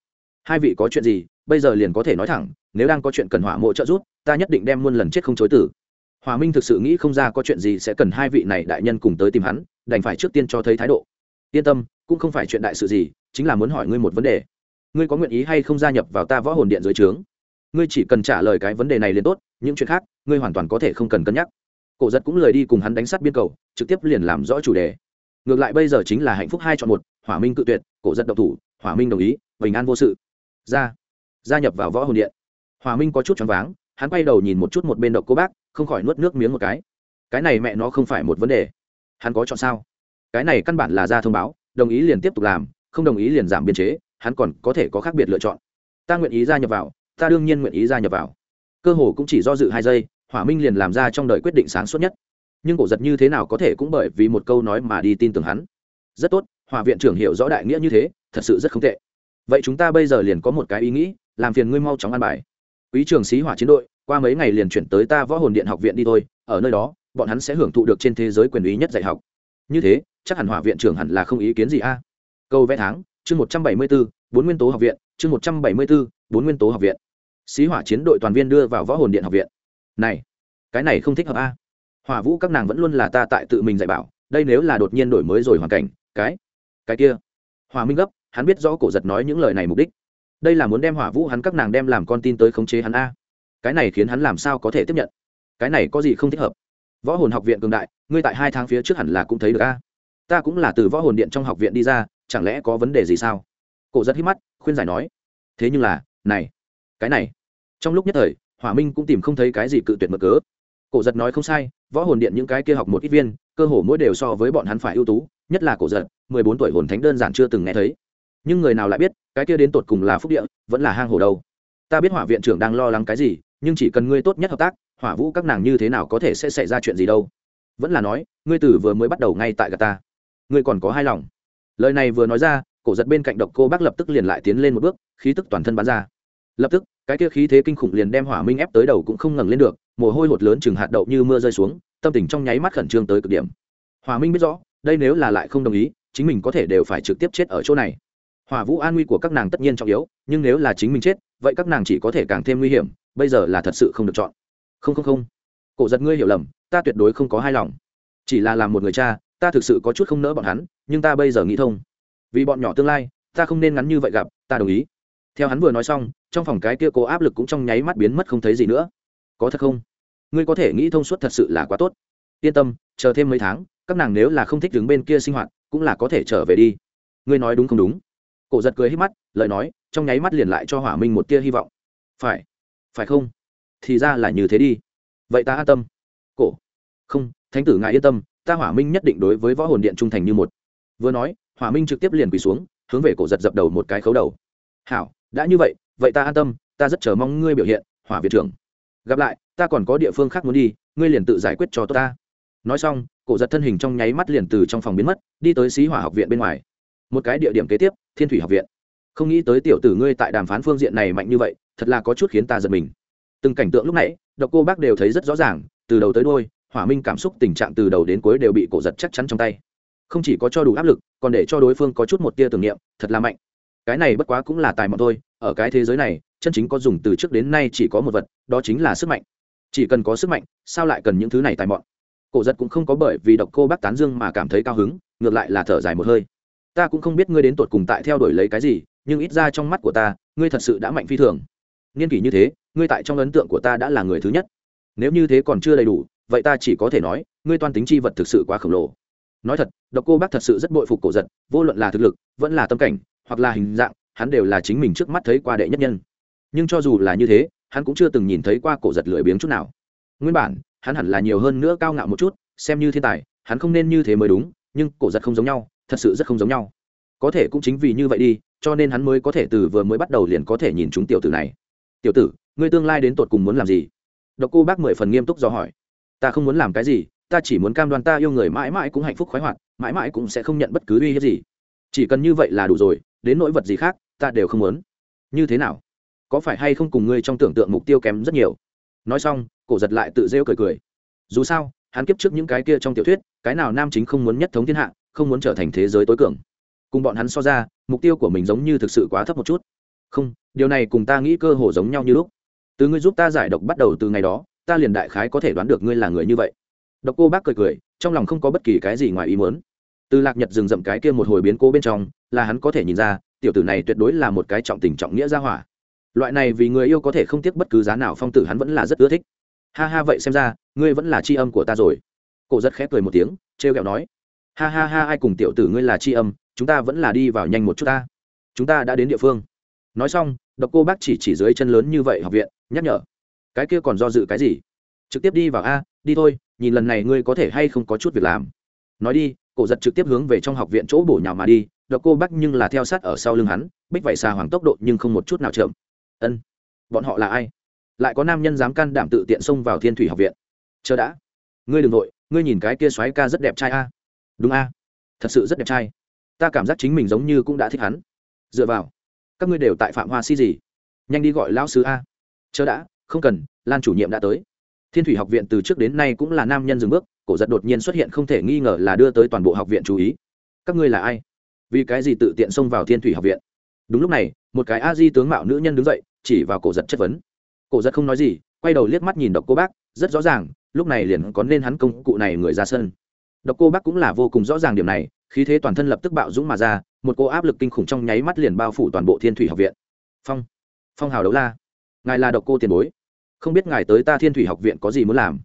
Hai vị có chuyện gì, bây giờ liền có thể nói thẳng, nếu đang có chuyện cần hỏa mộ trợ giúp, ta nhất định đem muôn lần chết không chối tử. Hòa minh thực sự nghĩ không ra có chuyện gì sẽ cần hai vị này đại nhân cùng tới tìm hắn, đành phải trước tiên cho thấy thái độ. Yên tâm, cũng không phải chuyện đại sự gì, chính là muốn hỏi ngươi một vấn đề. Ngươi có nguyện ý hay không gia nhập vào ta võ hồn điện dưới trướng? Ngươi chỉ cần trả lời cái vấn đề này liền tốt, những chuyện khác, ngươi hoàn toàn có thể không cần cân nhắc. Cổ giật cũng lời đi cùng hắn đánh sát biên cầu, trực tiếp liền làm rõ chủ đề ngược lại bây giờ chính là hạnh phúc hai chọn một, hỏa minh cự tuyệt, cổ giật độc thủ, hỏa minh đồng ý, bình an vô sự. Ra, gia nhập vào võ hồn điện. Hòa minh có chút choáng váng, hắn quay đầu nhìn một chút một bên độc cô bác, không khỏi nuốt nước miếng một cái. Cái này mẹ nó không phải một vấn đề. Hắn có chọn sao? Cái này căn bản là ra thông báo, đồng ý liền tiếp tục làm, không đồng ý liền giảm biên chế, hắn còn có thể có khác biệt lựa chọn. Ta nguyện ý gia nhập vào, ta đương nhiên nguyện ý gia nhập vào. Cơ hồ cũng chỉ do dự hai giây, hỏa minh liền làm ra trong đời quyết định sáng suốt nhất nhưng cổ giật như thế nào có thể cũng bởi vì một câu nói mà đi tin tưởng hắn. Rất tốt, hòa viện trưởng hiểu rõ đại nghĩa như thế, thật sự rất không tệ. Vậy chúng ta bây giờ liền có một cái ý nghĩ, làm phiền ngươi mau chóng an bài. Quý trường sĩ hỏa chiến đội, qua mấy ngày liền chuyển tới ta võ hồn điện học viện đi thôi, ở nơi đó, bọn hắn sẽ hưởng thụ được trên thế giới quyền ý nhất dạy học. Như thế, chắc hẳn hỏa viện trưởng hẳn là không ý kiến gì a. Câu vẽ tháng, chương một trăm bảy mươi bốn bốn nguyên tố học viện, chương một trăm bảy mươi bốn bốn nguyên tố học viện. Sĩ hỏa chiến đội toàn viên đưa vào võ hồn điện học viện. Này, cái này không thích hợp a hỏa vũ các nàng vẫn luôn là ta tại tự mình dạy bảo, đây nếu là đột nhiên đổi mới rồi hoàn cảnh, cái cái kia. Hòa minh gấp, hắn biết rõ cổ giật nói những lời này mục đích. Đây là muốn đem hỏa vũ hắn các nàng đem làm con tin tới khống chế hắn a. Cái này khiến hắn làm sao có thể tiếp nhận? Cái này có gì không thích hợp? Võ hồn học viện cường đại, ngươi tại hai tháng phía trước hẳn là cũng thấy được a. Ta cũng là từ võ hồn điện trong học viện đi ra, chẳng lẽ có vấn đề gì sao? Cổ giật hít mắt, khuyên giải nói. Thế nhưng là, này, cái này. Trong lúc nhất thời, hỏa minh cũng tìm không thấy cái gì cự tuyệt mở cớ. Cổ giật nói không sai võ hồn điện những cái kia học một ít viên, cơ hồ mỗi đều so với bọn hắn phải ưu tú, nhất là cổ giật, mười bốn tuổi hồn thánh đơn giản chưa từng nghe thấy. Nhưng người nào lại biết, cái kia đến tột cùng là phúc địa, vẫn là hang hồ đâu. Ta biết hỏa viện trưởng đang lo lắng cái gì, nhưng chỉ cần ngươi tốt nhất hợp tác, hỏa vũ các nàng như thế nào có thể sẽ xảy ra chuyện gì đâu. Vẫn là nói, ngươi tử vừa mới bắt đầu ngay tại gà ta. Ngươi còn có hai lòng. Lời này vừa nói ra, cổ giật bên cạnh độc cô bác lập tức liền lại tiến lên một bước, khí tức toàn thân bắn ra. Lập tức, cái kia khí thế kinh khủng liền đem hỏa minh ép tới đầu cũng không ngẩng lên được mồ hôi hột lớn chừng hạt đậu như mưa rơi xuống, tâm tình trong nháy mắt khẩn trương tới cực điểm. Hòa minh biết rõ, đây nếu là lại không đồng ý, chính mình có thể đều phải trực tiếp chết ở chỗ này. Hòa vũ an nguy của các nàng tất nhiên trọng yếu, nhưng nếu là chính mình chết, vậy các nàng chỉ có thể càng thêm nguy hiểm, bây giờ là thật sự không được chọn. Không không không. Cổ giật ngươi hiểu lầm, ta tuyệt đối không có hai lòng. Chỉ là làm một người cha, ta thực sự có chút không nỡ bọn hắn, nhưng ta bây giờ nghĩ thông. Vì bọn nhỏ tương lai, ta không nên ngắn như vậy gặp, ta đồng ý. Theo hắn vừa nói xong, trong phòng cái kia cố áp lực cũng trong nháy mắt biến mất không thấy gì nữa có thật không? Ngươi có thể nghĩ thông suốt thật sự là quá tốt. Yên tâm, chờ thêm mấy tháng, các nàng nếu là không thích đứng bên kia sinh hoạt, cũng là có thể trở về đi. Ngươi nói đúng không đúng? Cổ giật cười hít mắt, lời nói, trong nháy mắt liền lại cho hỏa minh một tia hy vọng. Phải phải không? Thì ra là như thế đi. Vậy ta an tâm. Cổ. Không, thánh tử ngài yên tâm, ta hỏa minh nhất định đối với võ hồn điện trung thành như một. Vừa nói, hỏa minh trực tiếp liền quỳ xuống, hướng về cổ giật dập đầu một cái khấu đầu. Hảo, đã như vậy vậy ta an tâm, ta rất chờ mong ngươi biểu hiện, hỏa viện trưởng gặp lại, ta còn có địa phương khác muốn đi, ngươi liền tự giải quyết cho tôi ta. Nói xong, cổ giật thân hình trong nháy mắt liền từ trong phòng biến mất, đi tới xí hỏa học viện bên ngoài. Một cái địa điểm kế tiếp, thiên thủy học viện. Không nghĩ tới tiểu tử ngươi tại đàm phán phương diện này mạnh như vậy, thật là có chút khiến ta giật mình. Từng cảnh tượng lúc nãy, độc cô bác đều thấy rất rõ ràng, từ đầu tới đôi hỏa minh cảm xúc tình trạng từ đầu đến cuối đều bị cổ giật chắc chắn trong tay. Không chỉ có cho đủ áp lực, còn để cho đối phương có chút một tia tưởng niệm, thật là mạnh. Cái này bất quá cũng là tài mọn thôi, ở cái thế giới này chân chính có dùng từ trước đến nay chỉ có một vật, đó chính là sức mạnh. Chỉ cần có sức mạnh, sao lại cần những thứ này tài mọn? Cổ giật cũng không có bởi vì độc cô bác tán dương mà cảm thấy cao hứng, ngược lại là thở dài một hơi. Ta cũng không biết ngươi đến tột cùng tại theo đuổi lấy cái gì, nhưng ít ra trong mắt của ta, ngươi thật sự đã mạnh phi thường. Niên kỷ như thế, ngươi tại trong ấn tượng của ta đã là người thứ nhất. Nếu như thế còn chưa đầy đủ, vậy ta chỉ có thể nói, ngươi toan tính chi vật thực sự quá khổng lồ. Nói thật, độc cô bác thật sự rất bội phục cổ giật, vô luận là thực lực, vẫn là tâm cảnh, hoặc là hình dạng, hắn đều là chính mình trước mắt thấy qua đệ nhất nhân nhưng cho dù là như thế, hắn cũng chưa từng nhìn thấy qua cổ giật lười biếng chút nào. Nguyên bản, hắn hẳn là nhiều hơn nữa cao ngạo một chút, xem như thiên tài, hắn không nên như thế mới đúng, nhưng cổ giật không giống nhau, thật sự rất không giống nhau. Có thể cũng chính vì như vậy đi, cho nên hắn mới có thể từ vừa mới bắt đầu liền có thể nhìn chúng tiểu tử này. Tiểu tử, ngươi tương lai đến tột cùng muốn làm gì? Độc cô bác mười phần nghiêm túc do hỏi. Ta không muốn làm cái gì, ta chỉ muốn cam đoan ta yêu người mãi mãi cũng hạnh phúc khoái hoạt, mãi mãi cũng sẽ không nhận bất cứ uy hiếp gì. Chỉ cần như vậy là đủ rồi, đến nỗi vật gì khác, ta đều không muốn. Như thế nào? Có phải hay không cùng ngươi trong tưởng tượng mục tiêu kém rất nhiều? Nói xong, cổ giật lại tự rêu cười cười. Dù sao, hắn kiếp trước những cái kia trong tiểu thuyết, cái nào nam chính không muốn nhất thống thiên hạ, không muốn trở thành thế giới tối cường. Cùng bọn hắn so ra, mục tiêu của mình giống như thực sự quá thấp một chút. Không, điều này cùng ta nghĩ cơ hồ giống nhau như lúc. Từ ngươi giúp ta giải độc bắt đầu từ ngày đó, ta liền đại khái có thể đoán được ngươi là người như vậy. Độc cô bác cười cười, trong lòng không có bất kỳ cái gì ngoài ý muốn. Từ lạc nhật dừng rậm cái kia một hồi biến cố bên trong, là hắn có thể nhìn ra, tiểu tử này tuyệt đối là một cái trọng tình trọng nghĩa ra hỏa loại này vì người yêu có thể không tiếc bất cứ giá nào, phong tử hắn vẫn là rất ưa thích. Ha ha, vậy xem ra, ngươi vẫn là c h i âm của ta rồi. Cổ rất khép cười một tiếng t r e o kẹo nói. Ha ha ha, ai cùng tiểu tử ngươi là c h i âm, chúng ta vẫn là đi vào nhanh một chút ta. Chúng ta đã đến địa phương. Nói xong, độc cô bác chỉ chỉ dưới chân lớn như vậy học viện, nhắc nhở. Cái kia còn do dự cái gì? Trực tiếp đi vào a, đi thôi, nhìn lần này ngươi có thể hay không có chút việc làm. Nói đi, cổ giật trực tiếp hướng về trong học viện chỗ bổ nhào mà đi, độc cô bác nhưng là theo sát ở sau lưng hắn, bích vậy xà hoàng tốc độ nhưng không một chút nào chậm ân. Bọn họ là ai? Lại có nam nhân dám can đảm tự tiện xông vào thiên thủy học viện? Chờ đã. Ngươi đ ừ n g nội ngươi nhìn cái kia xoáy ca rất đẹp trai a. Đúng a. Thật sự rất đẹp trai. Ta cảm giác chính mình giống như cũng đã thích hắn. Dựa vào, các ngươi đều tại phạm hoa si gì? Nhanh đi gọi lão sứ a. Chờ đã, không cần, lan chủ nhiệm đã tới. Thiên thủy học viện từ trước đến nay cũng là nam nhân dừng bước, cổ giật đột nhiên xuất hiện không thể nghi ngờ là đưa tới toàn bộ học viện chú ý. Các ngươi là ai? Vì cái gì tự tiện xông vào thiên thủy học viện? Đúng lúc này, một cái a di tướng mạo nữ nhân đứng dậy chỉ vào cổ giật chất vấn. Cổ giật không nói gì, quay đầu liếc mắt nhìn độc cô bác, rất rõ ràng, lúc này liền có nên hắn công cụ này người ra sân. Độc cô bác cũng là vô cùng rõ ràng điểm này, khí thế toàn thân lập tức bạo dũng mà ra, một cô áp lực kinh khủng trong nháy mắt liền bao phủ toàn bộ thiên thủy học viện. Phong phong hào đấu la. Ngài là độc cô tiền bối. Không biết ngài tới ta thiên thủy học viện có gì muốn làm?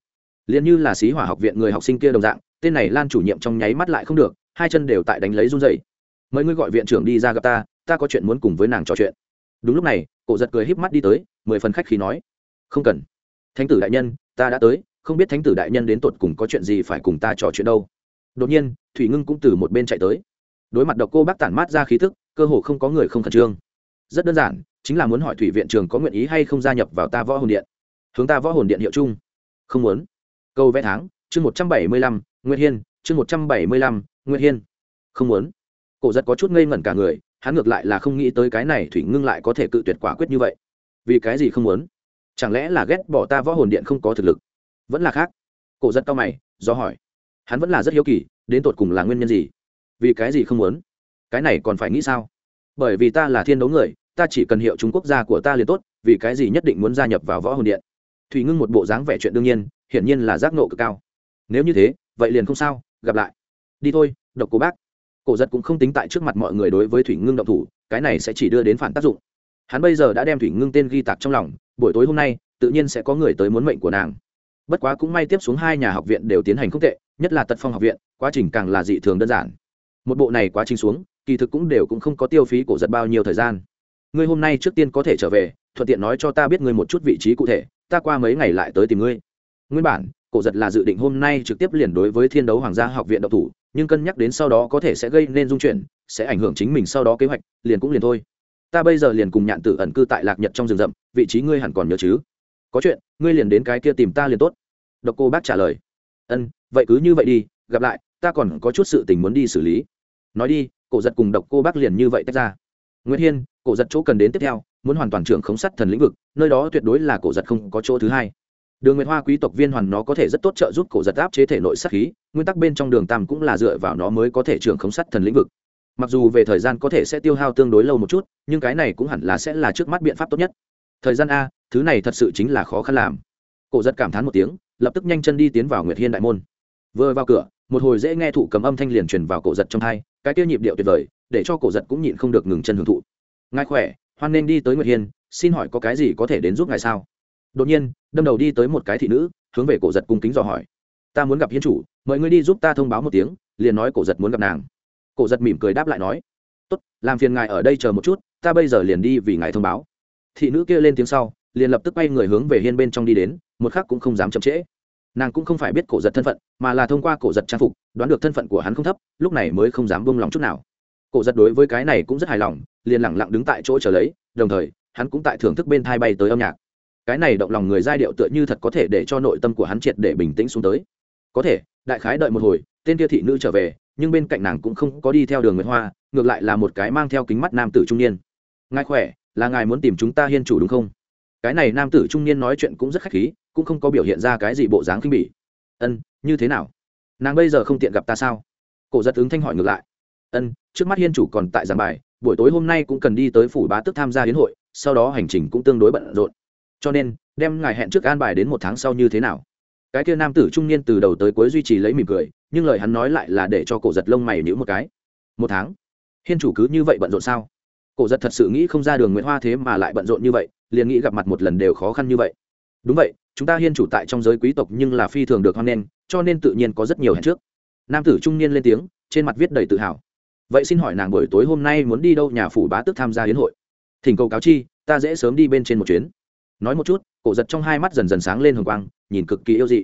Liền như là sĩ hỏa học viện người học sinh kia đồng dạng, tên này lan chủ nhiệm trong nháy mắt lại không được, hai chân đều tại đánh lấy run dày mời ngươi gọi viện trưởng đi ra gặp ta ta có chuyện muốn cùng với nàng trò chuyện đúng lúc này, cổ giật cười híp mắt đi tới, mười phần khách khi nói, không cần. Thánh tử đại nhân, ta đã tới, không biết thánh tử đại nhân đến tột cùng có chuyện gì phải cùng ta trò chuyện đâu. Đột nhiên, thủy ngưng cũng từ một bên chạy tới. Đối mặt độc cô bác tản mát ra khí thức, cơ hồ không có người không khẩn trương. Rất đơn giản, chính là muốn hỏi thủy viện trường có nguyện ý hay không gia nhập vào ta võ hồn điện. Hướng ta võ hồn điện hiệu chung. Không muốn. Câu vẽ tháng, chương một trăm bảy mươi lăm nguyễn hiên, chương một trăm bảy mươi lăm nguyễn hiên. Không muốn. Cổ giật có chút ngây ngẩn cả người hắn ngược lại là không nghĩ tới cái này thủy ngưng lại có thể cự tuyệt quả quyết như vậy. Vì cái gì không muốn? Chẳng lẽ là ghét bỏ ta võ hồn điện không có thực lực? Vẫn là khác. Cổ rất cao mày, do hỏi. Hắn vẫn là rất hiếu kỳ, đến tột cùng là nguyên nhân gì? Vì cái gì không muốn? Cái này còn phải nghĩ sao? Bởi vì ta là thiên đấu người, ta chỉ cần hiệu chúng quốc gia của ta liền tốt, vì cái gì nhất định muốn gia nhập vào võ hồn điện? Thủy ngưng một bộ dáng vẻ chuyện đương nhiên, hiển nhiên là giác nộ cực cao. Nếu như thế, vậy liền không sao, gặp lại. Đi thôi, độc cô bác cổ giật cũng không tính tại trước mặt mọi người đối với thủy ngưng động thủ, cái này sẽ chỉ đưa đến phản tác dụng. Hắn bây giờ đã đem thủy ngưng tên ghi tạc trong lòng, buổi tối hôm nay, tự nhiên sẽ có người tới muốn mệnh của nàng. Bất quá cũng may tiếp xuống hai nhà học viện đều tiến hành không tệ, nhất là tật phong học viện, quá trình càng là dị thường đơn giản. Một bộ này quá trình xuống, kỳ thực cũng đều cũng không có tiêu phí cổ giật bao nhiêu thời gian. Ngươi hôm nay trước tiên có thể trở về, thuận tiện nói cho ta biết ngươi một chút vị trí cụ thể, ta qua mấy ngày lại tới tìm ngươi. Nguyên bản, cổ giật là dự định hôm nay trực tiếp liền đối với thiên đấu hoàng gia học viện độc thủ nhưng cân nhắc đến sau đó có thể sẽ gây nên dung chuyển, sẽ ảnh hưởng chính mình sau đó kế hoạch, liền cũng liền thôi. Ta bây giờ liền cùng nhạn tử ẩn cư tại lạc nhật trong rừng rậm, vị trí ngươi hẳn còn nhớ chứ? Có chuyện, ngươi liền đến cái kia tìm ta liền tốt. Độc cô bác trả lời. Ân, vậy cứ như vậy đi, gặp lại, ta còn có chút sự tình muốn đi xử lý. Nói đi, cổ giật cùng độc cô bác liền như vậy tách ra. Nguyễn hiên, cổ giật chỗ cần đến tiếp theo, muốn hoàn toàn trưởng khống sắt thần lĩnh vực, nơi đó tuyệt đối là cổ giật không có chỗ thứ hai đường nguyệt hoa quý tộc viên hoàn nó có thể rất tốt trợ giúp cổ giật áp chế thể nội sát khí, nguyên tắc bên trong đường tam cũng là dựa vào nó mới có thể trưởng khống sắt thần lĩnh vực. Mặc dù về thời gian có thể sẽ tiêu hao tương đối lâu một chút, nhưng cái này cũng hẳn là sẽ là trước mắt biện pháp tốt nhất. Thời gian a, thứ này thật sự chính là khó khăn làm. Cổ giật cảm thán một tiếng, lập tức nhanh chân đi tiến vào nguyệt hiên đại môn. Vừa vào cửa, một hồi dễ nghe thụ cầm âm thanh liền truyền vào cổ giật trong hai, cái tiêu nhịp điệu tuyệt vời, để cho cổ giật cũng nhịn không được ngừng chân hưởng thụ. Ngài khỏe, hoan nên đi tới nguyệt hiên, xin hỏi có cái gì có thể đến giúp ngài sao? Đột nhiên, đâm đầu đi tới một cái thị nữ, hướng về cổ giật cung kính dò hỏi. Ta muốn gặp hiên chủ, mời ngươi đi giúp ta thông báo một tiếng, liền nói cổ giật muốn gặp nàng. Cổ giật mỉm cười đáp lại nói. Tốt, làm phiền ngài ở đây chờ một chút, ta bây giờ liền đi vì ngài thông báo. Thị nữ kia lên tiếng sau, liền lập tức quay người hướng về hiên bên trong đi đến, một khắc cũng không dám chậm trễ. Nàng cũng không phải biết cổ giật thân phận, mà là thông qua cổ giật trang phục, đoán được thân phận của hắn không thấp, lúc này mới không dám bông lòng chút nào. Cổ giật đối với cái này cũng rất hài lòng, liền lẳng lặng đứng tại chỗ chờ lấy, đồng thời, hắn cũng tại thưởng thức bên thai bay tới âm nhạc cái này động lòng người giai điệu tựa như thật có thể để cho nội tâm của hắn triệt để bình tĩnh xuống tới. Có thể, đại khái đợi một hồi, tên kia thị nữ trở về, nhưng bên cạnh nàng cũng không có đi theo đường nguyễn hoa, ngược lại là một cái mang theo kính mắt nam tử trung niên. Ngài khỏe, là ngài muốn tìm chúng ta hiên chủ đúng không? Cái này nam tử trung niên nói chuyện cũng rất khách khí, cũng không có biểu hiện ra cái gì bộ dáng khinh bỉ. Ân, như thế nào? Nàng bây giờ không tiện gặp ta sao? Cổ giật ứng thanh hỏi ngược lại. Ân, trước mắt hiên chủ còn tại giảng bài, buổi tối hôm nay cũng cần đi tới phủ bá tức tham gia hiến hội, sau đó hành trình cũng tương đối bận rộn cho nên, đem ngài hẹn trước an bài đến một tháng sau như thế nào? Cái kia nam tử trung niên từ đầu tới cuối duy trì lấy mỉm cười, nhưng lời hắn nói lại là để cho cổ giật lông mày nhữ một cái. Một tháng? Hiên chủ cứ như vậy bận rộn sao? Cổ giật thật sự nghĩ không ra đường nguyễn hoa thế mà lại bận rộn như vậy, liền nghĩ gặp mặt một lần đều khó khăn như vậy. Đúng vậy, chúng ta hiên chủ tại trong giới quý tộc nhưng là phi thường được hoan nghênh, cho nên tự nhiên có rất nhiều hẹn trước. Nam tử trung niên lên tiếng, trên mặt viết đầy tự hào. Vậy xin hỏi nàng buổi tối hôm nay muốn đi đâu nhà phủ bá tước tham gia hiến hội? Thỉnh cầu cáo chi, ta dễ sớm đi bên trên một chuyến nói một chút, cổ giật trong hai mắt dần dần sáng lên hồng quang, nhìn cực kỳ yêu dị.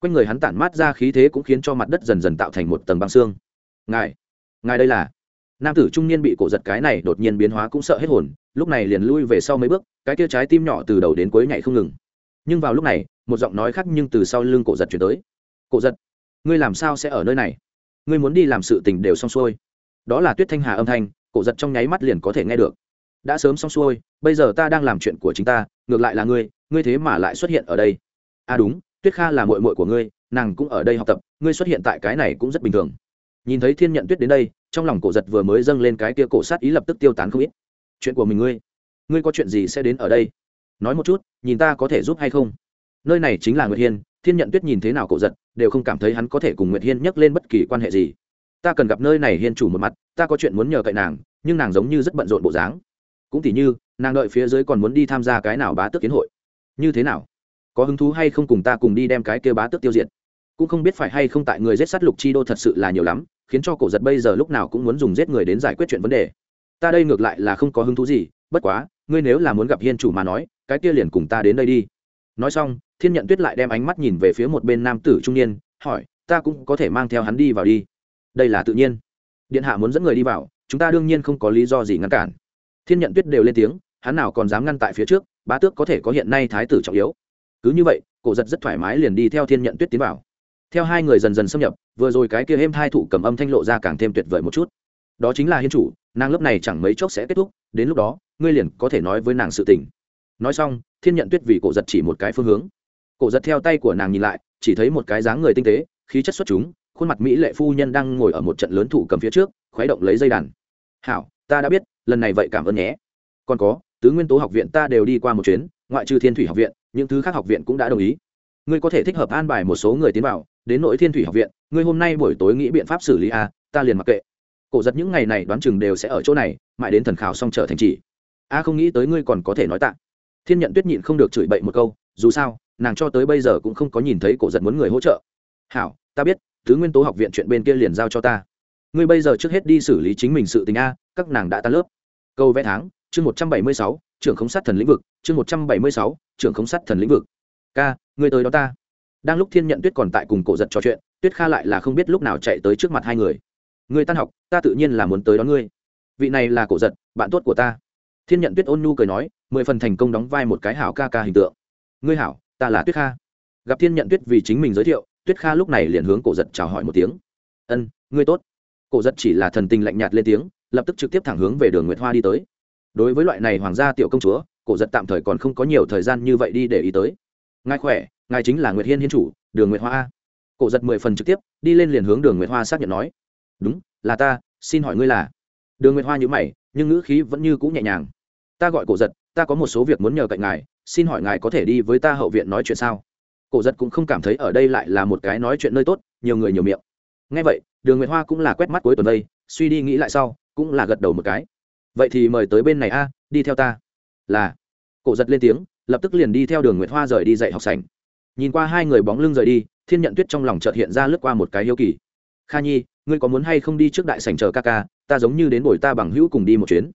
Quanh người hắn tản mát ra khí thế cũng khiến cho mặt đất dần dần tạo thành một tầng băng xương. Ngài ngài đây là? Nam tử trung niên bị cổ giật cái này đột nhiên biến hóa cũng sợ hết hồn, lúc này liền lui về sau mấy bước, cái kia trái tim nhỏ từ đầu đến cuối nhảy không ngừng. Nhưng vào lúc này, một giọng nói khác nhưng từ sau lưng cổ giật chuyển tới. Cổ giật, ngươi làm sao sẽ ở nơi này? Ngươi muốn đi làm sự tình đều xong xuôi. Đó là tuyết thanh hà âm thanh, cổ giật trong nháy mắt liền có thể nghe được đã sớm xong xuôi, bây giờ ta đang làm chuyện của chính ta, ngược lại là ngươi ngươi thế mà lại xuất hiện ở đây. À đúng, tuyết kha là mội mội của ngươi, nàng cũng ở đây học tập, ngươi xuất hiện tại cái này cũng rất bình thường. Nhìn thấy thiên nhận tuyết đến đây, trong lòng cổ giật vừa mới dâng lên cái kia cổ sát ý lập tức tiêu tán không ít. Chuyện của mình ngươi ngươi có chuyện gì sẽ đến ở đây? Nói một chút, nhìn ta có thể giúp hay không? Nơi này chính là nguyệt hiên, thiên nhận tuyết nhìn thế nào cổ giật, đều không cảm thấy hắn có thể cùng nguyệt hiên nhắc lên bất kỳ quan hệ gì. Ta cần gặp nơi này hiên chủ một mặt, ta có chuyện muốn nhờ cậy nàng, nhưng nàng giống như rất bận rộn bộ dáng cũng tỉ như, nàng đợi phía dưới còn muốn đi tham gia cái nào bá tước kiến hội. Như thế nào? Có hứng thú hay không cùng ta cùng đi đem cái kia bá tước tiêu diệt? Cũng không biết phải hay không tại người giết sát lục chi đô thật sự là nhiều lắm, khiến cho cổ giật bây giờ lúc nào cũng muốn dùng giết người đến giải quyết chuyện vấn đề. Ta đây ngược lại là không có hứng thú gì, bất quá, ngươi nếu là muốn gặp hiên chủ mà nói, cái kia liền cùng ta đến đây đi. Nói xong, thiên nhận tuyết lại đem ánh mắt nhìn về phía một bên nam tử trung niên, hỏi, ta cũng có thể mang theo hắn đi vào đi. Đây là tự nhiên. Điện hạ muốn dẫn người đi vào, chúng ta đương nhiên không có lý do gì ngăn cản thiên nhận tuyết đều lên tiếng, hắn nào còn dám ngăn tại phía trước, bá tước có thể có hiện nay thái tử trọng yếu. Cứ như vậy, cổ giật rất thoải mái liền đi theo thiên nhận tuyết tiến vào. Theo hai người dần dần xâm nhập, vừa rồi cái kia êm hai thụ cầm âm thanh lộ ra càng thêm tuyệt vời một chút. Đó chính là hiên chủ, nàng lớp này chẳng mấy chốc sẽ kết thúc, đến lúc đó, ngươi liền có thể nói với nàng sự tình. Nói xong, thiên nhận tuyết vì cổ giật chỉ một cái phương hướng. Cổ giật theo tay của nàng nhìn lại, chỉ thấy một cái dáng người tinh tế, khí chất xuất chúng, khuôn mặt mỹ lệ phu nhân đang ngồi ở một trận lớn thủ cầm phía trước, khuấy động lấy dây đàn. Hảo ta đã biết, lần này vậy cảm ơn nhé. Còn có, tứ nguyên tố học viện ta đều đi qua một chuyến, ngoại trừ thiên thủy học viện, những thứ khác học viện cũng đã đồng ý. Ngươi có thể thích hợp an bài một số người tiến vào, đến nội thiên thủy học viện, ngươi hôm nay buổi tối nghĩ biện pháp xử lý a ta liền mặc kệ. Cổ giật những ngày này đoán chừng đều sẽ ở chỗ này, mãi đến thần khảo xong trở thành chỉ. A không nghĩ tới ngươi còn có thể nói tạ. Thiên nhận tuyết nhịn không được chửi bậy một câu, dù sao, nàng cho tới bây giờ cũng không có nhìn thấy cổ giật muốn người hỗ trợ. Hảo, ta biết thứ nguyên tố học viện chuyện bên kia liền giao cho ta. Ngươi bây giờ trước hết đi xử lý chính mình sự tình a các nàng đã tan lớp. Câu vẽ tháng, chương một trăm bảy mươi sáu, trưởng khống sát thần lĩnh vực, chương một trăm bảy mươi sáu, trưởng khống sát thần lĩnh vực. Ca, ngươi tới đó ta. Đang lúc thiên nhận tuyết còn tại cùng cổ giật trò chuyện, tuyết kha lại là không biết lúc nào chạy tới trước mặt hai người. Ngươi tan học, ta tự nhiên là muốn tới đón ngươi. Vị này là cổ giật, bạn tốt của ta. Thiên nhận tuyết ôn nhu cười nói, mười phần thành công đóng vai một cái hảo ca ca hình tượng. Ngươi hảo, ta là tuyết kha. Gặp thiên nhận tuyết vì chính mình giới thiệu, tuyết kha lúc này liền hướng cổ giật chào hỏi một tiếng. Ân, ngươi tốt. Cổ giật chỉ là thần tình lạnh nhạt lên tiếng lập tức trực tiếp thẳng hướng về đường nguyệt hoa đi tới. Đối với loại này hoàng gia tiểu công chúa, cổ giật tạm thời còn không có nhiều thời gian như vậy đi để ý tới. Ngài khỏe, ngài chính là nguyệt hiên hiên chủ, đường nguyệt hoa cổ giật mười phần trực tiếp, đi lên liền hướng đường nguyệt hoa xác nhận nói. Đúng, là ta, xin hỏi ngươi là. Đường nguyệt hoa nhữ mày, nhưng ngữ khí vẫn như cũ nhẹ nhàng. Ta gọi cổ giật, ta có một số việc muốn nhờ cạnh ngài, xin hỏi ngài có thể đi với ta hậu viện nói chuyện sao? Cổ giật cũng không cảm thấy ở đây lại là một cái nói chuyện nơi tốt, nhiều người nhiều miệng. Ngay vậy, đường nguyệt hoa cũng là quét mắt cuối tuần đây, suy đi nghĩ lại sau cũng là gật đầu một cái. Vậy thì mời tới bên này a, đi theo ta. Là. Cổ giật lên tiếng, lập tức liền đi theo đường nguyệt hoa rời đi dạy học sảnh. Nhìn qua hai người bóng lưng rời đi, thiên nhận tuyết trong lòng chợt hiện ra lướt qua một cái hiếu kỳ. Kha nhi, ngươi có muốn hay không đi trước đại sảnh chờ ca ca, ta giống như đến buổi ta bằng hữu cùng đi một chuyến.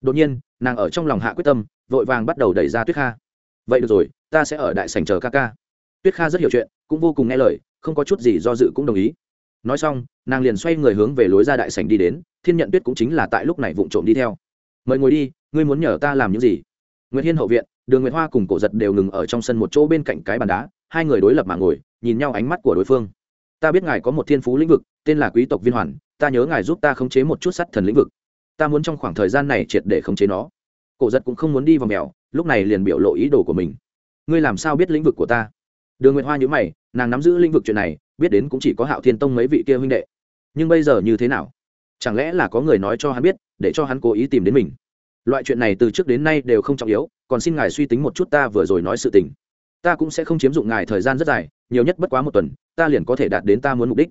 Đột nhiên, nàng ở trong lòng hạ quyết tâm, vội vàng bắt đầu đẩy ra tuyết kha. Vậy được rồi, ta sẽ ở đại sảnh chờ ca ca. Tuyết kha rất hiểu chuyện, cũng vô cùng nghe lời, không có chút gì do dự cũng đồng ý. Nói xong, nàng liền xoay người hướng về lối ra đại sảnh đi đến thiên nhận tuyết cũng chính là tại lúc này vụng trộm đi theo. Mời ngồi đi, ngươi muốn nhờ ta làm những gì? Nguyễn hiên hậu viện, đường nguyệt hoa cùng cổ giật đều ngừng ở trong sân một chỗ bên cạnh cái bàn đá, hai người đối lập mà ngồi, nhìn nhau ánh mắt của đối phương. Ta biết ngài có một thiên phú lĩnh vực, tên là quý tộc viên hoàn, ta nhớ ngài giúp ta khống chế một chút sắt thần lĩnh vực. Ta muốn trong khoảng thời gian này triệt để khống chế nó. Cổ giật cũng không muốn đi vào mèo, lúc này liền biểu lộ ý đồ của mình. Ngươi làm sao biết lĩnh vực của ta? Đường nguyệt hoa nhữ mày, nàng nắm giữ lĩnh vực chuyện này, biết đến cũng chỉ có hạo thiên tông mấy vị kia huynh đệ. Nhưng bây giờ như thế nào? Chẳng lẽ là có người nói cho hắn biết, để cho hắn cố ý tìm đến mình? Loại chuyện này từ trước đến nay đều không trọng yếu, còn xin ngài suy tính một chút ta vừa rồi nói sự tình. Ta cũng sẽ không chiếm dụng ngài thời gian rất dài, nhiều nhất bất quá một tuần, ta liền có thể đạt đến ta muốn mục đích.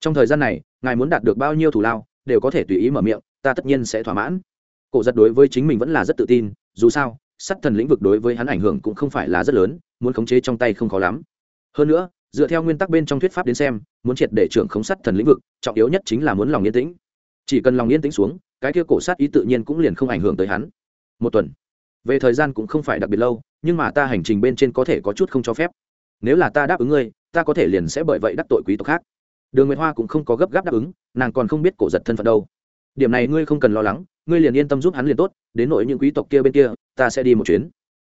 Trong thời gian này, ngài muốn đạt được bao nhiêu thủ lao, đều có thể tùy ý mở miệng, ta tất nhiên sẽ thỏa mãn. Cổ giật đối với chính mình vẫn là rất tự tin, dù sao sắt thần lĩnh vực đối với hắn ảnh hưởng cũng không phải là rất lớn, muốn khống chế trong tay không khó lắm. Hơn nữa, dựa theo nguyên tắc bên trong thuyết pháp đến xem, muốn triệt để trưởng khống sắt thần lĩnh vực, trọng yếu nhất chính là muốn lòng yên tĩnh chỉ cần lòng yên tĩnh xuống, cái kia cổ sát ý tự nhiên cũng liền không ảnh hưởng tới hắn. Một tuần. Về thời gian cũng không phải đặc biệt lâu, nhưng mà ta hành trình bên trên có thể có chút không cho phép. Nếu là ta đáp ứng ngươi, ta có thể liền sẽ bởi vậy đắc tội quý tộc khác. Đường nguyệt hoa cũng không có gấp gáp đáp ứng, nàng còn không biết cổ giật thân phận đâu. Điểm này ngươi không cần lo lắng, ngươi liền yên tâm giúp hắn liền tốt, đến nội những quý tộc kia bên kia, ta sẽ đi một chuyến.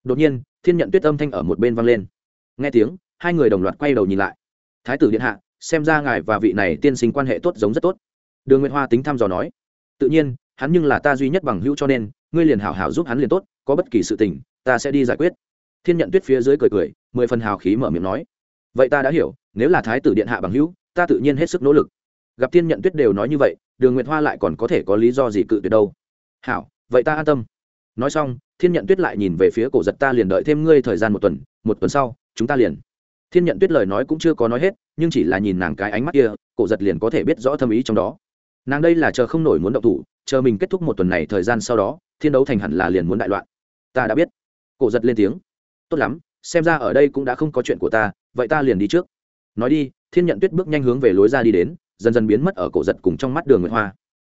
Đột nhiên, thiên nhận tuyết âm thanh ở một bên vang lên. Nghe tiếng, hai người đồng loạt quay đầu nhìn lại. Thái tử điện hạ, xem ra ngài và vị này tiên sinh quan hệ tốt giống rất tốt đường nguyệt hoa tính thăm dò nói, tự nhiên, hắn nhưng là ta duy nhất bằng hữu cho nên, ngươi liền hảo hảo giúp hắn liền tốt, có bất kỳ sự tình, ta sẽ đi giải quyết. Thiên nhận tuyết phía dưới cười cười, mười phần hào khí mở miệng nói, vậy ta đã hiểu, nếu là thái tử điện hạ bằng hữu, ta tự nhiên hết sức nỗ lực. Gặp thiên nhận tuyết đều nói như vậy, đường nguyệt hoa lại còn có thể có lý do gì cự tuyệt đâu. Hảo, vậy ta an tâm. Nói xong, thiên nhận tuyết lại nhìn về phía cổ giật ta liền đợi thêm ngươi thời gian một tuần một tuần sau, chúng ta liền. Thiên nhận tuyết lời nói cũng chưa có nói hết, nhưng chỉ là nhìn nàng cái ánh mắt kia, cổ giật liền có thể biết rõ thâm ý trong đó nàng đây là chờ không nổi muốn động thủ, chờ mình kết thúc một tuần này thời gian sau đó, thiên đấu thành hẳn là liền muốn đại loạn. Ta đã biết. Cổ giật lên tiếng. Tốt lắm, xem ra ở đây cũng đã không có chuyện của ta, vậy ta liền đi trước. Nói đi, thiên nhận tuyết bước nhanh hướng về lối ra đi đến, dần dần biến mất ở cổ giật cùng trong mắt đường nguyệt hoa.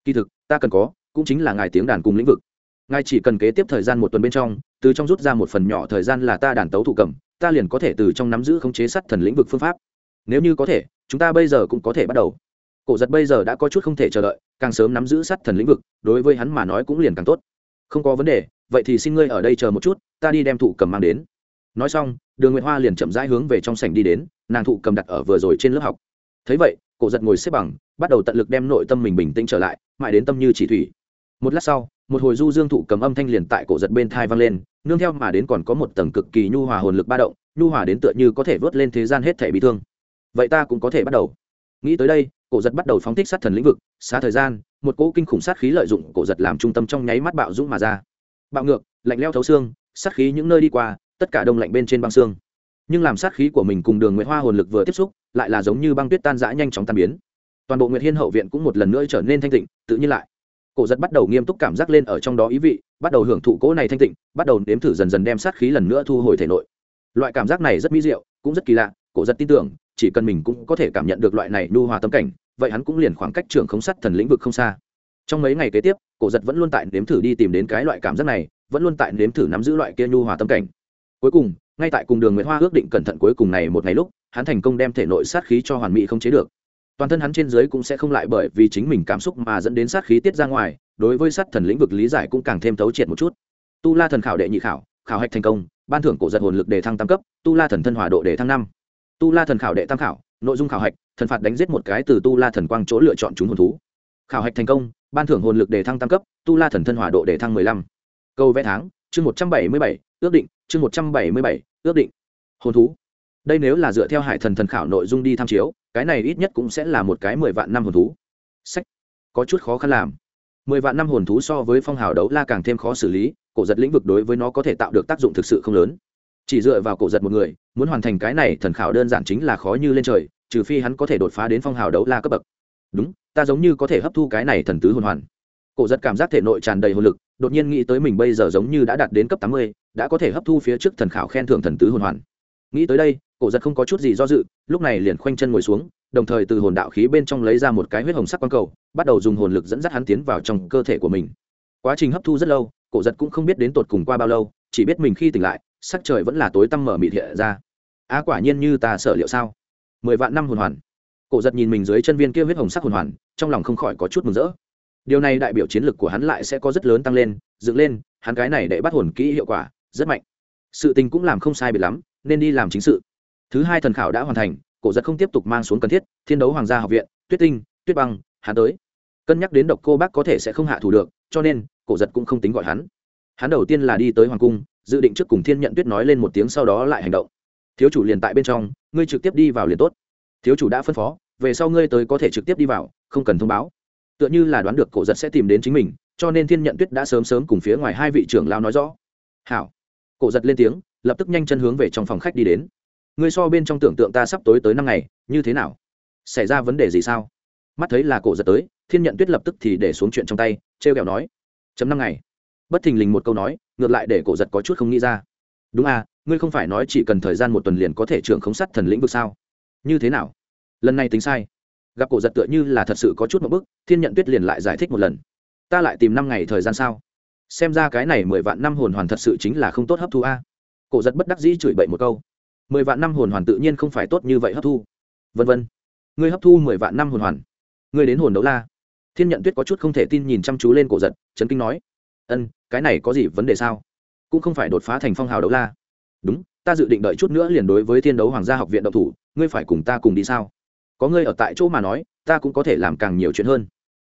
Kỳ thực, ta cần có, cũng chính là ngài tiếng đàn cùng lĩnh vực. Ngài chỉ cần kế tiếp thời gian một tuần bên trong, từ trong rút ra một phần nhỏ thời gian là ta đàn tấu thủ cầm, ta liền có thể từ trong nắm giữ khống chế sắt thần lĩnh vực phương pháp. Nếu như có thể, chúng ta bây giờ cũng có thể bắt đầu cổ giật bây giờ đã có chút không thể chờ đợi, càng sớm nắm giữ sắt thần lĩnh vực, đối với hắn mà nói cũng liền càng tốt. Không có vấn đề, vậy thì xin ngươi ở đây chờ một chút, ta đi đem thụ cầm mang đến. Nói xong, đường nguyệt hoa liền chậm rãi hướng về trong sảnh đi đến, nàng thụ cầm đặt ở vừa rồi trên lớp học. Thấy vậy, cổ giật ngồi xếp bằng, bắt đầu tận lực đem nội tâm mình bình tĩnh trở lại, mãi đến tâm như chỉ thủy. Một lát sau, một hồi du dương thụ cầm âm thanh liền tại cổ giật bên thai vang lên, nương theo mà đến còn có một tầng cực kỳ nhu hòa hồn lực ba động, nhu hòa đến tựa như có thể vớt lên thế gian hết thể bị thương. Vậy ta cũng có thể bắt đầu. Nghĩ tới đây cổ giật bắt đầu phóng thích sát thần lĩnh vực, xá thời gian, một cỗ kinh khủng sát khí lợi dụng cổ giật làm trung tâm trong nháy mắt bạo dũng mà ra. Bạo ngược, lạnh leo thấu xương, sát khí những nơi đi qua, tất cả đông lạnh bên trên băng xương. Nhưng làm sát khí của mình cùng đường nguyệt hoa hồn lực vừa tiếp xúc, lại là giống như băng tuyết tan rã nhanh chóng tan biến. Toàn bộ nguyệt hiên hậu viện cũng một lần nữa trở nên thanh tịnh, tự nhiên lại. Cổ giật bắt đầu nghiêm túc cảm giác lên ở trong đó ý vị, bắt đầu hưởng thụ cỗ này thanh tịnh, bắt đầu nếm thử dần dần đem sát khí lần nữa thu hồi thể nội. Loại cảm giác này rất mỹ diệu, cũng rất kỳ lạ, cổ giật tin tưởng chỉ cần mình cũng có thể cảm nhận được loại này nu hòa tâm cảnh, vậy hắn cũng liền khoảng cách trường không sắt thần lĩnh vực không xa. Trong mấy ngày kế tiếp, cổ giật vẫn luôn tại nếm thử đi tìm đến cái loại cảm giác này, vẫn luôn tại nếm thử nắm giữ loại kia nhu hòa tâm cảnh. Cuối cùng, ngay tại cùng đường nguyễn hoa ước định cẩn thận cuối cùng này một ngày lúc, hắn thành công đem thể nội sát khí cho hoàn mỹ không chế được. Toàn thân hắn trên dưới cũng sẽ không lại bởi vì chính mình cảm xúc mà dẫn đến sát khí tiết ra ngoài, đối với sát thần lĩnh vực lý giải cũng càng thêm thấu triệt một chút. Tu la thần khảo đệ nhị khảo khảo hạch thành công, ban thưởng cổ giật hồn lực đề thăng tam cấp, tu la thần thân hòa độ đề thăng năm tu la thần khảo đệ tam khảo, nội dung khảo hạch, thần phạt đánh giết một cái từ tu la thần quang chỗ lựa chọn chúng hồn thú. Khảo hạch thành công, ban thưởng hồn lực đề thăng tam cấp, tu la thần thân hỏa độ đề thăng mười lăm. Câu vẽ tháng, chương một trăm bảy mươi bảy, ước định, chương một trăm bảy mươi bảy, ước định. Hồn thú. Đây nếu là dựa theo hải thần thần khảo nội dung đi tham chiếu, cái này ít nhất cũng sẽ là một cái mười vạn năm hồn thú. Sách. Có chút khó khăn làm. Mười vạn năm hồn thú so với phong hào đấu la càng thêm khó xử lý, cổ giật lĩnh vực đối với nó có thể tạo được tác dụng thực sự không lớn chỉ dựa vào cổ giật một người, muốn hoàn thành cái này thần khảo đơn giản chính là khó như lên trời, trừ phi hắn có thể đột phá đến phong hào đấu la cấp bậc. Đúng, ta giống như có thể hấp thu cái này thần tứ hồn hoàn. Cổ giật cảm giác thể nội tràn đầy hồn lực, đột nhiên nghĩ tới mình bây giờ giống như đã đạt đến cấp tám mươi, đã có thể hấp thu phía trước thần khảo khen thưởng thần tứ hồn hoàn. Nghĩ tới đây, cổ giật không có chút gì do dự, lúc này liền khoanh chân ngồi xuống, đồng thời từ hồn đạo khí bên trong lấy ra một cái huyết hồng sắc quang cầu, bắt đầu dùng hồn lực dẫn dắt hắn tiến vào trong cơ thể của mình. Quá trình hấp thu rất lâu, cổ giật cũng không biết đến tột cùng qua bao lâu, chỉ biết mình khi tỉnh lại sắc trời vẫn là tối tăm mở mịt hiện ra. Á, quả nhiên như ta sợ liệu sao? Mười vạn năm hồn hoàn. Cổ giật nhìn mình dưới chân viên kia huyết hồng sắc hồn hoàn, trong lòng không khỏi có chút mừng rỡ. Điều này đại biểu chiến lực của hắn lại sẽ có rất lớn tăng lên, dựng lên, hắn cái này để bắt hồn kỹ hiệu quả, rất mạnh. Sự tình cũng làm không sai biệt lắm, nên đi làm chính sự. Thứ hai thần khảo đã hoàn thành, cổ giật không tiếp tục mang xuống cần thiết, thiên đấu hoàng gia học viện, tuyết tinh, tuyết băng, hắn tới. Cân nhắc đến độc cô bác có thể sẽ không hạ thủ được, cho nên, cổ giật cũng không tính gọi hắn. Hắn đầu tiên là đi tới hoàng cung dự định trước cùng thiên nhận tuyết nói lên một tiếng sau đó lại hành động. Thiếu chủ liền tại bên trong, ngươi trực tiếp đi vào liền tốt. Thiếu chủ đã phân phó, về sau ngươi tới có thể trực tiếp đi vào, không cần thông báo. Tựa như là đoán được cổ giật sẽ tìm đến chính mình, cho nên thiên nhận tuyết đã sớm sớm cùng phía ngoài hai vị trưởng lao nói rõ. Hảo. Cổ giật lên tiếng, lập tức nhanh chân hướng về trong phòng khách đi đến. Ngươi so bên trong tưởng tượng ta sắp tối tới năm ngày, như thế nào? Xảy ra vấn đề gì sao? Mắt thấy là cổ giật tới, thiên nhận tuyết lập tức thì để xuống chuyện trong tay t r e o kẹo nói, chấm năm ngày bất thình lình một câu nói, ngược lại để cổ giật có chút không nghĩ ra. Đúng à ngươi không phải nói chỉ cần thời gian một tuần liền có thể trưởng khống sát thần lĩnh vực sao? Như thế nào? Lần này tính sai. Gặp cổ giật tựa như là thật sự có chút một bức thiên nhận tuyết liền lại giải thích một lần. Ta lại tìm năm ngày thời gian sao? Xem ra cái này mười vạn năm hồn hoàn thật sự chính là không tốt hấp thu a. Cổ giật bất đắc dĩ chửi bậy một câu. Mười vạn năm hồn hoàn tự nhiên không phải tốt như vậy hấp thu. Vân vân. Ngươi hấp thu mười vạn năm hồn hoàn. Ngươi đến hồn đấu la. Thiên nhận tuyết có chút không thể tin nhìn chăm chú lên cổ giật trấn kinh nói ân, cái này có gì vấn đề sao? Cũng không phải đột phá thành phong hào đấu la. Đúng, ta dự định đợi chút nữa liền đối với thiên đấu hoàng gia học viện độc thủ, ngươi phải cùng ta cùng đi sao? Có ngươi ở tại chỗ mà nói, ta cũng có thể làm càng nhiều chuyện hơn.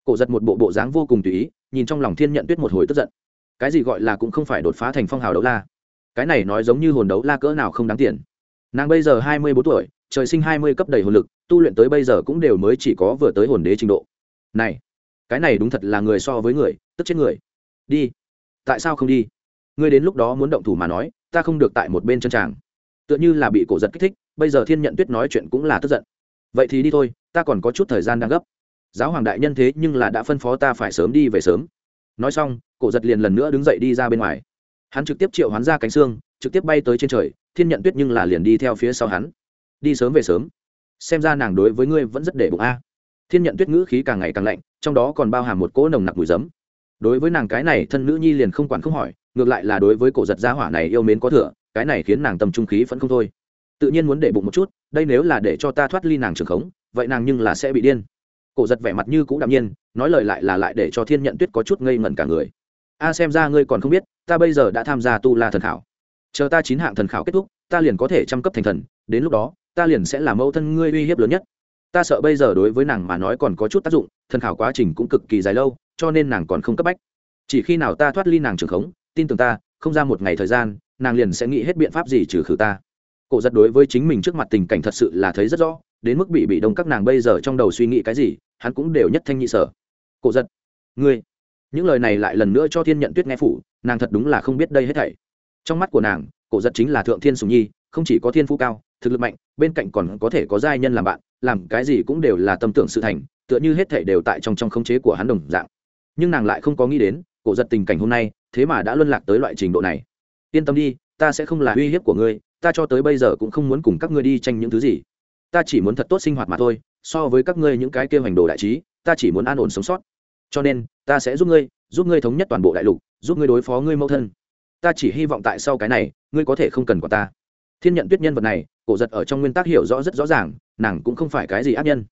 Cổ giật một bộ bộ dáng vô cùng tùy ý, nhìn trong lòng thiên nhận tuyết một hồi tức giận. Cái gì gọi là cũng không phải đột phá thành phong hào đấu la? Cái này nói giống như hồn đấu la cỡ nào không đáng tiền. Nàng bây giờ hai mươi bốn tuổi, trời sinh hai mươi cấp đầy hồn lực, tu luyện tới bây giờ cũng đều mới chỉ có vừa tới hồn đế trình độ. Này, cái này đúng thật là người so với người, tức chết người đi. Tại sao không đi? Ngươi đến lúc đó muốn động thủ mà nói, ta không được tại một bên chân tràng tựa như là bị cổ giật kích thích, bây giờ thiên nhận tuyết nói chuyện cũng là tức giận. Vậy thì đi thôi, ta còn có chút thời gian đang gấp. Giáo hoàng đại nhân thế nhưng là đã phân phó ta phải sớm đi về sớm. Nói xong, cổ giật liền lần nữa đứng dậy đi ra bên ngoài. Hắn trực tiếp triệu hoán ra cánh xương, trực tiếp bay tới trên trời, thiên nhận tuyết nhưng là liền đi theo phía sau hắn. Đi sớm về sớm. Xem ra nàng đối với ngươi vẫn rất để bụng a. Thiên nhận tuyết ngữ khí càng ngày càng lạnh, trong đó còn bao hàm một cỗ nồng nặc mùi giấm đối với nàng cái này thân nữ nhi liền không quản không hỏi, ngược lại là đối với cổ giật gia hỏa này yêu mến có thừa, cái này khiến nàng tâm trung khí vẫn không thôi. Tự nhiên muốn để bụng một chút, đây nếu là để cho ta thoát ly nàng trường khống, vậy nàng nhưng là sẽ bị điên. Cổ giật vẻ mặt như cũng đạm nhiên, nói lời lại là lại để cho thiên nhận tuyết có chút ngây ngẩn cả người. A, xem ra ngươi còn không biết, ta bây giờ đã tham gia tu la thần khảo. Chờ ta chín hạng thần khảo kết thúc, ta liền có thể chăm cấp thành thần, đến lúc đó, ta liền sẽ là mẫu thân ngươi uy hiếp lớn nhất ta sợ bây giờ đối với nàng mà nói còn có chút tác dụng, thần khảo quá trình cũng cực kỳ dài lâu, cho nên nàng còn không cấp bách. Chỉ khi nào ta thoát ly nàng trường khống, tin tưởng ta, không ra một ngày thời gian, nàng liền sẽ nghĩ hết biện pháp gì trừ khử ta. Cổ giật đối với chính mình trước mặt tình cảnh thật sự là thấy rất rõ, đến mức bị bị đông các nàng bây giờ trong đầu suy nghĩ cái gì, hắn cũng đều nhất thanh nhị sở. Cổ giật, ngươi, những lời này lại lần nữa cho thiên nhận tuyết nghe phủ, nàng thật đúng là không biết đây hết thảy. Trong mắt của nàng, cổ giật chính là thượng thiên sùng nhi, không chỉ có thiên phú cao, thực lực mạnh, bên cạnh còn có thể có giai nhân làm bạn làm cái gì cũng đều là tâm tưởng sự thành, tựa như hết thảy đều tại trong trong khống chế của hắn đồng dạng. Nhưng nàng lại không có nghĩ đến, cổ giật tình cảnh hôm nay, thế mà đã luân lạc tới loại trình độ này. Yên tâm đi, ta sẽ không là uy hiếp của ngươi, ta cho tới bây giờ cũng không muốn cùng các ngươi đi tranh những thứ gì. Ta chỉ muốn thật tốt sinh hoạt mà thôi, so với các ngươi những cái kêu hành đồ đại trí, ta chỉ muốn an ổn sống sót. Cho nên, ta sẽ giúp ngươi giúp ngươi thống nhất toàn bộ đại lục, giúp ngươi đối phó ngươi mẫu thân. Ta chỉ hy vọng tại sau cái này, ngươi có thể không cần của ta thiên nhận tuyết nhân vật này, cổ giật ở trong nguyên tắc hiểu rõ rất rõ ràng, nàng cũng không phải cái gì ác nhân.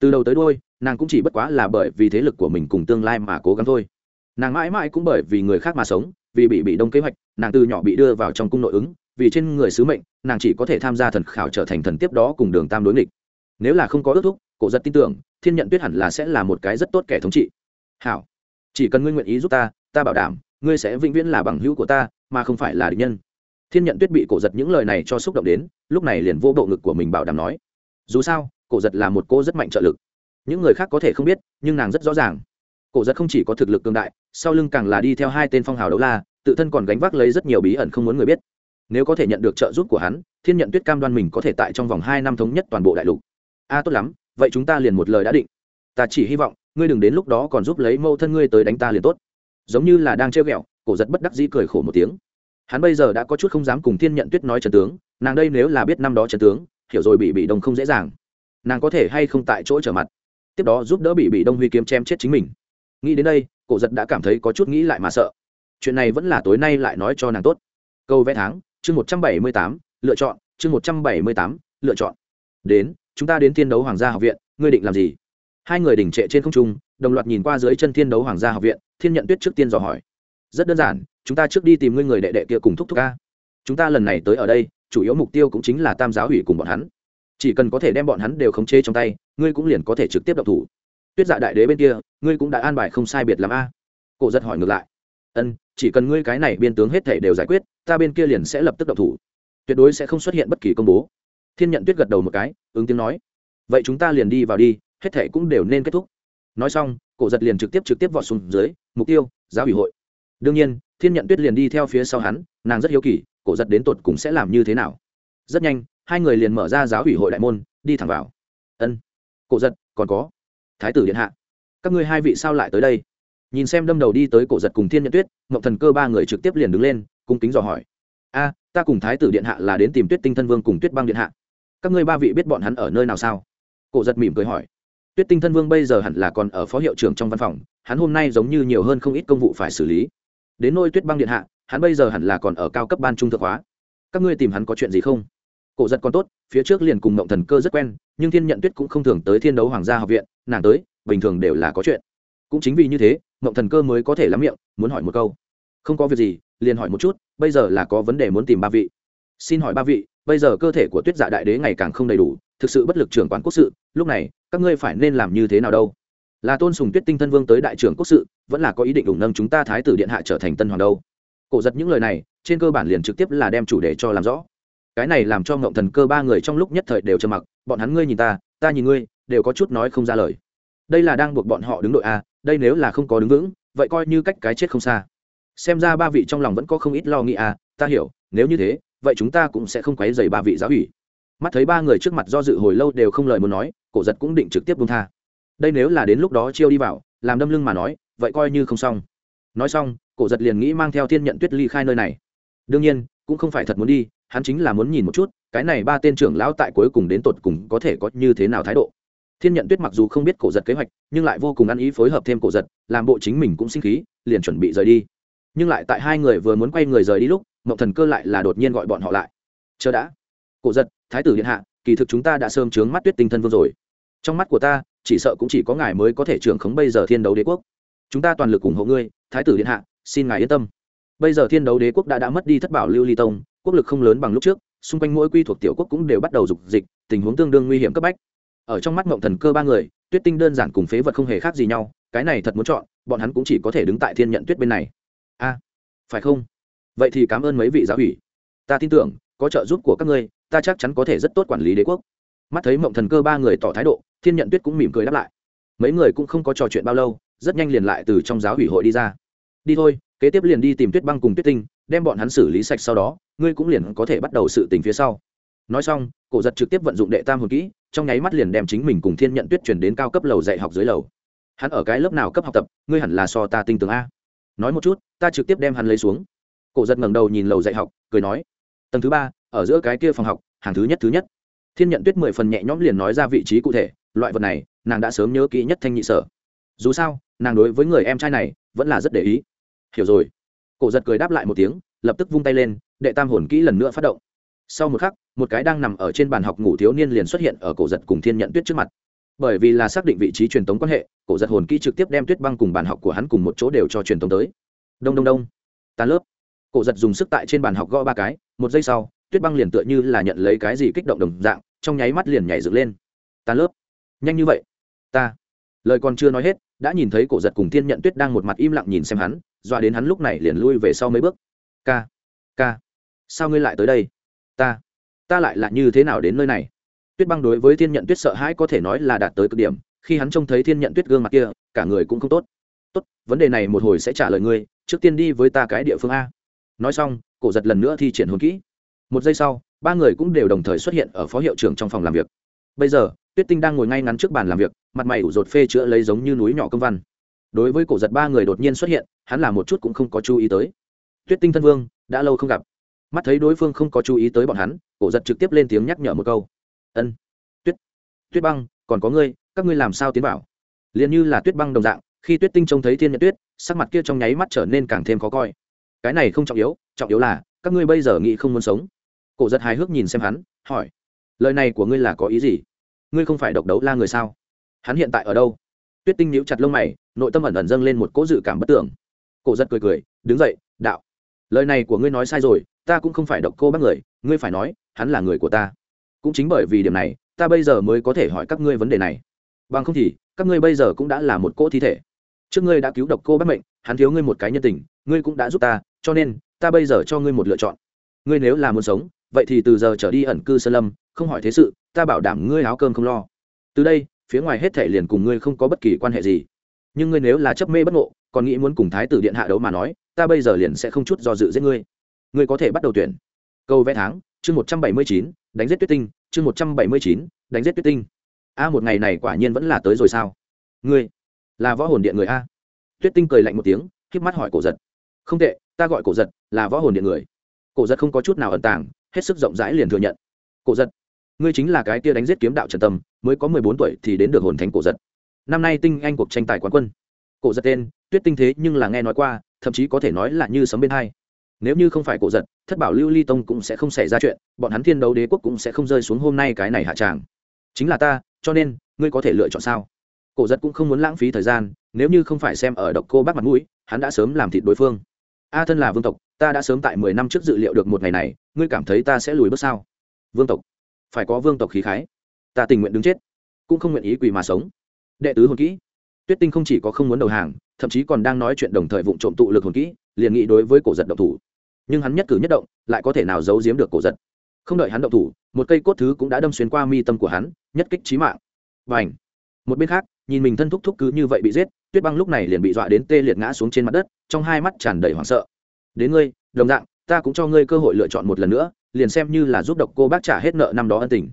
Từ đầu tới đôi nàng cũng chỉ bất quá là bởi vì thế lực của mình cùng tương lai mà cố gắng thôi. Nàng mãi mãi cũng bởi vì người khác mà sống, vì bị bị đông kế hoạch, nàng từ nhỏ bị đưa vào trong cung nội ứng, vì trên người sứ mệnh, nàng chỉ có thể tham gia thần khảo trở thành thần tiếp đó cùng đường tam đối nghịch. Nếu là không có ước thúc, cổ giật tin tưởng, thiên nhận tuyết hẳn là sẽ là một cái rất tốt kẻ thống trị. Hảo, chỉ cần ngươi nguyện ý giúp ta ta bảo đảm, ngươi sẽ vĩnh viễn là bằng hữu của ta, mà không phải là địch nhân thiên nhận tuyết bị cổ giật những lời này cho xúc động đến, lúc này liền vô bộ ngực của mình bảo đảm nói, dù sao, cổ giật là một cô rất mạnh trợ lực. Những người khác có thể không biết, nhưng nàng rất rõ ràng. Cổ giật không chỉ có thực lực cương đại, sau lưng càng là đi theo hai tên phong hào đấu la, tự thân còn gánh vác lấy rất nhiều bí ẩn không muốn người biết. Nếu có thể nhận được trợ giúp của hắn, thiên nhận tuyết cam đoan mình có thể tại trong vòng hai năm thống nhất toàn bộ đại lục. A, tốt lắm, vậy chúng ta liền một lời đã định. Ta chỉ hy vọng, ngươi đừng đến lúc đó còn giúp lấy mâu thân ngươi tới đánh ta liền tốt. Giống như là đang trêu ghẹo, cổ giật bất đắc dĩ cười khổ một tiếng hắn bây giờ đã có chút không dám cùng thiên nhận tuyết nói trần tướng, nàng đây nếu là biết năm đó trần tướng, hiểu rồi bị bị đông không dễ dàng. Nàng có thể hay không tại chỗ trở mặt? Tiếp đó giúp đỡ bị bị đông huy kiếm chém chết chính mình. Nghĩ đến đây, cổ giật đã cảm thấy có chút nghĩ lại mà sợ. Chuyện này vẫn là tối nay lại nói cho nàng tốt. Câu vẽ tháng, chương một trăm bảy mươi tám, lựa chọn, chương một trăm bảy mươi tám, lựa chọn. Đến, chúng ta đến thiên đấu hoàng gia học viện, ngươi định làm gì? Hai người đỉnh trệ trên không trung, đồng loạt nhìn qua dưới chân thiên đấu hoàng gia học viện, thiên nhận tuyết trước tiên dò hỏi. Rất đơn giản chúng ta trước đi tìm ngươi người đệ đệ kia cùng thúc thúc ca chúng ta lần này tới ở đây, chủ yếu mục tiêu cũng chính là tam giáo hủy cùng bọn hắn. Chỉ cần có thể đem bọn hắn đều khống chế trong tay, ngươi cũng liền có thể trực tiếp đậu thủ. Tuyết dạ đại đế bên kia, ngươi cũng đã an bài không sai biệt làm a. Cổ giật hỏi ngược lại. Ân, chỉ cần ngươi cái này biên tướng hết thể đều giải quyết, ta bên kia liền sẽ lập tức đậu thủ. Tuyệt đối sẽ không xuất hiện bất kỳ công bố. Thiên nhận tuyết gật đầu một cái, ứng tiếng nói. Vậy chúng ta liền đi vào đi, hết thể cũng đều nên kết thúc. Nói xong, cổ giật liền trực tiếp trực tiếp vọt xuống dưới, mục tiêu, giáo ủy hội đương nhiên, thiên nhận tuyết liền đi theo phía sau hắn, nàng rất hiếu kỳ, cổ giật đến tột cùng sẽ làm như thế nào. Rất nhanh, hai người liền mở ra giáo ủy hội đại môn, đi thẳng vào. Ân, cổ giật, còn có. Thái tử điện hạ, các ngươi hai vị sao lại tới đây? Nhìn xem đâm đầu đi tới cổ giật cùng thiên nhận tuyết, ngọc thần cơ ba người trực tiếp liền đứng lên, cung kính dò hỏi. A, ta cùng thái tử điện hạ là đến tìm tuyết tinh thân vương cùng tuyết băng điện hạ. Các ngươi ba vị biết bọn hắn ở nơi nào sao? Cổ giật mỉm cười hỏi. Tuyết tinh thân vương bây giờ hẳn là còn ở phó hiệu trưởng trong văn phòng, hắn hôm nay giống như nhiều hơn không ít công vụ phải xử lý đến nôi tuyết băng điện hạ, hắn bây giờ hẳn là còn ở cao cấp ban trung thượng hóa. Các ngươi tìm hắn có chuyện gì không? Cổ giật còn tốt, phía trước liền cùng mộng thần cơ rất quen, nhưng thiên nhận tuyết cũng không thường tới thiên đấu hoàng gia học viện, nàng tới, bình thường đều là có chuyện. Cũng chính vì như thế mộng thần cơ mới có thể lắm miệng, muốn hỏi một câu. Không có việc gì, liền hỏi một chút, bây giờ là có vấn đề muốn tìm ba vị. Xin hỏi ba vị, bây giờ cơ thể của tuyết dạ đại đế ngày càng không đầy đủ, thực sự bất lực trưởng quản quốc sự, lúc này, các ngươi phải nên làm như thế nào đâu? Là tôn sùng tuyết tinh thân vương tới đại trưởng quốc sự, vẫn là có ý định ủng nâng chúng ta thái tử điện hạ trở thành tân hoàng đâu. Cổ giật những lời này, trên cơ bản liền trực tiếp là đem chủ đề cho làm rõ. Cái này làm cho ngộng thần cơ ba người trong lúc nhất thời đều trầm mặc, bọn hắn ngươi nhìn ta ta nhìn ngươi, đều có chút nói không ra lời. Đây là đang buộc bọn họ đứng đội a, đây nếu là không có đứng vững, vậy coi như cách cái chết không xa. Xem ra ba vị trong lòng vẫn có không ít lo nghĩ a, ta hiểu, nếu như thế, vậy chúng ta cũng sẽ không quấy dày ba vị giáo ủy. Mắt thấy ba người trước mặt do dự hồi lâu đều không lời muốn nói, cổ giật cũng định trực tiếp buông tha đây nếu là đến lúc đó chiêu đi vào, làm đâm lưng mà nói, vậy coi như không xong. Nói xong, cổ giật liền nghĩ mang theo thiên nhận tuyết ly khai nơi này. Đương nhiên, cũng không phải thật muốn đi, hắn chính là muốn nhìn một chút, cái này ba tên trưởng lão tại cuối cùng đến tột cùng có thể có như thế nào thái độ. Thiên nhận tuyết mặc dù không biết cổ giật kế hoạch, nhưng lại vô cùng ăn ý phối hợp thêm cổ giật, làm bộ chính mình cũng sinh khí, liền chuẩn bị rời đi. Nhưng lại tại hai người vừa muốn quay người rời đi lúc mậu thần cơ lại là đột nhiên gọi bọn họ lại. Chờ đã. Cổ giật, thái tử điện hạ, kỳ thực chúng ta đã sơm trướng mắt tuyết tinh thân vương rồi trong mắt của ta, chỉ sợ cũng chỉ có ngài mới có thể trưởng khống bây giờ thiên đấu đế quốc. Chúng ta toàn lực ủng hộ ngươi, thái tử điện hạ, xin ngài yên tâm. Bây giờ thiên đấu đế quốc đã đã mất đi thất bảo lưu ly tông, quốc lực không lớn bằng lúc trước, xung quanh mỗi quy thuộc tiểu quốc cũng đều bắt đầu dục dịch, tình huống tương đương nguy hiểm cấp bách. Ở trong mắt mộng thần cơ ba người, tuyết tinh đơn giản cùng phế vật không hề khác gì nhau, cái này thật muốn chọn, bọn hắn cũng chỉ có thể đứng tại thiên nhận tuyết bên này. A, phải không? Vậy thì cảm ơn mấy vị giáo ủy ta tin tưởng, có trợ giúp của các ngươi, ta chắc chắn có thể rất tốt quản lý đế quốc. Mắt thấy mộng thần cơ ba người tỏ thái độ thiên nhận tuyết cũng mỉm cười đáp lại. Mấy người cũng không có trò chuyện bao lâu, rất nhanh liền lại từ trong giáo ủy hội đi ra. Đi thôi, kế tiếp liền đi tìm tuyết băng cùng tuyết tinh, đem bọn hắn xử lý sạch sau đó, ngươi cũng liền có thể bắt đầu sự tình phía sau. Nói xong, cổ giật trực tiếp vận dụng đệ tam hồn kỹ, trong nháy mắt liền đem chính mình cùng thiên nhận tuyết chuyển đến cao cấp lầu dạy học dưới lầu. Hắn ở cái lớp nào cấp học tập, ngươi hẳn là so ta tinh tường a. Nói một chút, ta trực tiếp đem hắn lấy xuống. Cổ giật ngẩng đầu nhìn lầu dạy học, cười nói, tầng thứ ba, ở giữa cái kia phòng học, hàng thứ nhất thứ nhất. Thiên nhận tuyết mười phần nhẹ nhõm liền nói ra vị trí cụ thể loại vật này, nàng đã sớm nhớ kỹ nhất thanh nhị sở. Dù sao, nàng đối với người em trai này vẫn là rất để ý. Hiểu rồi. Cổ giật cười đáp lại một tiếng, lập tức vung tay lên, đệ tam hồn kỹ lần nữa phát động. Sau một khắc, một cái đang nằm ở trên bàn học ngủ thiếu niên liền xuất hiện ở cổ giật cùng thiên nhận tuyết trước mặt. Bởi vì là xác định vị trí truyền tống quan hệ, cổ giật hồn kỹ trực tiếp đem tuyết băng cùng bàn học của hắn cùng một chỗ đều cho truyền tống tới. Đông đông đông. Tan lớp. Cổ giật dùng sức tại trên bàn học gõ ba cái, một giây sau, tuyết băng liền tựa như là nhận lấy cái gì kích động đồng dạng, trong nháy mắt liền nhảy dựng lên. Tan lớp nhanh như vậy? Ta. Lời còn chưa nói hết, đã nhìn thấy cổ giật cùng thiên nhận tuyết đang một mặt im lặng nhìn xem hắn, dọa đến hắn lúc này liền lui về sau mấy bước. Ca. Ca. Sao ngươi lại tới đây? Ta. Ta lại là như thế nào đến nơi này? Tuyết băng đối với thiên nhận tuyết sợ hãi có thể nói là đạt tới cực điểm, khi hắn trông thấy thiên nhận tuyết gương mặt kia, cả người cũng không tốt. Tốt, vấn đề này một hồi sẽ trả lời ngươi, trước tiên đi với ta cái địa phương a. Nói xong, cổ giật lần nữa thi triển hồn kỹ. Một giây sau, ba người cũng đều đồng thời xuất hiện ở phó hiệu trưởng trong phòng làm việc. Bây giờ tuyết tinh đang ngồi ngay ngắn trước bàn làm việc, mặt mày ủ rột phê chữa lấy giống như núi nhỏ công văn. Đối với cổ giật ba người đột nhiên xuất hiện, hắn là một chút cũng không có chú ý tới. Tuyết tinh thân vương, đã lâu không gặp. Mắt thấy đối phương không có chú ý tới bọn hắn, cổ giật trực tiếp lên tiếng nhắc nhở một câu. Ân, tuyết tuyết băng, còn có ngươi, các ngươi làm sao tiến vào? Liền như là tuyết băng đồng dạng, khi tuyết tinh trông thấy thiên nhật tuyết, sắc mặt kia trong nháy mắt trở nên càng thêm khó coi. Cái này không trọng yếu trọng yếu là, các ngươi bây giờ nghĩ không muốn sống. Cổ giật hài hước nhìn xem hắn, hỏi, lời này của ngươi là có ý gì? Ngươi không phải độc đấu la người sao? Hắn hiện tại ở đâu? Tuyết tinh níu chặt lông mày, nội tâm ẩn ẩn dâng lên một cỗ dự cảm bất tưởng. Cổ giật cười cười, đứng dậy, đạo. Lời này của ngươi nói sai rồi, ta cũng không phải độc cô bác người, ngươi phải nói, hắn là người của ta. Cũng chính bởi vì điểm này, ta bây giờ mới có thể hỏi các ngươi vấn đề này. Bằng không thì, các ngươi bây giờ cũng đã là một cỗ thi thể. Trước ngươi đã cứu độc cô bác mệnh, hắn thiếu ngươi một cái nhân tình, ngươi cũng đã giúp ta, cho nên, ta bây giờ cho ngươi một lựa chọn. Ngươi nếu là muốn sống, vậy thì từ giờ trở đi ẩn cư sơn lâm không hỏi thế sự, ta bảo đảm ngươi áo cơm không lo. Từ đây, phía ngoài hết thể liền cùng ngươi không có bất kỳ quan hệ gì. Nhưng ngươi nếu là chấp mê bất ngộ, còn nghĩ muốn cùng thái tử điện hạ đấu mà nói, ta bây giờ liền sẽ không chút do dự giết ngươi. Ngươi có thể bắt đầu tuyển. Câu vẽ tháng, chương một trăm bảy mươi chín, đánh giết tuyết tinh, chương một trăm bảy mươi chín, đánh giết tuyết tinh. A, một ngày này quả nhiên vẫn là tới rồi sao? Ngươi, là võ hồn điện người a. Tuyết tinh cười lạnh một tiếng k mắt hỏi cổ giật. Không tệ, ta gọi cổ giật, là võ hồn điện người. Cổ giật không có chút nào ẩn tàng, hết sức rộng rãi liền thừa nhận. Cổ giật ngươi chính là cái tia đánh giết kiếm đạo trần tâm, mới có mười bốn tuổi thì đến được hồn thánh cổ giật. Năm nay tinh anh cuộc tranh tài quán quân. Cổ giật tên, tuyết tinh thế nhưng là nghe nói qua, thậm chí có thể nói là như sấm bên hai. Nếu như không phải cổ giật, thất bảo lưu ly tông cũng sẽ không xảy ra chuyện, bọn hắn thiên đấu đế quốc cũng sẽ không rơi xuống hôm nay cái này hạ tràng. Chính là ta, cho nên, ngươi có thể lựa chọn sao? Cổ giật cũng không muốn lãng phí thời gian, nếu như không phải xem ở độc cô bác mặt mũi, hắn đã sớm làm thịt đối phương. A thân là vương tộc, ta đã sớm tại mười năm trước dự liệu được một ngày này, ngươi cảm thấy ta sẽ lùi bước sao? Vương tộc phải có vương tộc khí khái. Ta tình nguyện đứng chết, cũng không nguyện ý quỳ mà sống. Đệ tứ hồn kỹ. Tuyết tinh không chỉ có không muốn đầu hàng, thậm chí còn đang nói chuyện đồng thời vụ trộm tụ lực hồn kỹ, liền nghĩ đối với cổ giật động thủ. Nhưng hắn nhất cử nhất động, lại có thể nào giấu giếm được cổ giật. Không đợi hắn động thủ, một cây cốt thứ cũng đã đâm xuyên qua mi tâm của hắn, nhất kích trí mạng. Và ảnh một bên khác, nhìn mình thân thúc thúc cứ như vậy bị giết, tuyết băng lúc này liền bị dọa đến tê liệt ngã xuống trên mặt đất, trong hai mắt tràn đầy hoảng sợ. Đến ngươi, đồng dạng, ta cũng cho ngươi cơ hội lựa chọn một lần nữa liền xem như là giúp độc cô bác trả hết nợ năm đó ân tình.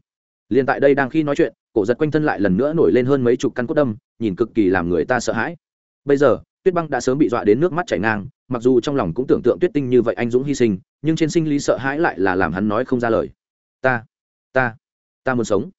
Liền tại đây đang khi nói chuyện, cổ giật quanh thân lại lần nữa nổi lên hơn mấy chục căn cốt đâm, nhìn cực kỳ làm người ta sợ hãi. Bây giờ, tuyết băng đã sớm bị dọa đến nước mắt chảy ngang, mặc dù trong lòng cũng tưởng tượng tuyết tinh như vậy anh dũng hy sinh, nhưng trên sinh lý sợ hãi lại là làm hắn nói không ra lời. Ta ta ta muốn sống.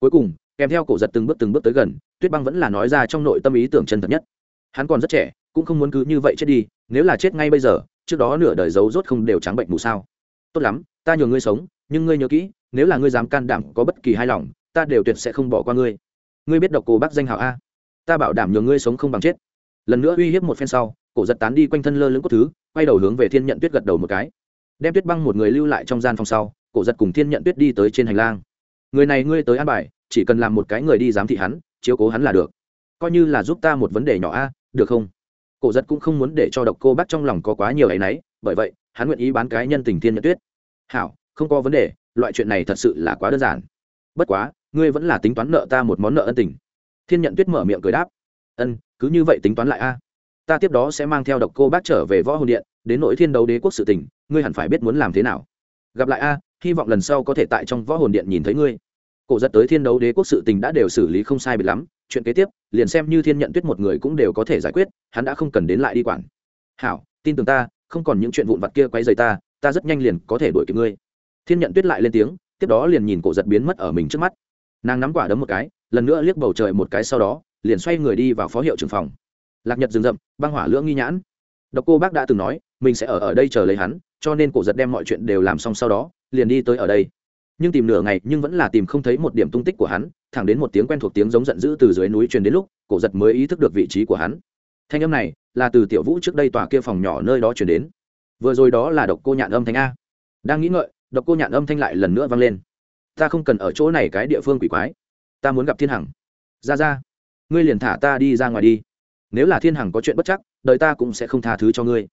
Cuối cùng, kèm theo cổ giật từng bước từng bước tới gần, tuyết băng vẫn là nói ra trong nội tâm ý tưởng chân thật nhất. Hắn còn rất trẻ, cũng không muốn cứ như vậy chết đi, nếu là chết ngay bây giờ, trước đó nửa đời giấu rốt không đều trắng bệnh mù sao. Tốt lắm ta nhường ngươi sống, nhưng ngươi nhớ kỹ, nếu là ngươi dám can đảm có bất kỳ hài lòng, ta đều tuyệt sẽ không bỏ qua ngươi. Ngươi biết độc cô bác danh hảo a. Ta bảo đảm nhường ngươi sống không bằng chết. Lần nữa uy hiếp một phen sau, cổ giật tán đi quanh thân lơ lưỡng cốt thứ, quay đầu hướng về thiên nhận tuyết gật đầu một cái. Đem tuyết băng một người lưu lại trong gian phòng sau, cổ giật cùng thiên nhận tuyết đi tới trên hành lang. Người này ngươi tới an bài, chỉ cần làm một cái người đi giám thị hắn, chiếu cố hắn là được. Coi như là giúp ta một vấn đề nhỏ a, được không? Cổ giật cũng không muốn để cho độc cô bác trong lòng có quá nhiều áy náy, bởi vậy, hắn nguyện ý bán cái nhân tình thiên nhận tuyết hảo, không có vấn đề, loại chuyện này thật sự là quá đơn giản. Bất quá, ngươi vẫn là tính toán nợ ta một món nợ ân tình. Thiên nhận tuyết mở miệng cười đáp. Ân, cứ như vậy tính toán lại a. Ta tiếp đó sẽ mang theo độc cô bác trở về võ hồn điện, đến nội thiên đấu đế quốc sự tình, ngươi hẳn phải biết muốn làm thế nào. Gặp lại a, hy vọng lần sau có thể tại trong võ hồn điện nhìn thấy ngươi. Cổ giật tới thiên đấu đế quốc sự tình đã đều xử lý không sai bị lắm, chuyện kế tiếp, liền xem như thiên nhận tuyết một người cũng đều có thể giải quyết, hắn đã không cần đến lại đi quản. Hảo, tin tưởng ta, không còn những chuyện vụn vặt kia quấy rầy ta ta rất nhanh liền có thể đuổi kịp ngươi. Thiên nhận tuyết lại lên tiếng, tiếp đó liền nhìn cổ giật biến mất ở mình trước mắt. Nàng nắm quả đấm một cái, lần nữa liếc bầu trời một cái sau đó, liền xoay người đi vào phó hiệu trưởng phòng. Lạc nhật rừng rậm, băng hỏa lưỡng nghi nhãn. Độc cô bác đã từng nói, mình sẽ ở ở đây chờ lấy hắn, cho nên cổ giật đem mọi chuyện đều làm xong sau đó, liền đi tới ở đây. Nhưng tìm nửa ngày nhưng vẫn là tìm không thấy một điểm tung tích của hắn, thẳng đến một tiếng quen thuộc tiếng giống giận dữ từ dưới núi truyền đến lúc, cổ giật mới ý thức được vị trí của hắn. Thanh âm này là từ tiểu vũ trước đây tòa kia phòng nhỏ nơi đó truyền đến vừa rồi đó là độc cô nhạn âm thanh a. Đang nghĩ ngợi, độc cô nhạn âm thanh lại lần nữa vang lên. Ta không cần ở chỗ này cái địa phương quỷ quái. Ta muốn gặp thiên hằng. Ra ra, ngươi liền thả ta đi ra ngoài đi. Nếu là thiên hằng có chuyện bất chắc, đời ta cũng sẽ không tha thứ cho ngươi.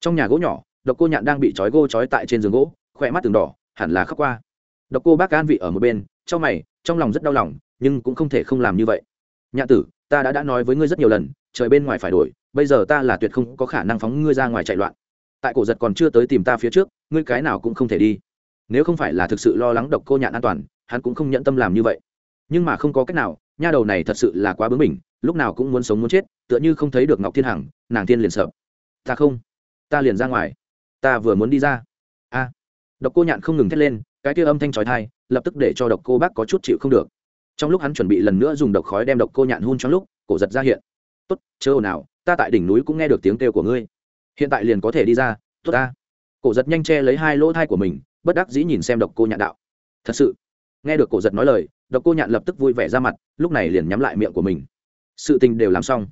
Trong nhà gỗ nhỏ, độc cô nhạn đang bị trói gô trói tại trên giường gỗ, khỏe mắt từng đỏ, hẳn là khóc qua. Độc cô bác an vị ở một bên, trong mày, trong lòng rất đau lòng, nhưng cũng không thể không làm như vậy. Nhạn tử, ta đã đã nói với ngươi rất nhiều lần, trời bên ngoài phải đổi, bây giờ ta là tuyệt không có khả năng phóng ngươi ra ngoài chạy loạn tại cổ giật còn chưa tới tìm ta phía trước, ngươi cái nào cũng không thể đi. Nếu không phải là thực sự lo lắng độc cô nhạn an toàn, hắn cũng không nhận tâm làm như vậy. Nhưng mà không có cách nào, nha đầu này thật sự là quá bướng mình lúc nào cũng muốn sống muốn chết, tựa như không thấy được ngọc thiên hằng, nàng thiên liền sợ. Ta không, ta liền ra ngoài. Ta vừa muốn đi ra. A. Độc cô nhạn không ngừng thét lên, cái kia âm thanh trói thai lập tức để cho độc cô bác có chút chịu không được. Trong lúc hắn chuẩn bị lần nữa dùng độc khói đem độc cô nhạn hun trong lúc, cổ giật ra hiện. Tốt, chớ ồn nào ta tại đỉnh núi cũng nghe được tiếng kêu của ngươi hiện tại liền có thể đi ra, tốt ta. Cổ giật nhanh che lấy hai lỗ thai của mình, bất đắc dĩ nhìn xem độc cô nhạn đạo. Thật sự. Nghe được cổ giật nói lời, độc cô nhạn lập tức vui vẻ ra mặt, lúc này liền nhắm lại miệng của mình. Sự tình đều làm xong.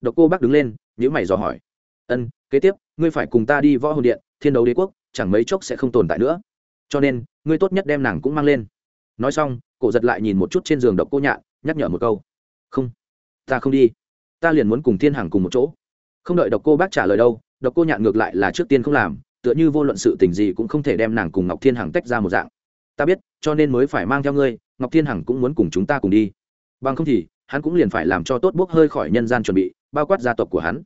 Độc cô bác đứng lên nhữ mày dò hỏi. Ân, kế tiếp, ngươi phải cùng ta đi võ hồn điện, thiên đấu đế quốc, chẳng mấy chốc sẽ không tồn tại nữa. Cho nên, ngươi tốt nhất đem nàng cũng mang lên. Nói xong, cổ giật lại nhìn một chút trên giường độc cô nhạn, nhắc nhở một câu. Không, ta không đi. Ta liền muốn cùng thiên hằng cùng một chỗ. Không đợi độc cô bác trả lời đâu độc cô nhạn ngược lại là trước tiên không làm, tựa như vô luận sự tình gì cũng không thể đem nàng cùng ngọc thiên hằng tách ra một dạng. Ta biết, cho nên mới phải mang theo ngươi, ngọc thiên hằng cũng muốn cùng chúng ta cùng đi. Bằng không thì, hắn cũng liền phải làm cho tốt bốc hơi khỏi nhân gian chuẩn bị, bao quát gia tộc của hắn.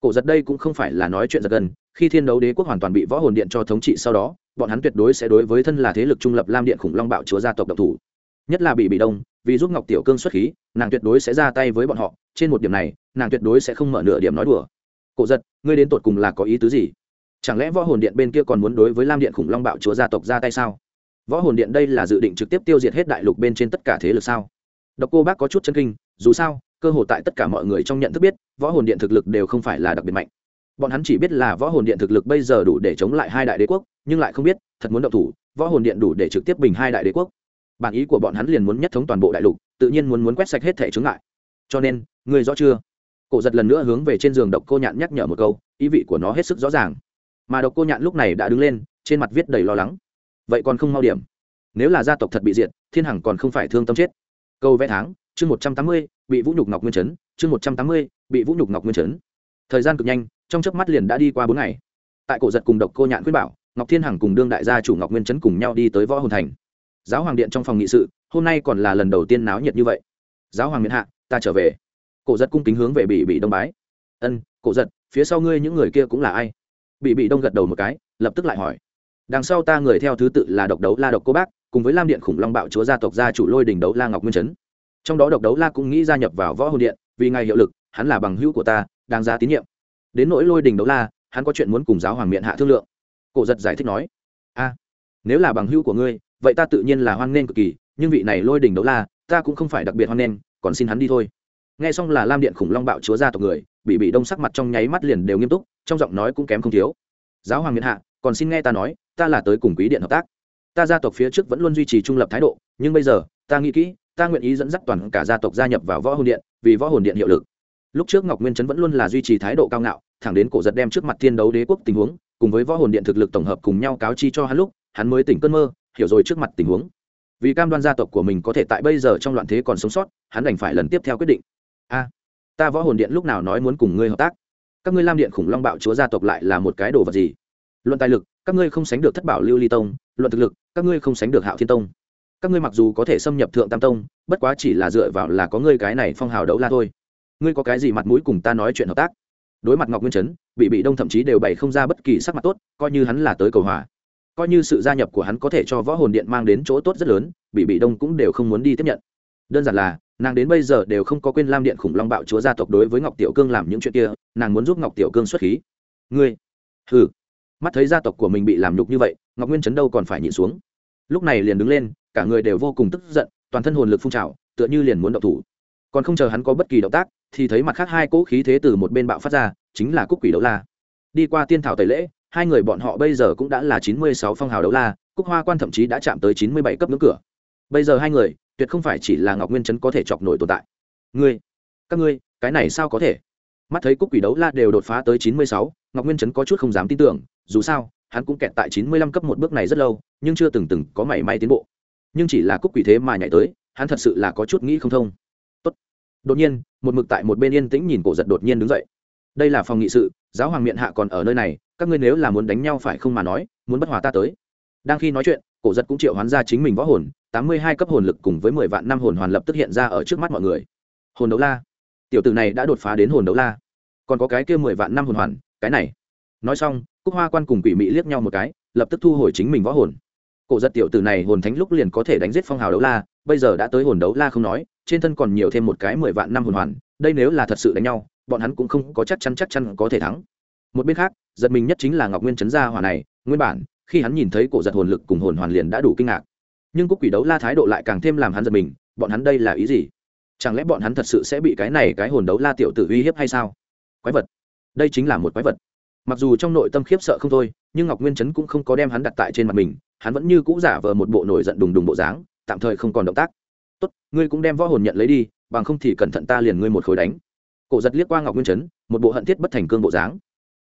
Cổ giật đây cũng không phải là nói chuyện giật gần khi thiên đấu đế quốc hoàn toàn bị võ hồn điện cho thống trị sau đó, bọn hắn tuyệt đối sẽ đối với thân là thế lực trung lập lam điện khủng long bạo chúa gia tộc độc thủ. Nhất là bị bị đông, vì giúp ngọc tiểu cương xuất khí, nàng tuyệt đối sẽ ra tay với bọn họ, trên một điểm này, nàng tuyệt đối sẽ không mở nửa điểm nói đùa cổ giật, ngươi đến tột cùng là có ý tứ gì? Chẳng lẽ võ hồn điện bên kia còn muốn đối với lam điện khủng long bạo chúa gia tộc ra tay sao? Võ hồn điện đây là dự định trực tiếp tiêu diệt hết đại lục bên trên tất cả thế lực sao? Độc cô bác có chút chân kinh, dù sao, cơ hội tại tất cả mọi người trong nhận thức biết, võ hồn điện thực lực đều không phải là đặc biệt mạnh. Bọn hắn chỉ biết là võ hồn điện thực lực bây giờ đủ để chống lại hai đại đế quốc, nhưng lại không biết, thật muốn động thủ, võ hồn điện đủ để trực tiếp bình hai đại đế quốc. Bản ý của bọn hắn liền muốn nhất thống toàn bộ đại lục, tự nhiên muốn muốn quét sạch hết thể chướng ngại. Cho nên người rõ chưa? Cổ giật lần nữa hướng về trên giường độc cô nhạn nhắc nhở một câu, ý vị của nó hết sức rõ ràng. Mà độc cô nhạn lúc này đã đứng lên, trên mặt viết đầy lo lắng. Vậy còn không mau điểm. Nếu là gia tộc thật bị diệt, thiên hằng còn không phải thương tâm chết. Câu vẽ tháng, chương một trăm tám mươi, bị vũ nhục ngọc nguyên chấn, chương một trăm tám mươi, bị vũ nhục ngọc nguyên chấn. Thời gian cực nhanh, trong chớp mắt liền đã đi qua bốn ngày. Tại cổ giật cùng độc cô nhạn khuyên bảo, ngọc thiên hằng cùng đương đại gia chủ ngọc nguyên chấn cùng nhau đi tới võ hồn thành. Giáo hoàng điện trong phòng nghị sự, hôm nay còn là lần đầu tiên náo nhiệt như vậy. Giáo hoàng miễn hạ, ta trở về cổ giật cung kính hướng về bị bị đông bái. Ân, cổ giật, phía sau ngươi những người kia cũng là ai? Bị bị đông gật đầu một cái, lập tức lại hỏi. Đằng sau ta người theo thứ tự là độc đấu la độc cô bác, cùng với lam điện khủng long bạo chúa gia tộc gia chủ lôi đình đấu la ngọc nguyên trấn. Trong đó độc đấu la cũng nghĩ gia nhập vào võ hồn điện, vì ngài hiệu lực, hắn là bằng hữu của ta đang ra tín nhiệm. Đến nỗi lôi đình đấu la, hắn có chuyện muốn cùng giáo hoàng miện hạ thương lượng. Cổ giật giải thích nói, a, nếu là bằng hữu của ngươi, vậy ta tự nhiên là hoan nghênh cực kỳ, nhưng vị này lôi đình đấu la, ta cũng không phải đặc biệt hoan nghênh, còn xin hắn đi thôi nghe xong là lam điện khủng long bạo chúa gia tộc người, bị bị đông sắc mặt trong nháy mắt liền đều nghiêm túc, trong giọng nói cũng kém không thiếu. Giáo hoàng miền hạ, còn xin nghe ta nói, ta là tới cùng quý điện hợp tác. Ta gia tộc phía trước vẫn luôn duy trì trung lập thái độ, nhưng bây giờ, ta nghĩ kỹ, ta nguyện ý dẫn dắt toàn cả gia tộc gia nhập vào võ hồn điện, vì võ hồn điện hiệu lực. Lúc trước ngọc nguyên trấn vẫn luôn là duy trì thái độ cao ngạo, thẳng đến cổ giật đem trước mặt thiên đấu đế quốc tình huống, cùng với võ hồn điện thực lực tổng hợp cùng nhau cáo chi cho hắn lúc, hắn mới tỉnh cơn mơ, hiểu rồi trước mặt tình huống. Vì cam đoan gia tộc của mình có thể tại bây giờ trong loạn thế còn sống sót, hắn đành phải lần tiếp theo quyết định a, ta võ hồn điện lúc nào nói muốn cùng ngươi hợp tác? Các ngươi lam điện khủng long bạo chúa gia tộc lại là một cái đồ vật gì? Luận tài lực, các ngươi không sánh được thất bảo lưu ly tông, luận thực lực, các ngươi không sánh được hạo thiên tông. Các ngươi mặc dù có thể xâm nhập thượng tam tông, bất quá chỉ là dựa vào là có ngươi cái này phong hào đấu la thôi. Ngươi có cái gì mặt mũi cùng ta nói chuyện hợp tác? Đối mặt ngọc nguyên trấn, bị bị đông thậm chí đều bày không ra bất kỳ sắc mặt tốt, coi như hắn là tới cầu hòa. Coi như sự gia nhập của hắn có thể cho võ hồn điện mang đến chỗ tốt rất lớn, bị bị đông cũng đều không muốn đi tiếp nhận đơn giản là, nàng đến bây giờ đều không có quên lam điện khủng long bạo chúa gia tộc đối với ngọc tiểu cương làm những chuyện kia, nàng muốn giúp ngọc tiểu cương xuất khí. Ngươi? Hừ. Mắt thấy gia tộc của mình bị làm nhục như vậy, ngọc nguyên chấn đâu còn phải nhịn xuống. Lúc này liền đứng lên, cả người đều vô cùng tức giận, toàn thân hồn lực phun trào, tựa như liền muốn động thủ. Còn không chờ hắn có bất kỳ động tác, thì thấy mặt khác hai cỗ khí thế từ một bên bạo phát ra, chính là cúc quỷ đấu la. Đi qua tiên thảo tẩy lễ, hai người bọn họ bây giờ cũng đã là chín mươi sáu phong hào đấu la, cúc hoa quan thậm chí đã chạm tới chín mươi bảy cấp ngưỡng cửa. Bây giờ hai người tuyệt không phải chỉ là ngọc nguyên chấn có thể chọc nổi tồn tại. Ngươi, các ngươi, cái này sao có thể? Mắt thấy cúc quỷ đấu la đều đột phá tới chín mươi sáu, ngọc nguyên chấn có chút không dám tin tưởng, dù sao, hắn cũng kẹt tại chín mươi lăm cấp một bước này rất lâu, nhưng chưa từng từng có mảy may tiến bộ. Nhưng chỉ là cúc quỷ thế mà nhảy tới, hắn thật sự là có chút nghĩ không thông. Tốt. đột nhiên, một mực tại một bên yên tĩnh nhìn cổ giật đột nhiên đứng dậy. Đây là phòng nghị sự, giáo hoàng miệng hạ còn ở nơi này, các ngươi nếu là muốn đánh nhau phải không mà nói, muốn bất hòa ta tới. Đang khi nói chuyện, cổ giật cũng triệu hoán ra chính mình võ hồn tám mươi hai cấp hồn lực cùng với mười vạn năm hồn hoàn lập tức hiện ra ở trước mắt mọi người. Hồn đấu la. Tiểu tử này đã đột phá đến hồn đấu la. Còn có cái kia mười vạn năm hồn hoàn, cái này. Nói xong, cúc hoa quan cùng quỷ mị liếc nhau một cái, lập tức thu hồi chính mình võ hồn. Cổ giật tiểu tử này hồn thánh lúc liền có thể đánh giết phong hào đấu la, bây giờ đã tới hồn đấu la không nói, trên thân còn nhiều thêm một cái mười vạn năm hồn hoàn, đây nếu là thật sự đánh nhau, bọn hắn cũng không có chắc chắn chắc chắn có thể thắng. Một bên khác, giật mình nhất chính là ngọc nguyên chấn gia hỏa này, nguyên bản, khi hắn nhìn thấy cổ giật hồn lực cùng hồn hoàn liền đã đủ kinh ngạc nhưng cúc quỷ đấu la thái độ lại càng thêm làm hắn giật mình, bọn hắn đây là ý gì? Chẳng lẽ bọn hắn thật sự sẽ bị cái này cái hồn đấu la tiểu tử uy hiếp hay sao? Quái vật. Đây chính là một quái vật. Mặc dù trong nội tâm khiếp sợ không thôi, nhưng ngọc nguyên chấn cũng không có đem hắn đặt tại trên mặt mình, hắn vẫn như cũ giả vờ một bộ nổi giận đùng đùng bộ dáng, tạm thời không còn động tác. Tốt, ngươi cũng đem võ hồn nhận lấy đi, bằng không thì cẩn thận ta liền ngươi một khối đánh. Cổ giật liếc qua ngọc nguyên chấn một bộ hận thiết bất thành cương bộ dáng.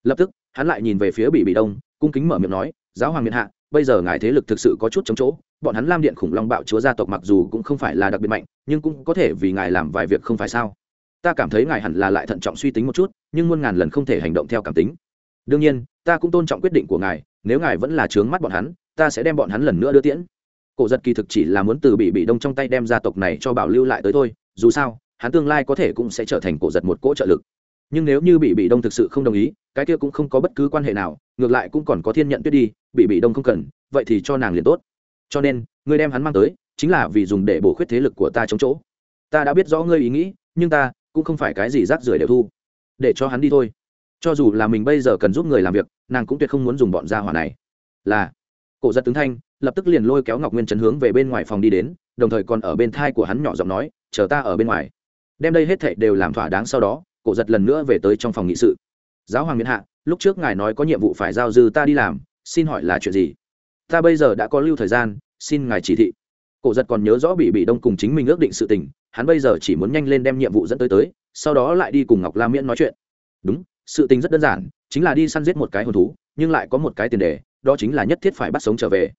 Lập tức, hắn lại nhìn về phía bị bị đông, cung kính mở miệng nói, giáo hoàng miền hạ, bây giờ ngài thế lực thực sự có chút chống chỗ bọn hắn lam điện khủng long bạo chúa gia tộc mặc dù cũng không phải là đặc biệt mạnh, nhưng cũng có thể vì ngài làm vài việc không phải sao? Ta cảm thấy ngài hẳn là lại thận trọng suy tính một chút, nhưng muôn ngàn lần không thể hành động theo cảm tính. Đương nhiên, ta cũng tôn trọng quyết định của ngài, nếu ngài vẫn là trướng mắt bọn hắn, ta sẽ đem bọn hắn lần nữa đưa tiễn. Cổ giật kỳ thực chỉ là muốn từ bị bị đông trong tay đem gia tộc này cho bảo lưu lại tới thôi, dù sao, hắn tương lai có thể cũng sẽ trở thành cổ giật một cỗ trợ lực. Nhưng nếu như bị bị đông thực sự không đồng ý, cái kia cũng không có bất cứ quan hệ nào, ngược lại cũng còn có thiên nhận tuyết đi, bị bị đông không cần, vậy thì cho nàng liền tốt cho nên, ngươi đem hắn mang tới, chính là vì dùng để bổ khuyết thế lực của ta chống chỗ. Ta đã biết rõ ngươi ý nghĩ, nhưng ta cũng không phải cái gì rác rưởi đều thu. Để cho hắn đi thôi. Cho dù là mình bây giờ cần giúp người làm việc, nàng cũng tuyệt không muốn dùng bọn gia hỏa này. Là, cổ giật tướng thanh, lập tức liền lôi kéo ngọc nguyên trấn hướng về bên ngoài phòng đi đến, đồng thời còn ở bên thai của hắn nhỏ giọng nói, chờ ta ở bên ngoài. Đem đây hết thệ đều làm thỏa đáng sau đó, cổ giật lần nữa về tới trong phòng nghị sự. Giáo hoàng miễn hạ, lúc trước ngài nói có nhiệm vụ phải giao dư ta đi làm, xin hỏi là chuyện gì? Ta bây giờ đã có lưu thời gian xin ngài chỉ thị. Cổ giật còn nhớ rõ bị bị đông cùng chính mình ước định sự tình, hắn bây giờ chỉ muốn nhanh lên đem nhiệm vụ dẫn tới tới, sau đó lại đi cùng ngọc la miễn nói chuyện. Đúng, sự tình rất đơn giản, chính là đi săn giết một cái hồn thú, nhưng lại có một cái tiền đề, đó chính là nhất thiết phải bắt sống trở về.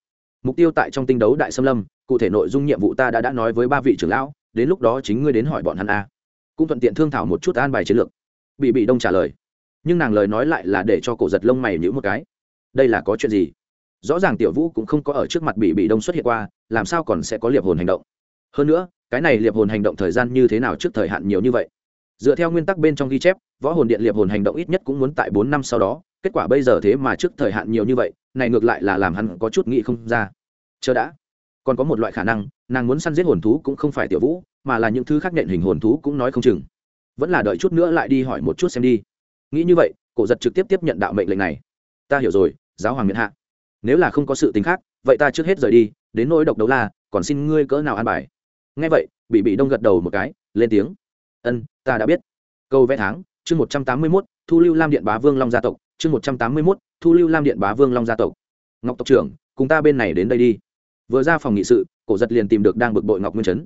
Mục tiêu tại trong tinh đấu đại xâm lâm, cụ thể nội dung nhiệm vụ ta đã đã nói với ba vị trưởng lão, đến lúc đó chính ngươi đến hỏi bọn hắn a. Cũng thuận tiện thương thảo một chút an bài chiến lược. Bị bị đông trả lời, nhưng nàng lời nói lại là để cho cổ giật lông mày nhữ một cái. Đây là có chuyện gì? Rõ ràng tiểu vũ cũng không có ở trước mặt bị bị đông xuất hiện qua, làm sao còn sẽ có liệp hồn hành động? Hơn nữa, cái này liệp hồn hành động thời gian như thế nào trước thời hạn nhiều như vậy? Dựa theo nguyên tắc bên trong ghi chép, võ hồn điện liệp hồn hành động ít nhất cũng muốn tại bốn năm sau đó, kết quả bây giờ thế mà trước thời hạn nhiều như vậy, này ngược lại là làm hắn có chút nghĩ không ra. Chờ đã. Còn có một loại khả năng, nàng muốn săn giết hồn thú cũng không phải tiểu vũ, mà là những thứ khác nện hình hồn thú cũng nói không chừng. Vẫn là đợi chút nữa lại đi hỏi một chút xem đi. Nghĩ như vậy, cổ giật trực tiếp tiếp nhận đạo mệnh lệnh này. Ta hiểu rồi, giáo hoàng miễn hạ nếu là không có sự tính khác, vậy ta trước hết rời đi, đến nỗi độc đấu la, còn xin ngươi cỡ nào an bài. Nghe vậy bị bị đông gật đầu một cái, lên tiếng. Ân, ta đã biết. Câu vẽ tháng, chương một trăm tám mươi mốt, thu lưu lam điện bá vương long gia tộc, chương một trăm tám mươi mốt, thu lưu lam điện bá vương long gia tộc. Ngọc tộc trưởng, cùng ta bên này đến đây đi. Vừa ra phòng nghị sự, cổ giật liền tìm được đang bực bội ngọc nguyên chấn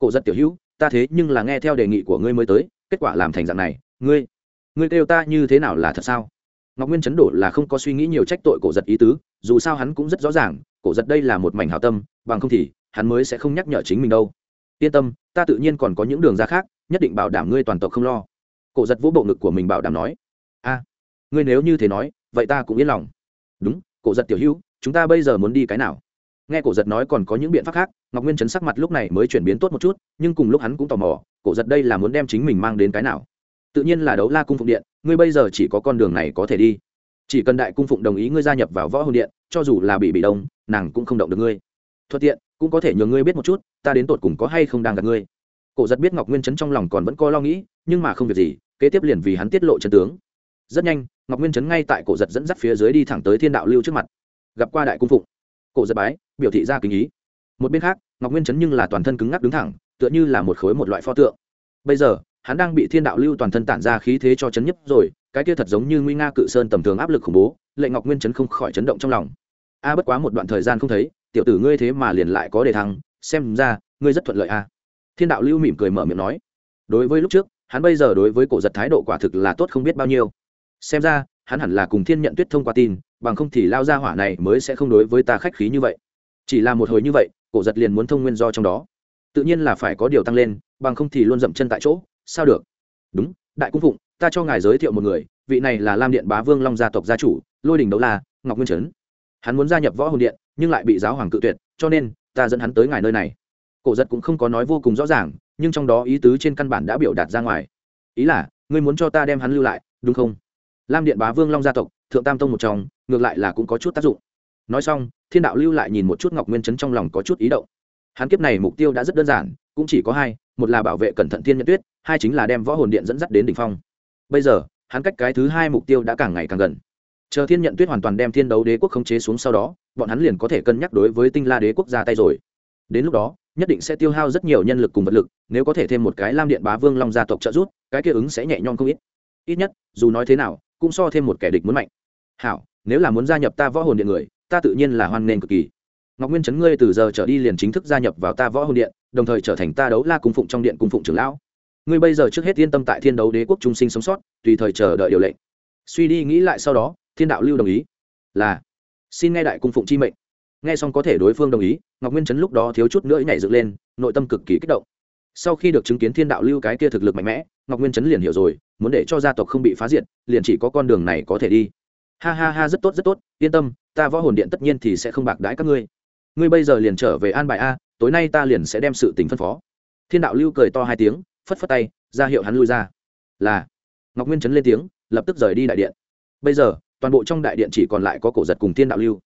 cổ giật tiểu hữu, ta thế nhưng là nghe theo đề nghị của ngươi mới tới, kết quả làm thành dạng này, ngươi ngươi kêu ta như thế nào là thật sao? Ngọc nguyên chấn đổ là không có suy nghĩ nhiều trách tội cổ giật ý tứ, dù sao hắn cũng rất rõ ràng, cổ giật đây là một mảnh hào tâm, bằng không thì, hắn mới sẽ không nhắc nhở chính mình đâu. Yên tâm, ta tự nhiên còn có những đường ra khác, nhất định bảo đảm ngươi toàn tộc không lo. Cổ giật vỗ bộ ngực của mình bảo đảm nói. A, ngươi nếu như thế nói, vậy ta cũng yên lòng. Đúng, cổ giật tiểu hữu, chúng ta bây giờ muốn đi cái nào? Nghe cổ giật nói còn có những biện pháp khác, ngọc nguyên chấn sắc mặt lúc này mới chuyển biến tốt một chút, nhưng cùng lúc hắn cũng tò mò, cổ giật đây là muốn đem chính mình mang đến cái nào? Tự nhiên là đấu la cung phụng điện, ngươi bây giờ chỉ có con đường này có thể đi. Chỉ cần đại cung phụng đồng ý ngươi gia nhập vào võ hồn điện, cho dù là bị bị đông, nàng cũng không động được ngươi. Thuận tiện, cũng có thể nhờ ngươi biết một chút, ta đến tột cùng có hay không đang gặp ngươi. Cổ giật biết ngọc nguyên chấn trong lòng còn vẫn có lo nghĩ, nhưng mà không việc gì, kế tiếp liền vì hắn tiết lộ chân tướng. Rất nhanh, ngọc nguyên chấn ngay tại cổ giật dẫn dắt phía dưới đi thẳng tới thiên đạo lưu trước mặt. Gặp qua đại cung phụng, cổ giật bái, biểu thị ra kính ý. Một bên khác, ngọc nguyên chấn nhưng là toàn thân cứng ngắc đứng thẳng, tựa như là một khối một loại pho tượng. Bây giờ hắn đang bị thiên đạo lưu toàn thân tản ra khí thế cho chấn nhấp rồi, cái kia thật giống như nguy nga cự sơn tầm thường áp lực khủng bố, lệ ngọc nguyên chấn không khỏi chấn động trong lòng. A, bất quá một đoạn thời gian không thấy, tiểu tử ngươi thế mà liền lại có đề thăng, xem ra, ngươi rất thuận lợi a. Thiên đạo lưu mỉm cười mở miệng nói. Đối với lúc trước, hắn bây giờ đối với cổ giật thái độ quả thực là tốt không biết bao nhiêu. Xem ra, hắn hẳn là cùng thiên nhận tuyết thông qua tin, bằng không thì lao ra hỏa này mới sẽ không đối với ta khách khí như vậy. Chỉ là một hồi như vậy, cổ giật liền muốn thông nguyên do trong đó. Tự nhiên là phải có điều tăng lên, bằng không thì luôn dậm chân tại chỗ sao được? Đúng, đại cung phụng, ta cho ngài giới thiệu một người, vị này là lam điện bá vương long gia tộc gia chủ, lôi đình đấu la, ngọc nguyên trấn. Hắn muốn gia nhập võ hồn điện, nhưng lại bị giáo hoàng cự tuyệt, cho nên, ta dẫn hắn tới ngài nơi này. Cổ giật cũng không có nói vô cùng rõ ràng, nhưng trong đó ý tứ trên căn bản đã biểu đạt ra ngoài. Ý là, ngươi muốn cho ta đem hắn lưu lại, đúng không? Lam điện bá vương long gia tộc, thượng tam tông một trong, ngược lại là cũng có chút tác dụng. Nói xong, thiên đạo lưu lại nhìn một chút ngọc nguyên chấn trong lòng có chút ý động. Hắn kiếp này mục tiêu đã rất đơn giản, cũng chỉ có hai một là bảo vệ cẩn thận thiên nhận tuyết, hai chính là đem võ hồn điện dẫn dắt đến đ ỉ n h phong. Bây giờ, hắn cách cái thứ hai mục tiêu đã càng ngày càng gần. Chờ thiên nhận tuyết hoàn toàn đem thiên đấu đế quốc khống chế xuống sau đó, bọn hắn liền có thể cân nhắc đối với tinh la đế quốc ra tay rồi. Đến lúc đó, nhất định sẽ tiêu hao rất nhiều nhân lực cùng vật lực, nếu có thể thêm một cái lam điện bá vương long gia tộc trợ giúp, cái kia ứng sẽ nhẹ nhõm không ít. Ít nhất, dù nói thế nào, cũng so thêm một kẻ địch muốn mạnh. Hảo, nếu là muốn gia nhập ta võ hồn điện người, ta tự nhiên là hoan nghênh cực kỳ ngọc nguyên chấn ngươi từ giờ trở đi liền chính thức gia nhập vào ta võ hồn điện, đồng thời trở thành ta đấu la cung phụng trong điện cung phụng trưởng lão. Ngươi bây giờ trước hết yên tâm tại thiên đấu đế quốc trung sinh sống sót, tùy thời chờ đợi điều lệnh. Suy đi nghĩ lại sau đó, thiên đạo lưu đồng ý. Là. Xin nghe đại cung phụng chi mệnh. Nghe xong có thể đối phương đồng ý, ngọc nguyên chấn lúc đó thiếu chút nữa nhảy dựng lên, nội tâm cực kỳ kích động. Sau khi được chứng kiến thiên đạo lưu cái kia thực lực mạnh mẽ, ngọc nguyên chấn liền hiểu rồi, muốn để cho gia tộc không bị phá diệt, liền chỉ có con đường này có thể đi. Ha ha ha, rất tốt rất tốt, yên tâm, ta võ hồn điện tất nhiên thì sẽ không bạc đãi các ngươi ngươi bây giờ liền trở về an bài a, tối nay ta liền sẽ đem sự tình phân phó. Thiên đạo lưu cười to hai tiếng, phất phất tay, ra hiệu hắn lui ra. Là. Ngọc nguyên chấn lên tiếng, lập tức rời đi đại điện. Bây giờ, toàn bộ trong đại điện chỉ còn lại có cổ giật cùng thiên đạo lưu.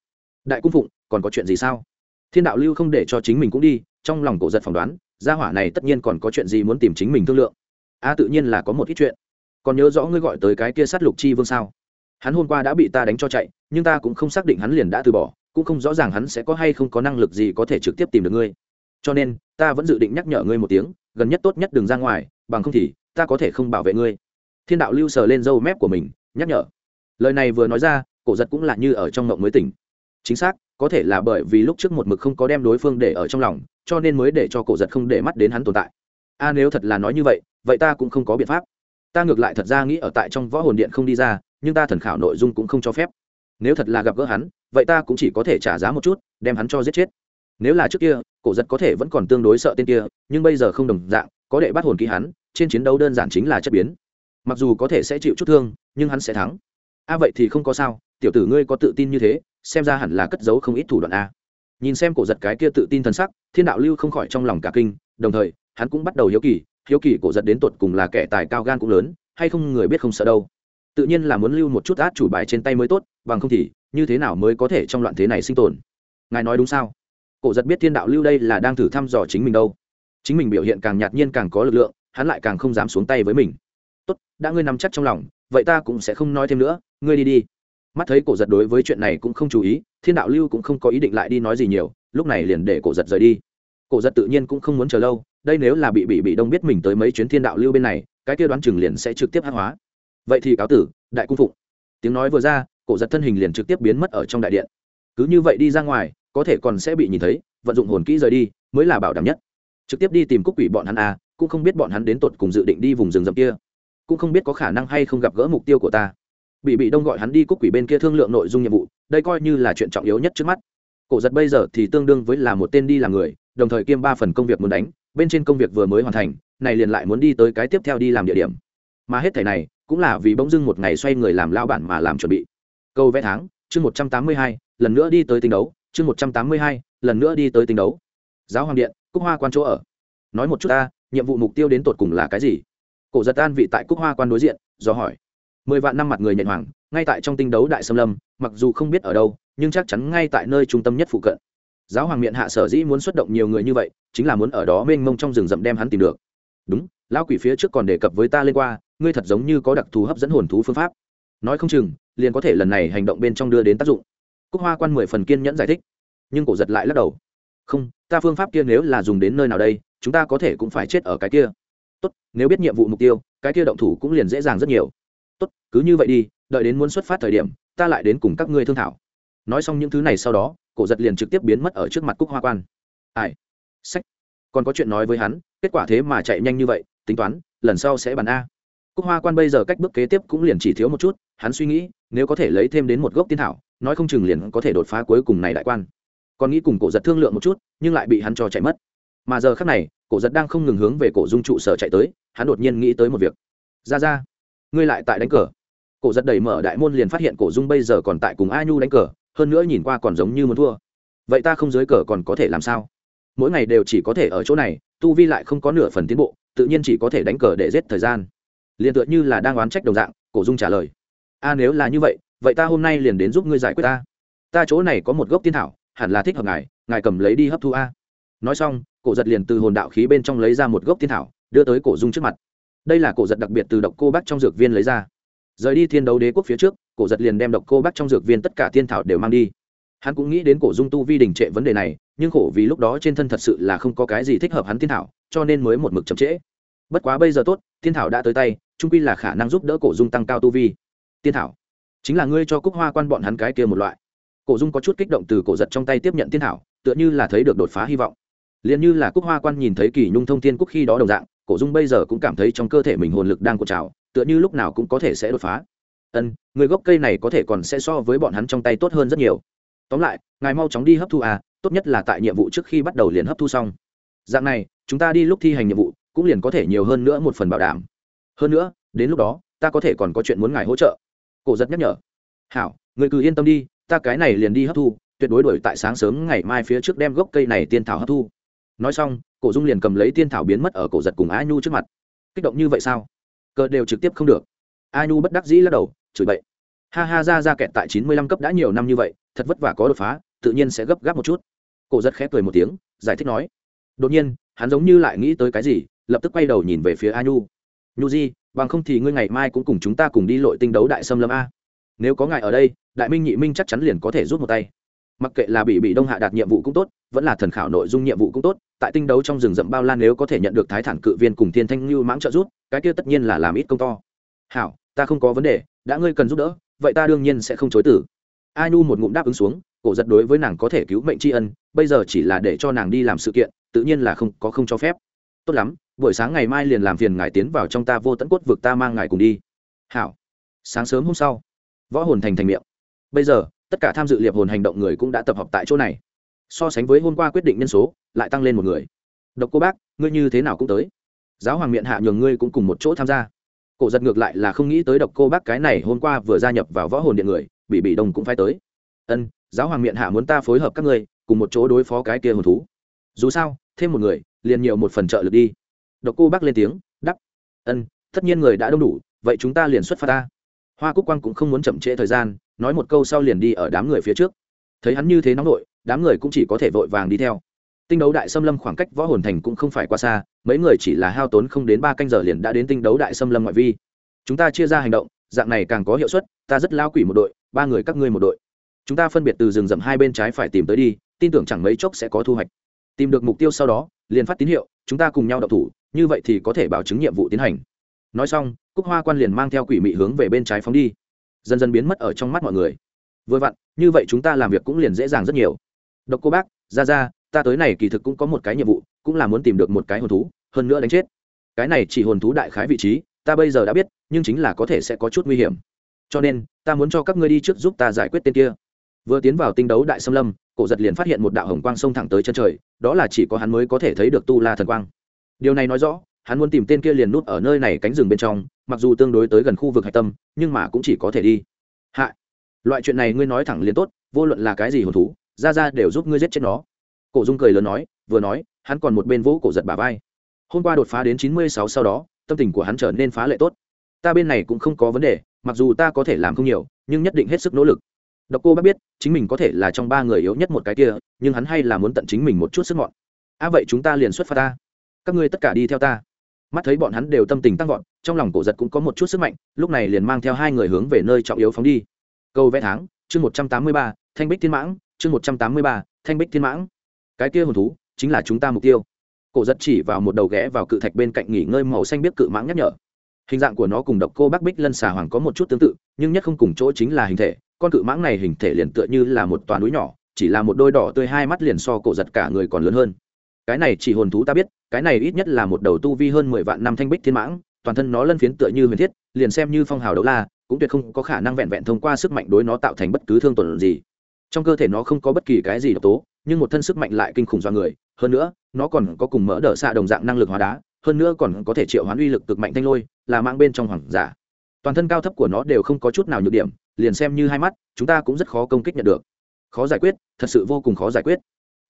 Đại cung phụng, còn có chuyện gì sao? Thiên đạo lưu không để cho chính mình cũng đi, trong lòng cổ giật phỏng đoán, gia hỏa này tất nhiên còn có chuyện gì muốn tìm chính mình thương lượng. A, tự nhiên là có một ít chuyện. Còn nhớ rõ ngươi gọi tới cái kia sát lục chi vương sao? Hắn hôm qua đã bị ta đánh cho chạy, nhưng ta cũng không xác định hắn liền đã từ bỏ cũng không rõ ràng hắn sẽ có hay không có năng lực gì có thể trực tiếp tìm được ngươi. Cho nên, ta vẫn dự định nhắc nhở ngươi một tiếng, gần nhất tốt nhất đừng ra ngoài, bằng không thì ta có thể không bảo vệ ngươi. Thiên đạo lưu sờ lên râu mép của mình, nhắc nhở. Lời này vừa nói ra, cổ giật cũng là như ở trong ngộng mới tỉnh. Chính xác, có thể là bởi vì lúc trước một mực không có đem đối phương để ở trong lòng, cho nên mới để cho cổ giật không để mắt đến hắn tồn tại. A, nếu thật là nói như vậy vậy ta cũng không có biện pháp. Ta ngược lại thật ra nghĩ ở tại trong võ hồn điện không đi ra, nhưng ta thần khảo nội dung cũng không cho phép nếu thật là gặp gỡ hắn, vậy ta cũng chỉ có thể trả giá một chút, đem hắn cho giết chết. Nếu là trước kia, cổ giật có thể vẫn còn tương đối sợ tên kia, nhưng bây giờ không đồng dạng, có đệ bắt hồn ký hắn, trên chiến đấu đơn giản chính là chất biến. Mặc dù có thể sẽ chịu chút thương, nhưng hắn sẽ thắng. A, vậy thì không có sao, tiểu tử ngươi có tự tin như thế, xem ra hẳn là cất giấu không ít thủ đoạn a. Nhìn xem cổ giật cái kia tự tin t sắc, thiên đạo lưu không khỏi trong lòng cả kinh, đồng thời, hắn cũng bắt đầu hiếu kỳ hiếu kỳ cổ giật đến tột cùng là kẻ tài cao gan cũng lớn, hay không người biết không sợ đâu tự nhiên là muốn lưu một chút át chủ bài trên tay mới tốt, bằng không thì, như thế nào mới có thể trong loạn thế này sinh tồn? Ngài nói đúng sao? Cổ giật biết thiên đạo lưu đây là đang thử thăm dò chính mình đâu. Chính mình biểu hiện càng nhạt nhiên càng có lực lượng, hắn lại càng không dám xuống tay với mình. Tốt, đã ngươi nằm chắc trong lòng, vậy ta cũng sẽ không nói thêm nữa, ngươi đi đi. Mắt thấy cổ giật đối với chuyện này cũng không chú ý, thiên đạo lưu cũng không có ý định lại đi nói gì nhiều, lúc này liền để cổ giật rời đi. Cổ giật tự nhiên cũng không muốn chờ lâu, đây nếu là bị bị bị đông biết mình tới mấy chuyến thiên đạo lưu bên này, cái kia đoán chừng liền sẽ trực tiếp hát hóa vậy thì cáo tử, đại cung phụng. Tiếng nói vừa ra, cổ giật thân hình liền trực tiếp biến mất ở trong đại điện. Cứ như vậy đi ra ngoài, có thể còn sẽ bị nhìn thấy, vận dụng hồn kỹ rời đi, mới là bảo đảm nhất. Trực tiếp đi tìm cúc quỷ bọn hắn à cũng không biết bọn hắn đến tột cùng dự định đi vùng rừng rậm kia. Cũng không biết có khả năng hay không gặp gỡ mục tiêu của ta. Bị bị đông gọi hắn đi cúc quỷ bên kia thương lượng nội dung nhiệm vụ, đây coi như là chuyện trọng yếu nhất trước mắt. Cổ giật bây giờ thì tương đương với là một tên đi làm người, đồng thời kiêm ba phần công việc muốn đánh, bên trên công việc vừa mới hoàn thành, này liền lại muốn đi tới cái tiếp theo đi làm địa điểm. Mà hết thẻ này cũng là vì bỗng dưng một ngày xoay người làm lao bản mà làm chuẩn bị. Câu vẽ tháng, chương một trăm tám mươi hai, lần nữa đi tới tinh đấu, chương một trăm tám mươi hai, lần nữa đi tới tinh đấu. Giáo hoàng điện, cúc hoa quan chỗ ở. Nói một chút ta, nhiệm vụ mục tiêu đến tột cùng là cái gì? Cổ giật an vị tại cúc hoa quan đối diện, do hỏi. Mười vạn năm mặt người nhận hoàng, ngay tại trong tinh đấu đại xâm lâm, mặc dù không biết ở đâu, nhưng chắc chắn ngay tại nơi trung tâm nhất phụ cận. Giáo hoàng miệng hạ sở dĩ muốn xuất động nhiều người như vậy, chính là muốn ở đó mênh mông trong rừng rậm đem hắn tìm được. Đúng, lão quỷ phía trước còn đề cập với ta lên qua ngươi thật giống như có đặc thù hấp dẫn hồn thú phương pháp. Nói không chừng, liền có thể lần này hành động bên trong đưa đến tác dụng. Cúc hoa quan mười phần kiên nhẫn giải thích, nhưng cổ giật lại lắc đầu. Không, ta phương pháp kia nếu là dùng đến nơi nào đây, chúng ta có thể cũng phải chết ở cái kia. Tốt, nếu biết nhiệm vụ mục tiêu, cái kia động thủ cũng liền dễ dàng rất nhiều. Tốt, cứ như vậy đi, đợi đến muốn xuất phát thời điểm, ta lại đến cùng các ngươi thương thảo. Nói xong những thứ này sau đó, cổ giật liền trực tiếp biến mất ở trước mặt cúc hoa quan. Ai? Sách. Còn có chuyện nói với hắn, kết quả thế mà chạy nhanh như vậy, tính toán, lần sau sẽ bàn a cúc hoa quan bây giờ cách bước kế tiếp cũng liền chỉ thiếu một chút, hắn suy nghĩ, nếu có thể lấy thêm đến một gốc tiên thảo, nói không chừng liền có thể đột phá cuối cùng này đại quan. Còn nghĩ cùng cổ giật thương lượng một chút, nhưng lại bị hắn cho chạy mất. Mà giờ khác này, cổ giật đang không ngừng hướng về cổ dung trụ sở chạy tới, hắn đột nhiên nghĩ tới một việc. Ra ra, ngươi lại tại đánh cờ. Cổ giật đẩy mở đại môn liền phát hiện cổ dung bây giờ còn tại cùng a nhu đánh cờ, hơn nữa nhìn qua còn giống như muốn thua. Vậy ta không dưới cờ còn có thể làm sao? Mỗi ngày đều chỉ có thể ở chỗ này, tu vi lại không có nửa phần tiến bộ, tự nhiên chỉ có thể đánh cờ để giết thời gian liền tựa như là đang oán trách đồng dạng, cổ dung trả lời. A, nếu là như vậy vậy ta hôm nay liền đến giúp ngươi giải quyết ta. Ta chỗ này có một gốc tiên thảo, hẳn là thích hợp ngài ngài cầm lấy đi hấp thu a. Nói xong, cổ giật liền từ hồn đạo khí bên trong lấy ra một gốc tiên thảo, đưa tới cổ dung trước mặt. Đây là cổ giật đặc biệt từ độc cô bác trong dược viên lấy ra. Rời đi thiên đấu đế quốc phía trước, cổ giật liền đem độc cô bác trong dược viên tất cả tiên thảo đều mang đi. Hắn cũng nghĩ đến cổ dung tu vi đình trệ vấn đề này, nhưng khổ vì lúc đó trên thân thật sự là không có cái gì thích hợp hắn tiên thảo, cho nên mới một mực chậm trễ. Bất quá bây giờ tốt, tiên thảo đã tới tay trung quy là khả năng giúp đỡ cổ dung tăng cao tu vi. Tiên thảo, chính là ngươi cho cúc hoa quan bọn hắn cái kia một loại. Cổ dung có chút kích động từ cổ giật trong tay tiếp nhận tiên thảo, tựa như là thấy được đột phá hy vọng. Liền như là cúc hoa quan nhìn thấy kỳ nhung thông thiên cúc khi đó đồng dạng, cổ dung bây giờ cũng cảm thấy trong cơ thể mình hồn lực đang cột trào, tựa như lúc nào cũng có thể sẽ đột phá. Ân, người gốc cây này có thể còn sẽ so với bọn hắn trong tay tốt hơn rất nhiều. Tóm lại, ngài mau chóng đi hấp thu à tốt nhất là tại nhiệm vụ trước khi bắt đầu liền hấp thu xong. Dạng này, chúng ta đi lúc thi hành nhiệm vụ, cũng liền có thể nhiều hơn nữa một phần bảo đảm hơn nữa, đến lúc đó, ta có thể còn có chuyện muốn ngài hỗ trợ. Cổ giật nhắc nhở. Hảo, người cứ yên tâm đi, ta cái này liền đi hấp thu, tuyệt đối đổi tại sáng sớm ngày mai phía trước đem gốc cây này tiên thảo hấp thu. Nói xong, cổ dung liền cầm lấy tiên thảo biến mất ở cổ giật cùng a nhu trước mặt. Kích động như vậy sao? Cờ đều trực tiếp không được. A nhu bất đắc dĩ lắc đầu, chửi bậy. Ha ha, ra ra kẹt tại chín mươi lăm cấp đã nhiều năm như vậy, thật vất vả có đột phá, tự nhiên sẽ gấp gáp một chút. Cổ giật khép cười một tiếng, giải thích nói. Đột nhiên, hắn giống như lại nghĩ tới cái gì, lập tức quay đầu nhìn về phía a nhu nhu di bằng không thì ngươi ngày mai cũng cùng chúng ta cùng đi lội tinh đấu đại xâm lâm a. Nếu có ngài ở đây đại minh nhị minh chắc chắn liền có thể rút một tay. Mặc kệ là bị bị đông hạ đạt nhiệm vụ cũng tốt vẫn là thần khảo nội dung nhiệm vụ cũng tốt tại tinh đấu trong rừng rậm bao lan nếu có thể nhận được thái thản cự viên cùng thiên thanh như mãng trợ giúp, cái kia tất nhiên là làm ít công to. Hảo ta không có vấn đề đã ngươi cần giúp đỡ vậy ta đương nhiên sẽ không chối tử a nhu một ngụm đáp ứng xuống cổ giật đối với nàng có thể cứu mệnh tri ân bây giờ chỉ là để cho nàng đi làm sự kiện tự nhiên là không có không cho phép. Tốt lắm buổi sáng ngày mai liền làm phiền ngài tiến vào trong ta vô tận cốt vực ta mang ngài cùng đi. Hảo. Sáng sớm hôm sau, võ hồn thành thành miệng. Bây giờ, tất cả tham dự liệp hồn hành động người cũng đã tập hợp tại chỗ này. So sánh với hôm qua quyết định nhân số, lại tăng lên một người. Độc cô bác, ngươi như thế nào cũng tới. Giáo hoàng miệng hạ nhường ngươi cũng cùng một chỗ tham gia. Cổ giật ngược lại là không nghĩ tới độc cô bác cái này hôm qua vừa gia nhập vào võ hồn điện người, bị bị đồng cũng phải tới. Ân, giáo hoàng miệng hạ muốn ta phối hợp các ngươi, cùng một chỗ đối phó cái kia hồn thú. Dù sao, thêm một người, liền nhiều một phần trợ lực đi độc cô bác lên tiếng đắp ân, tất nhiên người đã đông đủ, vậy chúng ta liền xuất phát ta. Hoa cúc quang cũng không muốn chậm trễ thời gian, nói một câu sau liền đi ở đám người phía trước. Thấy hắn như thế nóng nổi đám người cũng chỉ có thể vội vàng đi theo. Tinh đấu đại xâm lâm khoảng cách võ hồn thành cũng không phải quá xa, mấy người chỉ là hao tốn không đến ba canh giờ liền đã đến tinh đấu đại xâm lâm ngoại vi. Chúng ta chia ra hành động, dạng này càng có hiệu suất, ta rất lao quỷ một đội, ba người các ngươi một đội. Chúng ta phân biệt từ rừng rậm hai bên trái phải tìm tới đi, tin tưởng chẳng mấy chốc sẽ có thu hoạch. Tìm được mục tiêu sau đó, liền phát tín hiệu, chúng ta cùng nhau đậu thủ như vậy thì có thể bảo chứng nhiệm vụ tiến hành. Nói xong, cúc hoa quan liền mang theo quỷ mị hướng về bên trái phóng đi. Dần dần biến mất ở trong mắt mọi người. Vừa vặn, như vậy chúng ta làm việc cũng liền dễ dàng rất nhiều. Độc cô bác, ra ra, ta tới này kỳ thực cũng có một cái nhiệm vụ, cũng là muốn tìm được một cái hồn thú, hơn nữa đánh chết. Cái này chỉ hồn thú đại khái vị trí, ta bây giờ đã biết, nhưng chính là có thể sẽ có chút nguy hiểm. Cho nên, ta muốn cho các ngươi đi trước giúp ta giải quyết tên kia. Vừa tiến vào tinh đấu đại xâm lâm, cổ giật liền phát hiện một đạo hồng quang sông thẳng tới chân trời, đó là chỉ có hắn mới có thể thấy được tu la thần quang điều này nói rõ, hắn muốn tìm tên kia liền nút ở nơi này cánh rừng bên trong, mặc dù tương đối tới gần khu vực hạch tâm, nhưng mà cũng chỉ có thể đi. Hạ, loại chuyện này ngươi nói thẳng liền tốt, vô luận là cái gì hồn thú ra ra đều giúp ngươi giết chết nó. Cổ dung cười lớn nói, vừa nói, hắn còn một bên vỗ cổ giật bà vai. Hôm qua đột phá đến chín mươi sáu sau đó, tâm tình của hắn trở nên phá lệ tốt. Ta bên này cũng không có vấn đề, mặc dù ta có thể làm không nhiều, nhưng nhất định hết sức nỗ lực. Độc cô bác biết, chính mình có thể là trong ba người yếu nhất một cái kia, nhưng hắn hay là muốn tận chính mình một chút sức mọn. À vậy chúng ta liền xuất phát ta các ngươi tất cả đi theo ta. Mắt thấy bọn hắn đều tâm tình tăng vọt, trong lòng cổ giật cũng có một chút sức mạnh, lúc này liền mang theo hai người hướng về nơi trọng yếu phóng đi. Câu vẽ tháng, chương một trăm tám mươi ba, thanh bích thiên mãng, chương một trăm tám mươi ba, thanh bích thiên mãng. Cái kia hồn thú, chính là chúng ta mục tiêu. Cổ giật chỉ vào một đầu ghé vào cự thạch bên cạnh nghỉ ngơi màu xanh biết cự mãng nhắc nhở. Hình dạng của nó cùng độc cô bắc bích lân xà hoàng có một chút tương tự, nhưng nhất không cùng chỗ chính là hình thể. Con cự mãng này hình thể liền tựa như là một toàn núi nhỏ, chỉ là một đôi đỏ tươi hai mắt liền so cổ giật cả người còn lớn hơn cái này chỉ hồn thú ta biết, cái này ít nhất là một đầu tu vi hơn mười vạn năm thanh bích thiên mãng, toàn thân nó lân phiến tựa như huyền thiết, liền xem như phong hào đấu la, cũng tuyệt không có khả năng vẹn vẹn thông qua sức mạnh đối nó tạo thành bất cứ thương tổn gì. Trong cơ thể nó không có bất kỳ cái gì độc tố, nhưng một thân sức mạnh lại kinh khủng do người, hơn nữa, nó còn có cùng mỡ đỡ xạ đồng dạng năng lực hóa đá, hơn nữa còn có thể triệu hoán uy lực cực mạnh thanh lôi, là mang bên trong hoàng giả. Toàn thân cao thấp của nó đều không có chút nào nhược điểm, liền xem như hai mắt, chúng ta cũng rất khó công kích nhận được. Khó giải quyết, thật sự vô cùng khó giải quyết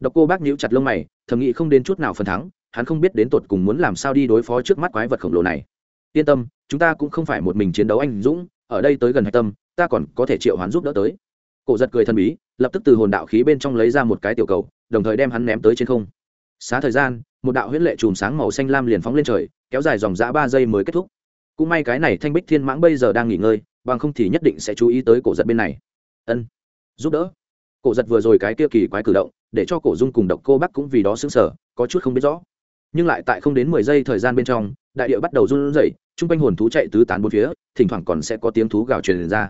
độc cô bác nhíu chặt lông mày, thầm nghĩ không đến chút nào phần thắng, hắn không biết đến tột cùng muốn làm sao đi đối phó trước mắt quái vật khổng lồ này. Yên tâm, chúng ta cũng không phải một mình chiến đấu anh dũng, ở đây tới gần hạch tâm, ta còn có thể triệu hắn giúp đỡ tới. Cổ giật cười thần bí, lập tức từ hồn đạo khí bên trong lấy ra một cái tiểu cầu, đồng thời đem hắn ném tới trên không. Xá thời gian, một đạo huyễn lệ chùm sáng màu xanh lam liền phóng lên trời, kéo dài dòng dã ba giây mới kết thúc. Cũng may cái này thanh bích thiên mãng bây giờ đang nghỉ ngơi, bằng không thì nhất định sẽ chú ý tới cổ giật bên này. Ân, giúp đỡ cổ giật vừa rồi cái kia kỳ quái cử động, để cho cổ dung cùng độc cô bắc cũng vì đó xứng sở có chút không biết rõ. Nhưng lại tại không đến mười giây thời gian bên trong, đại địa bắt đầu run rẩy, chung quanh hồn thú chạy tứ tán bốn phía, thỉnh thoảng còn sẽ có tiếng thú gào truyền ra.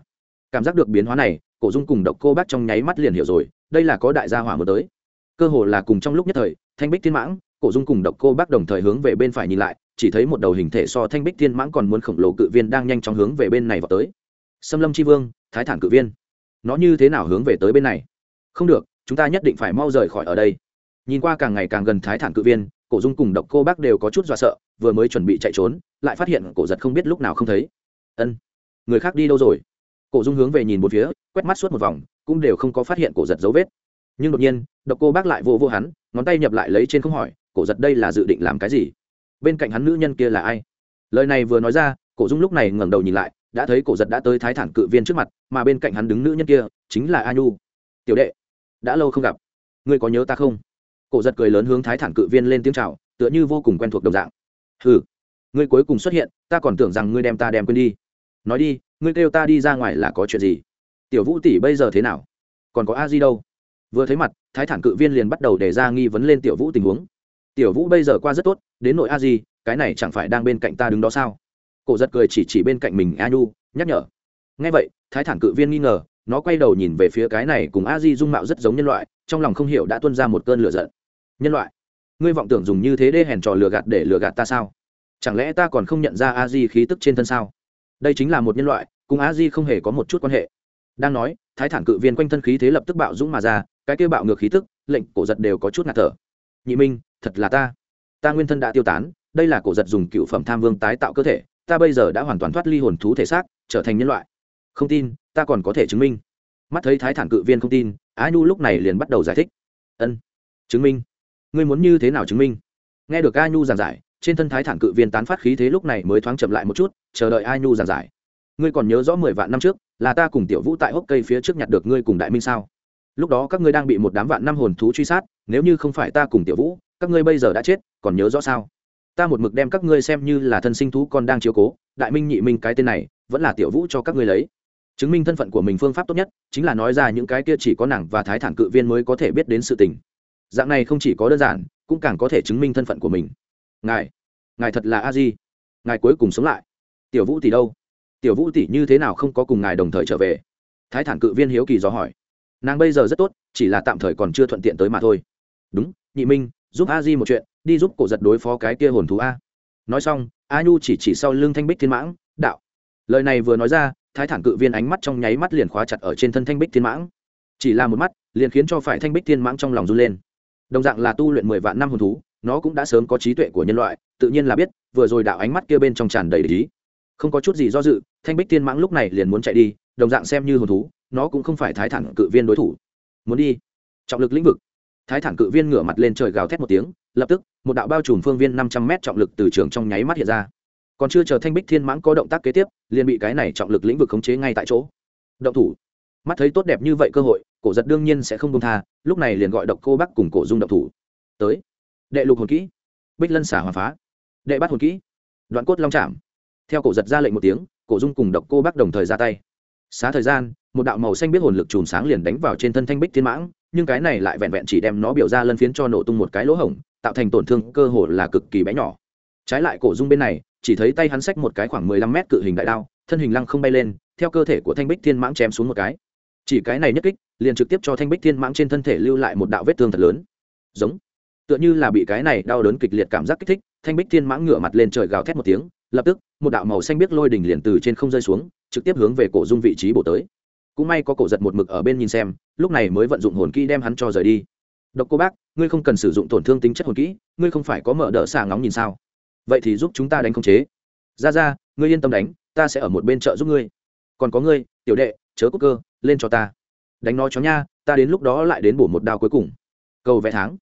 Cảm giác được biến hóa này, cổ dung cùng độc cô bác trong nháy mắt liền hiểu rồi, đây là có đại gia hỏa mới tới. Cơ hồ là cùng trong lúc nhất thời, thanh bích thiên mãng, cổ dung cùng độc cô bác đồng thời hướng về bên phải nhìn lại, chỉ thấy một đầu hình thể so thanh bích thiên mãng còn muốn khổng lồ cự viên đang nhanh chóng hướng về bên này vào tới. Xâm lâm tri vương, thái thản cự viên. Nó như thế nào hướng về tới bên này? Không được, chúng ta nhất định phải mau rời khỏi ở đây. Nhìn qua càng ngày càng gần thái thản cự viên, cổ dung cùng độc cô bác đều có chút dọa sợ, vừa mới chuẩn bị chạy trốn, lại phát hiện cổ giật không biết lúc nào không thấy. Ân, người khác đi đâu rồi? Cổ dung hướng về nhìn một phía, quét mắt suốt một vòng, cũng đều không có phát hiện cổ giật dấu vết. Nhưng đột nhiên, độc cô bác lại vô vô hắn, ngón tay nhập lại lấy trên không hỏi, cổ giật đây là dự định làm cái gì? Bên cạnh hắn nữ nhân kia là ai? Lời này vừa nói ra, cổ dung lúc này ngẩng đầu nhìn lại, đã thấy cổ giật đã tới thái thản cự viên trước mặt, mà bên cạnh hắn đứng nữ nhân kia chính là a nhu tiểu đệ đã lâu không gặp. Ngươi có nhớ ta không? Cổ giật cười lớn hướng thái thản cự viên lên tiếng c h à o tựa như vô cùng quen thuộc đồng dạng. Ừ ngươi cuối cùng xuất hiện, ta còn tưởng rằng ngươi đem ta đem quên đi. Nói đi, ngươi kêu ta đi ra ngoài là có chuyện gì? Tiểu vũ tỷ bây giờ thế nào? Còn có a di đâu? Vừa thấy mặt, thái thản cự viên liền bắt đầu đề ra nghi vấn lên tiểu vũ tình huống. Tiểu vũ bây giờ qua rất tốt, đến nội a di, cái này chẳng phải đang bên cạnh ta đứng đó sao? Cổ giật cười chỉ chỉ bên cạnh mình a nhu, nhắc nhở. Ngay vậy, thái thản cự viên nghi ngờ nó quay đầu nhìn về phía cái này cùng a di dung mạo rất giống nhân loại, trong lòng không hiểu đã tuân ra một cơn lửa giận. Nhân loại, ngươi vọng tưởng dùng như thế đê hèn trò lừa gạt để lừa gạt ta sao? Chẳng lẽ ta còn không nhận ra a di khí tức trên thân sao? Đây chính là một nhân loại, cùng a di không hề có một chút quan hệ. Đang nói, thái thản cự viên quanh thân khí thế lập tức bạo dũng mà ra, cái kêu bạo ngược khí tức, lệnh cổ giật đều có chút ngạt thở. Nhị minh, thật là ta. Ta nguyên thân đã tiêu tán, đây là cổ giật dùng cựu phẩm tham vương tái tạo cơ thể, ta bây giờ đã hoàn toàn thoát ly hồn thú thể xác, trở thành nhân loại không tin, ta còn có thể chứng minh. Mắt thấy thái thản cự viên không tin, á nhu lúc này liền bắt đầu giải thích. Ân, chứng minh. Ngươi muốn như thế nào chứng minh? Nghe được a nhu giảng giải, trên thân thái thản cự viên tán phát khí thế lúc này mới thoáng chậm lại một chút, chờ đợi a nhu giảng giải. Ngươi còn nhớ rõ mười vạn năm trước, là ta cùng tiểu vũ tại hốc cây phía trước nhặt được ngươi cùng đại minh sao? Lúc đó các ngươi đang bị một đám vạn năm hồn thú truy sát, nếu như không phải ta cùng tiểu vũ, các ngươi bây giờ đã chết, còn nhớ rõ sao? Ta một mực đem các ngươi xem như là thân sinh thú con đang chiếu cố, đại minh nhị minh cái tên này, vẫn là tiểu vũ cho các ngươi lấy chứng minh thân phận của mình phương pháp tốt nhất chính là nói ra những cái kia chỉ có nàng và thái thản cự viên mới có thể biết đến sự tình. Dạng này không chỉ có đơn giản, cũng càng có thể chứng minh thân phận của mình. Ngài ngài thật là a di. Ngài cuối cùng sống lại. Tiểu vũ tỷ đâu? Tiểu vũ tỷ như thế nào không có cùng ngài đồng thời trở về? Thái thản cự viên hiếu kỳ dò hỏi. Nàng bây giờ rất tốt, chỉ là tạm thời còn chưa thuận tiện tới mà thôi. Đúng, nhị minh, giúp a di một chuyện, đi giúp cổ giật đối phó cái kia hồn thú a. Nói xong, a nhu chỉ chỉ sau lưng thanh bích thiên mãng, đạo. Lời này vừa nói ra thái thản cự viên ánh mắt trong nháy mắt liền khóa chặt ở trên thân thanh bích thiên mãng. Chỉ là một mắt, liền khiến cho phải thanh bích thiên mãng trong lòng run lên. Đồng dạng là tu luyện mười vạn năm hồn thú, nó cũng đã sớm có trí tuệ của nhân loại, tự nhiên là biết, vừa rồi đạo ánh mắt kia bên trong tràn đầy lý không có chút gì do dự, thanh bích thiên mãng lúc này liền muốn chạy đi, đồng dạng xem như hồn thú, nó cũng không phải thái thản cự viên đối thủ. Muốn đi. Trọng lực lĩnh vực. Thái thản cự viên ngửa mặt lên trời gào thét một tiếng, lập tức, một đạo bao trùm phương viên năm trăm mét trọng lực từ trường trong nháy mắt hiện ra còn chưa chờ thanh bích thiên mãng có động tác kế tiếp, liền bị cái này trọng lực lĩnh vực khống chế ngay tại chỗ. Động thủ. Mắt thấy tốt đẹp như vậy cơ hội, cổ giật đương nhiên sẽ không công tha, lúc này liền gọi độc cô bắc cùng cổ dung động thủ. Tới. Đệ lục hồn kỹ. Bích lân xả hòa phá. Đệ bắt hồn kỹ. Đoạn cốt long chạm. Theo cổ giật ra lệnh một tiếng, cổ dung cùng độc cô bắc đồng thời ra tay. Xá thời gian, một đạo màu xanh biết hồn lực chùm sáng liền đánh vào trên thân thanh bích thiên mãng, nhưng cái này lại vẹn vẹn chỉ đem nó biểu ra lân phiến cho nổ tung một cái lỗ hổng, tạo thành tổn thương cơ hồ là cực kỳ bé nhỏ. Trái lại cổ dung bên này chỉ thấy tay hắn xách một cái khoảng mười lăm mét cự hình đại đao, thân hình lăng không bay lên, theo cơ thể của thanh bích thiên mãng chém xuống một cái. Chỉ cái này nhất kích, liền trực tiếp cho thanh bích thiên mãng trên thân thể lưu lại một đạo vết thương thật lớn. Giống. Tựa như là bị cái này đau đớn kịch liệt cảm giác kích thích, thanh bích thiên mãng ngửa mặt lên trời gào thét một tiếng, lập tức, một đạo màu xanh biết lôi đỉnh liền từ trên không rơi xuống, trực tiếp hướng về cổ dung vị trí bổ tới. Cũng may có cổ giật một mực ở bên nhìn xem, lúc này mới vận dụng hồn kỹ đem hắn cho rời đi. Độc cô bác, ngươi không cần sử dụng tổn thương tính chất hồn kỹ, ngươi không phải có mở đỡ xà ngóng nhìn sao? Vậy thì giúp chúng ta đánh khống chế. Ra ra ngươi yên tâm đánh, ta sẽ ở một bên chợ giúp ngươi. Còn có ngươi, tiểu đệ, chớ cúc cơ, lên cho ta. Đánh nó chó nha, ta đến lúc đó lại đến bổ một đao cuối cùng. Cầu vẽ tháng.